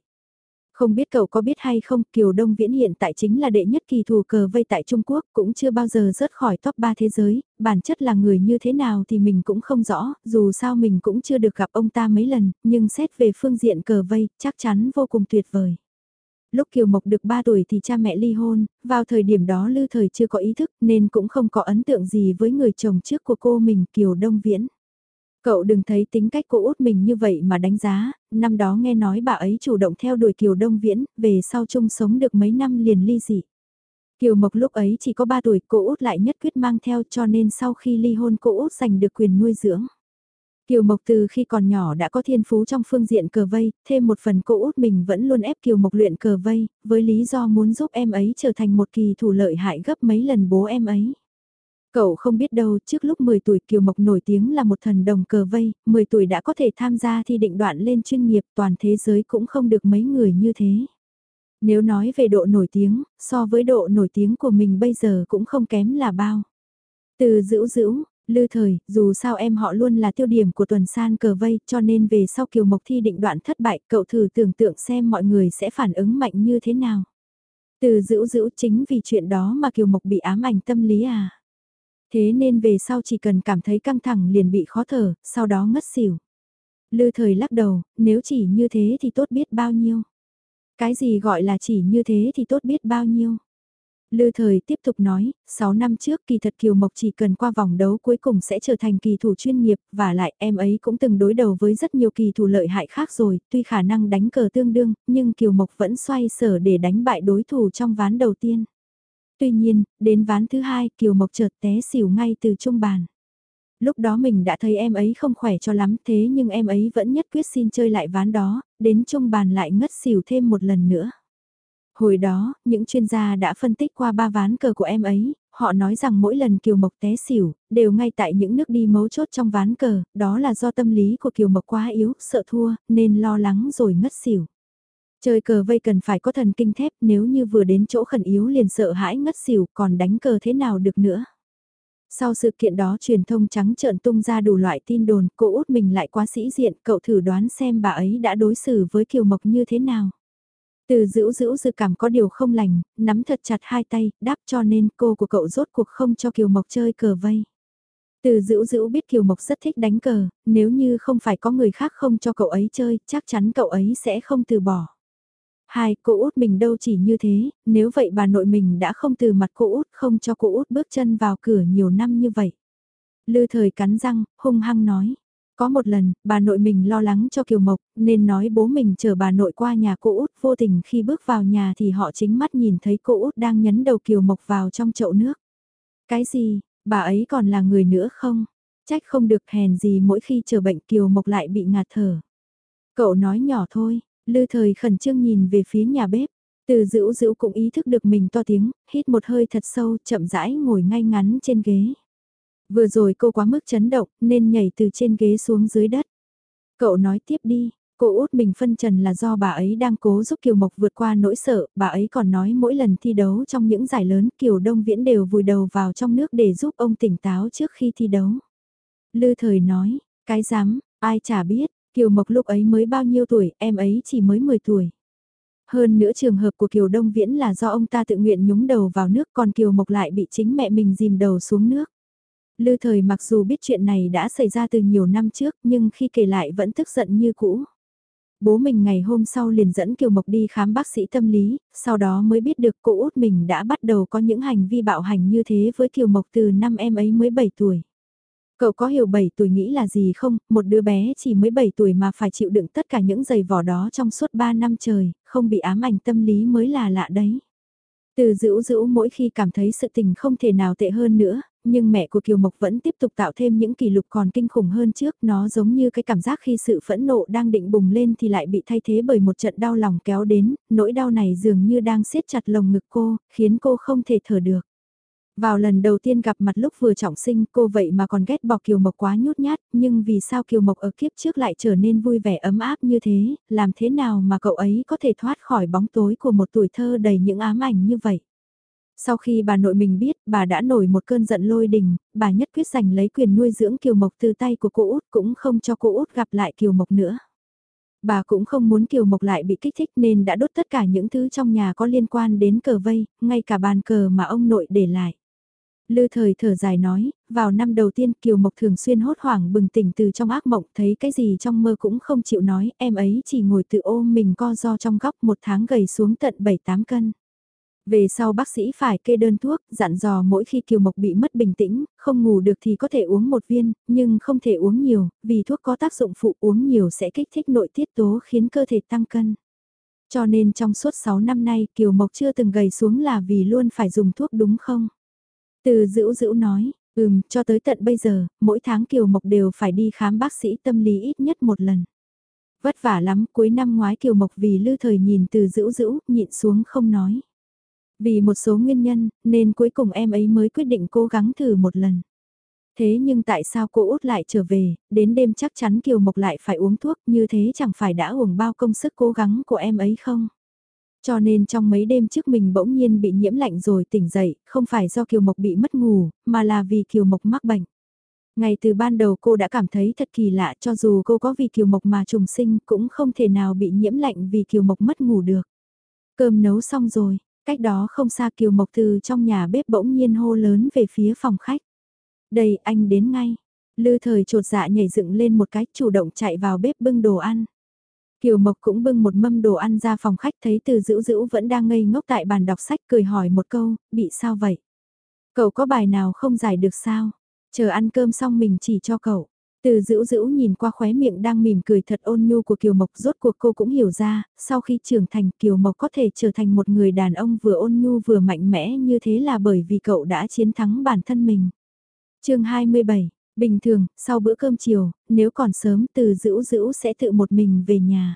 Không biết cậu có biết hay không, Kiều Đông Viễn hiện tại chính là đệ nhất kỳ thủ cờ vây tại Trung Quốc, cũng chưa bao giờ rớt khỏi top 3 thế giới, bản chất là người như thế nào thì mình cũng không rõ, dù sao mình cũng chưa được gặp ông ta mấy lần, nhưng xét về phương diện cờ vây, chắc chắn vô cùng tuyệt vời. Lúc Kiều Mộc được 3 tuổi thì cha mẹ ly hôn, vào thời điểm đó Lư Thời chưa có ý thức nên cũng không có ấn tượng gì với người chồng trước của cô mình Kiều Đông Viễn. Cậu đừng thấy tính cách của út mình như vậy mà đánh giá, năm đó nghe nói bà ấy chủ động theo đuổi Kiều Đông Viễn, về sau chung sống được mấy năm liền ly dị. Kiều Mộc lúc ấy chỉ có 3 tuổi, cô út lại nhất quyết mang theo cho nên sau khi ly hôn cô út giành được quyền nuôi dưỡng. Kiều Mộc từ khi còn nhỏ đã có thiên phú trong phương diện cờ vây, thêm một phần cô út mình vẫn luôn ép Kiều Mộc luyện cờ vây, với lý do muốn giúp em ấy trở thành một kỳ thủ lợi hại gấp mấy lần bố em ấy. Cậu không biết đâu, trước lúc 10 tuổi Kiều Mộc nổi tiếng là một thần đồng cờ vây, 10 tuổi đã có thể tham gia thi định đoạn lên chuyên nghiệp toàn thế giới cũng không được mấy người như thế. Nếu nói về độ nổi tiếng, so với độ nổi tiếng của mình bây giờ cũng không kém là bao. Từ dữ dữ, lư thời, dù sao em họ luôn là tiêu điểm của tuần san cờ vây cho nên về sau Kiều Mộc thi định đoạn thất bại cậu thử tưởng tượng xem mọi người sẽ phản ứng mạnh như thế nào. Từ dữ dữ chính vì chuyện đó mà Kiều Mộc bị ám ảnh tâm lý à. Thế nên về sau chỉ cần cảm thấy căng thẳng liền bị khó thở, sau đó ngất xỉu. Lư thời lắc đầu, nếu chỉ như thế thì tốt biết bao nhiêu. Cái gì gọi là chỉ như thế thì tốt biết bao nhiêu. Lư thời tiếp tục nói, 6 năm trước kỳ thật Kiều Mộc chỉ cần qua vòng đấu cuối cùng sẽ trở thành kỳ thủ chuyên nghiệp, và lại em ấy cũng từng đối đầu với rất nhiều kỳ thủ lợi hại khác rồi, tuy khả năng đánh cờ tương đương, nhưng Kiều Mộc vẫn xoay sở để đánh bại đối thủ trong ván đầu tiên. Tuy nhiên, đến ván thứ hai Kiều Mộc chợt té xỉu ngay từ trung bàn. Lúc đó mình đã thấy em ấy không khỏe cho lắm thế nhưng em ấy vẫn nhất quyết xin chơi lại ván đó, đến trung bàn lại ngất xỉu thêm một lần nữa. Hồi đó, những chuyên gia đã phân tích qua ba ván cờ của em ấy, họ nói rằng mỗi lần Kiều Mộc té xỉu, đều ngay tại những nước đi mấu chốt trong ván cờ, đó là do tâm lý của Kiều Mộc quá yếu, sợ thua, nên lo lắng rồi ngất xỉu. Chơi cờ vây cần phải có thần kinh thép nếu như vừa đến chỗ khẩn yếu liền sợ hãi ngất xỉu còn đánh cờ thế nào được nữa. Sau sự kiện đó truyền thông trắng trợn tung ra đủ loại tin đồn, cô út mình lại quá sĩ diện, cậu thử đoán xem bà ấy đã đối xử với Kiều Mộc như thế nào. Từ giữ giữ dự cảm có điều không lành, nắm thật chặt hai tay, đáp cho nên cô của cậu rốt cuộc không cho Kiều Mộc chơi cờ vây. Từ dữ dữ biết Kiều Mộc rất thích đánh cờ, nếu như không phải có người khác không cho cậu ấy chơi, chắc chắn cậu ấy sẽ không từ bỏ. Hai, cô út mình đâu chỉ như thế, nếu vậy bà nội mình đã không từ mặt cô út không cho cô út bước chân vào cửa nhiều năm như vậy. Lư thời cắn răng, hung hăng nói. Có một lần, bà nội mình lo lắng cho Kiều Mộc, nên nói bố mình chờ bà nội qua nhà cô út vô tình khi bước vào nhà thì họ chính mắt nhìn thấy cô út đang nhấn đầu Kiều Mộc vào trong chậu nước. Cái gì, bà ấy còn là người nữa không? Trách không được hèn gì mỗi khi chờ bệnh Kiều Mộc lại bị ngạt thở. Cậu nói nhỏ thôi, Lư thời khẩn trương nhìn về phía nhà bếp. Từ dữ dữ cũng ý thức được mình to tiếng, hít một hơi thật sâu, chậm rãi ngồi ngay ngắn trên ghế. Vừa rồi cô quá mức chấn động, nên nhảy từ trên ghế xuống dưới đất. Cậu nói tiếp đi, cô út mình phân trần là do bà ấy đang cố giúp Kiều Mộc vượt qua nỗi sợ, bà ấy còn nói mỗi lần thi đấu trong những giải lớn Kiều Đông Viễn đều vùi đầu vào trong nước để giúp ông tỉnh táo trước khi thi đấu. Lư thời nói, cái dám, ai chả biết, Kiều Mộc lúc ấy mới bao nhiêu tuổi, em ấy chỉ mới 10 tuổi. Hơn nữa trường hợp của Kiều Đông Viễn là do ông ta tự nguyện nhúng đầu vào nước còn Kiều Mộc lại bị chính mẹ mình dìm đầu xuống nước. Lư thời mặc dù biết chuyện này đã xảy ra từ nhiều năm trước nhưng khi kể lại vẫn tức giận như cũ. Bố mình ngày hôm sau liền dẫn Kiều Mộc đi khám bác sĩ tâm lý, sau đó mới biết được cô út mình đã bắt đầu có những hành vi bạo hành như thế với Kiều Mộc từ năm em ấy mới 7 tuổi. Cậu có hiểu 7 tuổi nghĩ là gì không, một đứa bé chỉ mới 7 tuổi mà phải chịu đựng tất cả những giày vỏ đó trong suốt 3 năm trời, không bị ám ảnh tâm lý mới là lạ đấy. Từ dữ dữ mỗi khi cảm thấy sự tình không thể nào tệ hơn nữa, nhưng mẹ của Kiều Mộc vẫn tiếp tục tạo thêm những kỷ lục còn kinh khủng hơn trước, nó giống như cái cảm giác khi sự phẫn nộ đang định bùng lên thì lại bị thay thế bởi một trận đau lòng kéo đến, nỗi đau này dường như đang siết chặt lồng ngực cô, khiến cô không thể thở được. Vào lần đầu tiên gặp mặt lúc vừa trọng sinh cô vậy mà còn ghét bỏ Kiều Mộc quá nhút nhát, nhưng vì sao Kiều Mộc ở kiếp trước lại trở nên vui vẻ ấm áp như thế, làm thế nào mà cậu ấy có thể thoát khỏi bóng tối của một tuổi thơ đầy những ám ảnh như vậy. Sau khi bà nội mình biết, bà đã nổi một cơn giận lôi đình, bà nhất quyết giành lấy quyền nuôi dưỡng Kiều Mộc từ tay của cô út cũng không cho cô út gặp lại Kiều Mộc nữa. Bà cũng không muốn Kiều Mộc lại bị kích thích nên đã đốt tất cả những thứ trong nhà có liên quan đến cờ vây, ngay cả bàn cờ mà ông nội để lại. Lư thời thở dài nói, vào năm đầu tiên Kiều Mộc thường xuyên hốt hoảng bừng tỉnh từ trong ác mộng thấy cái gì trong mơ cũng không chịu nói, em ấy chỉ ngồi tự ôm mình co do trong góc một tháng gầy xuống tận 7-8 cân. Về sau bác sĩ phải kê đơn thuốc, dặn dò mỗi khi Kiều Mộc bị mất bình tĩnh, không ngủ được thì có thể uống một viên, nhưng không thể uống nhiều, vì thuốc có tác dụng phụ uống nhiều sẽ kích thích nội tiết tố khiến cơ thể tăng cân. Cho nên trong suốt 6 năm nay Kiều Mộc chưa từng gầy xuống là vì luôn phải dùng thuốc đúng không? Từ dữ dữ nói, Ừm, cho tới tận bây giờ, mỗi tháng Kiều Mộc đều phải đi khám bác sĩ tâm lý ít nhất một lần. Vất vả lắm, cuối năm ngoái Kiều Mộc vì lư thời nhìn từ dữ dữ, nhịn xuống không nói. Vì một số nguyên nhân, nên cuối cùng em ấy mới quyết định cố gắng thử một lần. Thế nhưng tại sao cô út lại trở về, đến đêm chắc chắn Kiều Mộc lại phải uống thuốc như thế chẳng phải đã uổng bao công sức cố gắng của em ấy không? Cho nên trong mấy đêm trước mình bỗng nhiên bị nhiễm lạnh rồi tỉnh dậy, không phải do Kiều Mộc bị mất ngủ, mà là vì Kiều Mộc mắc bệnh. Ngay từ ban đầu cô đã cảm thấy thật kỳ lạ cho dù cô có vì Kiều Mộc mà trùng sinh cũng không thể nào bị nhiễm lạnh vì Kiều Mộc mất ngủ được. Cơm nấu xong rồi, cách đó không xa Kiều Mộc từ trong nhà bếp bỗng nhiên hô lớn về phía phòng khách. Đây anh đến ngay. Lư thời trột dạ nhảy dựng lên một cái chủ động chạy vào bếp bưng đồ ăn. Kiều Mộc cũng bưng một mâm đồ ăn ra phòng khách thấy từ dữ dữ vẫn đang ngây ngốc tại bàn đọc sách cười hỏi một câu, bị sao vậy? Cậu có bài nào không giải được sao? Chờ ăn cơm xong mình chỉ cho cậu. Từ dữ dữ nhìn qua khóe miệng đang mỉm cười thật ôn nhu của Kiều Mộc rốt cuộc cô cũng hiểu ra, sau khi trưởng thành Kiều Mộc có thể trở thành một người đàn ông vừa ôn nhu vừa mạnh mẽ như thế là bởi vì cậu đã chiến thắng bản thân mình. chương 27, bình thường, sau bữa cơm chiều, nếu còn sớm từ dữ dữ sẽ tự một mình về nhà.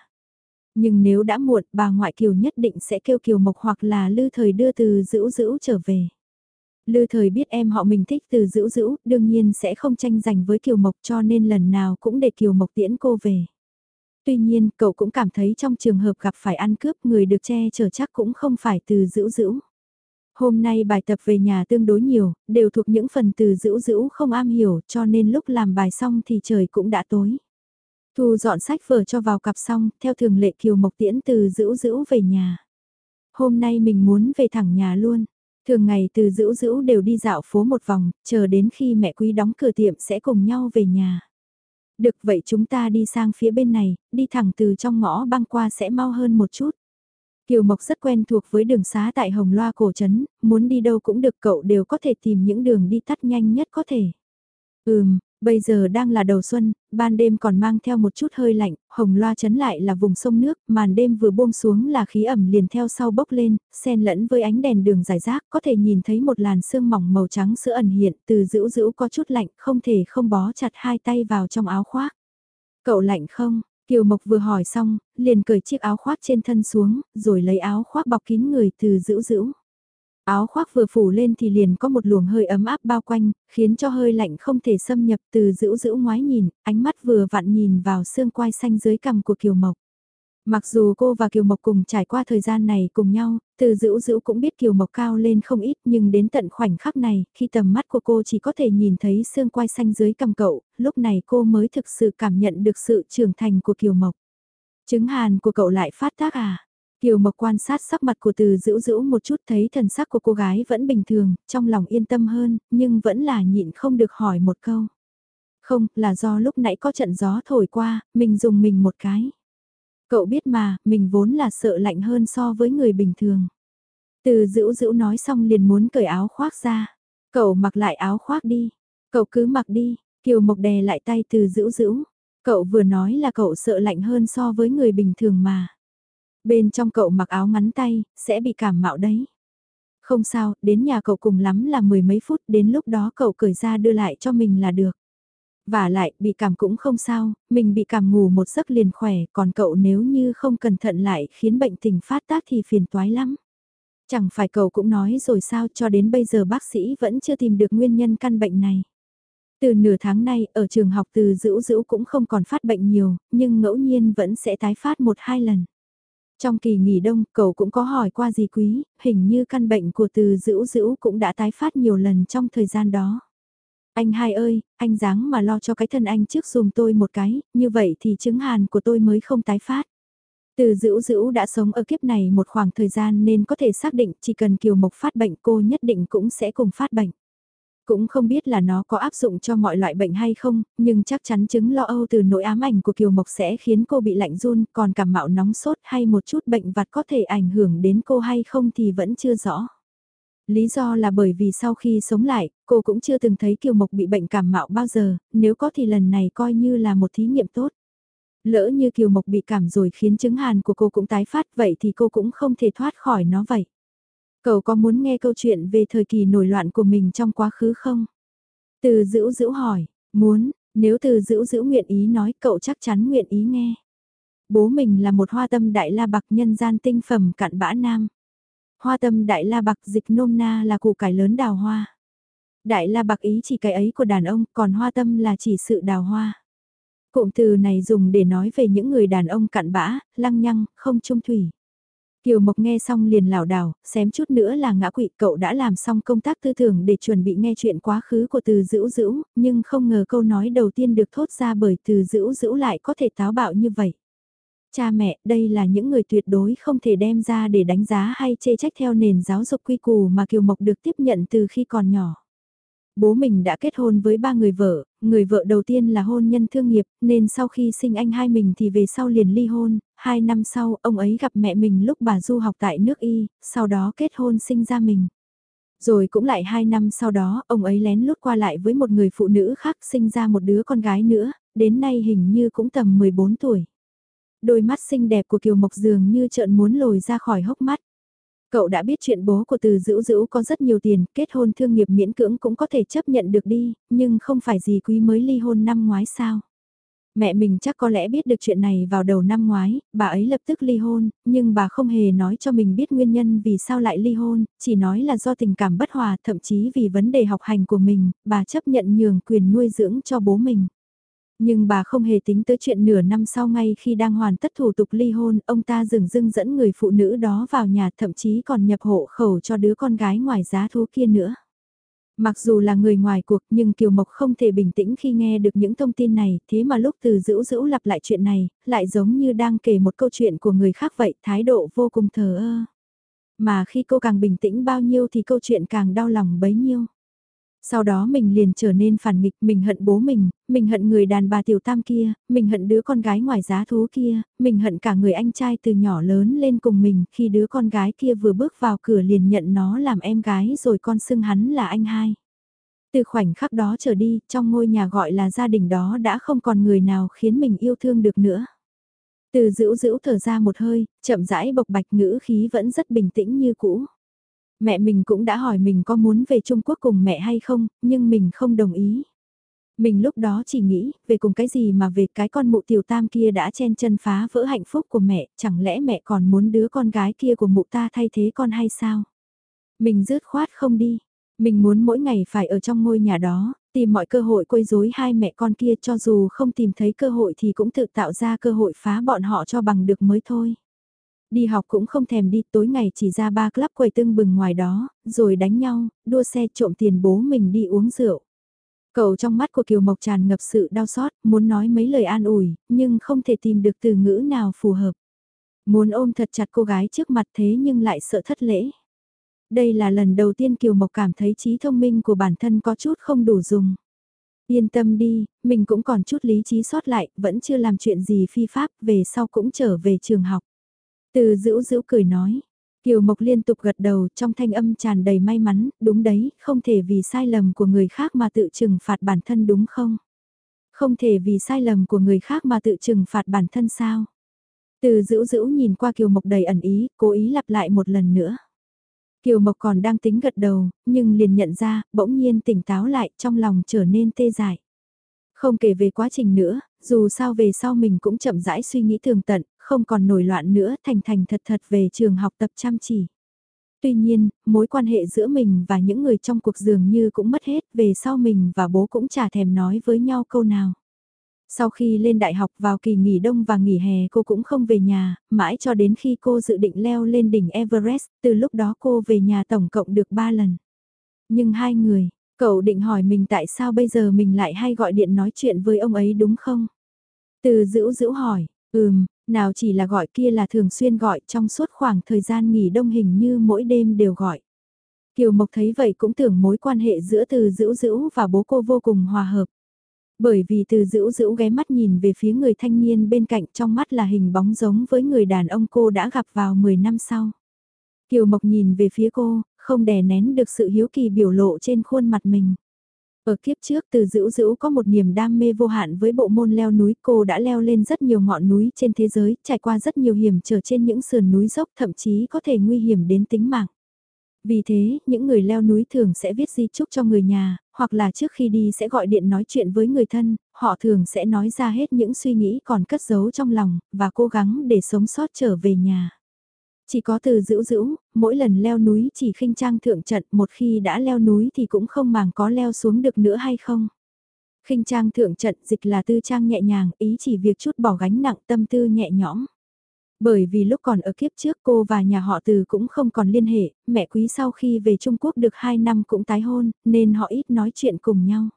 Nhưng nếu đã muộn, bà ngoại Kiều nhất định sẽ kêu Kiều Mộc hoặc là Lư Thời đưa từ dữ dữ trở về. Lư thời biết em họ mình thích từ dữ dữ, đương nhiên sẽ không tranh giành với Kiều Mộc cho nên lần nào cũng để Kiều Mộc tiễn cô về. Tuy nhiên, cậu cũng cảm thấy trong trường hợp gặp phải ăn cướp người được che chở chắc cũng không phải từ dữ dữ. Hôm nay bài tập về nhà tương đối nhiều, đều thuộc những phần từ dữ dữ không am hiểu cho nên lúc làm bài xong thì trời cũng đã tối. Thu dọn sách vở cho vào cặp xong, theo thường lệ Kiều Mộc tiễn từ dữ dữ về nhà. Hôm nay mình muốn về thẳng nhà luôn. Thường ngày từ dữ dữ đều đi dạo phố một vòng, chờ đến khi mẹ quý đóng cửa tiệm sẽ cùng nhau về nhà. Được vậy chúng ta đi sang phía bên này, đi thẳng từ trong ngõ băng qua sẽ mau hơn một chút. Kiều Mộc rất quen thuộc với đường xá tại Hồng Loa cổ trấn, muốn đi đâu cũng được cậu đều có thể tìm những đường đi tắt nhanh nhất có thể. Ừm, Bây giờ đang là đầu xuân, ban đêm còn mang theo một chút hơi lạnh, hồng loa trấn lại là vùng sông nước, màn đêm vừa buông xuống là khí ẩm liền theo sau bốc lên, xen lẫn với ánh đèn đường dài rác, có thể nhìn thấy một làn sương mỏng màu trắng sữa ẩn hiện, từ dữ dữ có chút lạnh, không thể không bó chặt hai tay vào trong áo khoác. Cậu lạnh không? Kiều Mộc vừa hỏi xong, liền cởi chiếc áo khoác trên thân xuống, rồi lấy áo khoác bọc kín người từ dữ dữ. Áo khoác vừa phủ lên thì liền có một luồng hơi ấm áp bao quanh, khiến cho hơi lạnh không thể xâm nhập từ dữ dữ ngoái nhìn, ánh mắt vừa vặn nhìn vào xương quai xanh dưới cằm của Kiều Mộc. Mặc dù cô và Kiều Mộc cùng trải qua thời gian này cùng nhau, từ dữ dữ cũng biết Kiều Mộc cao lên không ít nhưng đến tận khoảnh khắc này, khi tầm mắt của cô chỉ có thể nhìn thấy xương quai xanh dưới cằm cậu, lúc này cô mới thực sự cảm nhận được sự trưởng thành của Kiều Mộc. Chứng hàn của cậu lại phát tác à? Kiều Mộc quan sát sắc mặt của từ dữ dữ một chút thấy thần sắc của cô gái vẫn bình thường, trong lòng yên tâm hơn, nhưng vẫn là nhịn không được hỏi một câu. Không, là do lúc nãy có trận gió thổi qua, mình dùng mình một cái. Cậu biết mà, mình vốn là sợ lạnh hơn so với người bình thường. Từ dữ dữ nói xong liền muốn cởi áo khoác ra. Cậu mặc lại áo khoác đi. Cậu cứ mặc đi, Kiều Mộc đè lại tay từ dữ dữ. Cậu vừa nói là cậu sợ lạnh hơn so với người bình thường mà. Bên trong cậu mặc áo ngắn tay, sẽ bị cảm mạo đấy. Không sao, đến nhà cậu cùng lắm là mười mấy phút, đến lúc đó cậu cởi ra đưa lại cho mình là được. Và lại, bị cảm cũng không sao, mình bị cảm ngủ một giấc liền khỏe, còn cậu nếu như không cẩn thận lại khiến bệnh tình phát tác thì phiền toái lắm. Chẳng phải cậu cũng nói rồi sao cho đến bây giờ bác sĩ vẫn chưa tìm được nguyên nhân căn bệnh này. Từ nửa tháng nay, ở trường học từ dữ dữ cũng không còn phát bệnh nhiều, nhưng ngẫu nhiên vẫn sẽ tái phát một hai lần. Trong kỳ nghỉ đông, cậu cũng có hỏi qua gì quý, hình như căn bệnh của từ dữ dữ cũng đã tái phát nhiều lần trong thời gian đó. Anh hai ơi, anh dáng mà lo cho cái thân anh trước dùm tôi một cái, như vậy thì chứng hàn của tôi mới không tái phát. Từ dữ dữ đã sống ở kiếp này một khoảng thời gian nên có thể xác định chỉ cần Kiều Mộc phát bệnh cô nhất định cũng sẽ cùng phát bệnh. Cũng không biết là nó có áp dụng cho mọi loại bệnh hay không, nhưng chắc chắn chứng lo âu từ nỗi ám ảnh của Kiều Mộc sẽ khiến cô bị lạnh run, còn cảm mạo nóng sốt hay một chút bệnh vặt có thể ảnh hưởng đến cô hay không thì vẫn chưa rõ. Lý do là bởi vì sau khi sống lại, cô cũng chưa từng thấy Kiều Mộc bị bệnh cảm mạo bao giờ, nếu có thì lần này coi như là một thí nghiệm tốt. Lỡ như Kiều Mộc bị cảm rồi khiến chứng hàn của cô cũng tái phát vậy thì cô cũng không thể thoát khỏi nó vậy. Cậu có muốn nghe câu chuyện về thời kỳ nổi loạn của mình trong quá khứ không? Từ dữ dữ hỏi, muốn, nếu từ dữ dữ nguyện ý nói cậu chắc chắn nguyện ý nghe. Bố mình là một hoa tâm đại la bạc nhân gian tinh phẩm cạn bã nam. Hoa tâm đại la bạc dịch nôm na là củ cải lớn đào hoa. Đại la bạc ý chỉ cái ấy của đàn ông, còn hoa tâm là chỉ sự đào hoa. Cụm từ này dùng để nói về những người đàn ông cặn bã, lăng nhăng, không trung thủy. Kiều Mộc nghe xong liền lảo đảo, xém chút nữa là ngã quỵ cậu đã làm xong công tác tư tưởng để chuẩn bị nghe chuyện quá khứ của từ dữ dữ, nhưng không ngờ câu nói đầu tiên được thốt ra bởi từ dữ dữ lại có thể táo bạo như vậy. Cha mẹ, đây là những người tuyệt đối không thể đem ra để đánh giá hay chê trách theo nền giáo dục quy củ mà Kiều Mộc được tiếp nhận từ khi còn nhỏ. Bố mình đã kết hôn với ba người vợ, người vợ đầu tiên là hôn nhân thương nghiệp, nên sau khi sinh anh hai mình thì về sau liền ly hôn, hai năm sau ông ấy gặp mẹ mình lúc bà du học tại nước Y, sau đó kết hôn sinh ra mình. Rồi cũng lại hai năm sau đó, ông ấy lén lút qua lại với một người phụ nữ khác sinh ra một đứa con gái nữa, đến nay hình như cũng tầm 14 tuổi. Đôi mắt xinh đẹp của Kiều Mộc dường như trợn muốn lồi ra khỏi hốc mắt. Cậu đã biết chuyện bố của từ dữ dữ có rất nhiều tiền, kết hôn thương nghiệp miễn cưỡng cũng có thể chấp nhận được đi, nhưng không phải gì quý mới ly hôn năm ngoái sao. Mẹ mình chắc có lẽ biết được chuyện này vào đầu năm ngoái, bà ấy lập tức ly hôn, nhưng bà không hề nói cho mình biết nguyên nhân vì sao lại ly hôn, chỉ nói là do tình cảm bất hòa, thậm chí vì vấn đề học hành của mình, bà chấp nhận nhường quyền nuôi dưỡng cho bố mình. Nhưng bà không hề tính tới chuyện nửa năm sau ngay khi đang hoàn tất thủ tục ly hôn, ông ta dừng dưng dẫn người phụ nữ đó vào nhà thậm chí còn nhập hộ khẩu cho đứa con gái ngoài giá thú kia nữa. Mặc dù là người ngoài cuộc nhưng Kiều Mộc không thể bình tĩnh khi nghe được những thông tin này, thế mà lúc từ dữ dữ lặp lại chuyện này, lại giống như đang kể một câu chuyện của người khác vậy, thái độ vô cùng thờ ơ. Mà khi cô càng bình tĩnh bao nhiêu thì câu chuyện càng đau lòng bấy nhiêu. Sau đó mình liền trở nên phản nghịch, mình hận bố mình, mình hận người đàn bà tiểu tam kia, mình hận đứa con gái ngoài giá thú kia, mình hận cả người anh trai từ nhỏ lớn lên cùng mình khi đứa con gái kia vừa bước vào cửa liền nhận nó làm em gái rồi con xưng hắn là anh hai. Từ khoảnh khắc đó trở đi, trong ngôi nhà gọi là gia đình đó đã không còn người nào khiến mình yêu thương được nữa. Từ dữ dữ thở ra một hơi, chậm rãi bộc bạch ngữ khí vẫn rất bình tĩnh như cũ. Mẹ mình cũng đã hỏi mình có muốn về Trung Quốc cùng mẹ hay không, nhưng mình không đồng ý. Mình lúc đó chỉ nghĩ, về cùng cái gì mà về cái con mụ tiểu tam kia đã chen chân phá vỡ hạnh phúc của mẹ, chẳng lẽ mẹ còn muốn đứa con gái kia của mụ ta thay thế con hay sao? Mình rứt khoát không đi. Mình muốn mỗi ngày phải ở trong ngôi nhà đó, tìm mọi cơ hội quấy rối hai mẹ con kia cho dù không tìm thấy cơ hội thì cũng tự tạo ra cơ hội phá bọn họ cho bằng được mới thôi. Đi học cũng không thèm đi, tối ngày chỉ ra ba club quầy tưng bừng ngoài đó, rồi đánh nhau, đua xe trộm tiền bố mình đi uống rượu. Cậu trong mắt của Kiều Mộc tràn ngập sự đau xót, muốn nói mấy lời an ủi, nhưng không thể tìm được từ ngữ nào phù hợp. Muốn ôm thật chặt cô gái trước mặt thế nhưng lại sợ thất lễ. Đây là lần đầu tiên Kiều Mộc cảm thấy trí thông minh của bản thân có chút không đủ dùng. Yên tâm đi, mình cũng còn chút lý trí sót lại, vẫn chưa làm chuyện gì phi pháp, về sau cũng trở về trường học. Từ dữ dữ cười nói. Kiều Mộc liên tục gật đầu trong thanh âm tràn đầy may mắn, đúng đấy, không thể vì sai lầm của người khác mà tự trừng phạt bản thân đúng không? Không thể vì sai lầm của người khác mà tự trừng phạt bản thân sao? Từ dữ dữ nhìn qua Kiều Mộc đầy ẩn ý, cố ý lặp lại một lần nữa. Kiều Mộc còn đang tính gật đầu, nhưng liền nhận ra, bỗng nhiên tỉnh táo lại, trong lòng trở nên tê dại. Không kể về quá trình nữa, dù sao về sau mình cũng chậm rãi suy nghĩ thường tận, không còn nổi loạn nữa, thành thành thật thật về trường học tập chăm chỉ. Tuy nhiên, mối quan hệ giữa mình và những người trong cuộc dường như cũng mất hết, về sau mình và bố cũng chả thèm nói với nhau câu nào. Sau khi lên đại học vào kỳ nghỉ đông và nghỉ hè cô cũng không về nhà, mãi cho đến khi cô dự định leo lên đỉnh Everest, từ lúc đó cô về nhà tổng cộng được 3 lần. Nhưng hai người, cậu định hỏi mình tại sao bây giờ mình lại hay gọi điện nói chuyện với ông ấy đúng không? Từ dữ dữ hỏi, ừm, nào chỉ là gọi kia là thường xuyên gọi trong suốt khoảng thời gian nghỉ đông hình như mỗi đêm đều gọi. Kiều Mộc thấy vậy cũng tưởng mối quan hệ giữa từ dữ dữ và bố cô vô cùng hòa hợp. Bởi vì từ dữ dữ ghé mắt nhìn về phía người thanh niên bên cạnh trong mắt là hình bóng giống với người đàn ông cô đã gặp vào 10 năm sau. Kiều Mộc nhìn về phía cô, không đè nén được sự hiếu kỳ biểu lộ trên khuôn mặt mình. Ở kiếp trước từ dữ dữ có một niềm đam mê vô hạn với bộ môn leo núi cô đã leo lên rất nhiều ngọn núi trên thế giới, trải qua rất nhiều hiểm trở trên những sườn núi dốc thậm chí có thể nguy hiểm đến tính mạng. Vì thế, những người leo núi thường sẽ viết di chúc cho người nhà, hoặc là trước khi đi sẽ gọi điện nói chuyện với người thân, họ thường sẽ nói ra hết những suy nghĩ còn cất giấu trong lòng, và cố gắng để sống sót trở về nhà. Chỉ có từ dữ dữ, mỗi lần leo núi chỉ khinh trang thượng trận một khi đã leo núi thì cũng không màng có leo xuống được nữa hay không. khinh trang thượng trận dịch là tư trang nhẹ nhàng, ý chỉ việc chút bỏ gánh nặng tâm tư nhẹ nhõm. Bởi vì lúc còn ở kiếp trước cô và nhà họ từ cũng không còn liên hệ, mẹ quý sau khi về Trung Quốc được 2 năm cũng tái hôn, nên họ ít nói chuyện cùng nhau.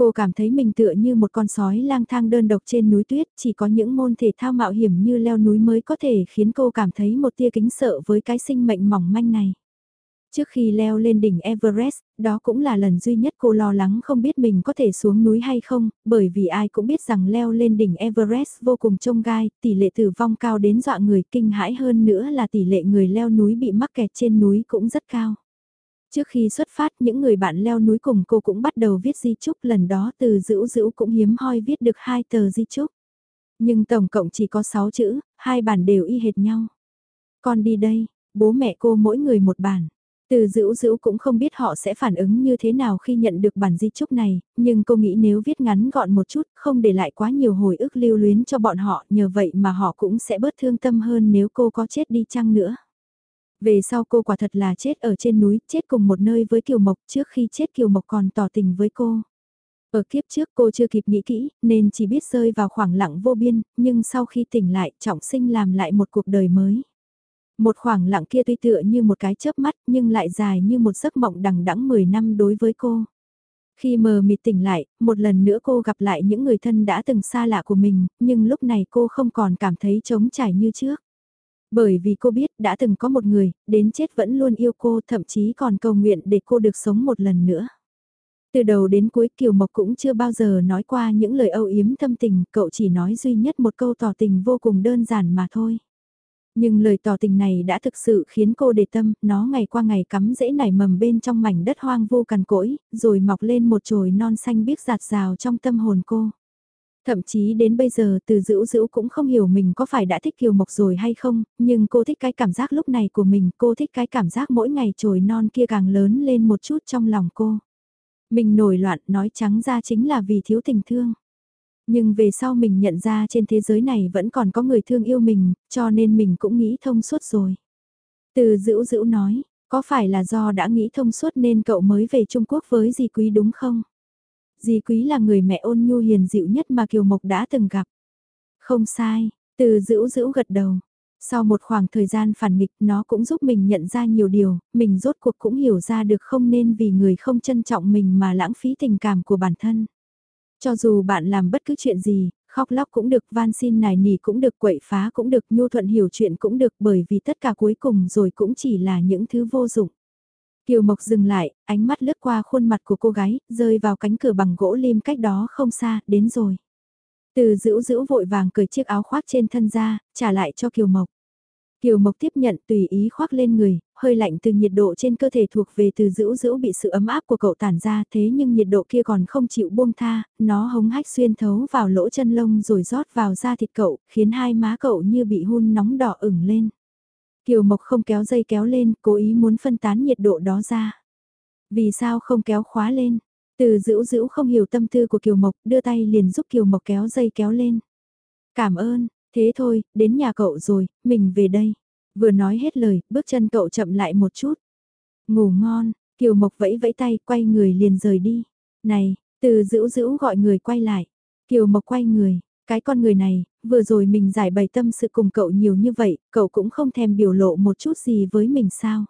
Cô cảm thấy mình tựa như một con sói lang thang đơn độc trên núi tuyết, chỉ có những môn thể thao mạo hiểm như leo núi mới có thể khiến cô cảm thấy một tia kính sợ với cái sinh mệnh mỏng manh này. Trước khi leo lên đỉnh Everest, đó cũng là lần duy nhất cô lo lắng không biết mình có thể xuống núi hay không, bởi vì ai cũng biết rằng leo lên đỉnh Everest vô cùng trông gai, tỷ lệ tử vong cao đến dọa người kinh hãi hơn nữa là tỷ lệ người leo núi bị mắc kẹt trên núi cũng rất cao. Trước khi xuất phát những người bạn leo núi cùng cô cũng bắt đầu viết di chúc lần đó từ dữ dữ cũng hiếm hoi viết được hai tờ di chúc. Nhưng tổng cộng chỉ có 6 chữ, hai bản đều y hệt nhau. Con đi đây, bố mẹ cô mỗi người một bản. Từ dữ dữ cũng không biết họ sẽ phản ứng như thế nào khi nhận được bản di chúc này, nhưng cô nghĩ nếu viết ngắn gọn một chút, không để lại quá nhiều hồi ức lưu luyến cho bọn họ, nhờ vậy mà họ cũng sẽ bớt thương tâm hơn nếu cô có chết đi chăng nữa. Về sau cô quả thật là chết ở trên núi, chết cùng một nơi với Kiều Mộc trước khi chết Kiều Mộc còn tỏ tình với cô. Ở kiếp trước cô chưa kịp nghĩ kỹ, nên chỉ biết rơi vào khoảng lặng vô biên, nhưng sau khi tỉnh lại, trọng sinh làm lại một cuộc đời mới. Một khoảng lặng kia tuy tựa như một cái chớp mắt nhưng lại dài như một giấc mộng đằng đẵng 10 năm đối với cô. Khi mờ mịt tỉnh lại, một lần nữa cô gặp lại những người thân đã từng xa lạ của mình, nhưng lúc này cô không còn cảm thấy trống trải như trước. Bởi vì cô biết đã từng có một người, đến chết vẫn luôn yêu cô thậm chí còn cầu nguyện để cô được sống một lần nữa. Từ đầu đến cuối Kiều Mộc cũng chưa bao giờ nói qua những lời âu yếm thâm tình, cậu chỉ nói duy nhất một câu tỏ tình vô cùng đơn giản mà thôi. Nhưng lời tỏ tình này đã thực sự khiến cô để tâm, nó ngày qua ngày cắm rễ nảy mầm bên trong mảnh đất hoang vô cằn cỗi, rồi mọc lên một chồi non xanh biếc giạt rào trong tâm hồn cô. Thậm chí đến bây giờ từ dữ dữ cũng không hiểu mình có phải đã thích Kiều Mộc rồi hay không, nhưng cô thích cái cảm giác lúc này của mình, cô thích cái cảm giác mỗi ngày trồi non kia càng lớn lên một chút trong lòng cô. Mình nổi loạn nói trắng ra chính là vì thiếu tình thương. Nhưng về sau mình nhận ra trên thế giới này vẫn còn có người thương yêu mình, cho nên mình cũng nghĩ thông suốt rồi. Từ dữ dữ nói, có phải là do đã nghĩ thông suốt nên cậu mới về Trung Quốc với dì quý đúng không? Di quý là người mẹ ôn nhu hiền dịu nhất mà Kiều Mộc đã từng gặp. Không sai, từ dữ dữ gật đầu. Sau một khoảng thời gian phản nghịch nó cũng giúp mình nhận ra nhiều điều, mình rốt cuộc cũng hiểu ra được không nên vì người không trân trọng mình mà lãng phí tình cảm của bản thân. Cho dù bạn làm bất cứ chuyện gì, khóc lóc cũng được, van xin nài nỉ cũng được, quậy phá cũng được, nhu thuận hiểu chuyện cũng được bởi vì tất cả cuối cùng rồi cũng chỉ là những thứ vô dụng. Kiều Mộc dừng lại, ánh mắt lướt qua khuôn mặt của cô gái, rơi vào cánh cửa bằng gỗ lim cách đó không xa, đến rồi. Từ dữ dữ vội vàng cởi chiếc áo khoác trên thân ra, trả lại cho Kiều Mộc. Kiều Mộc tiếp nhận tùy ý khoác lên người, hơi lạnh từ nhiệt độ trên cơ thể thuộc về từ dữ dữ bị sự ấm áp của cậu tản ra thế nhưng nhiệt độ kia còn không chịu buông tha, nó hống hách xuyên thấu vào lỗ chân lông rồi rót vào da thịt cậu, khiến hai má cậu như bị hun nóng đỏ ửng lên. Kiều Mộc không kéo dây kéo lên, cố ý muốn phân tán nhiệt độ đó ra. Vì sao không kéo khóa lên? Từ dữ dữ không hiểu tâm tư của Kiều Mộc, đưa tay liền giúp Kiều Mộc kéo dây kéo lên. Cảm ơn, thế thôi, đến nhà cậu rồi, mình về đây. Vừa nói hết lời, bước chân cậu chậm lại một chút. Ngủ ngon, Kiều Mộc vẫy vẫy tay, quay người liền rời đi. Này, từ dữ dữ gọi người quay lại. Kiều Mộc quay người, cái con người này, vừa rồi mình giải bày tâm sự cùng cậu nhiều như vậy, cậu cũng không thèm biểu lộ một chút gì với mình sao.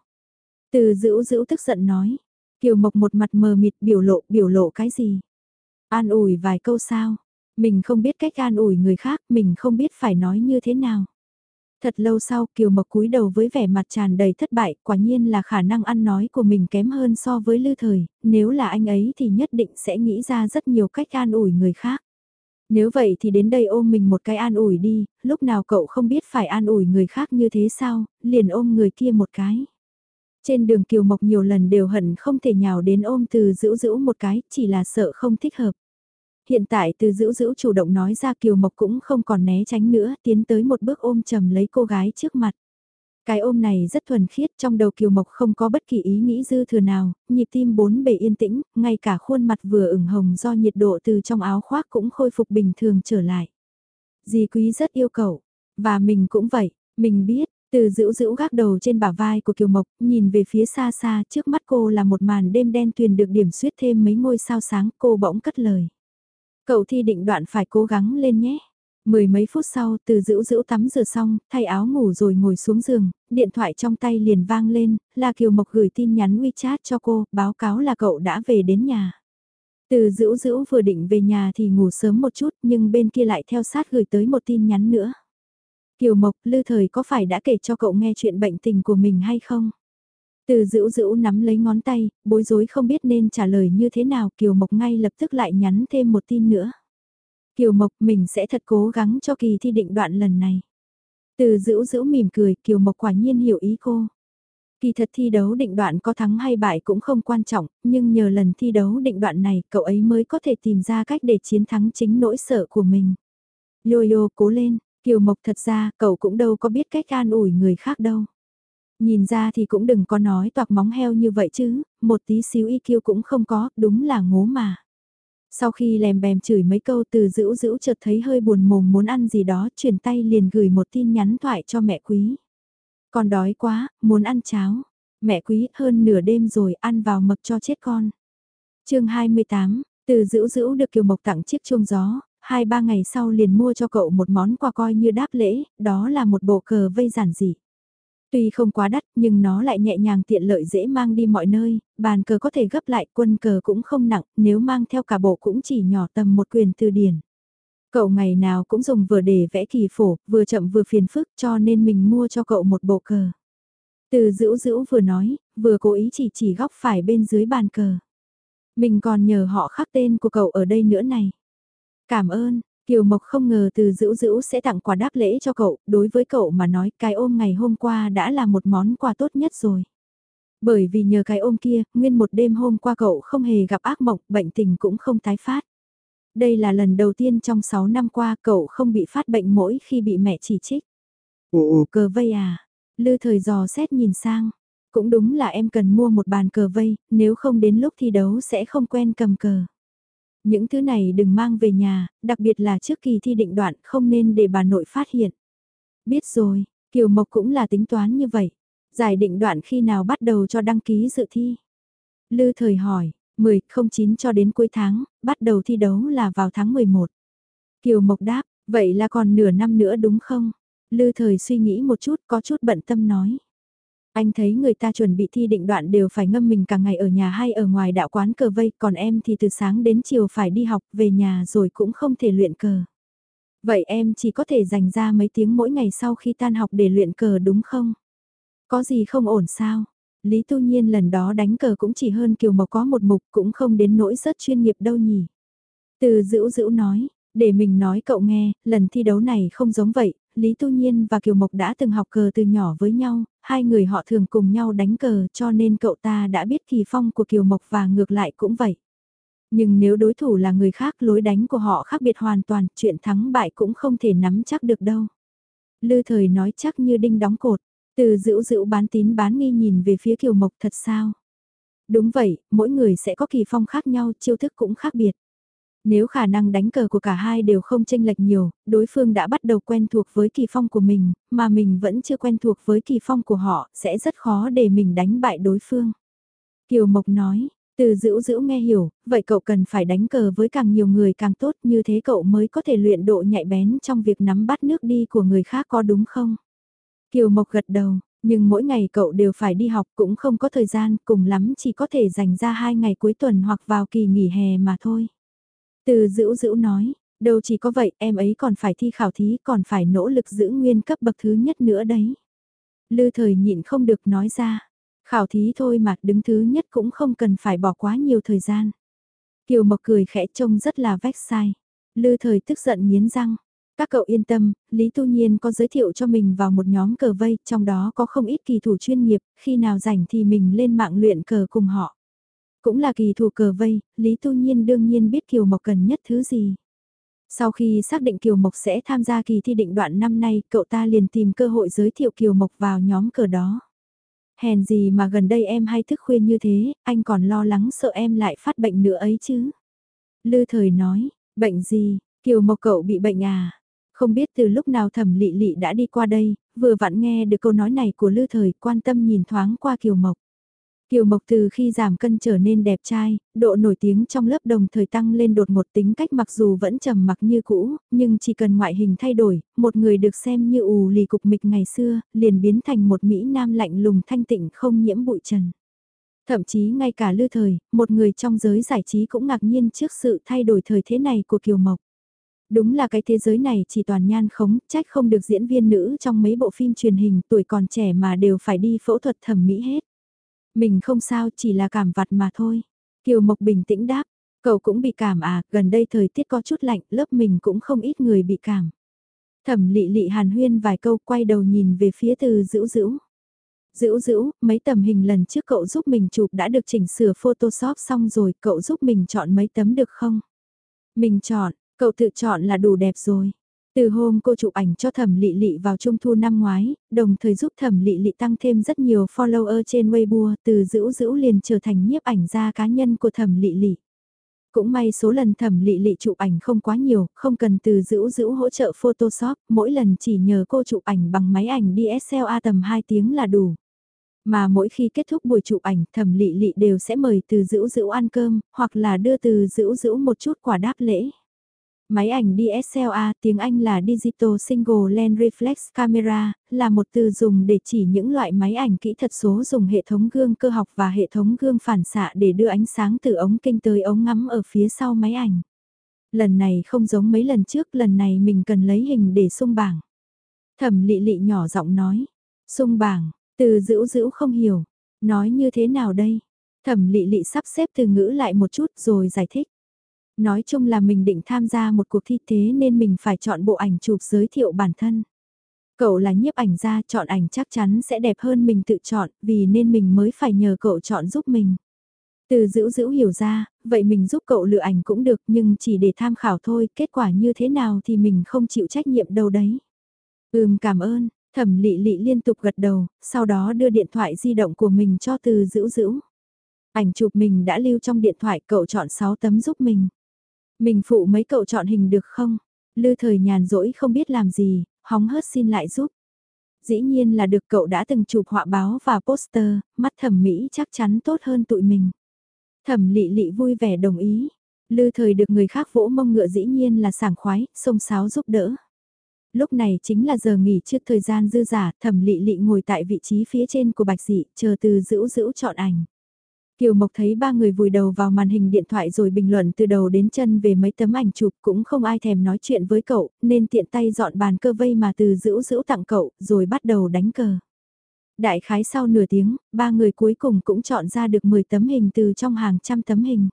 Từ dữ dữ tức giận nói, Kiều Mộc một mặt mờ mịt biểu lộ, biểu lộ cái gì? An ủi vài câu sao? Mình không biết cách an ủi người khác, mình không biết phải nói như thế nào. Thật lâu sau Kiều Mộc cúi đầu với vẻ mặt tràn đầy thất bại, quả nhiên là khả năng ăn nói của mình kém hơn so với lư thời, nếu là anh ấy thì nhất định sẽ nghĩ ra rất nhiều cách an ủi người khác. Nếu vậy thì đến đây ôm mình một cái an ủi đi, lúc nào cậu không biết phải an ủi người khác như thế sao, liền ôm người kia một cái. Trên đường Kiều Mộc nhiều lần đều hận không thể nhào đến ôm từ giữ giữ một cái, chỉ là sợ không thích hợp. Hiện tại từ giữ giữ chủ động nói ra Kiều Mộc cũng không còn né tránh nữa, tiến tới một bước ôm chầm lấy cô gái trước mặt. Cái ôm này rất thuần khiết trong đầu Kiều Mộc không có bất kỳ ý nghĩ dư thừa nào, nhịp tim bốn bề yên tĩnh, ngay cả khuôn mặt vừa ửng hồng do nhiệt độ từ trong áo khoác cũng khôi phục bình thường trở lại. Dì quý rất yêu cầu, và mình cũng vậy, mình biết, từ giữ giữ gác đầu trên bả vai của Kiều Mộc, nhìn về phía xa xa, trước mắt cô là một màn đêm đen tuyền được điểm suyết thêm mấy ngôi sao sáng, cô bỗng cất lời. Cậu thi định đoạn phải cố gắng lên nhé. Mười mấy phút sau, từ dữ dữ tắm rửa xong, thay áo ngủ rồi ngồi xuống giường, điện thoại trong tay liền vang lên, là Kiều Mộc gửi tin nhắn WeChat cho cô, báo cáo là cậu đã về đến nhà. Từ dữ dữ vừa định về nhà thì ngủ sớm một chút nhưng bên kia lại theo sát gửi tới một tin nhắn nữa. Kiều Mộc, Lư Thời có phải đã kể cho cậu nghe chuyện bệnh tình của mình hay không? Từ dữ dữ nắm lấy ngón tay, bối rối không biết nên trả lời như thế nào Kiều Mộc ngay lập tức lại nhắn thêm một tin nữa. Kiều Mộc mình sẽ thật cố gắng cho kỳ thi định đoạn lần này. Từ dữ dữ mỉm cười, Kiều Mộc quả nhiên hiểu ý cô. Kỳ thật thi đấu định đoạn có thắng hay bại cũng không quan trọng, nhưng nhờ lần thi đấu định đoạn này cậu ấy mới có thể tìm ra cách để chiến thắng chính nỗi sợ của mình. Yo yo cố lên, Kiều Mộc thật ra cậu cũng đâu có biết cách an ủi người khác đâu. Nhìn ra thì cũng đừng có nói toạc móng heo như vậy chứ, một tí xíu y kiêu cũng không có, đúng là ngố mà. Sau khi lèm bèm chửi mấy câu từ dữ dữ chợt thấy hơi buồn mồm muốn ăn gì đó, chuyển tay liền gửi một tin nhắn thoại cho mẹ quý. Con đói quá, muốn ăn cháo. Mẹ quý hơn nửa đêm rồi ăn vào mập cho chết con. chương 28, từ dữ dữ được Kiều Mộc tặng chiếc chuông gió, hai ba ngày sau liền mua cho cậu một món quà coi như đáp lễ, đó là một bộ cờ vây giản dị. Tuy không quá đắt nhưng nó lại nhẹ nhàng tiện lợi dễ mang đi mọi nơi, bàn cờ có thể gấp lại quân cờ cũng không nặng, nếu mang theo cả bộ cũng chỉ nhỏ tầm một quyền từ điển. Cậu ngày nào cũng dùng vừa để vẽ kỳ phổ, vừa chậm vừa phiền phức cho nên mình mua cho cậu một bộ cờ. Từ dữ dữ vừa nói, vừa cố ý chỉ chỉ góc phải bên dưới bàn cờ. Mình còn nhờ họ khắc tên của cậu ở đây nữa này. Cảm ơn, Kiều Mộc không ngờ từ dữ dữ sẽ tặng quà đáp lễ cho cậu, đối với cậu mà nói cái ôm ngày hôm qua đã là một món quà tốt nhất rồi. Bởi vì nhờ cái ôm kia, nguyên một đêm hôm qua cậu không hề gặp ác mộng, bệnh tình cũng không tái phát. Đây là lần đầu tiên trong 6 năm qua cậu không bị phát bệnh mỗi khi bị mẹ chỉ trích. Ồ, cờ vây à? Lư thời dò xét nhìn sang. Cũng đúng là em cần mua một bàn cờ vây, nếu không đến lúc thi đấu sẽ không quen cầm cờ. Những thứ này đừng mang về nhà, đặc biệt là trước kỳ thi định đoạn không nên để bà nội phát hiện. Biết rồi, Kiều Mộc cũng là tính toán như vậy. Giải định đoạn khi nào bắt đầu cho đăng ký dự thi? Lư thời hỏi, 10, 09 cho đến cuối tháng, bắt đầu thi đấu là vào tháng 11. Kiều Mộc đáp, vậy là còn nửa năm nữa đúng không? Lư thời suy nghĩ một chút có chút bận tâm nói. Anh thấy người ta chuẩn bị thi định đoạn đều phải ngâm mình cả ngày ở nhà hay ở ngoài đạo quán cờ vây, còn em thì từ sáng đến chiều phải đi học, về nhà rồi cũng không thể luyện cờ. Vậy em chỉ có thể dành ra mấy tiếng mỗi ngày sau khi tan học để luyện cờ đúng không? Có gì không ổn sao? Lý Tu Nhiên lần đó đánh cờ cũng chỉ hơn Kiều Mộc có một mục cũng không đến nỗi rất chuyên nghiệp đâu nhỉ. Từ dữ dữ nói, để mình nói cậu nghe, lần thi đấu này không giống vậy, Lý Tu Nhiên và Kiều Mộc đã từng học cờ từ nhỏ với nhau, hai người họ thường cùng nhau đánh cờ cho nên cậu ta đã biết kỳ phong của Kiều Mộc và ngược lại cũng vậy. Nhưng nếu đối thủ là người khác lối đánh của họ khác biệt hoàn toàn, chuyện thắng bại cũng không thể nắm chắc được đâu. Lư thời nói chắc như đinh đóng cột, từ dữ dữ bán tín bán nghi nhìn về phía Kiều Mộc thật sao? Đúng vậy, mỗi người sẽ có kỳ phong khác nhau, chiêu thức cũng khác biệt. Nếu khả năng đánh cờ của cả hai đều không chênh lệch nhiều, đối phương đã bắt đầu quen thuộc với kỳ phong của mình, mà mình vẫn chưa quen thuộc với kỳ phong của họ, sẽ rất khó để mình đánh bại đối phương. Kiều Mộc nói, từ dữ dữ nghe hiểu, vậy cậu cần phải đánh cờ với càng nhiều người càng tốt như thế cậu mới có thể luyện độ nhạy bén trong việc nắm bắt nước đi của người khác có đúng không? Kiều Mộc gật đầu, nhưng mỗi ngày cậu đều phải đi học cũng không có thời gian, cùng lắm chỉ có thể dành ra hai ngày cuối tuần hoặc vào kỳ nghỉ hè mà thôi. Từ dữ dữ nói, đâu chỉ có vậy em ấy còn phải thi khảo thí còn phải nỗ lực giữ nguyên cấp bậc thứ nhất nữa đấy. Lư thời nhịn không được nói ra, khảo thí thôi mà đứng thứ nhất cũng không cần phải bỏ quá nhiều thời gian. Kiều Mộc cười khẽ trông rất là vách sai. Lư thời tức giận miến răng. Các cậu yên tâm, Lý Tu Nhiên có giới thiệu cho mình vào một nhóm cờ vây, trong đó có không ít kỳ thủ chuyên nghiệp, khi nào rảnh thì mình lên mạng luyện cờ cùng họ. Cũng là kỳ thủ cờ vây, Lý Tu Nhiên đương nhiên biết Kiều Mộc cần nhất thứ gì. Sau khi xác định Kiều Mộc sẽ tham gia kỳ thi định đoạn năm nay, cậu ta liền tìm cơ hội giới thiệu Kiều Mộc vào nhóm cờ đó. Hèn gì mà gần đây em hay thức khuya như thế, anh còn lo lắng sợ em lại phát bệnh nữa ấy chứ. Lư thời nói, bệnh gì, Kiều Mộc cậu bị bệnh à? Không biết từ lúc nào thẩm lị lị đã đi qua đây, vừa vặn nghe được câu nói này của Lư thời quan tâm nhìn thoáng qua Kiều Mộc. Kiều Mộc từ khi giảm cân trở nên đẹp trai, độ nổi tiếng trong lớp đồng thời tăng lên đột một tính cách mặc dù vẫn trầm mặc như cũ, nhưng chỉ cần ngoại hình thay đổi, một người được xem như ù lì cục mịch ngày xưa, liền biến thành một Mỹ Nam lạnh lùng thanh tịnh không nhiễm bụi trần. Thậm chí ngay cả lư thời, một người trong giới giải trí cũng ngạc nhiên trước sự thay đổi thời thế này của Kiều Mộc. Đúng là cái thế giới này chỉ toàn nhan khống, trách không được diễn viên nữ trong mấy bộ phim truyền hình tuổi còn trẻ mà đều phải đi phẫu thuật thẩm mỹ hết. Mình không sao chỉ là cảm vặt mà thôi. Kiều Mộc bình tĩnh đáp, cậu cũng bị cảm à, gần đây thời tiết có chút lạnh, lớp mình cũng không ít người bị cảm. Thẩm lị lị hàn huyên vài câu quay đầu nhìn về phía từ dữ dữ. Dữ dữ, mấy tầm hình lần trước cậu giúp mình chụp đã được chỉnh sửa Photoshop xong rồi, cậu giúp mình chọn mấy tấm được không? Mình chọn, cậu tự chọn là đủ đẹp rồi. Từ hôm cô chụp ảnh cho thẩm lị lị vào trung thu năm ngoái, đồng thời giúp thẩm lị lị tăng thêm rất nhiều follower trên Weibo, từ dữ dữ liền trở thành nhiếp ảnh gia cá nhân của thẩm lị lị. Cũng may số lần thẩm lị lị chụp ảnh không quá nhiều, không cần từ dữ dữ hỗ trợ Photoshop, mỗi lần chỉ nhờ cô chụp ảnh bằng máy ảnh DSLR tầm 2 tiếng là đủ. Mà mỗi khi kết thúc buổi chụp ảnh thẩm lị lị đều sẽ mời từ dữ dữ ăn cơm, hoặc là đưa từ dữ dữ một chút quà đáp lễ. Máy ảnh DSLR tiếng Anh là Digital Single Lens Reflex Camera, là một từ dùng để chỉ những loại máy ảnh kỹ thuật số dùng hệ thống gương cơ học và hệ thống gương phản xạ để đưa ánh sáng từ ống kinh tới ống ngắm ở phía sau máy ảnh. Lần này không giống mấy lần trước, lần này mình cần lấy hình để sung bảng. Thẩm lị lị nhỏ giọng nói, sung bảng, từ dữ dữ không hiểu, nói như thế nào đây? Thẩm lị lị sắp xếp từ ngữ lại một chút rồi giải thích. Nói chung là mình định tham gia một cuộc thi thế nên mình phải chọn bộ ảnh chụp giới thiệu bản thân. Cậu là nhiếp ảnh gia chọn ảnh chắc chắn sẽ đẹp hơn mình tự chọn vì nên mình mới phải nhờ cậu chọn giúp mình. Từ dữ dữ hiểu ra, vậy mình giúp cậu lựa ảnh cũng được nhưng chỉ để tham khảo thôi, kết quả như thế nào thì mình không chịu trách nhiệm đâu đấy. Ừm cảm ơn, thẩm lị lị liên tục gật đầu, sau đó đưa điện thoại di động của mình cho từ dữ dữ. Ảnh chụp mình đã lưu trong điện thoại cậu chọn 6 tấm giúp mình. Mình phụ mấy cậu chọn hình được không? Lư thời nhàn rỗi không biết làm gì, hóng hớt xin lại giúp. Dĩ nhiên là được cậu đã từng chụp họa báo và poster, mắt thẩm mỹ chắc chắn tốt hơn tụi mình. Thẩm lị lị vui vẻ đồng ý. Lư thời được người khác vỗ mông ngựa dĩ nhiên là sảng khoái, sông sáo giúp đỡ. Lúc này chính là giờ nghỉ trước thời gian dư giả, thẩm lị lị ngồi tại vị trí phía trên của bạch dị, chờ từ dữ dữ chọn ảnh. Kiều Mộc thấy ba người vùi đầu vào màn hình điện thoại rồi bình luận từ đầu đến chân về mấy tấm ảnh chụp cũng không ai thèm nói chuyện với cậu, nên tiện tay dọn bàn cơ vây mà từ giữ giữ tặng cậu, rồi bắt đầu đánh cờ. Đại khái sau nửa tiếng, ba người cuối cùng cũng chọn ra được 10 tấm hình từ trong hàng trăm tấm hình.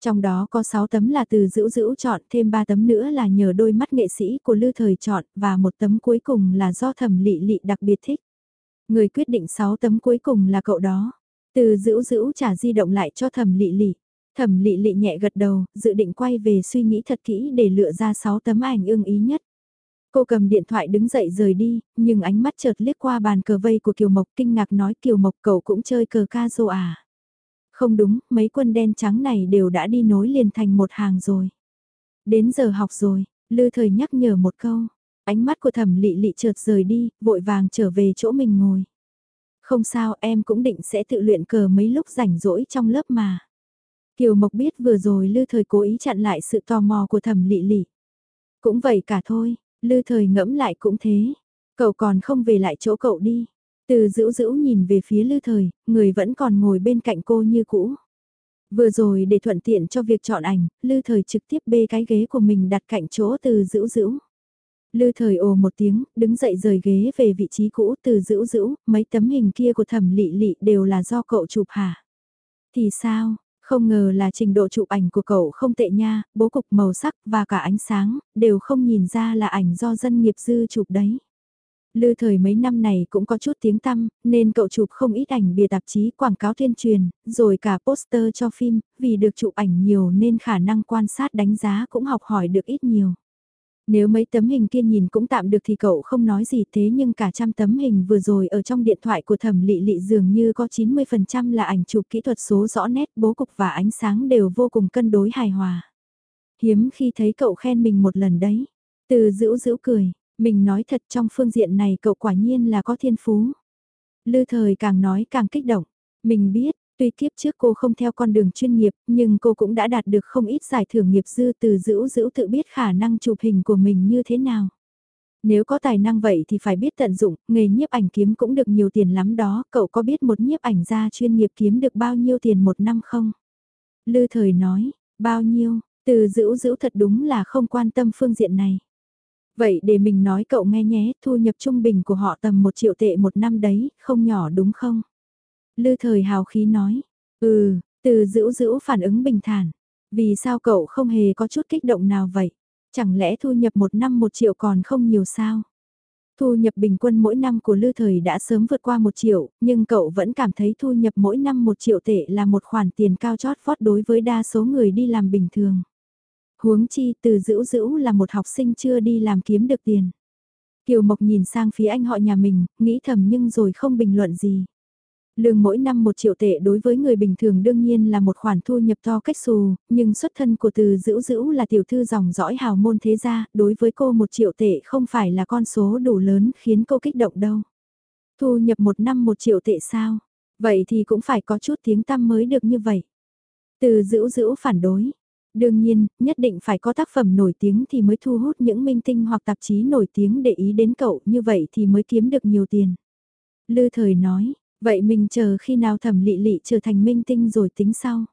Trong đó có 6 tấm là từ giữ giữ chọn, thêm 3 tấm nữa là nhờ đôi mắt nghệ sĩ của Lư Thời chọn, và một tấm cuối cùng là do thẩm lị lị đặc biệt thích. Người quyết định 6 tấm cuối cùng là cậu đó. Từ dữ dữ trả di động lại cho thẩm lị lị. Thẩm lị lị nhẹ gật đầu, dự định quay về suy nghĩ thật kỹ để lựa ra 6 tấm ảnh ưng ý nhất. Cô cầm điện thoại đứng dậy rời đi, nhưng ánh mắt chợt liếc qua bàn cờ vây của Kiều Mộc kinh ngạc nói Kiều Mộc cậu cũng chơi cờ ca rô à. Không đúng, mấy quân đen trắng này đều đã đi nối liền thành một hàng rồi. Đến giờ học rồi, Lư Thời nhắc nhở một câu. Ánh mắt của thẩm lị lị chợt rời đi, vội vàng trở về chỗ mình ngồi. Không sao em cũng định sẽ tự luyện cờ mấy lúc rảnh rỗi trong lớp mà. Kiều Mộc biết vừa rồi Lư Thời cố ý chặn lại sự tò mò của thẩm lị lị. Cũng vậy cả thôi, Lư Thời ngẫm lại cũng thế. Cậu còn không về lại chỗ cậu đi. Từ dữ dữ nhìn về phía Lư Thời, người vẫn còn ngồi bên cạnh cô như cũ. Vừa rồi để thuận tiện cho việc chọn ảnh, Lư Thời trực tiếp bê cái ghế của mình đặt cạnh chỗ từ dữ dữ. Lư thời ồ một tiếng, đứng dậy rời ghế về vị trí cũ từ dữ dữ, mấy tấm hình kia của thẩm lị lị đều là do cậu chụp hả? Thì sao, không ngờ là trình độ chụp ảnh của cậu không tệ nha, bố cục màu sắc và cả ánh sáng, đều không nhìn ra là ảnh do dân nghiệp dư chụp đấy. Lư thời mấy năm này cũng có chút tiếng tăm, nên cậu chụp không ít ảnh bìa tạp chí quảng cáo tuyên truyền, rồi cả poster cho phim, vì được chụp ảnh nhiều nên khả năng quan sát đánh giá cũng học hỏi được ít nhiều. Nếu mấy tấm hình kia nhìn cũng tạm được thì cậu không nói gì thế nhưng cả trăm tấm hình vừa rồi ở trong điện thoại của thẩm lị lị dường như có 90% là ảnh chụp kỹ thuật số rõ nét bố cục và ánh sáng đều vô cùng cân đối hài hòa. Hiếm khi thấy cậu khen mình một lần đấy. Từ dữ dữ cười, mình nói thật trong phương diện này cậu quả nhiên là có thiên phú. Lư thời càng nói càng kích động. Mình biết, tuy kiếp trước cô không theo con đường chuyên nghiệp, nhưng cô cũng đã đạt được không ít giải thưởng nghiệp dư từ dữ dữ tự biết khả năng chụp hình của mình như thế nào. Nếu có tài năng vậy thì phải biết tận dụng, nghề nhiếp ảnh kiếm cũng được nhiều tiền lắm đó, cậu có biết một nhiếp ảnh gia chuyên nghiệp kiếm được bao nhiêu tiền một năm không? Lư thời nói, bao nhiêu, từ dữ dữ thật đúng là không quan tâm phương diện này. Vậy để mình nói cậu nghe nhé, thu nhập trung bình của họ tầm một triệu tệ một năm đấy, không nhỏ đúng không? Lư thời hào khí nói, ừ, từ dữ dữ phản ứng bình thản. Vì sao cậu không hề có chút kích động nào vậy? Chẳng lẽ thu nhập một năm một triệu còn không nhiều sao? Thu nhập bình quân mỗi năm của Lư Thời đã sớm vượt qua một triệu, nhưng cậu vẫn cảm thấy thu nhập mỗi năm một triệu tệ là một khoản tiền cao chót vót đối với đa số người đi làm bình thường. Huống chi từ dữ dữ là một học sinh chưa đi làm kiếm được tiền. Kiều Mộc nhìn sang phía anh họ nhà mình, nghĩ thầm nhưng rồi không bình luận gì. Lương mỗi năm một triệu tệ đối với người bình thường đương nhiên là một khoản thu nhập to cách xù, nhưng xuất thân của từ dữ dữ là tiểu thư dòng dõi hào môn thế gia, đối với cô một triệu tệ không phải là con số đủ lớn khiến cô kích động đâu. Thu nhập một năm một triệu tệ sao? Vậy thì cũng phải có chút tiếng tăm mới được như vậy. Từ dữ dữ phản đối. Đương nhiên, nhất định phải có tác phẩm nổi tiếng thì mới thu hút những minh tinh hoặc tạp chí nổi tiếng để ý đến cậu, như vậy thì mới kiếm được nhiều tiền. Lư thời nói, vậy mình chờ khi nào thẩm lị lị trở thành minh tinh rồi tính sau.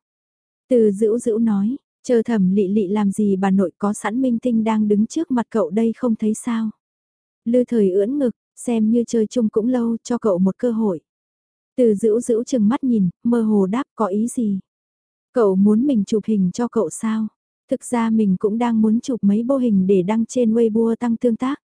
Từ dữ dữ nói, chờ thẩm lị lị làm gì bà nội có sẵn minh tinh đang đứng trước mặt cậu đây không thấy sao. Lư thời ưỡn ngực, xem như chơi chung cũng lâu cho cậu một cơ hội. Từ dữ dữ chừng mắt nhìn, mơ hồ đáp có ý gì. Cậu muốn mình chụp hình cho cậu sao? Thực ra mình cũng đang muốn chụp mấy bô hình để đăng trên Weibo tăng tương tác.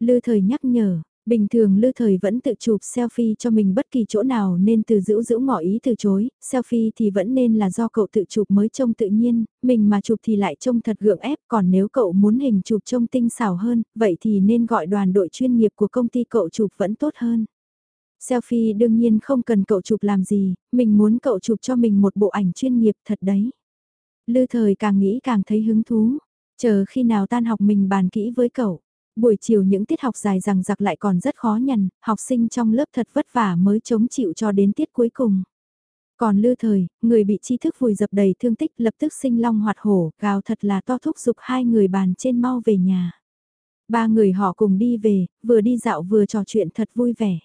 Lư thời nhắc nhở, bình thường Lư thời vẫn tự chụp selfie cho mình bất kỳ chỗ nào nên từ giữ giữ ngỏ ý từ chối, selfie thì vẫn nên là do cậu tự chụp mới trông tự nhiên, mình mà chụp thì lại trông thật gượng ép, còn nếu cậu muốn hình chụp trông tinh xảo hơn, vậy thì nên gọi đoàn đội chuyên nghiệp của công ty cậu chụp vẫn tốt hơn. Selfie đương nhiên không cần cậu chụp làm gì, mình muốn cậu chụp cho mình một bộ ảnh chuyên nghiệp thật đấy. Lư thời càng nghĩ càng thấy hứng thú, chờ khi nào tan học mình bàn kỹ với cậu. Buổi chiều những tiết học dài rằng giặc lại còn rất khó nhằn, học sinh trong lớp thật vất vả mới chống chịu cho đến tiết cuối cùng. Còn lư thời, người bị tri thức vùi dập đầy thương tích lập tức sinh long hoạt hổ, gào thật là to thúc giục hai người bàn trên mau về nhà. Ba người họ cùng đi về, vừa đi dạo vừa trò chuyện thật vui vẻ.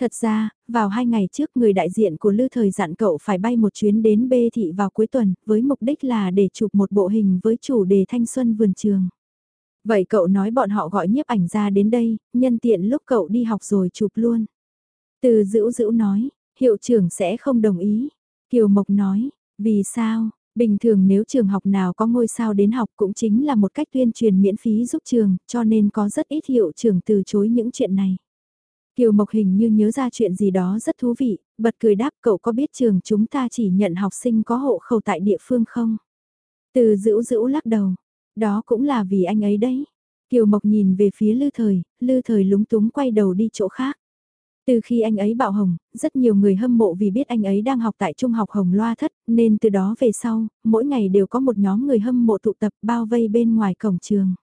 Thật ra, vào hai ngày trước người đại diện của Lư Thời dặn cậu phải bay một chuyến đến Bê Thị vào cuối tuần, với mục đích là để chụp một bộ hình với chủ đề thanh xuân vườn trường. Vậy cậu nói bọn họ gọi nhiếp ảnh ra đến đây, nhân tiện lúc cậu đi học rồi chụp luôn. Từ dữ dữ nói, hiệu trưởng sẽ không đồng ý. Kiều Mộc nói, vì sao, bình thường nếu trường học nào có ngôi sao đến học cũng chính là một cách tuyên truyền miễn phí giúp trường, cho nên có rất ít hiệu trưởng từ chối những chuyện này. Kiều Mộc hình như nhớ ra chuyện gì đó rất thú vị, bật cười đáp cậu có biết trường chúng ta chỉ nhận học sinh có hộ khẩu tại địa phương không? Từ dữ dữ lắc đầu, đó cũng là vì anh ấy đấy. Kiều Mộc nhìn về phía Lư Thời, Lư Thời lúng túng quay đầu đi chỗ khác. Từ khi anh ấy bạo hồng, rất nhiều người hâm mộ vì biết anh ấy đang học tại Trung học Hồng Loa Thất, nên từ đó về sau, mỗi ngày đều có một nhóm người hâm mộ tụ tập bao vây bên ngoài cổng trường.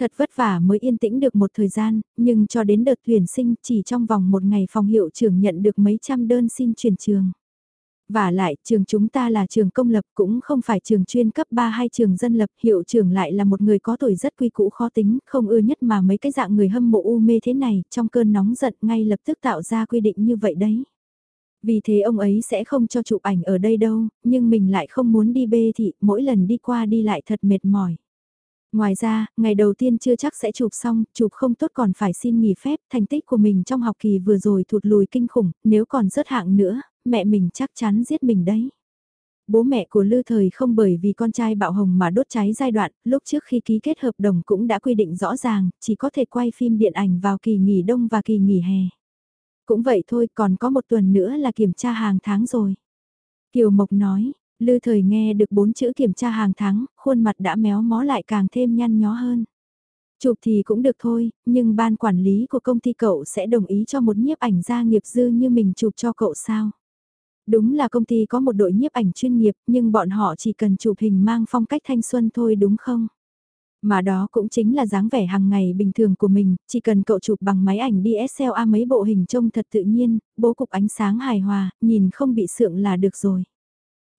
Thật vất vả mới yên tĩnh được một thời gian, nhưng cho đến đợt tuyển sinh chỉ trong vòng một ngày phòng hiệu trưởng nhận được mấy trăm đơn xin chuyển trường. Và lại, trường chúng ta là trường công lập cũng không phải trường chuyên cấp 3 hay trường dân lập, hiệu trưởng lại là một người có tuổi rất quy cũ khó tính, không ưa nhất mà mấy cái dạng người hâm mộ u mê thế này, trong cơn nóng giận ngay lập tức tạo ra quy định như vậy đấy. Vì thế ông ấy sẽ không cho chụp ảnh ở đây đâu, nhưng mình lại không muốn đi bê thị, mỗi lần đi qua đi lại thật mệt mỏi. Ngoài ra, ngày đầu tiên chưa chắc sẽ chụp xong, chụp không tốt còn phải xin nghỉ phép, thành tích của mình trong học kỳ vừa rồi thụt lùi kinh khủng, nếu còn rớt hạng nữa, mẹ mình chắc chắn giết mình đấy. Bố mẹ của Lư Thời không bởi vì con trai bạo hồng mà đốt cháy giai đoạn, lúc trước khi ký kết hợp đồng cũng đã quy định rõ ràng, chỉ có thể quay phim điện ảnh vào kỳ nghỉ đông và kỳ nghỉ hè. Cũng vậy thôi, còn có một tuần nữa là kiểm tra hàng tháng rồi. Kiều Mộc nói, Lư thời nghe được bốn chữ kiểm tra hàng tháng, khuôn mặt đã méo mó lại càng thêm nhăn nhó hơn. Chụp thì cũng được thôi, nhưng ban quản lý của công ty cậu sẽ đồng ý cho một nhiếp ảnh gia nghiệp dư như mình chụp cho cậu sao? Đúng là công ty có một đội nhiếp ảnh chuyên nghiệp, nhưng bọn họ chỉ cần chụp hình mang phong cách thanh xuân thôi đúng không? Mà đó cũng chính là dáng vẻ hàng ngày bình thường của mình, chỉ cần cậu chụp bằng máy ảnh DSLR mấy bộ hình trông thật tự nhiên, bố cục ánh sáng hài hòa, nhìn không bị sượng là được rồi.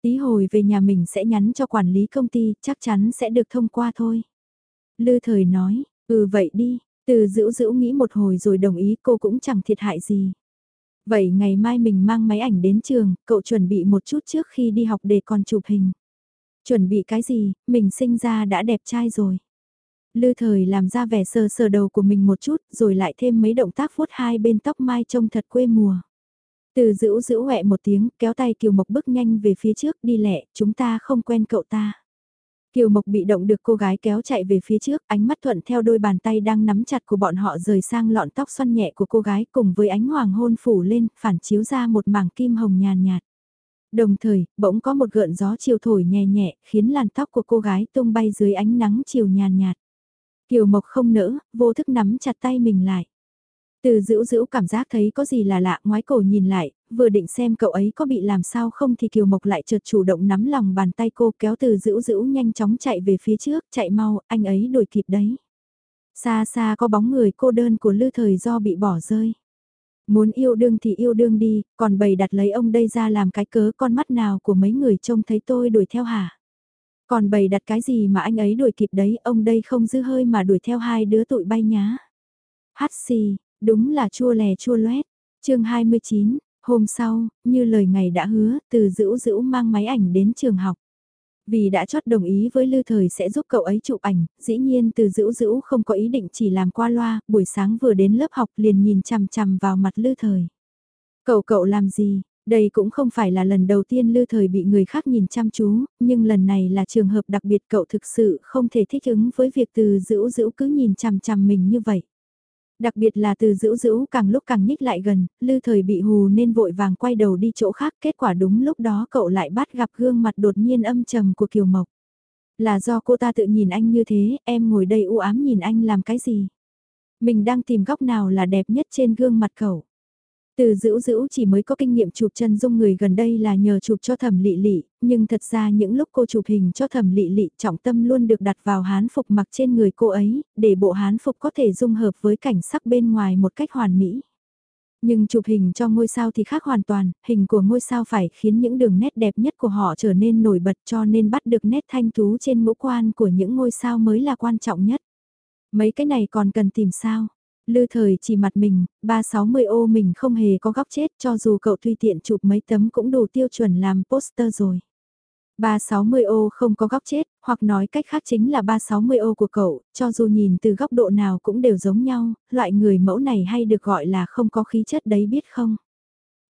Tí hồi về nhà mình sẽ nhắn cho quản lý công ty, chắc chắn sẽ được thông qua thôi. Lư thời nói, ừ vậy đi, từ dữ dữ nghĩ một hồi rồi đồng ý cô cũng chẳng thiệt hại gì. Vậy ngày mai mình mang máy ảnh đến trường, cậu chuẩn bị một chút trước khi đi học để còn chụp hình. Chuẩn bị cái gì, mình sinh ra đã đẹp trai rồi. Lư thời làm ra vẻ sờ sờ đầu của mình một chút rồi lại thêm mấy động tác vuốt hai bên tóc mai trông thật quê mùa. Từ dữ dữ hẹ một tiếng kéo tay Kiều Mộc bước nhanh về phía trước đi lẹ, chúng ta không quen cậu ta. Kiều Mộc bị động được cô gái kéo chạy về phía trước, ánh mắt thuận theo đôi bàn tay đang nắm chặt của bọn họ rời sang lọn tóc xoăn nhẹ của cô gái cùng với ánh hoàng hôn phủ lên, phản chiếu ra một mảng kim hồng nhàn nhạt. Đồng thời, bỗng có một gợn gió chiều thổi nhẹ nhẹ, khiến làn tóc của cô gái tung bay dưới ánh nắng chiều nhàn nhạt. Kiều Mộc không nỡ, vô thức nắm chặt tay mình lại. Từ dữ dữ cảm giác thấy có gì là lạ, ngoái cổ nhìn lại, vừa định xem cậu ấy có bị làm sao không thì Kiều Mộc lại chợt chủ động nắm lòng bàn tay cô kéo từ dữ dữ nhanh chóng chạy về phía trước, chạy mau, anh ấy đuổi kịp đấy. Xa xa có bóng người cô đơn của Lư Thời do bị bỏ rơi. Muốn yêu đương thì yêu đương đi, còn bày đặt lấy ông đây ra làm cái cớ con mắt nào của mấy người trông thấy tôi đuổi theo hả? Còn bày đặt cái gì mà anh ấy đuổi kịp đấy, ông đây không dư hơi mà đuổi theo hai đứa tụi bay nhá. Hát xì, đúng là chua lè chua loét. chương 29, hôm sau, như lời ngày đã hứa, từ dữ dữ mang máy ảnh đến trường học. Vì đã chót đồng ý với Lư Thời sẽ giúp cậu ấy chụp ảnh, dĩ nhiên từ dữ dữ không có ý định chỉ làm qua loa, buổi sáng vừa đến lớp học liền nhìn chằm chằm vào mặt Lư Thời. Cậu cậu làm gì, đây cũng không phải là lần đầu tiên Lư Thời bị người khác nhìn chăm chú, nhưng lần này là trường hợp đặc biệt cậu thực sự không thể thích ứng với việc từ dữ dữ cứ nhìn chằm chằm mình như vậy. Đặc biệt là từ dữ dữ càng lúc càng nhích lại gần, Lư Thời bị hù nên vội vàng quay đầu đi chỗ khác, kết quả đúng lúc đó cậu lại bắt gặp gương mặt đột nhiên âm trầm của Kiều Mộc. Là do cô ta tự nhìn anh như thế, em ngồi đây u ám nhìn anh làm cái gì? Mình đang tìm góc nào là đẹp nhất trên gương mặt cậu. Từ dữ dữ chỉ mới có kinh nghiệm chụp chân dung người gần đây là nhờ chụp cho thẩm lị lị, nhưng thật ra những lúc cô chụp hình cho thẩm lị lị trọng tâm luôn được đặt vào hán phục mặc trên người cô ấy, để bộ hán phục có thể dung hợp với cảnh sắc bên ngoài một cách hoàn mỹ. Nhưng chụp hình cho ngôi sao thì khác hoàn toàn, hình của ngôi sao phải khiến những đường nét đẹp nhất của họ trở nên nổi bật cho nên bắt được nét thanh thú trên ngũ quan của những ngôi sao mới là quan trọng nhất. Mấy cái này còn cần tìm sao? Lư thời chỉ mặt mình, 360 ô mình không hề có góc chết cho dù cậu tùy tiện chụp mấy tấm cũng đủ tiêu chuẩn làm poster rồi. 360 ô không có góc chết, hoặc nói cách khác chính là 360 ô của cậu, cho dù nhìn từ góc độ nào cũng đều giống nhau, loại người mẫu này hay được gọi là không có khí chất đấy biết không?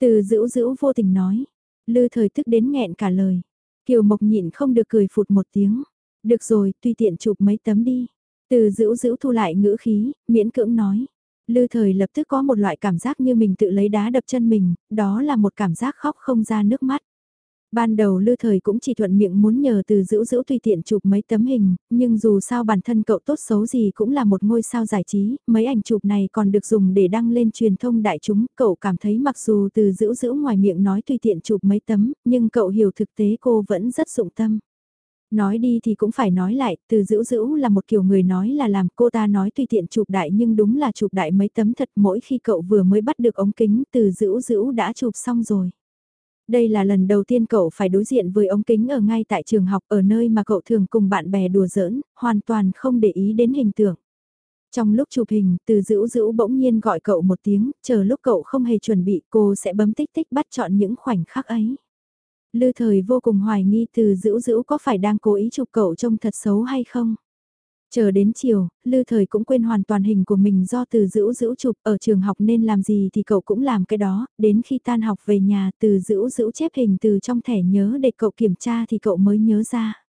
Từ dữ dữ vô tình nói, lư thời tức đến nghẹn cả lời. Kiều Mộc nhịn không được cười phụt một tiếng. Được rồi, tùy tiện chụp mấy tấm đi. Từ dữ dữ thu lại ngữ khí, miễn cưỡng nói. Lư thời lập tức có một loại cảm giác như mình tự lấy đá đập chân mình, đó là một cảm giác khóc không ra nước mắt. Ban đầu lư thời cũng chỉ thuận miệng muốn nhờ từ dữ dữ tùy tiện chụp mấy tấm hình, nhưng dù sao bản thân cậu tốt xấu gì cũng là một ngôi sao giải trí, mấy ảnh chụp này còn được dùng để đăng lên truyền thông đại chúng, cậu cảm thấy mặc dù từ dữ dữ ngoài miệng nói tùy tiện chụp mấy tấm, nhưng cậu hiểu thực tế cô vẫn rất dụng tâm. Nói đi thì cũng phải nói lại, từ dữ dữ là một kiểu người nói là làm cô ta nói tùy tiện chụp đại nhưng đúng là chụp đại mấy tấm thật mỗi khi cậu vừa mới bắt được ống kính từ dữ dữ đã chụp xong rồi. Đây là lần đầu tiên cậu phải đối diện với ống kính ở ngay tại trường học ở nơi mà cậu thường cùng bạn bè đùa giỡn, hoàn toàn không để ý đến hình tượng. Trong lúc chụp hình, từ dữ dữ bỗng nhiên gọi cậu một tiếng, chờ lúc cậu không hề chuẩn bị cô sẽ bấm tích tích bắt chọn những khoảnh khắc ấy. Lư thời vô cùng hoài nghi từ dữ dữ có phải đang cố ý chụp cậu trông thật xấu hay không. Chờ đến chiều, Lư Thời cũng quên hoàn toàn hình của mình do từ dữ dữ chụp ở trường học nên làm gì thì cậu cũng làm cái đó, đến khi tan học về nhà từ dữ dữ chép hình từ trong thẻ nhớ để cậu kiểm tra thì cậu mới nhớ ra.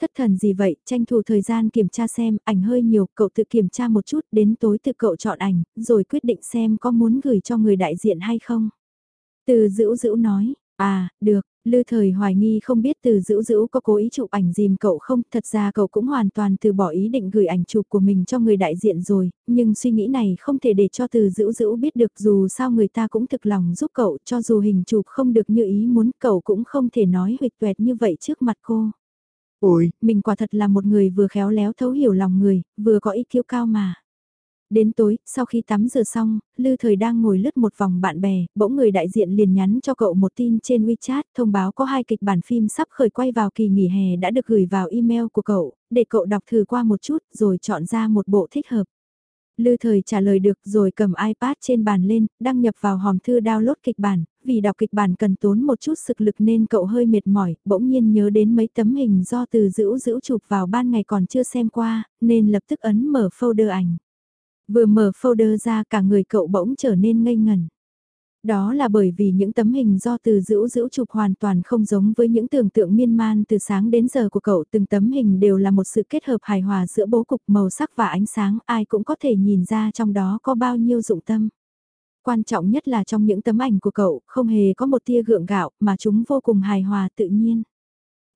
Thất thần gì vậy, tranh thủ thời gian kiểm tra xem, ảnh hơi nhiều, cậu tự kiểm tra một chút, đến tối tự cậu chọn ảnh, rồi quyết định xem có muốn gửi cho người đại diện hay không. Từ dữ dữ nói, À, được, Lư thời hoài nghi không biết từ dữ dữ có cố ý chụp ảnh dìm cậu không, thật ra cậu cũng hoàn toàn từ bỏ ý định gửi ảnh chụp của mình cho người đại diện rồi, nhưng suy nghĩ này không thể để cho từ dữ dữ biết được dù sao người ta cũng thực lòng giúp cậu cho dù hình chụp không được như ý muốn cậu cũng không thể nói huyệt tuẹt như vậy trước mặt cô. Ôi, mình quả thật là một người vừa khéo léo thấu hiểu lòng người, vừa có ý kiêu cao mà. Đến tối, sau khi tắm rửa xong, Lư Thời đang ngồi lướt một vòng bạn bè, bỗng người đại diện liền nhắn cho cậu một tin trên WeChat thông báo có hai kịch bản phim sắp khởi quay vào kỳ nghỉ hè đã được gửi vào email của cậu, để cậu đọc thử qua một chút rồi chọn ra một bộ thích hợp. Lư Thời trả lời được rồi cầm iPad trên bàn lên, đăng nhập vào hòm thư download kịch bản, vì đọc kịch bản cần tốn một chút sức lực nên cậu hơi mệt mỏi, bỗng nhiên nhớ đến mấy tấm hình do từ dữ dữ chụp vào ban ngày còn chưa xem qua, nên lập tức ấn mở folder ảnh. Vừa mở folder ra cả người cậu bỗng trở nên ngây ngần. Đó là bởi vì những tấm hình do từ dữ dữ chụp hoàn toàn không giống với những tưởng tượng miên man từ sáng đến giờ của cậu. Từng tấm hình đều là một sự kết hợp hài hòa giữa bố cục màu sắc và ánh sáng. Ai cũng có thể nhìn ra trong đó có bao nhiêu dụng tâm. Quan trọng nhất là trong những tấm ảnh của cậu, không hề có một tia gượng gạo mà chúng vô cùng hài hòa tự nhiên.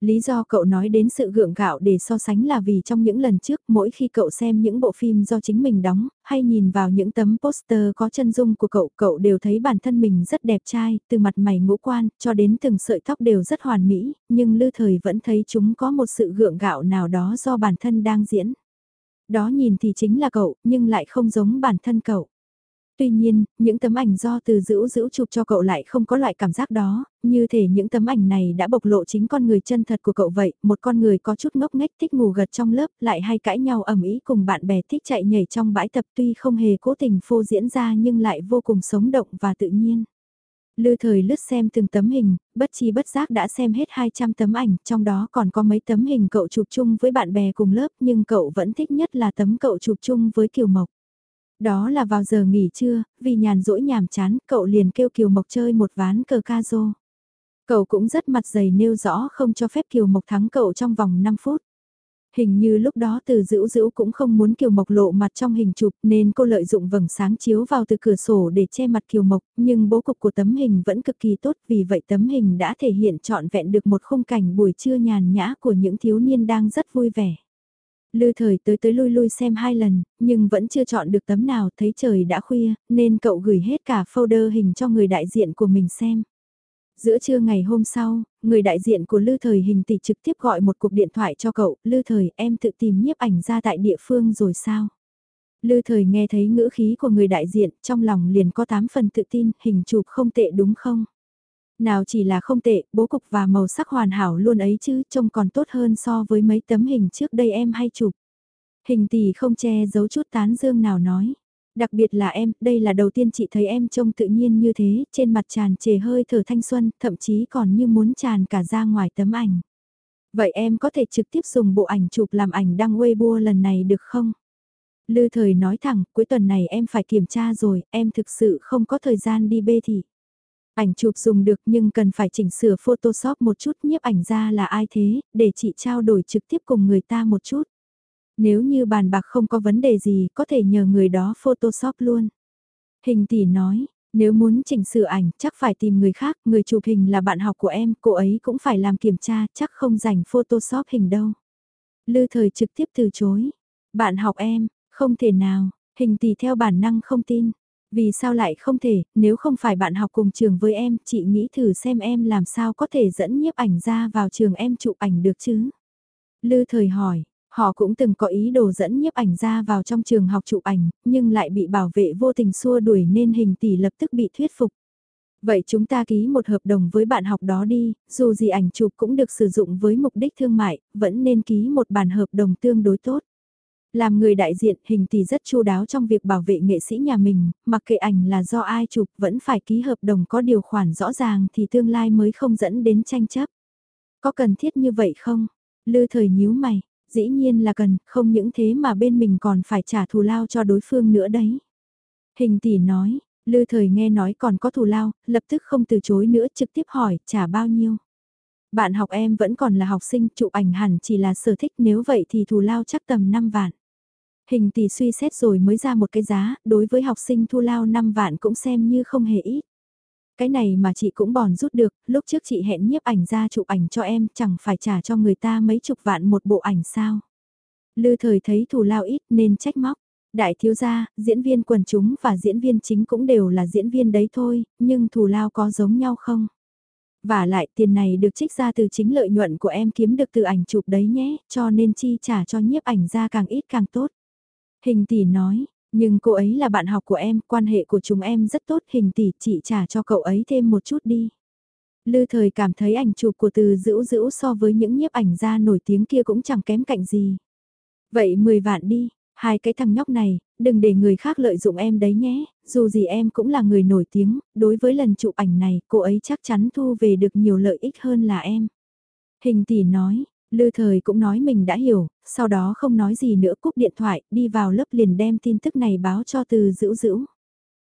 Lý do cậu nói đến sự gượng gạo để so sánh là vì trong những lần trước mỗi khi cậu xem những bộ phim do chính mình đóng, hay nhìn vào những tấm poster có chân dung của cậu, cậu đều thấy bản thân mình rất đẹp trai, từ mặt mày ngũ quan, cho đến từng sợi tóc đều rất hoàn mỹ, nhưng lư thời vẫn thấy chúng có một sự gượng gạo nào đó do bản thân đang diễn. Đó nhìn thì chính là cậu, nhưng lại không giống bản thân cậu. Tuy nhiên, những tấm ảnh do từ dữ dữ chụp cho cậu lại không có loại cảm giác đó, như thể những tấm ảnh này đã bộc lộ chính con người chân thật của cậu vậy, một con người có chút ngốc nghếch thích ngủ gật trong lớp, lại hay cãi nhau ầm ĩ cùng bạn bè thích chạy nhảy trong bãi tập tuy không hề cố tình phô diễn ra nhưng lại vô cùng sống động và tự nhiên. Lư thời lướt xem từng tấm hình, bất chi bất giác đã xem hết 200 tấm ảnh, trong đó còn có mấy tấm hình cậu chụp chung với bạn bè cùng lớp nhưng cậu vẫn thích nhất là tấm cậu chụp chung với Kiều Mộc. Đó là vào giờ nghỉ trưa, vì nhàn rỗi nhàm chán, cậu liền kêu Kiều Mộc chơi một ván cờ ca rô. Cậu cũng rất mặt dày nêu rõ không cho phép Kiều Mộc thắng cậu trong vòng 5 phút. Hình như lúc đó từ dữ dữ cũng không muốn Kiều Mộc lộ mặt trong hình chụp nên cô lợi dụng vầng sáng chiếu vào từ cửa sổ để che mặt Kiều Mộc, nhưng bố cục của tấm hình vẫn cực kỳ tốt vì vậy tấm hình đã thể hiện trọn vẹn được một khung cảnh buổi trưa nhàn nhã của những thiếu niên đang rất vui vẻ. Lư thời tới tới lui lui xem hai lần, nhưng vẫn chưa chọn được tấm nào thấy trời đã khuya, nên cậu gửi hết cả folder hình cho người đại diện của mình xem. Giữa trưa ngày hôm sau, người đại diện của Lư Thời hình tỷ trực tiếp gọi một cuộc điện thoại cho cậu, Lư Thời em tự tìm nhiếp ảnh ra tại địa phương rồi sao? Lư Thời nghe thấy ngữ khí của người đại diện, trong lòng liền có 8 phần tự tin, hình chụp không tệ đúng không? Nào chỉ là không tệ, bố cục và màu sắc hoàn hảo luôn ấy chứ, trông còn tốt hơn so với mấy tấm hình trước đây em hay chụp. Hình tỷ không che giấu chút tán dương nào nói. Đặc biệt là em, đây là đầu tiên chị thấy em trông tự nhiên như thế, trên mặt tràn trề hơi thở thanh xuân, thậm chí còn như muốn tràn cả ra ngoài tấm ảnh. Vậy em có thể trực tiếp dùng bộ ảnh chụp làm ảnh đăng Weibo lần này được không? Lư thời nói thẳng, cuối tuần này em phải kiểm tra rồi, em thực sự không có thời gian đi bê thị. Ảnh chụp dùng được nhưng cần phải chỉnh sửa Photoshop một chút nhiếp ảnh ra là ai thế, để chị trao đổi trực tiếp cùng người ta một chút. Nếu như bàn bạc không có vấn đề gì, có thể nhờ người đó Photoshop luôn. Hình tỷ nói, nếu muốn chỉnh sửa ảnh chắc phải tìm người khác, người chụp hình là bạn học của em, cô ấy cũng phải làm kiểm tra, chắc không dành Photoshop hình đâu. Lư thời trực tiếp từ chối. Bạn học em, không thể nào, hình tỷ theo bản năng không tin. Vì sao lại không thể, nếu không phải bạn học cùng trường với em, chị nghĩ thử xem em làm sao có thể dẫn nhiếp ảnh ra vào trường em chụp ảnh được chứ? Lư thời hỏi, họ cũng từng có ý đồ dẫn nhiếp ảnh ra vào trong trường học chụp ảnh, nhưng lại bị bảo vệ vô tình xua đuổi nên hình tỷ lập tức bị thuyết phục. Vậy chúng ta ký một hợp đồng với bạn học đó đi, dù gì ảnh chụp cũng được sử dụng với mục đích thương mại, vẫn nên ký một bản hợp đồng tương đối tốt. Làm người đại diện hình tỷ rất chu đáo trong việc bảo vệ nghệ sĩ nhà mình, mặc kệ ảnh là do ai chụp vẫn phải ký hợp đồng có điều khoản rõ ràng thì tương lai mới không dẫn đến tranh chấp. Có cần thiết như vậy không? Lư thời nhíu mày, dĩ nhiên là cần, không những thế mà bên mình còn phải trả thù lao cho đối phương nữa đấy. Hình tỷ nói, Lư thời nghe nói còn có thù lao, lập tức không từ chối nữa trực tiếp hỏi trả bao nhiêu. Bạn học em vẫn còn là học sinh, chụp ảnh hẳn chỉ là sở thích nếu vậy thì thù lao chắc tầm 5 vạn. Hình tỷ suy xét rồi mới ra một cái giá, đối với học sinh thu lao 5 vạn cũng xem như không hề ít. Cái này mà chị cũng bòn rút được, lúc trước chị hẹn nhiếp ảnh ra chụp ảnh cho em chẳng phải trả cho người ta mấy chục vạn một bộ ảnh sao. Lư thời thấy thù lao ít nên trách móc. Đại thiếu gia, diễn viên quần chúng và diễn viên chính cũng đều là diễn viên đấy thôi, nhưng thù lao có giống nhau không? Và lại tiền này được trích ra từ chính lợi nhuận của em kiếm được từ ảnh chụp đấy nhé, cho nên chi trả cho nhiếp ảnh ra càng ít càng tốt. Hình tỷ nói, nhưng cô ấy là bạn học của em, quan hệ của chúng em rất tốt, hình tỷ chị trả cho cậu ấy thêm một chút đi. Lư thời cảm thấy ảnh chụp của từ dữ dữ so với những nhiếp ảnh gia nổi tiếng kia cũng chẳng kém cạnh gì. Vậy 10 vạn đi, hai cái thằng nhóc này, đừng để người khác lợi dụng em đấy nhé, dù gì em cũng là người nổi tiếng, đối với lần chụp ảnh này cô ấy chắc chắn thu về được nhiều lợi ích hơn là em. Hình tỷ nói, Lư thời cũng nói mình đã hiểu, sau đó không nói gì nữa cúp điện thoại, đi vào lớp liền đem tin tức này báo cho từ dữ dữ.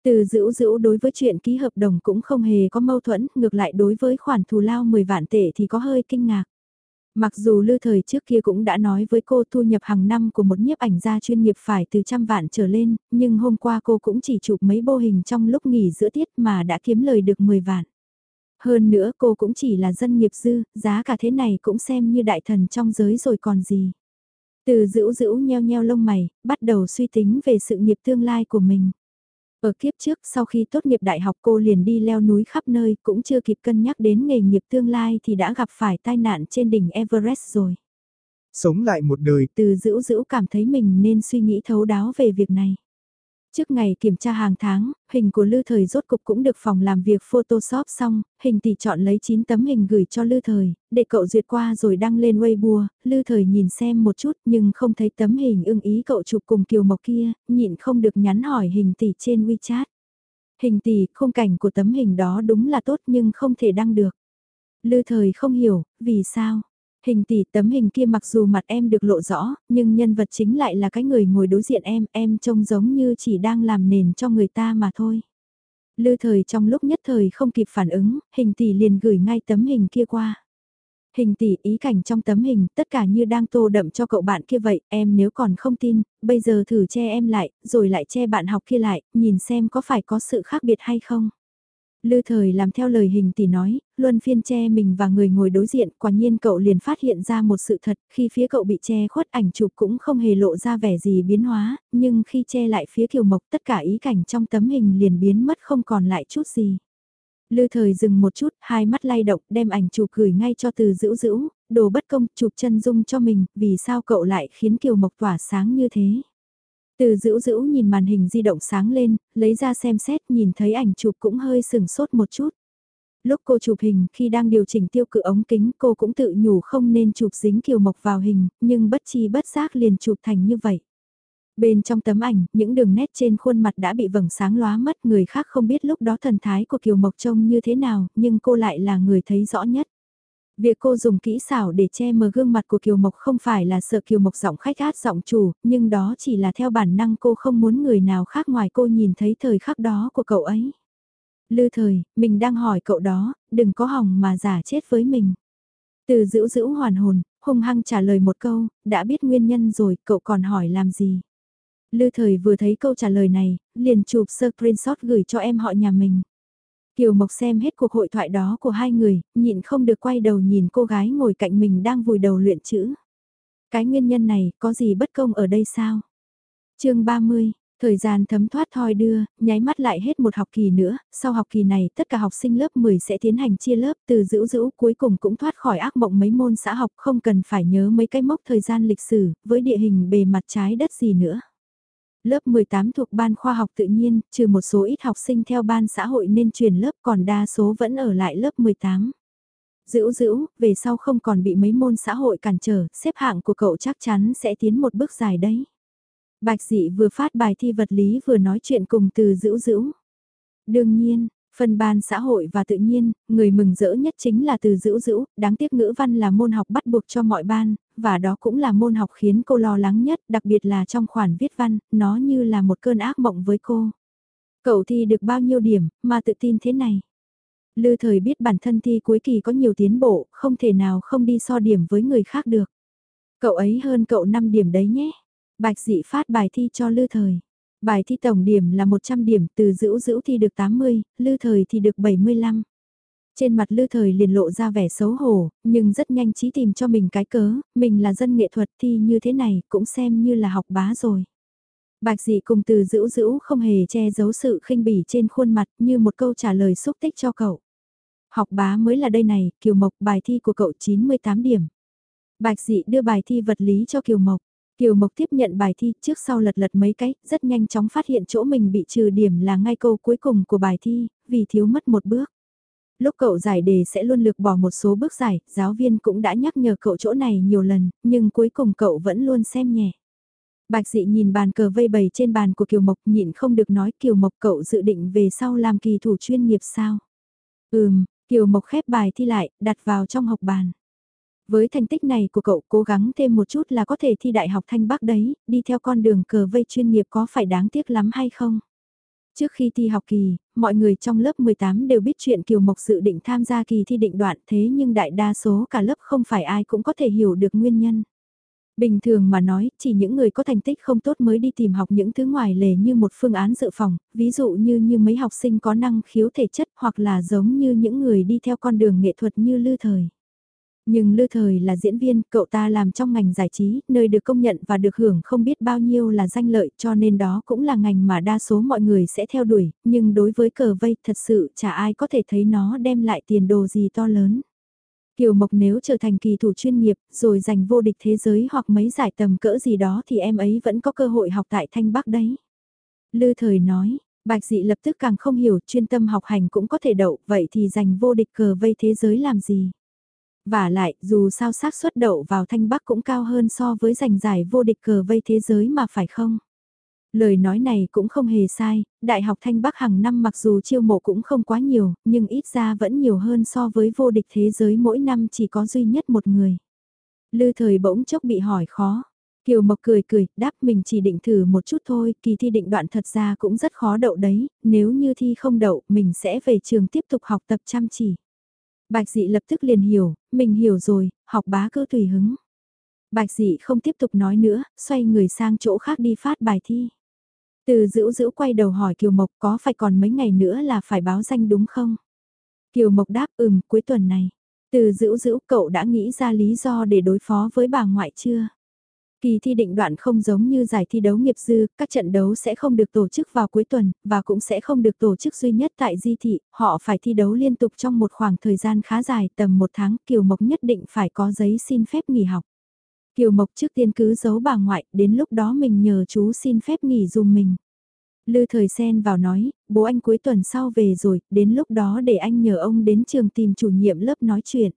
Từ dữ dữ đối với chuyện ký hợp đồng cũng không hề có mâu thuẫn, ngược lại đối với khoản thù lao 10 vạn tệ thì có hơi kinh ngạc. Mặc dù lư thời trước kia cũng đã nói với cô thu nhập hàng năm của một nhiếp ảnh gia chuyên nghiệp phải từ trăm vạn trở lên, nhưng hôm qua cô cũng chỉ chụp mấy bô hình trong lúc nghỉ giữa tiết mà đã kiếm lời được 10 vạn. Hơn nữa cô cũng chỉ là dân nghiệp dư, giá cả thế này cũng xem như đại thần trong giới rồi còn gì. Từ dữ dữ nheo nheo lông mày, bắt đầu suy tính về sự nghiệp tương lai của mình. Ở kiếp trước sau khi tốt nghiệp đại học cô liền đi leo núi khắp nơi cũng chưa kịp cân nhắc đến nghề nghiệp tương lai thì đã gặp phải tai nạn trên đỉnh Everest rồi. Sống lại một đời. Từ dữ dữ cảm thấy mình nên suy nghĩ thấu đáo về việc này. Trước ngày kiểm tra hàng tháng, hình của Lư Thời rốt cục cũng được phòng làm việc Photoshop xong, hình tỷ chọn lấy 9 tấm hình gửi cho Lư Thời, để cậu duyệt qua rồi đăng lên Weibo, Lư Thời nhìn xem một chút nhưng không thấy tấm hình ưng ý cậu chụp cùng Kiều Mộc kia, nhịn không được nhắn hỏi hình tỷ trên WeChat. Hình tỷ, khung cảnh của tấm hình đó đúng là tốt nhưng không thể đăng được. Lư Thời không hiểu, vì sao? Hình tỷ tấm hình kia mặc dù mặt em được lộ rõ, nhưng nhân vật chính lại là cái người ngồi đối diện em, em trông giống như chỉ đang làm nền cho người ta mà thôi. Lư thời trong lúc nhất thời không kịp phản ứng, hình tỷ liền gửi ngay tấm hình kia qua. Hình tỷ ý cảnh trong tấm hình tất cả như đang tô đậm cho cậu bạn kia vậy, em nếu còn không tin, bây giờ thử che em lại, rồi lại che bạn học kia lại, nhìn xem có phải có sự khác biệt hay không. Lư thời làm theo lời hình tỷ nói, luân phiên che mình và người ngồi đối diện, quả nhiên cậu liền phát hiện ra một sự thật, khi phía cậu bị che khuất ảnh chụp cũng không hề lộ ra vẻ gì biến hóa, nhưng khi che lại phía kiều mộc tất cả ý cảnh trong tấm hình liền biến mất không còn lại chút gì. Lư thời dừng một chút, hai mắt lay động, đem ảnh chụp gửi ngay cho từ dữ dữ, đồ bất công, chụp chân dung cho mình, vì sao cậu lại khiến kiều mộc tỏa sáng như thế. Từ dữ dữ nhìn màn hình di động sáng lên, lấy ra xem xét nhìn thấy ảnh chụp cũng hơi sừng sốt một chút. Lúc cô chụp hình khi đang điều chỉnh tiêu cự ống kính cô cũng tự nhủ không nên chụp dính kiều mộc vào hình, nhưng bất chi bất giác liền chụp thành như vậy. Bên trong tấm ảnh, những đường nét trên khuôn mặt đã bị vầng sáng lóa mất người khác không biết lúc đó thần thái của Kiều Mộc trông như thế nào, nhưng cô lại là người thấy rõ nhất. Việc cô dùng kỹ xảo để che mờ gương mặt của Kiều Mộc không phải là sợ Kiều Mộc giọng khách át giọng chủ, nhưng đó chỉ là theo bản năng cô không muốn người nào khác ngoài cô nhìn thấy thời khắc đó của cậu ấy. Lư thời, mình đang hỏi cậu đó, đừng có hỏng mà giả chết với mình. Từ dữ dữ hoàn hồn, hung hăng trả lời một câu, đã biết nguyên nhân rồi, cậu còn hỏi làm gì. Lư thời vừa thấy câu trả lời này, liền chụp screenshot gửi cho em họ nhà mình. Kiều Mộc xem hết cuộc hội thoại đó của hai người, nhịn không được quay đầu nhìn cô gái ngồi cạnh mình đang vùi đầu luyện chữ. Cái nguyên nhân này, có gì bất công ở đây sao? chương 30, thời gian thấm thoát thoi đưa, nháy mắt lại hết một học kỳ nữa, sau học kỳ này tất cả học sinh lớp 10 sẽ tiến hành chia lớp từ dữ dữ cuối cùng cũng thoát khỏi ác mộng mấy môn xã học không cần phải nhớ mấy cái mốc thời gian lịch sử, với địa hình bề mặt trái đất gì nữa lớp 18 thuộc ban khoa học tự nhiên, trừ một số ít học sinh theo ban xã hội nên chuyển lớp còn đa số vẫn ở lại lớp 18. Dữ dữ, về sau không còn bị mấy môn xã hội cản trở, xếp hạng của cậu chắc chắn sẽ tiến một bước dài đấy. Bạch dị vừa phát bài thi vật lý vừa nói chuyện cùng từ dữ dữ. Đương nhiên, Phân ban xã hội và tự nhiên, người mừng rỡ nhất chính là từ dữ dữ, đáng tiếc ngữ văn là môn học bắt buộc cho mọi ban, và đó cũng là môn học khiến cô lo lắng nhất, đặc biệt là trong khoản viết văn, nó như là một cơn ác mộng với cô. Cậu thi được bao nhiêu điểm, mà tự tin thế này? Lư thời biết bản thân thi cuối kỳ có nhiều tiến bộ, không thể nào không đi so điểm với người khác được. Cậu ấy hơn cậu 5 điểm đấy nhé. Bạch dị phát bài thi cho lư thời. Bài thi tổng điểm là 100 điểm, từ dữ dữ thi được 80, lư thời thì được 75. Trên mặt lư thời liền lộ ra vẻ xấu hổ, nhưng rất nhanh trí tìm cho mình cái cớ, mình là dân nghệ thuật thì như thế này cũng xem như là học bá rồi. Bạch dị cùng từ dữ dữ không hề che giấu sự khinh bỉ trên khuôn mặt như một câu trả lời xúc tích cho cậu. Học bá mới là đây này, Kiều Mộc bài thi của cậu 98 điểm. Bạch dị đưa bài thi vật lý cho Kiều Mộc. Kiều Mộc tiếp nhận bài thi trước sau lật lật mấy cái, rất nhanh chóng phát hiện chỗ mình bị trừ điểm là ngay câu cuối cùng của bài thi, vì thiếu mất một bước. Lúc cậu giải đề sẽ luôn lược bỏ một số bước giải, giáo viên cũng đã nhắc nhở cậu chỗ này nhiều lần, nhưng cuối cùng cậu vẫn luôn xem nhẹ. Bạch dị nhìn bàn cờ vây bầy trên bàn của Kiều Mộc nhịn không được nói Kiều Mộc cậu dự định về sau làm kỳ thủ chuyên nghiệp sao. Ừm, Kiều Mộc khép bài thi lại, đặt vào trong học bàn. Với thành tích này của cậu cố gắng thêm một chút là có thể thi đại học Thanh Bắc đấy, đi theo con đường cờ vây chuyên nghiệp có phải đáng tiếc lắm hay không? Trước khi thi học kỳ, mọi người trong lớp 18 đều biết chuyện Kiều Mộc dự định tham gia kỳ thi định đoạn thế nhưng đại đa số cả lớp không phải ai cũng có thể hiểu được nguyên nhân. Bình thường mà nói, chỉ những người có thành tích không tốt mới đi tìm học những thứ ngoài lề như một phương án dự phòng, ví dụ như như mấy học sinh có năng khiếu thể chất hoặc là giống như những người đi theo con đường nghệ thuật như Lư Thời. Nhưng Lư Thời là diễn viên, cậu ta làm trong ngành giải trí, nơi được công nhận và được hưởng không biết bao nhiêu là danh lợi cho nên đó cũng là ngành mà đa số mọi người sẽ theo đuổi, nhưng đối với cờ vây thật sự chả ai có thể thấy nó đem lại tiền đồ gì to lớn. Kiều Mộc nếu trở thành kỳ thủ chuyên nghiệp, rồi giành vô địch thế giới hoặc mấy giải tầm cỡ gì đó thì em ấy vẫn có cơ hội học tại Thanh Bắc đấy. Lư thời nói, Bạch dị lập tức càng không hiểu chuyên tâm học hành cũng có thể đậu, vậy thì giành vô địch cờ vây thế giới làm gì? Và lại, dù sao xác suất đậu vào Thanh Bắc cũng cao hơn so với giành giải vô địch cờ vây thế giới mà phải không? Lời nói này cũng không hề sai, Đại học Thanh Bắc hàng năm mặc dù chiêu mộ cũng không quá nhiều, nhưng ít ra vẫn nhiều hơn so với vô địch thế giới mỗi năm chỉ có duy nhất một người. Lư thời bỗng chốc bị hỏi khó. Kiều Mộc cười cười, đáp mình chỉ định thử một chút thôi, kỳ thi định đoạn thật ra cũng rất khó đậu đấy, nếu như thi không đậu, mình sẽ về trường tiếp tục học tập chăm chỉ. Bạch dị lập tức liền hiểu, mình hiểu rồi, học bá cứ tùy hứng. Bạch dị không tiếp tục nói nữa, xoay người sang chỗ khác đi phát bài thi. Từ dữ dữ quay đầu hỏi Kiều Mộc có phải còn mấy ngày nữa là phải báo danh đúng không? Kiều Mộc đáp ừm cuối tuần này. Từ dữ dữ cậu đã nghĩ ra lý do để đối phó với bà ngoại chưa? Kỳ thi định đoạn không giống như giải thi đấu nghiệp dư, các trận đấu sẽ không được tổ chức vào cuối tuần, và cũng sẽ không được tổ chức duy nhất tại di thị, họ phải thi đấu liên tục trong một khoảng thời gian khá dài tầm một tháng, Kiều Mộc nhất định phải có giấy xin phép nghỉ học. Kiều Mộc trước tiên cứ giấu bà ngoại, đến lúc đó mình nhờ chú xin phép nghỉ dùm mình. Lư thời xen vào nói, bố anh cuối tuần sau về rồi, đến lúc đó để anh nhờ ông đến trường tìm chủ nhiệm lớp nói chuyện.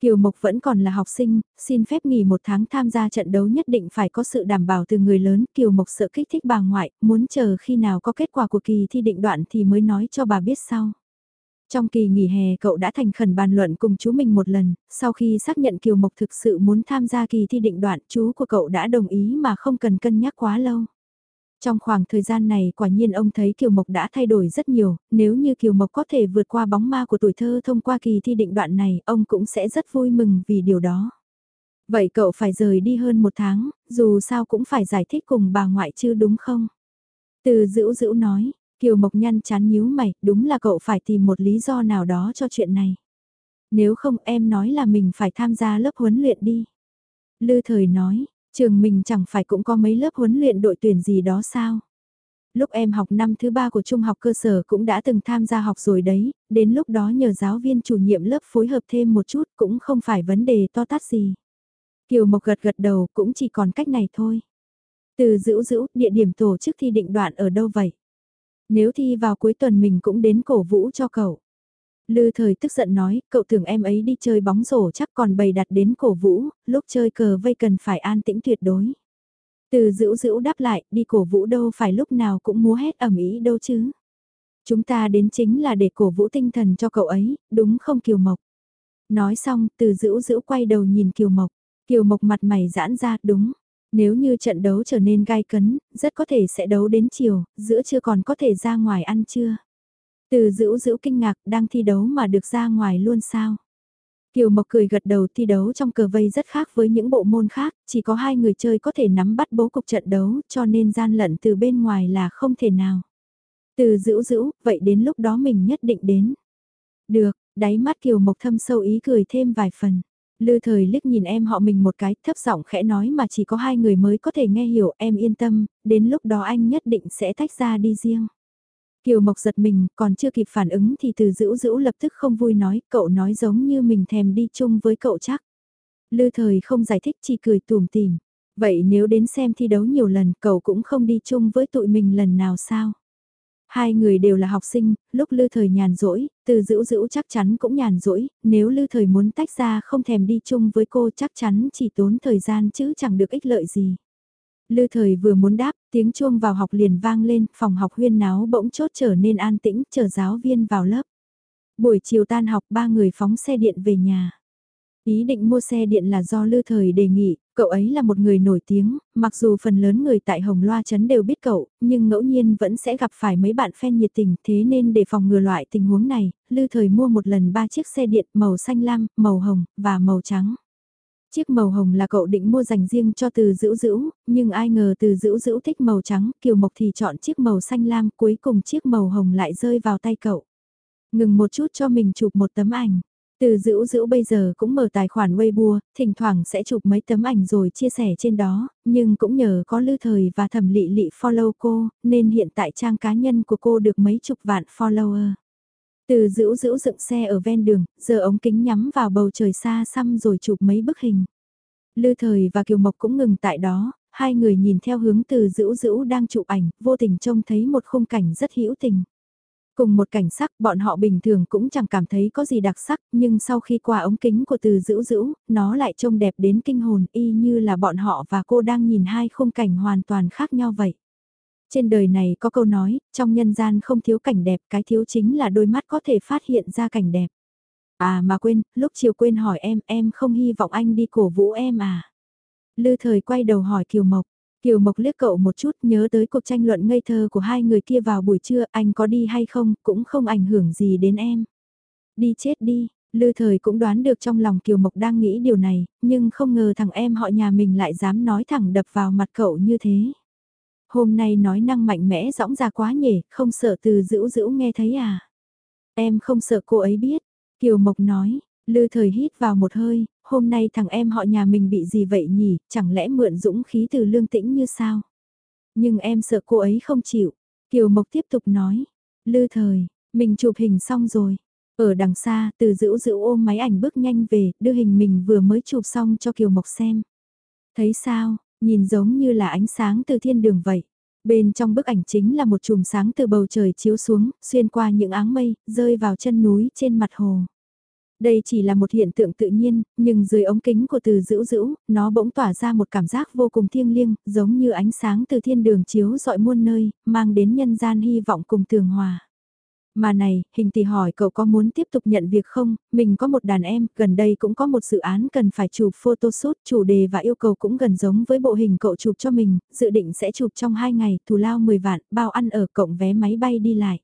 Kiều Mộc vẫn còn là học sinh, xin phép nghỉ một tháng tham gia trận đấu nhất định phải có sự đảm bảo từ người lớn. Kiều Mộc sợ kích thích bà ngoại, muốn chờ khi nào có kết quả của kỳ thi định đoạn thì mới nói cho bà biết sau. Trong kỳ nghỉ hè cậu đã thành khẩn bàn luận cùng chú mình một lần, sau khi xác nhận Kiều Mộc thực sự muốn tham gia kỳ thi định đoạn chú của cậu đã đồng ý mà không cần cân nhắc quá lâu. Trong khoảng thời gian này quả nhiên ông thấy Kiều Mộc đã thay đổi rất nhiều, nếu như Kiều Mộc có thể vượt qua bóng ma của tuổi thơ thông qua kỳ thi định đoạn này, ông cũng sẽ rất vui mừng vì điều đó. Vậy cậu phải rời đi hơn một tháng, dù sao cũng phải giải thích cùng bà ngoại chứ đúng không? Từ dữ dữ nói, Kiều Mộc nhăn chán nhíu mày, đúng là cậu phải tìm một lý do nào đó cho chuyện này. Nếu không em nói là mình phải tham gia lớp huấn luyện đi. Lư thời nói, trường mình chẳng phải cũng có mấy lớp huấn luyện đội tuyển gì đó sao? Lúc em học năm thứ ba của trung học cơ sở cũng đã từng tham gia học rồi đấy, đến lúc đó nhờ giáo viên chủ nhiệm lớp phối hợp thêm một chút cũng không phải vấn đề to tát gì. Kiều Mộc gật gật đầu cũng chỉ còn cách này thôi. Từ dữ dữ, địa điểm tổ chức thi định đoạn ở đâu vậy? Nếu thi vào cuối tuần mình cũng đến cổ vũ cho cậu. Lư thời tức giận nói, cậu tưởng em ấy đi chơi bóng rổ chắc còn bày đặt đến cổ vũ, lúc chơi cờ vây cần phải an tĩnh tuyệt đối. Từ dữ dữ đáp lại, đi cổ vũ đâu phải lúc nào cũng múa hét ẩm ý đâu chứ. Chúng ta đến chính là để cổ vũ tinh thần cho cậu ấy, đúng không Kiều Mộc? Nói xong, từ dữ dữ quay đầu nhìn Kiều Mộc. Kiều Mộc mặt mày giãn ra, đúng, nếu như trận đấu trở nên gai cấn, rất có thể sẽ đấu đến chiều, giữa chưa còn có thể ra ngoài ăn trưa. Từ dữ dữ kinh ngạc đang thi đấu mà được ra ngoài luôn sao? Kiều Mộc cười gật đầu thi đấu trong cờ vây rất khác với những bộ môn khác, chỉ có hai người chơi có thể nắm bắt bố cục trận đấu cho nên gian lận từ bên ngoài là không thể nào. Từ dữ dữ, vậy đến lúc đó mình nhất định đến. Được, đáy mắt Kiều Mộc thâm sâu ý cười thêm vài phần. Lư thời liếc nhìn em họ mình một cái thấp giọng khẽ nói mà chỉ có hai người mới có thể nghe hiểu em yên tâm, đến lúc đó anh nhất định sẽ tách ra đi riêng. Kiều Mộc giật mình, còn chưa kịp phản ứng thì từ dữ dữ lập tức không vui nói, cậu nói giống như mình thèm đi chung với cậu chắc. Lư thời không giải thích chỉ cười tùm tìm. Vậy nếu đến xem thi đấu nhiều lần cậu cũng không đi chung với tụi mình lần nào sao? Hai người đều là học sinh, lúc lư thời nhàn rỗi, từ dữ dữ chắc chắn cũng nhàn rỗi, nếu lư thời muốn tách ra không thèm đi chung với cô chắc chắn chỉ tốn thời gian chứ chẳng được ích lợi gì. Lư thời vừa muốn đáp, tiếng chuông vào học liền vang lên, phòng học huyên náo bỗng chốt trở nên an tĩnh, chờ giáo viên vào lớp. Buổi chiều tan học ba người phóng xe điện về nhà. Ý định mua xe điện là do Lư Thời đề nghị, cậu ấy là một người nổi tiếng, mặc dù phần lớn người tại Hồng Loa Trấn đều biết cậu, nhưng ngẫu nhiên vẫn sẽ gặp phải mấy bạn fan nhiệt tình, thế nên để phòng ngừa loại tình huống này, Lư Thời mua một lần ba chiếc xe điện màu xanh lam, màu hồng, và màu trắng. Chiếc màu hồng là cậu định mua dành riêng cho từ dữ dữ, nhưng ai ngờ từ dữ dữ thích màu trắng, Kiều Mộc thì chọn chiếc màu xanh lam, cuối cùng chiếc màu hồng lại rơi vào tay cậu. Ngừng một chút cho mình chụp một tấm ảnh. Từ dữ dữ bây giờ cũng mở tài khoản Weibo, thỉnh thoảng sẽ chụp mấy tấm ảnh rồi chia sẻ trên đó, nhưng cũng nhờ có lư thời và thẩm lị lị follow cô, nên hiện tại trang cá nhân của cô được mấy chục vạn follower. Từ dữ dữ dựng xe ở ven đường, giờ ống kính nhắm vào bầu trời xa xăm rồi chụp mấy bức hình. Lư thời và Kiều Mộc cũng ngừng tại đó, hai người nhìn theo hướng từ dữ dữ đang chụp ảnh, vô tình trông thấy một khung cảnh rất hữu tình. Cùng một cảnh sắc bọn họ bình thường cũng chẳng cảm thấy có gì đặc sắc, nhưng sau khi qua ống kính của từ dữ dữ, nó lại trông đẹp đến kinh hồn y như là bọn họ và cô đang nhìn hai khung cảnh hoàn toàn khác nhau vậy. Trên đời này có câu nói, trong nhân gian không thiếu cảnh đẹp, cái thiếu chính là đôi mắt có thể phát hiện ra cảnh đẹp. À mà quên, lúc chiều quên hỏi em, em không hy vọng anh đi cổ vũ em à. Lư thời quay đầu hỏi Kiều Mộc, Kiều Mộc liếc cậu một chút nhớ tới cuộc tranh luận ngây thơ của hai người kia vào buổi trưa, anh có đi hay không, cũng không ảnh hưởng gì đến em. Đi chết đi, Lư Thời cũng đoán được trong lòng Kiều Mộc đang nghĩ điều này, nhưng không ngờ thằng em họ nhà mình lại dám nói thẳng đập vào mặt cậu như thế. Hôm nay nói năng mạnh mẽ rõng ra quá nhỉ, không sợ từ dữ dữ nghe thấy à. Em không sợ cô ấy biết, Kiều Mộc nói, Lư Thời hít vào một hơi, hôm nay thằng em họ nhà mình bị gì vậy nhỉ, chẳng lẽ mượn dũng khí từ lương tĩnh như sao? Nhưng em sợ cô ấy không chịu. Kiều Mộc tiếp tục nói. Lư thời, mình chụp hình xong rồi. Ở đằng xa, từ dữ dữ ôm máy ảnh bước nhanh về, đưa hình mình vừa mới chụp xong cho Kiều Mộc xem. Thấy sao, nhìn giống như là ánh sáng từ thiên đường vậy. Bên trong bức ảnh chính là một chùm sáng từ bầu trời chiếu xuống, xuyên qua những áng mây, rơi vào chân núi trên mặt hồ. Đây chỉ là một hiện tượng tự nhiên, nhưng dưới ống kính của từ dữ dữ, nó bỗng tỏa ra một cảm giác vô cùng thiêng liêng, giống như ánh sáng từ thiên đường chiếu dọi muôn nơi, mang đến nhân gian hy vọng cùng tường hòa. Mà này, hình tỷ hỏi cậu có muốn tiếp tục nhận việc không, mình có một đàn em, gần đây cũng có một dự án cần phải chụp photoshoot, chủ đề và yêu cầu cũng gần giống với bộ hình cậu chụp cho mình, dự định sẽ chụp trong 2 ngày, thù lao 10 vạn, bao ăn ở cộng vé máy bay đi lại.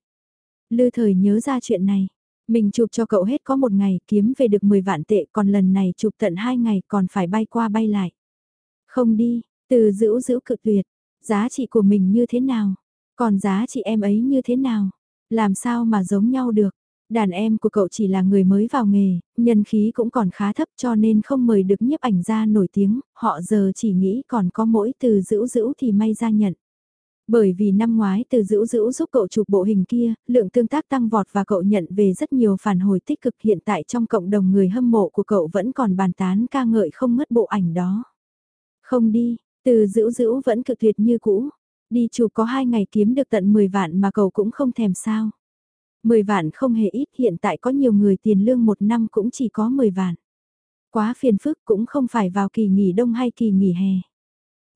Lư thời nhớ ra chuyện này, mình chụp cho cậu hết có một ngày kiếm về được 10 vạn tệ còn lần này chụp tận 2 ngày còn phải bay qua bay lại. Không đi, từ giữ giữ cực tuyệt, giá trị của mình như thế nào? Còn giá trị em ấy như thế nào? Làm sao mà giống nhau được? Đàn em của cậu chỉ là người mới vào nghề, nhân khí cũng còn khá thấp cho nên không mời được nhiếp ảnh gia nổi tiếng, họ giờ chỉ nghĩ còn có mỗi từ dữ dữ thì may ra nhận. Bởi vì năm ngoái từ dữ dữ giúp cậu chụp bộ hình kia, lượng tương tác tăng vọt và cậu nhận về rất nhiều phản hồi tích cực hiện tại trong cộng đồng người hâm mộ của cậu vẫn còn bàn tán ca ngợi không mất bộ ảnh đó. Không đi, từ dữ dữ vẫn cực tuyệt như cũ, đi chụp có hai ngày kiếm được tận 10 vạn mà cậu cũng không thèm sao. 10 vạn không hề ít hiện tại có nhiều người tiền lương một năm cũng chỉ có 10 vạn. Quá phiền phức cũng không phải vào kỳ nghỉ đông hay kỳ nghỉ hè.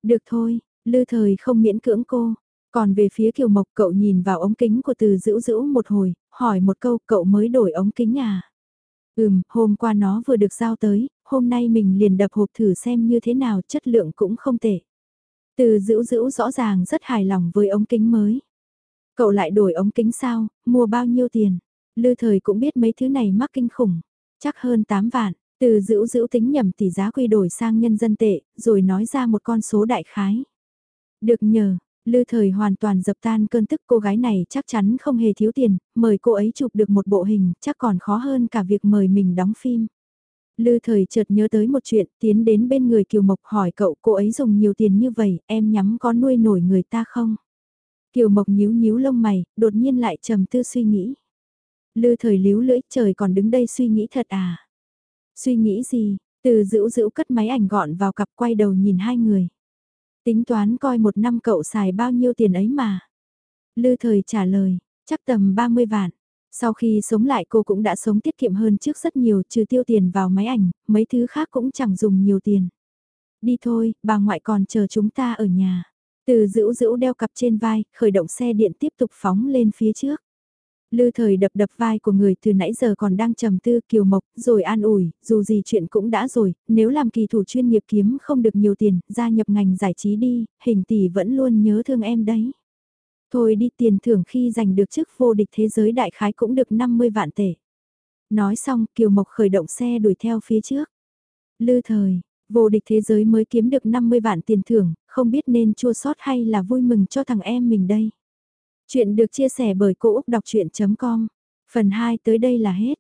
Được thôi, Lư thời không miễn cưỡng cô. Còn về phía Kiều Mộc cậu nhìn vào ống kính của từ dữ dữ một hồi, hỏi một câu cậu mới đổi ống kính à? Ừm, hôm qua nó vừa được giao tới, hôm nay mình liền đập hộp thử xem như thế nào chất lượng cũng không tệ. Từ dữ dữ rõ ràng rất hài lòng với ống kính mới. Cậu lại đổi ống kính sao, mua bao nhiêu tiền? Lư thời cũng biết mấy thứ này mắc kinh khủng. Chắc hơn 8 vạn, Từ dữ dữ tính nhầm tỷ giá quy đổi sang nhân dân tệ, rồi nói ra một con số đại khái. Được nhờ, Lư thời hoàn toàn dập tan cơn tức cô gái này chắc chắn không hề thiếu tiền, mời cô ấy chụp được một bộ hình, chắc còn khó hơn cả việc mời mình đóng phim. Lư thời chợt nhớ tới một chuyện, tiến đến bên người Kiều Mộc hỏi cậu cô ấy dùng nhiều tiền như vậy, em nhắm có nuôi nổi người ta không? Kiều Mộc nhíu nhíu lông mày, đột nhiên lại trầm tư suy nghĩ. Lư thời líu lưỡi, trời còn đứng đây suy nghĩ thật à? Suy nghĩ gì? Từ dữ dữ cất máy ảnh gọn vào cặp quay đầu nhìn hai người. Tính toán coi một năm cậu xài bao nhiêu tiền ấy mà. Lư thời trả lời, chắc tầm 30 vạn. Sau khi sống lại cô cũng đã sống tiết kiệm hơn trước rất nhiều trừ tiêu tiền vào máy ảnh, mấy thứ khác cũng chẳng dùng nhiều tiền. Đi thôi, bà ngoại còn chờ chúng ta ở nhà. Từ dữ dữ đeo cặp trên vai, khởi động xe điện tiếp tục phóng lên phía trước. Lư thời đập đập vai của người từ nãy giờ còn đang trầm tư kiều mộc, rồi an ủi, dù gì chuyện cũng đã rồi, nếu làm kỳ thủ chuyên nghiệp kiếm không được nhiều tiền, gia nhập ngành giải trí đi, hình tỷ vẫn luôn nhớ thương em đấy. Thôi đi tiền thưởng khi giành được chức vô địch thế giới đại khái cũng được 50 vạn tệ. Nói xong Kiều Mộc khởi động xe đuổi theo phía trước. Lư thời, vô địch thế giới mới kiếm được 50 vạn tiền thưởng, không biết nên chua sót hay là vui mừng cho thằng em mình đây. Chuyện được chia sẻ bởi Cô Úc Đọc Chuyện.com Phần 2 tới đây là hết.